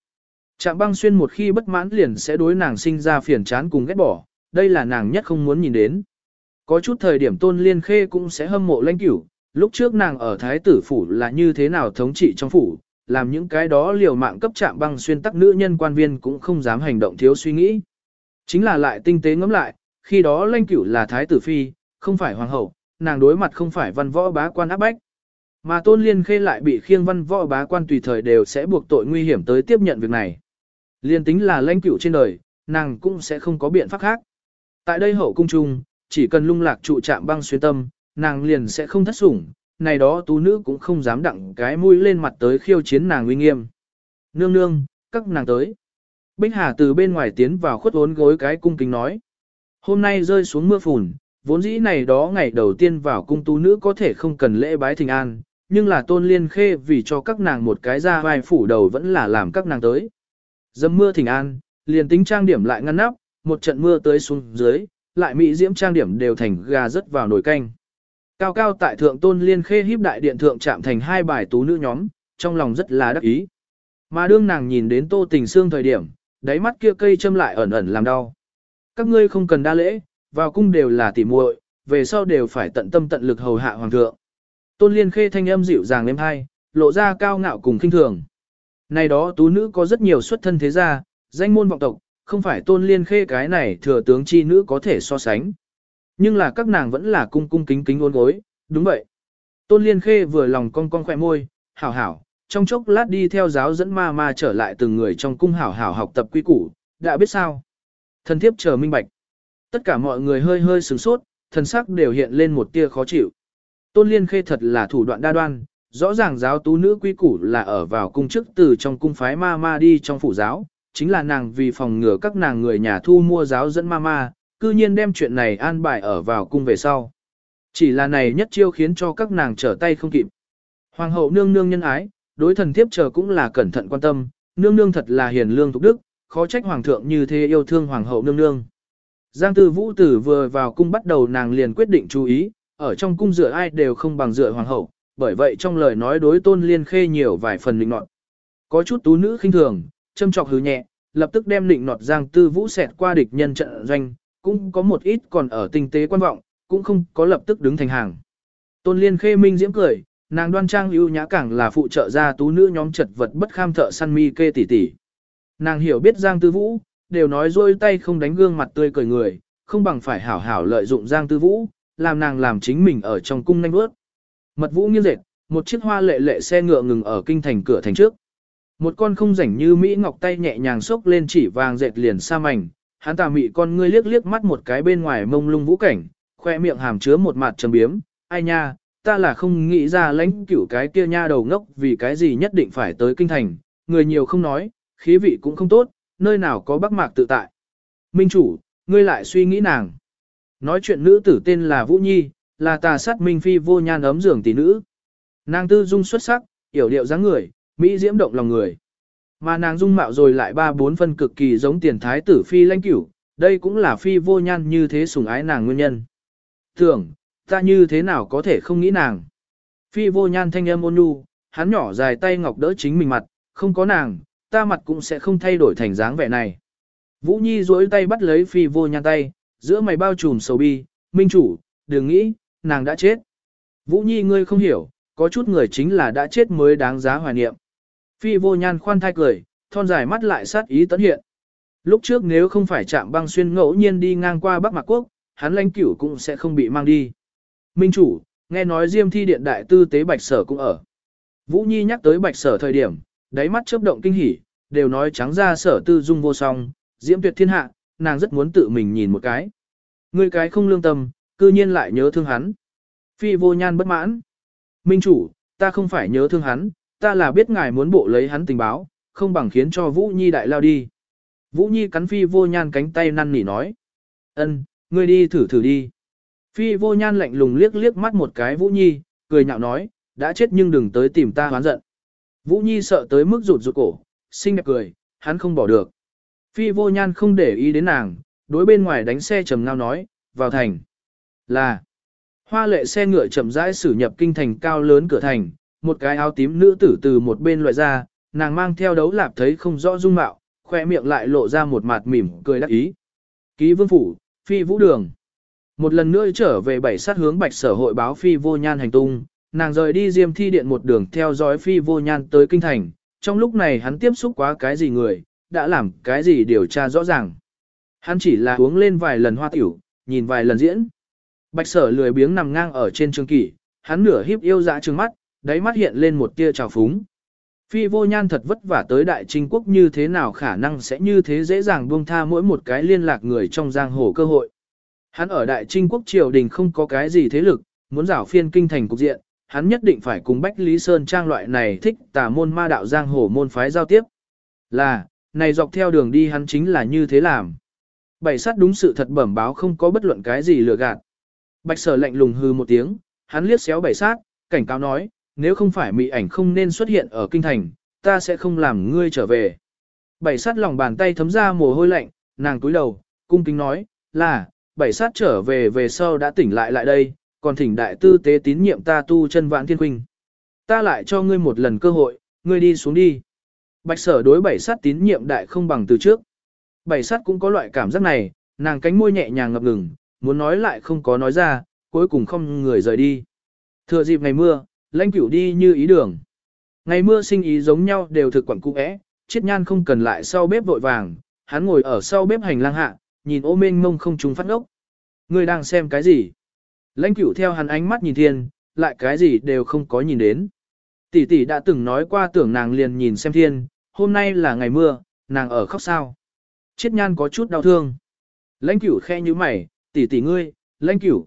Trạm băng xuyên một khi bất mãn liền sẽ đối nàng sinh ra phiền chán cùng ghét bỏ, đây là nàng nhất không muốn nhìn đến. Có chút thời điểm tôn liên khê cũng sẽ hâm mộ lãnh cửu, lúc trước nàng ở thái tử phủ là như thế nào thống trị trong phủ, làm những cái đó liều mạng cấp trạm băng xuyên tắc nữ nhân quan viên cũng không dám hành động thiếu suy nghĩ. Chính là lại tinh tế ngẫm lại, khi đó lãnh cửu là thái tử phi, không phải hoàng hậu, nàng đối mặt không phải văn võ bá quan áp bách. Mà tôn liên khê lại bị khiêng văn võ bá quan tùy thời đều sẽ buộc tội nguy hiểm tới tiếp nhận việc này. Liên tính là lãnh cửu trên đời, nàng cũng sẽ không có biện pháp khác. Tại đây hậu cung trung, chỉ cần lung lạc trụ chạm băng xuyên tâm, nàng liền sẽ không thất sủng, này đó tú nữ cũng không dám đặng cái mũi lên mặt tới khiêu chiến nàng uy nghiêm. Nương nương, các nàng tới. Bích Hà từ bên ngoài tiến vào khuất ốn gối cái cung kính nói. Hôm nay rơi xuống mưa phùn, vốn dĩ này đó ngày đầu tiên vào cung tú nữ có thể không cần lễ bái thình an, nhưng là tôn liên khê vì cho các nàng một cái ra vai phủ đầu vẫn là làm các nàng tới. Dầm mưa thỉnh an, liền tính trang điểm lại ngăn nắp, một trận mưa tới xuống dưới, lại mỹ diễm trang điểm đều thành gà rớt vào nồi canh. Cao cao tại thượng tôn liên khê híp đại điện thượng chạm thành hai bài tú nữ nhóm, trong lòng rất là đắc ý. Mà đương nàng nhìn đến tô tình xương thời điểm, đáy mắt kia cây châm lại ẩn ẩn làm đau. Các ngươi không cần đa lễ, vào cung đều là tỉ muội, về sau đều phải tận tâm tận lực hầu hạ hoàng thượng. Tôn liên khê thanh âm dịu dàng êm hai, lộ ra cao ngạo cùng kinh thường. Này đó tú nữ có rất nhiều xuất thân thế gia, danh môn vọng tộc, không phải tôn liên khê cái này thừa tướng chi nữ có thể so sánh. Nhưng là các nàng vẫn là cung cung kính kính ôn gối, đúng vậy. Tôn liên khê vừa lòng cong cong khỏe môi, hảo hảo, trong chốc lát đi theo giáo dẫn ma ma trở lại từng người trong cung hảo hảo học tập quy củ, đã biết sao. Thần thiếp chờ minh bạch. Tất cả mọi người hơi hơi sửng sốt, thần sắc đều hiện lên một tia khó chịu. Tôn liên khê thật là thủ đoạn đa đoan, rõ ràng giáo tú nữ quy củ là ở vào cung chức từ trong cung phái ma ma đi trong phủ giáo, chính là nàng vì phòng ngừa các nàng người nhà thu mua giáo dẫn ma ma, cư nhiên đem chuyện này an bài ở vào cung về sau. Chỉ là này nhất chiêu khiến cho các nàng trở tay không kịp. Hoàng hậu nương nương nhân ái, đối thần thiếp chờ cũng là cẩn thận quan tâm, nương nương thật là hiền lương thục đức, khó trách hoàng thượng như thế yêu thương hoàng hậu nương nương. Giang Tư Vũ Tử vừa vào cung bắt đầu nàng liền quyết định chú ý, ở trong cung dựa ai đều không bằng dựa hoàng hậu, bởi vậy trong lời nói đối tôn liên khê nhiều vài phần định nọt. Có chút tú nữ khinh thường, châm trọc hứ nhẹ, lập tức đem định nọt Giang Tư Vũ xẹt qua địch nhân trận doanh, cũng có một ít còn ở tinh tế quan vọng, cũng không có lập tức đứng thành hàng. Tôn liên khê minh diễm cười, nàng đoan trang ưu nhã càng là phụ trợ ra tú nữ nhóm chật vật bất kham thợ săn mi kê tỷ tỷ. Nàng hiểu biết Giang Tư Vũ, đều nói dôi tay không đánh gương mặt tươi cười người, không bằng phải hảo hảo lợi dụng Giang Tư Vũ, làm nàng làm chính mình ở trong cung nhanh bước. Mật Vũ nghiêng dệt, một chiếc hoa lệ lệ xe ngựa ngừng ở kinh thành cửa thành trước. Một con không rảnh như Mỹ ngọc tay nhẹ nhàng xốc lên chỉ vàng dệt liền xa mảnh, hắn tà mị con ngươi liếc liếc mắt một cái bên ngoài mông lung vũ cảnh, khoe miệng hàm chứa một mặt trầm biếm, ai nha, ta là không nghĩ ra lãnh cửu cái kia nha đầu ngốc vì cái gì nhất định phải tới kinh thành, người nhiều không nói, khí vị cũng không tốt, nơi nào có bắc mạc tự tại. Minh chủ, ngươi lại suy nghĩ nàng. Nói chuyện nữ tử tên là Vũ Nhi, là tà sát Minh Phi vô nhan ấm giường tỷ nữ. Nàng tư dung xuất sắc, yểu điệu dáng người, Mỹ diễm động lòng người. Mà nàng dung mạo rồi lại ba bốn phân cực kỳ giống tiền thái tử Phi lãnh cửu, đây cũng là Phi vô nhan như thế sủng ái nàng nguyên nhân. Tưởng, ta như thế nào có thể không nghĩ nàng. Phi vô nhan thanh âm ôn nhu, hắn nhỏ dài tay ngọc đỡ chính mình mặt, không có nàng, ta mặt cũng sẽ không thay đổi thành dáng vẻ này. Vũ Nhi duỗi tay bắt lấy phi vô nhan tay, giữa mày bao trùm sầu bi, minh chủ, đừng nghĩ, nàng đã chết. Vũ Nhi ngươi không hiểu, có chút người chính là đã chết mới đáng giá hoài niệm. Phi vô nhan khoan thai cười, thon dài mắt lại sát ý tấn hiện. Lúc trước nếu không phải chạm băng xuyên ngẫu nhiên đi ngang qua Bắc Mạc Quốc, hắn lãnh cửu cũng sẽ không bị mang đi. Minh chủ, nghe nói Diêm thi điện đại tư tế Bạch Sở cũng ở. Vũ Nhi nhắc tới Bạch Sở thời điểm, đáy mắt chớp động kinh hỉ, đều nói trắng ra sở tư dung vô song, Diễm tuyệt thiên hạ, nàng rất muốn tự mình nhìn một cái. Ngươi cái không lương tâm, cư nhiên lại nhớ thương hắn. Phi vô nhan bất mãn. Minh chủ, ta không phải nhớ thương hắn, ta là biết ngài muốn bộ lấy hắn tình báo, không bằng khiến cho Vũ Nhi đại lao đi. Vũ Nhi cắn phi vô nhan cánh tay năn nỉ nói. ân, ngươi đi thử thử đi. Phi vô nhan lạnh lùng liếc liếc mắt một cái Vũ Nhi, cười nhạo nói, đã chết nhưng đừng tới tìm ta hoán giận. Vũ Nhi sợ tới mức rụt rụt cổ, xinh đẹp cười, hắn không bỏ được. Phi vô nhan không để ý đến nàng, đối bên ngoài đánh xe trầm ngao nói, vào thành. Là, hoa lệ xe ngựa chậm rãi xử nhập kinh thành cao lớn cửa thành, một cái áo tím nữ tử từ một bên loại ra, nàng mang theo đấu lạp thấy không rõ dung mạo, khoe miệng lại lộ ra một mặt mỉm cười đắc ý. Ký vương phủ, phi vũ đường. Một lần nữa trở về bảy sát hướng bạch sở hội báo phi vô nhan hành tung, nàng rời đi diêm thi điện một đường theo dõi phi vô nhan tới kinh thành, trong lúc này hắn tiếp xúc quá cái gì người, đã làm cái gì điều tra rõ ràng. Hắn chỉ là uống lên vài lần hoa tiểu, nhìn vài lần diễn. Bạch sở lười biếng nằm ngang ở trên trường kỷ, hắn nửa hiếp yêu dã trừng mắt, đáy mắt hiện lên một tia trào phúng. Phi vô nhan thật vất vả tới đại trinh quốc như thế nào khả năng sẽ như thế dễ dàng buông tha mỗi một cái liên lạc người trong giang hồ cơ hội. Hắn ở đại trinh quốc triều đình không có cái gì thế lực, muốn rảo phiên kinh thành cục diện, hắn nhất định phải cùng Bách Lý Sơn Trang loại này thích tà môn ma đạo giang hồ môn phái giao tiếp. Là, này dọc theo đường đi hắn chính là như thế làm. Bảy sát đúng sự thật bẩm báo không có bất luận cái gì lừa gạt. Bạch sở lạnh lùng hư một tiếng, hắn liếc xéo bảy sát, cảnh cáo nói, nếu không phải mị ảnh không nên xuất hiện ở kinh thành, ta sẽ không làm ngươi trở về. Bảy sát lòng bàn tay thấm ra mồ hôi lạnh, nàng túi đầu, cung kính nói, là, bảy sát trở về về sau đã tỉnh lại lại đây, còn thỉnh đại tư tế tín nhiệm ta tu chân vạn thiên huynh. Ta lại cho ngươi một lần cơ hội, ngươi đi xuống đi. Bạch sở đối bảy sát tín nhiệm đại không bằng từ trước. Bảy sát cũng có loại cảm giác này, nàng cánh môi nhẹ nhàng ngập ngừng, muốn nói lại không có nói ra, cuối cùng không người rời đi. Thừa dịp ngày mưa, lãnh cửu đi như ý đường. Ngày mưa sinh ý giống nhau đều thực quẩn cung ẽ, chiết nhan không cần lại sau bếp vội vàng, hắn ngồi ở sau bếp hành lang hạ, nhìn ô mênh mông không trúng phát ngốc. Người đang xem cái gì? Lãnh cửu theo hắn ánh mắt nhìn thiên, lại cái gì đều không có nhìn đến. Tỷ tỷ đã từng nói qua tưởng nàng liền nhìn xem thiên, hôm nay là ngày mưa, nàng ở khóc sao. Chiết nhan có chút đau thương. Lãnh cửu khe như mày, tỷ tỷ ngươi, lãnh cửu.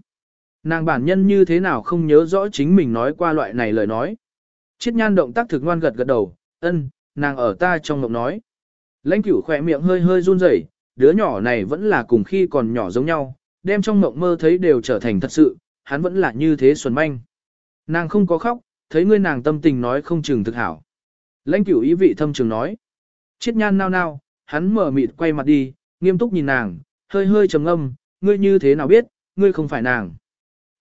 Nàng bản nhân như thế nào không nhớ rõ chính mình nói qua loại này lời nói. Chiết nhan động tác thực ngoan gật gật đầu, ân, nàng ở ta trong mộng nói. Lãnh cửu khỏe miệng hơi hơi run rẩy, đứa nhỏ này vẫn là cùng khi còn nhỏ giống nhau, đem trong mộng mơ thấy đều trở thành thật sự, hắn vẫn là như thế xuân manh. Nàng không có khóc, thấy ngươi nàng tâm tình nói không chừng thực hảo. Lãnh cửu ý vị thâm trường nói. Chiết nhan nao nao, hắn mở mịt quay mặt đi, nghiêm túc nhìn nàng, hơi hơi trầm ngâm, ngươi như thế nào biết, ngươi không phải nàng.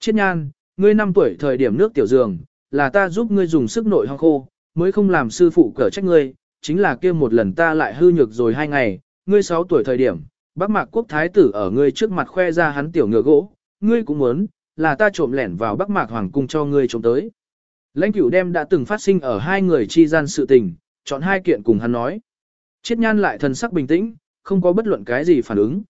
Chiết nhan, ngươi năm tuổi thời điểm nước tiểu giường, là ta giúp ngươi dùng sức nội hoang khô, mới không làm sư phụ cở trách ngươi, chính là kia một lần ta lại hư nhược rồi hai ngày, ngươi 6 tuổi thời điểm, bác mạc quốc thái tử ở ngươi trước mặt khoe ra hắn tiểu ngựa gỗ, ngươi cũng muốn, là ta trộm lẻn vào bác mạc hoàng cung cho ngươi trộm tới. Lãnh cửu đem đã từng phát sinh ở hai người chi gian sự tình, chọn hai kiện cùng hắn nói. Chiết nhan lại thần sắc bình tĩnh, không có bất luận cái gì phản ứng.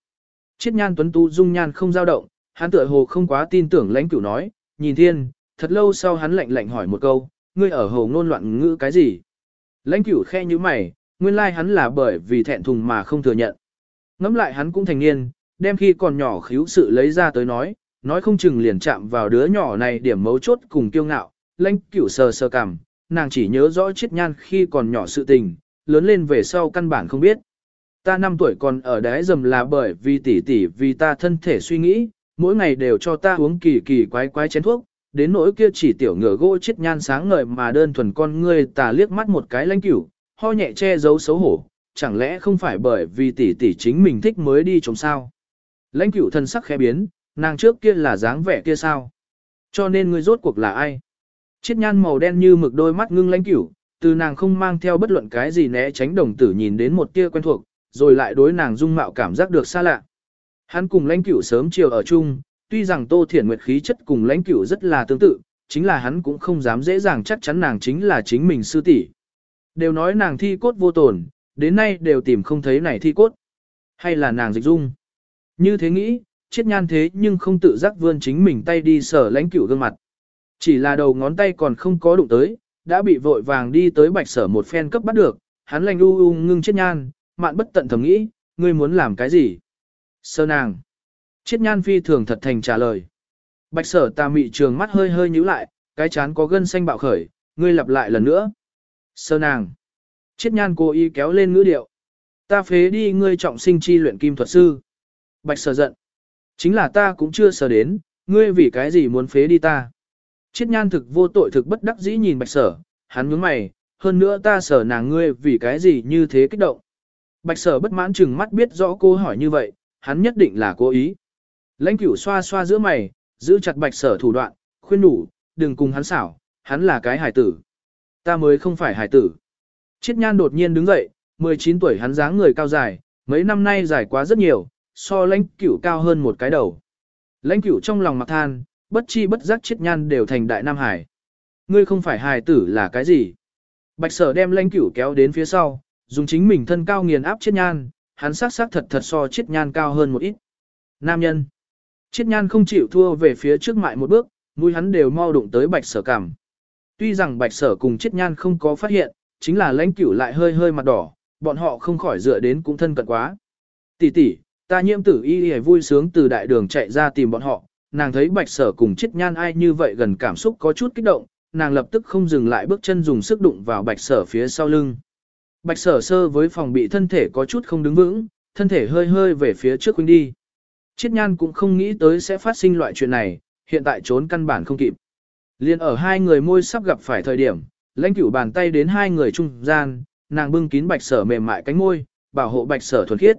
Chiết nhan tuấn tu dung nhan không dao động, hắn tựa hồ không quá tin tưởng lãnh cửu nói, nhìn thiên, thật lâu sau hắn lạnh lạnh hỏi một câu, ngươi ở hồ ngôn loạn ngữ cái gì? Lãnh cửu khe như mày, nguyên lai like hắn là bởi vì thẹn thùng mà không thừa nhận. Ngắm lại hắn cũng thành niên, đem khi còn nhỏ khíu sự lấy ra tới nói, nói không chừng liền chạm vào đứa nhỏ này điểm mấu chốt cùng kiêu ngạo, lãnh cửu sờ sờ cảm, nàng chỉ nhớ rõ chiết nhan khi còn nhỏ sự tình, lớn lên về sau căn bản không biết. Ta năm tuổi còn ở đáy dầm là bởi vì tỷ tỷ vì ta thân thể suy nghĩ, mỗi ngày đều cho ta uống kỳ kỳ quái quái chén thuốc, đến nỗi kia chỉ tiểu ngựa gỗ chết nhan sáng ngời mà đơn thuần con ngươi ta liếc mắt một cái lãnh cửu, ho nhẹ che giấu xấu hổ, chẳng lẽ không phải bởi vì tỷ tỷ chính mình thích mới đi chống sao. Lãnh cửu thân sắc khẽ biến, nàng trước kia là dáng vẻ kia sao. Cho nên ngươi rốt cuộc là ai? Chiết nhan màu đen như mực đôi mắt ngưng lãnh cửu, từ nàng không mang theo bất luận cái gì né tránh đồng tử nhìn đến một tia quen thuộc, rồi lại đối nàng dung mạo cảm giác được xa lạ. Hắn cùng lãnh cửu sớm chiều ở chung, tuy rằng Tô Thiển Nguyệt khí chất cùng lãnh cửu rất là tương tự, chính là hắn cũng không dám dễ dàng chắc chắn nàng chính là chính mình sư tỷ. Đều nói nàng thi cốt vô tổn, đến nay đều tìm không thấy này thi cốt. Hay là nàng dịch dung. Như thế nghĩ, chết nhan thế nhưng không tự giác vươn chính mình tay đi sở lãnh cửu gương mặt. Chỉ là đầu ngón tay còn không có đụng tới, đã bị vội vàng đi tới bạch sở một phen cấp bắt được, hắn lành u u ngưng chết nhan, mạn bất tận thầm nghĩ, ngươi muốn làm cái gì? Sơ nàng. Chết nhan phi thường thật thành trả lời. Bạch sở ta mị trường mắt hơi hơi nhíu lại, cái chán có gân xanh bạo khởi, ngươi lặp lại lần nữa. Sơ nàng. Chết nhan cố ý kéo lên ngữ điệu. Ta phế đi ngươi trọng sinh chi luyện kim thuật sư. Bạch sở giận. Chính là ta cũng chưa sờ đến, ngươi vì cái gì muốn phế đi ta. Chiết nhan thực vô tội thực bất đắc dĩ nhìn bạch sở, hắn nhướng mày, hơn nữa ta sở nàng ngươi vì cái gì như thế kích động. Bạch sở bất mãn chừng mắt biết rõ cô hỏi như vậy, hắn nhất định là cố ý. Lãnh cửu xoa xoa giữa mày, giữ chặt bạch sở thủ đoạn, khuyên đủ, đừng cùng hắn xảo, hắn là cái hải tử. Ta mới không phải hải tử. Chiết nhan đột nhiên đứng dậy, 19 tuổi hắn dáng người cao dài, mấy năm nay dài quá rất nhiều, so lãnh cửu cao hơn một cái đầu. Lãnh cửu trong lòng mặc than, bất chi bất giác chiết nhan đều thành đại nam hải. Ngươi không phải hài tử là cái gì? Bạch sở đem lãnh cửu kéo đến phía sau, dùng chính mình thân cao nghiền áp chiết nhan, hắn sắc sắc thật thật so chiết nhan cao hơn một ít. Nam nhân. Chiết nhan không chịu thua về phía trước mại một bước, mũi hắn đều mau đụng tới bạch sở cảm. Tuy rằng bạch sở cùng chiết nhan không có phát hiện, chính là lãnh cửu lại hơi hơi mặt đỏ, bọn họ không khỏi dựa đến cũng thân cận quá. Tỷ tỷ, ta nhiễm tử y y vui sướng từ đại đường chạy ra tìm bọn họ, nàng thấy bạch sở cùng chết nhan ai như vậy gần cảm xúc có chút kích động, nàng lập tức không dừng lại bước chân dùng sức đụng vào bạch sở phía sau lưng. Bạch sở sơ với phòng bị thân thể có chút không đứng vững, thân thể hơi hơi về phía trước huynh đi. Chiết nhan cũng không nghĩ tới sẽ phát sinh loại chuyện này, hiện tại trốn căn bản không kịp. Liên ở hai người môi sắp gặp phải thời điểm, lãnh cửu bàn tay đến hai người trung gian, nàng bưng kín bạch sở mềm mại cánh môi, bảo hộ bạch sở thuần khiết.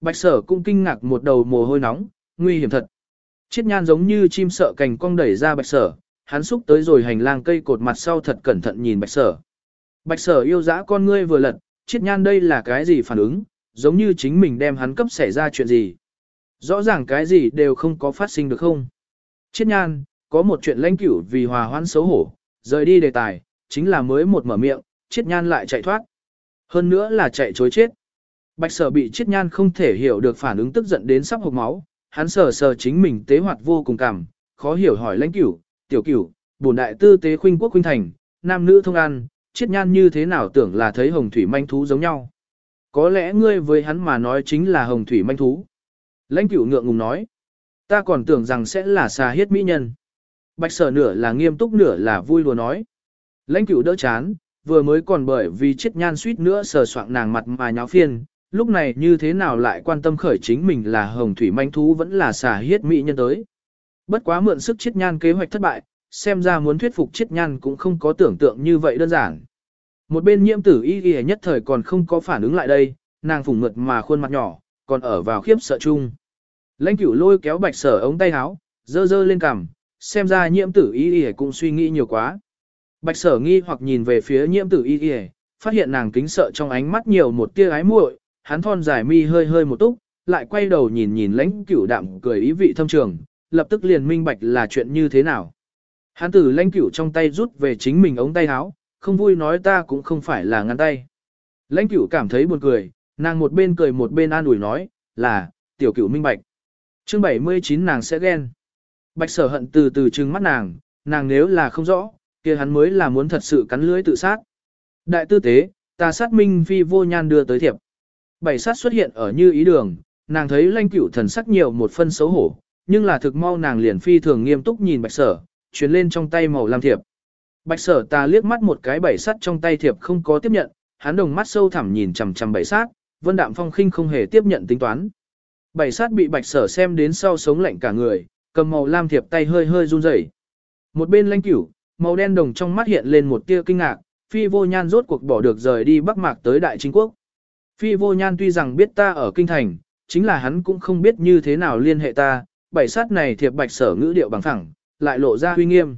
Bạch sở cũng kinh ngạc một đầu mồ hôi nóng, nguy hiểm thật. Chiết nhan giống như chim sợ cành cong đẩy ra bạch sở, hắn xúc tới rồi hành lang cây cột mặt sau thật cẩn thận nhìn bạch sở. Bạch sở yêu dã con ngươi vừa lật, chiết nhan đây là cái gì phản ứng, giống như chính mình đem hắn cấp xảy ra chuyện gì. Rõ ràng cái gì đều không có phát sinh được không. Chiết nhan, có một chuyện lãnh cửu vì hòa hoãn xấu hổ, rời đi đề tài, chính là mới một mở miệng, chiết nhan lại chạy thoát. Hơn nữa là chạy chối chết. Bạch sở bị chiết nhan không thể hiểu được phản ứng tức giận đến sắp hộc máu, hắn sờ sờ chính mình tế hoạt vô cùng cảm, khó hiểu hỏi lãnh cửu, tiểu cửu, bổn đại tư tế khuynh quốc khuynh thành, nam nữ thông ăn, chiết nhan như thế nào tưởng là thấy hồng thủy manh thú giống nhau. Có lẽ ngươi với hắn mà nói chính là hồng thủy manh thú. Lãnh cửu ngượng ngùng nói, ta còn tưởng rằng sẽ là xà hiết mỹ nhân. Bạch sở nửa là nghiêm túc nửa là vui lùa nói. Lãnh cửu đỡ chán, vừa mới còn bởi vì chiết nhan suýt nữa sờ soạng nàng mặt mà nháo phiên, lúc này như thế nào lại quan tâm khởi chính mình là hồng thủy manh thú vẫn là xà hiết mỹ nhân tới. Bất quá mượn sức chiết nhan kế hoạch thất bại, xem ra muốn thuyết phục chiết nhan cũng không có tưởng tượng như vậy đơn giản. Một bên nhiễm tử y ghi nhất thời còn không có phản ứng lại đây, nàng phùng mượt mà khuôn mặt nhỏ, còn ở vào khiếp sợ chung. Lãnh cửu lôi kéo bạch sở ống tay áo, dơ dơ lên cằm, xem ra nhiễm tử y ghi cũng suy nghĩ nhiều quá. Bạch sở nghi hoặc nhìn về phía nhiễm tử y ghi phát hiện nàng kính sợ trong ánh mắt nhiều một tia ái muội, hắn thon dài mi hơi hơi một túc, lại quay đầu nhìn nhìn lãnh cửu đạm cười ý vị thâm trường, lập tức liền minh bạch là chuyện như thế nào. Hắn tử lãnh cửu trong tay rút về chính mình ống tay áo, không vui nói ta cũng không phải là ngăn tay. Lãnh cửu cảm thấy buồn cười, nàng một bên cười một bên an ủi nói, là, tiểu cửu minh bạch. chương 79 nàng sẽ ghen. Bạch sở hận từ từ trừng mắt nàng, nàng nếu là không rõ, kia hắn mới là muốn thật sự cắn lưới tự sát. Đại tư tế, ta sát minh phi vô nhan đưa tới thiệp. Bảy sát xuất hiện ở như ý đường, nàng thấy lanh cửu thần sắc nhiều một phân xấu hổ, nhưng là thực mau nàng liền phi thường nghiêm túc nhìn bạch sở, truyền lên trong tay màu lam thiệp. Bạch sở ta liếc mắt một cái bảy sát trong tay thiệp không có tiếp nhận, hắn đồng mắt sâu thẳm nhìn chằm chằm bảy sát, vân đạm phong khinh không hề tiếp nhận tính toán. Bảy sát bị bạch sở xem đến sau sống lạnh cả người, cầm màu lam thiệp tay hơi hơi run rẩy. Một bên lanh cửu, màu đen đồng trong mắt hiện lên một tia kinh ngạc, phi vô nhan rốt cuộc bỏ được rời đi bắc mạc tới đại chính quốc. Phi vô nhan tuy rằng biết ta ở kinh thành, chính là hắn cũng không biết như thế nào liên hệ ta, bảy sát này thiệp bạch sở ngữ điệu bằng thẳng, lại lộ ra huy nghiêm.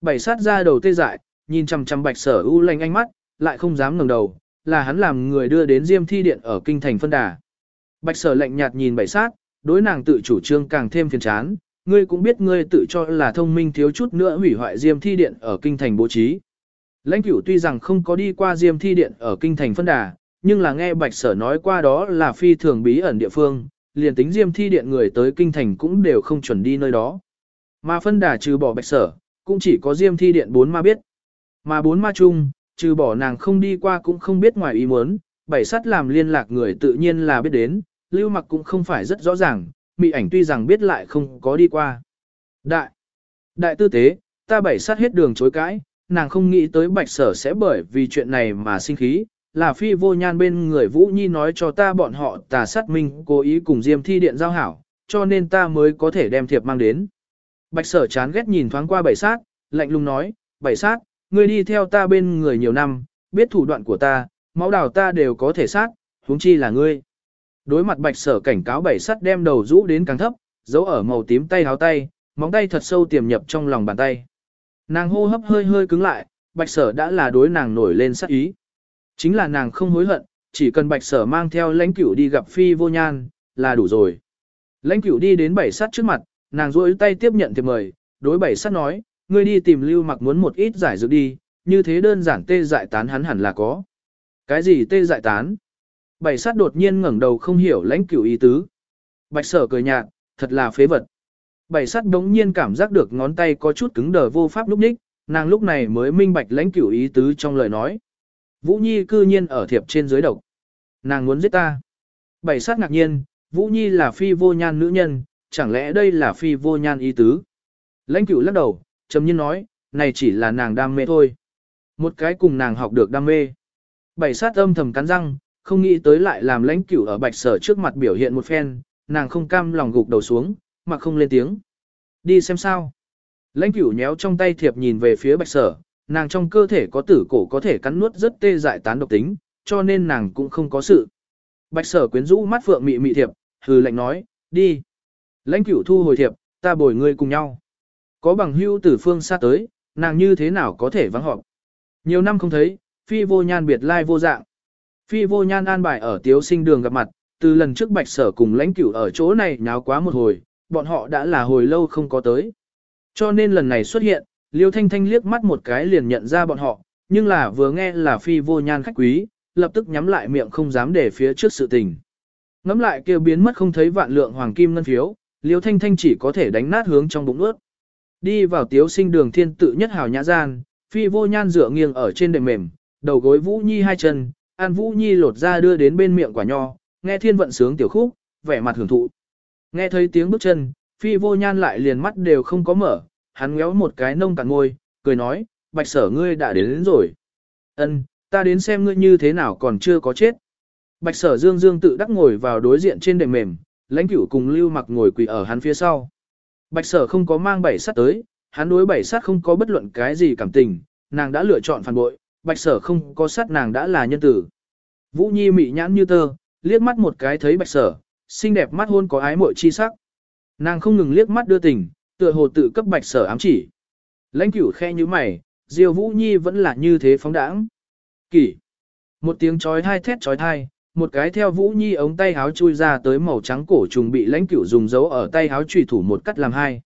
Bảy sát ra đầu tê dại, nhìn chằm chằm bạch sở u lanh ánh mắt, lại không dám ngẩng đầu, là hắn làm người đưa đến diêm thi điện ở kinh thành phân đà. Bạch sở lạnh nhạt nhìn bảy sát, đối nàng tự chủ trương càng thêm phiền chán, ngươi cũng biết ngươi tự cho là thông minh thiếu chút nữa hủy hoại diêm thi điện ở kinh thành bố trí. Lãnh cửu tuy rằng không có đi qua diêm thi điện ở kinh thành phân đà, nhưng là nghe bạch sở nói qua đó là phi thường bí ẩn địa phương, liền tính diêm thi điện người tới kinh thành cũng đều không chuẩn đi nơi đó. Mà phân đà trừ bỏ bạch sở, cũng chỉ có diêm thi điện bốn ma biết. Mà bốn ma chung, trừ bỏ nàng không đi qua cũng không biết ngoài ý muốn, bảy sắt làm liên lạc người tự nhiên là biết đến, lưu mặc cũng không phải rất rõ ràng, mị ảnh tuy rằng biết lại không có đi qua. Đại, đại tư tế, ta bảy sắt hết đường chối cãi, nàng không nghĩ tới bạch sở sẽ bởi vì chuyện này mà sinh khí, là phi vô nhan bên người Vũ Nhi nói cho ta bọn họ tà sát minh cố ý cùng Diêm Thi Điện giao hảo, cho nên ta mới có thể đem thiệp mang đến. Bạch sở chán ghét nhìn thoáng qua bảy sát, lạnh lùng nói, bảy sát, ngươi đi theo ta bên người nhiều năm, biết thủ đoạn của ta, máu đào ta đều có thể sát, huống chi là ngươi. Đối mặt bạch sở cảnh cáo bảy Sát đem đầu rũ đến càng thấp, giấu ở màu tím tay háo tay, móng tay thật sâu tiềm nhập trong lòng bàn tay. Nàng hô hấp hơi hơi cứng lại, bạch sở đã là đối nàng nổi lên sát ý. Chính là nàng không hối hận, chỉ cần bạch sở mang theo lãnh cửu đi gặp phi vô nhan, là đủ rồi. Lãnh cửu đi đến bảy sắt trước mặt, nàng duỗi tay tiếp nhận thiệp mời, đối bảy sắt nói, ngươi đi tìm lưu mặc muốn một ít giải dược đi, như thế đơn giản tê dại tán hắn hẳn là có. Cái gì tê dại tán? Bảy sát đột nhiên ngẩng đầu không hiểu lãnh cửu ý tứ. Bạch sở cười nhạt, thật là phế vật. Bảy sát đống nhiên cảm giác được ngón tay có chút cứng đờ vô pháp lúc ních, nàng lúc này mới minh bạch lãnh cửu ý tứ trong lời nói. Vũ Nhi cư nhiên ở thiệp trên dưới độc. Nàng muốn giết ta. Bảy sát ngạc nhiên, Vũ Nhi là phi vô nhan nữ nhân, chẳng lẽ đây là phi vô nhan ý tứ? Lãnh cửu lắc đầu, trầm nhiên nói, này chỉ là nàng đam mê thôi. Một cái cùng nàng học được đam mê. Bảy sát âm thầm cắn răng, không nghĩ tới lại làm lãnh cửu ở bạch sở trước mặt biểu hiện một phen, nàng không cam lòng gục đầu xuống, mà không lên tiếng. Đi xem sao. Lãnh cửu nhéo trong tay thiệp nhìn về phía bạch sở, nàng trong cơ thể có tử cổ có thể cắn nuốt rất tê dại tán độc tính, cho nên nàng cũng không có sự. Bạch sở quyến rũ mắt phượng mị mị thiệp, hừ lạnh nói, đi. Lãnh cửu thu hồi thiệp, ta bồi ngươi cùng nhau. Có bằng hưu từ phương xa tới, nàng như thế nào có thể vắng họp. Nhiều năm không thấy, phi vô nhan biệt lai vô dạng. Phi vô nhan an bài ở tiếu sinh đường gặp mặt, từ lần trước bạch sở cùng lãnh cửu ở chỗ này nháo quá một hồi, bọn họ đã là hồi lâu không có tới. Cho nên lần này xuất hiện, Liêu Thanh Thanh liếc mắt một cái liền nhận ra bọn họ, nhưng là vừa nghe là phi vô nhan khách quý, lập tức nhắm lại miệng không dám để phía trước sự tình. Ngắm lại kêu biến mất không thấy vạn lượng hoàng kim ngân phiếu, Liêu Thanh Thanh chỉ có thể đánh nát hướng trong bụng ướt. Đi vào tiếu sinh đường thiên tự nhất hào nhã gian, phi vô nhan dựa nghiêng ở trên đệm mềm, đầu gối Vũ Nhi hai chân, An Vũ Nhi lột ra đưa đến bên miệng quả nho, nghe thiên vận sướng tiểu khúc, vẻ mặt hưởng thụ. Nghe thấy tiếng bước chân, phi vô nhan lại liền mắt đều không có mở, hắn ngéo một cái nông cạn ngôi, cười nói, bạch sở ngươi đã đến, đến rồi. Ân, ta đến xem ngươi như thế nào còn chưa có chết. Bạch sở dương dương tự đắc ngồi vào đối diện trên đệm mềm, lãnh cửu cùng lưu mặc ngồi quỳ ở hắn phía sau. Bạch sở không có mang bảy sát tới, hắn đối bảy sát không có bất luận cái gì cảm tình, nàng đã lựa chọn phản bội, bạch sở không có sát nàng đã là nhân tử. Vũ Nhi mị nhãn như tơ, liếc mắt một cái thấy bạch sở, xinh đẹp mắt hôn có ái mội chi sắc. Nàng không ngừng liếc mắt đưa tình, tựa hồ tự cấp bạch sở ám chỉ. Lãnh cửu khe như mày, Diêu Vũ Nhi vẫn là như thế phóng đãng. Kỷ. Một tiếng chói thai thét chói thai, một cái theo Vũ Nhi ống tay háo chui ra tới màu trắng cổ trùng bị lãnh cửu dùng dấu ở tay háo trùy thủ một cắt làm hai.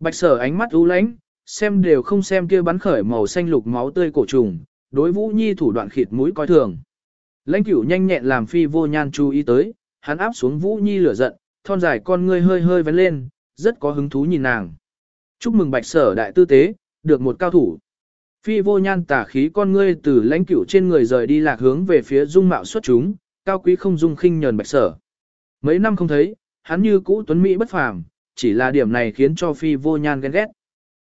Bạch sở ánh mắt u lãnh, xem đều không xem kia bắn khởi màu xanh lục máu tươi cổ trùng, đối Vũ Nhi thủ đoạn khịt mũi coi thường. Lãnh cửu nhanh nhẹn làm phi vô nhan chú ý tới, hắn áp xuống Vũ Nhi lửa giận, thon dài con ngươi hơi hơi vén lên, rất có hứng thú nhìn nàng. Chúc mừng bạch sở đại tư tế, được một cao thủ. Phi vô nhan tả khí con ngươi từ lãnh cửu trên người rời đi lạc hướng về phía dung mạo xuất chúng, cao quý không dung khinh nhờn bạch sở. Mấy năm không thấy, hắn như cũ tuấn Mỹ bất phàm, chỉ là điểm này khiến cho phi vô nhan ghen ghét.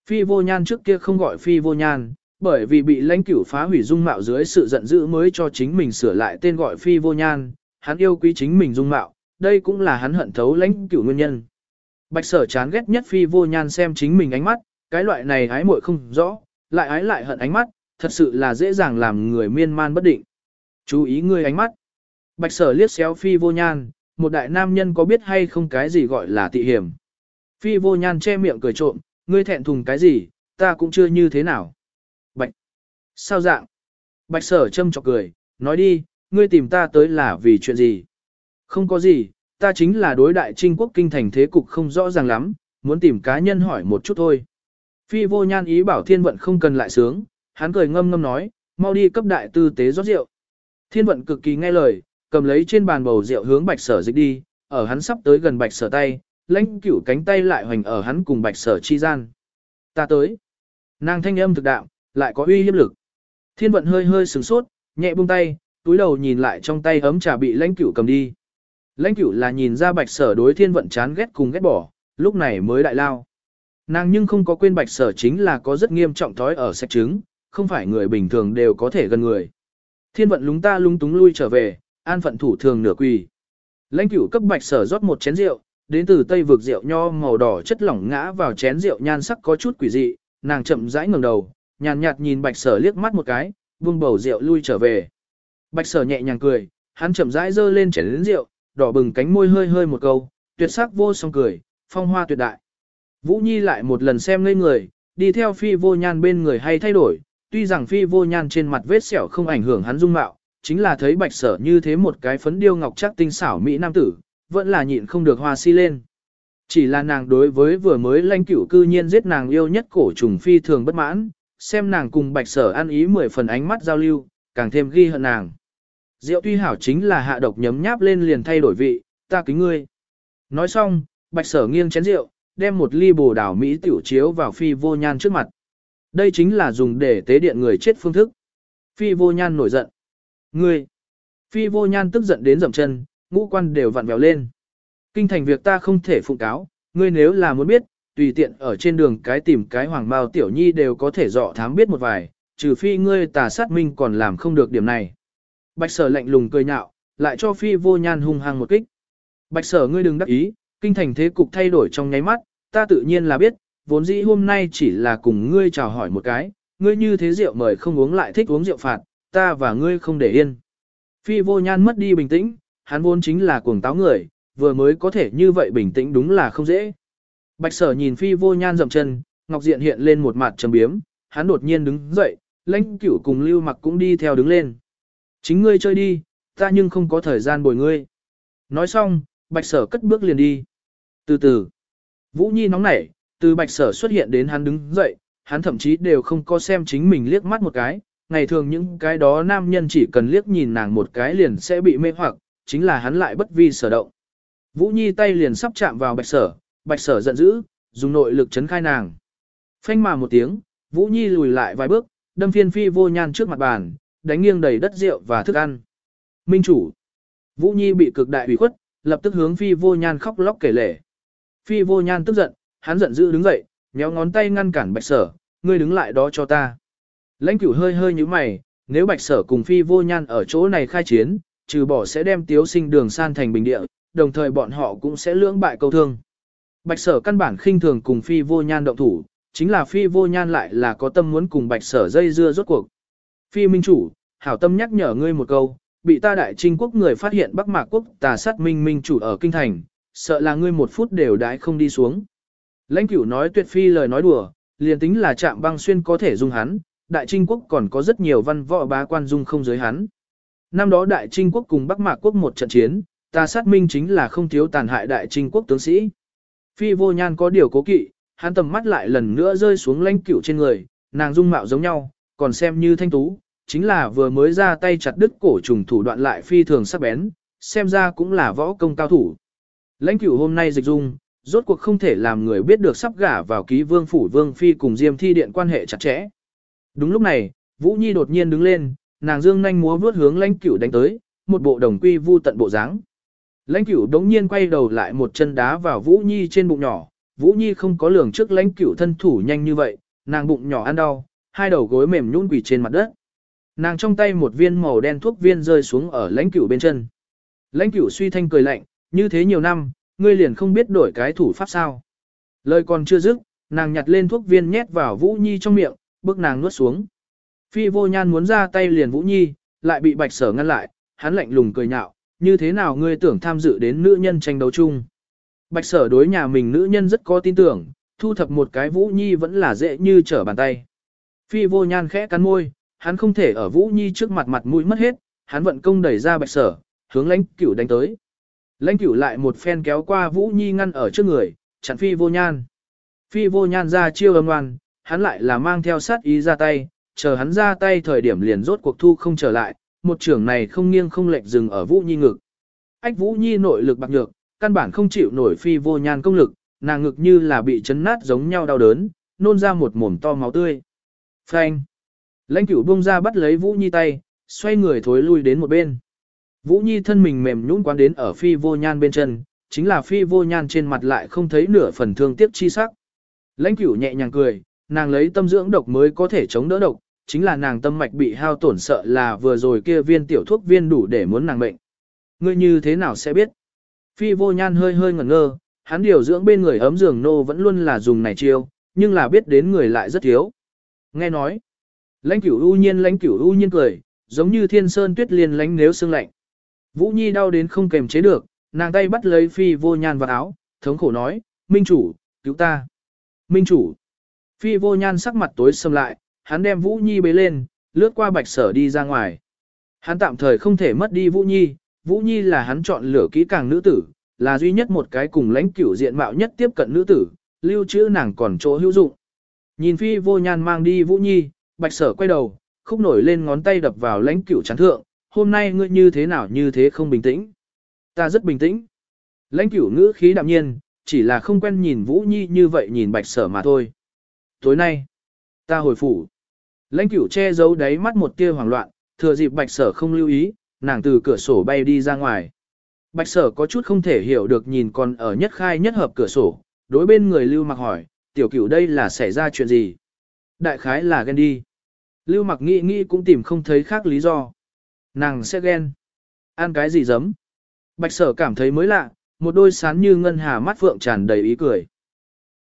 Phi vô nhan trước kia không gọi phi vô nhan, bởi vì bị lãnh cửu phá hủy dung mạo dưới sự giận dữ mới cho chính mình sửa lại tên gọi phi vô nhan, hắn yêu quý chính mình dung mạo, đây cũng là hắn hận thấu lãnh cửu nguyên nhân. Bạch sở chán ghét nhất phi vô nhan xem chính mình ánh mắt, cái loại này ái muội không rõ, lại ái lại hận ánh mắt, thật sự là dễ dàng làm người miên man bất định. Chú ý ngươi ánh mắt. Bạch sở liếc xéo phi vô nhan, một đại nam nhân có biết hay không cái gì gọi là tị hiểm. Phi vô nhan che miệng cười trộm, ngươi thẹn thùng cái gì, ta cũng chưa như thế nào. Bạch. Sao dạng? Bạch sở châm chọc cười, nói đi, ngươi tìm ta tới là vì chuyện gì? Không có gì, ta chính là đối đại trinh quốc kinh thành thế cục không rõ ràng lắm, muốn tìm cá nhân hỏi một chút thôi. Phi vô nhan ý bảo thiên vận không cần lại sướng, hắn cười ngâm ngâm nói, mau đi cấp đại tư tế rót rượu. Thiên vận cực kỳ nghe lời, cầm lấy trên bàn bầu rượu hướng bạch sở dịch đi, ở hắn sắp tới gần bạch sở tay, lãnh cửu cánh tay lại hoành ở hắn cùng bạch sở chi gian. Ta tới. Nàng thanh âm thực đạo, lại có uy hiếp lực. Thiên vận hơi hơi sửng sốt, nhẹ buông tay, túi đầu nhìn lại trong tay ấm trà bị lãnh cửu cầm đi. Lãnh cửu là nhìn ra bạch sở đối thiên vận chán ghét cùng ghét bỏ, lúc này mới đại lao. Nàng nhưng không có quên bạch sở chính là có rất nghiêm trọng thói ở sạch trứng, không phải người bình thường đều có thể gần người. Thiên vận lúng ta lung túng lui trở về, an phận thủ thường nửa quỳ. Lãnh cửu cấp bạch sở rót một chén rượu, đến từ tây vực rượu nho màu đỏ chất lỏng ngã vào chén rượu nhan sắc có chút quỷ dị, nàng chậm rãi ngẩng đầu, nhàn nhạt nhìn bạch sở liếc mắt một cái, vung bầu rượu lui trở về. Bạch sở nhẹ nhàng cười, hắn chậm rãi dơ lên chén rượu, đỏ bừng cánh môi hơi hơi một câu, tuyệt sắc vô song cười, phong hoa tuyệt đại. Vũ Nhi lại một lần xem ngây người, đi theo phi vô nhan bên người hay thay đổi, tuy rằng phi vô nhan trên mặt vết sẹo không ảnh hưởng hắn dung mạo, chính là thấy bạch sở như thế một cái phấn điêu ngọc chắc tinh xảo mỹ nam tử, vẫn là nhịn không được hoa si lên. Chỉ là nàng đối với vừa mới lãnh cửu cư nhiên giết nàng yêu nhất cổ trùng phi thường bất mãn, xem nàng cùng bạch sở ăn ý mười phần ánh mắt giao lưu, càng thêm ghi hận nàng. Rượu tuy hảo chính là hạ độc nhấm nháp lên liền thay đổi vị, ta kính ngươi. Nói xong, bạch sở nghiêng chén rượu, đem một ly bồ đảo Mỹ tiểu chiếu vào phi vô nhan trước mặt. Đây chính là dùng để tế điện người chết phương thức. Phi vô nhan nổi giận. Ngươi! Phi vô nhan tức giận đến dậm chân, ngũ quan đều vặn vẹo lên. Kinh thành việc ta không thể phụng cáo, ngươi nếu là muốn biết, tùy tiện ở trên đường cái tìm cái hoàng mao tiểu nhi đều có thể dọ thám biết một vài, trừ phi ngươi tà sát minh còn làm không được điểm này. Bạch sở lạnh lùng cười nhạo, lại cho phi vô nhan hung hăng một kích. Bạch sở ngươi đừng đắc ý, kinh thành thế cục thay đổi trong nháy mắt, ta tự nhiên là biết, vốn dĩ hôm nay chỉ là cùng ngươi chào hỏi một cái, ngươi như thế rượu mời không uống lại thích uống rượu phạt, ta và ngươi không để yên. Phi vô nhan mất đi bình tĩnh, hắn vốn chính là cuồng táo người, vừa mới có thể như vậy bình tĩnh đúng là không dễ. Bạch sở nhìn phi vô nhan dậm chân, ngọc diện hiện lên một mặt trầm biếm, hắn đột nhiên đứng dậy, lãnh cửu cùng lưu mặc cũng đi theo đứng lên. Chính ngươi chơi đi, ta nhưng không có thời gian bồi ngươi. Nói xong, bạch sở cất bước liền đi. Từ từ, Vũ Nhi nóng nảy, từ bạch sở xuất hiện đến hắn đứng dậy, hắn thậm chí đều không có xem chính mình liếc mắt một cái. Ngày thường những cái đó nam nhân chỉ cần liếc nhìn nàng một cái liền sẽ bị mê hoặc, chính là hắn lại bất vi sở động. Vũ Nhi tay liền sắp chạm vào bạch sở, bạch sở giận dữ, dùng nội lực chấn khai nàng. Phanh mà một tiếng, Vũ Nhi lùi lại vài bước, đâm phiên phi vô nhan trước mặt bàn, đánh nghiêng đầy đất rượu và thức ăn. Minh chủ. Vũ Nhi bị cực đại ủy khuất, lập tức hướng phi vô nhan khóc lóc kể lể. Phi vô nhan tức giận, hắn giận dữ đứng dậy, nhéo ngón tay ngăn cản bạch sở, ngươi đứng lại đó cho ta. Lãnh cửu hơi hơi nhíu mày, nếu bạch sở cùng phi vô nhan ở chỗ này khai chiến, trừ bỏ sẽ đem tiếu sinh đường san thành bình địa, đồng thời bọn họ cũng sẽ lưỡng bại câu thương. Bạch sở căn bản khinh thường cùng phi vô nhan động thủ, chính là phi vô nhan lại là có tâm muốn cùng bạch sở dây dưa rốt cuộc. Phi minh chủ, hảo tâm nhắc nhở ngươi một câu, bị ta đại trinh quốc người phát hiện Bắc Mạc quốc tà sát minh minh chủ ở kinh thành, sợ là ngươi một phút đều đãi không đi xuống. Lãnh cửu nói tuyệt phi lời nói đùa, liền tính là chạm băng xuyên có thể dung hắn, đại trinh quốc còn có rất nhiều văn võ bá quan dung không giới hắn. Năm đó đại trinh quốc cùng Bắc Mạc quốc một trận chiến, ta sát minh chính là không thiếu tàn hại đại trinh quốc tướng sĩ. Phi vô nhan có điều cố kỵ, hắn tầm mắt lại lần nữa rơi xuống lãnh cửu trên người, nàng dung mạo giống nhau, còn xem như thanh tú, chính là vừa mới ra tay chặt đứt cổ trùng thủ đoạn lại phi thường sắc bén, xem ra cũng là võ công cao thủ. Lãnh cửu hôm nay dịch dung, rốt cuộc không thể làm người biết được sắp gả vào ký vương phủ vương phi cùng diêm thi điện quan hệ chặt chẽ. Đúng lúc này, Vũ Nhi đột nhiên đứng lên, nàng dương nhanh múa vướt hướng lãnh cửu đánh tới, một bộ đồng quy vu tận bộ dáng. Lãnh cửu đống nhiên quay đầu lại một chân đá vào Vũ Nhi trên bụng nhỏ, Vũ Nhi không có lường trước lãnh cửu thân thủ nhanh như vậy, nàng bụng nhỏ ăn đau, hai đầu gối mềm nhũn quỳ trên mặt đất. Nàng trong tay một viên màu đen thuốc viên rơi xuống ở lãnh cửu bên chân. Lãnh cửu suy thanh cười lạnh, như thế nhiều năm, ngươi liền không biết đổi cái thủ pháp sao. Lời còn chưa dứt, nàng nhặt lên thuốc viên nhét vào Vũ Nhi trong miệng, bước nàng nuốt xuống. Phi vô nhan muốn ra tay liền Vũ Nhi, lại bị bạch sở ngăn lại, hắn lạnh lùng cười nhạo, như thế nào ngươi tưởng tham dự đến nữ nhân tranh đấu chung. Bạch sở đối nhà mình nữ nhân rất có tin tưởng, thu thập một cái Vũ Nhi vẫn là dễ như trở bàn tay. Phi vô nhan khẽ cắn môi, hắn không thể ở Vũ Nhi trước mặt mặt mũi mất hết, hắn vận công đẩy ra bạch sở, hướng lãnh cửu đánh tới. Lãnh cửu lại một phen kéo qua Vũ Nhi ngăn ở trước người, chặn phi vô nhan. Phi vô nhan ra chiêu âm ngoan, hắn lại là mang theo sát ý ra tay, chờ hắn ra tay thời điểm liền rốt cuộc thu không trở lại, một trưởng này không nghiêng không lệch dừng ở Vũ Nhi ngực. Ách Vũ Nhi nội lực bạc nhược, căn bản không chịu nổi phi vô nhan công lực, nàng ngực như là bị chấn nát giống nhau đau đớn, nôn ra một mồm to máu tươi. Phanh! Lãnh cửu buông ra bắt lấy Vũ Nhi tay, xoay người thối lui đến một bên. Vũ Nhi thân mình mềm nhũn quán đến ở phi vô nhan bên chân, chính là phi vô nhan trên mặt lại không thấy nửa phần thương tiếc chi sắc. Lãnh cửu nhẹ nhàng cười, nàng lấy tâm dưỡng độc mới có thể chống đỡ độc, chính là nàng tâm mạch bị hao tổn sợ là vừa rồi kia viên tiểu thuốc viên đủ để muốn nàng bệnh. Ngươi như thế nào sẽ biết? Phi vô nhan hơi hơi ngẩn ngơ, hắn điều dưỡng bên người ấm giường nô vẫn luôn là dùng này chiêu, nhưng là biết đến người lại rất thiếu. Nghe nói, lãnh cửu u nhiên lãnh cửu u nhiên cười, giống như thiên sơn tuyết liên lánh nếu sương lạnh. Vũ Nhi đau đến không kềm chế được, nàng tay bắt lấy phi vô nhan vào áo, thống khổ nói, Minh chủ, cứu ta. Minh chủ. Phi vô nhan sắc mặt tối sầm lại, hắn đem Vũ Nhi bế lên, lướt qua bạch sở đi ra ngoài. Hắn tạm thời không thể mất đi Vũ Nhi, Vũ Nhi là hắn chọn lựa kỹ càng nữ tử, là duy nhất một cái cùng lãnh cửu diện mạo nhất tiếp cận nữ tử, lưu trữ nàng còn chỗ hữu dụng. Nhìn phi vô nhan mang đi Vũ Nhi, bạch sở quay đầu, khúc nổi lên ngón tay đập vào lãnh cửu chán thượng, hôm nay ngươi như thế nào như thế không bình tĩnh. Ta rất bình tĩnh. Lãnh cửu ngữ khí đạm nhiên, chỉ là không quen nhìn Vũ Nhi như vậy nhìn bạch sở mà thôi. Tối nay, ta hồi phủ. Lãnh cửu che giấu đáy mắt một tia hoảng loạn, thừa dịp bạch sở không lưu ý, nàng từ cửa sổ bay đi ra ngoài. Bạch sở có chút không thể hiểu được nhìn còn ở nhất khai nhất hợp cửa sổ, đối bên người lưu mặc hỏi, tiểu cửu đây là xảy ra chuyện gì? Đại khái là ghen đi. Lưu mặc nghĩ nghĩ cũng tìm không thấy khác lý do. Nàng sẽ ghen. Ăn cái gì giấm? Bạch sở cảm thấy mới lạ, một đôi sán như ngân hà mắt phượng tràn đầy ý cười.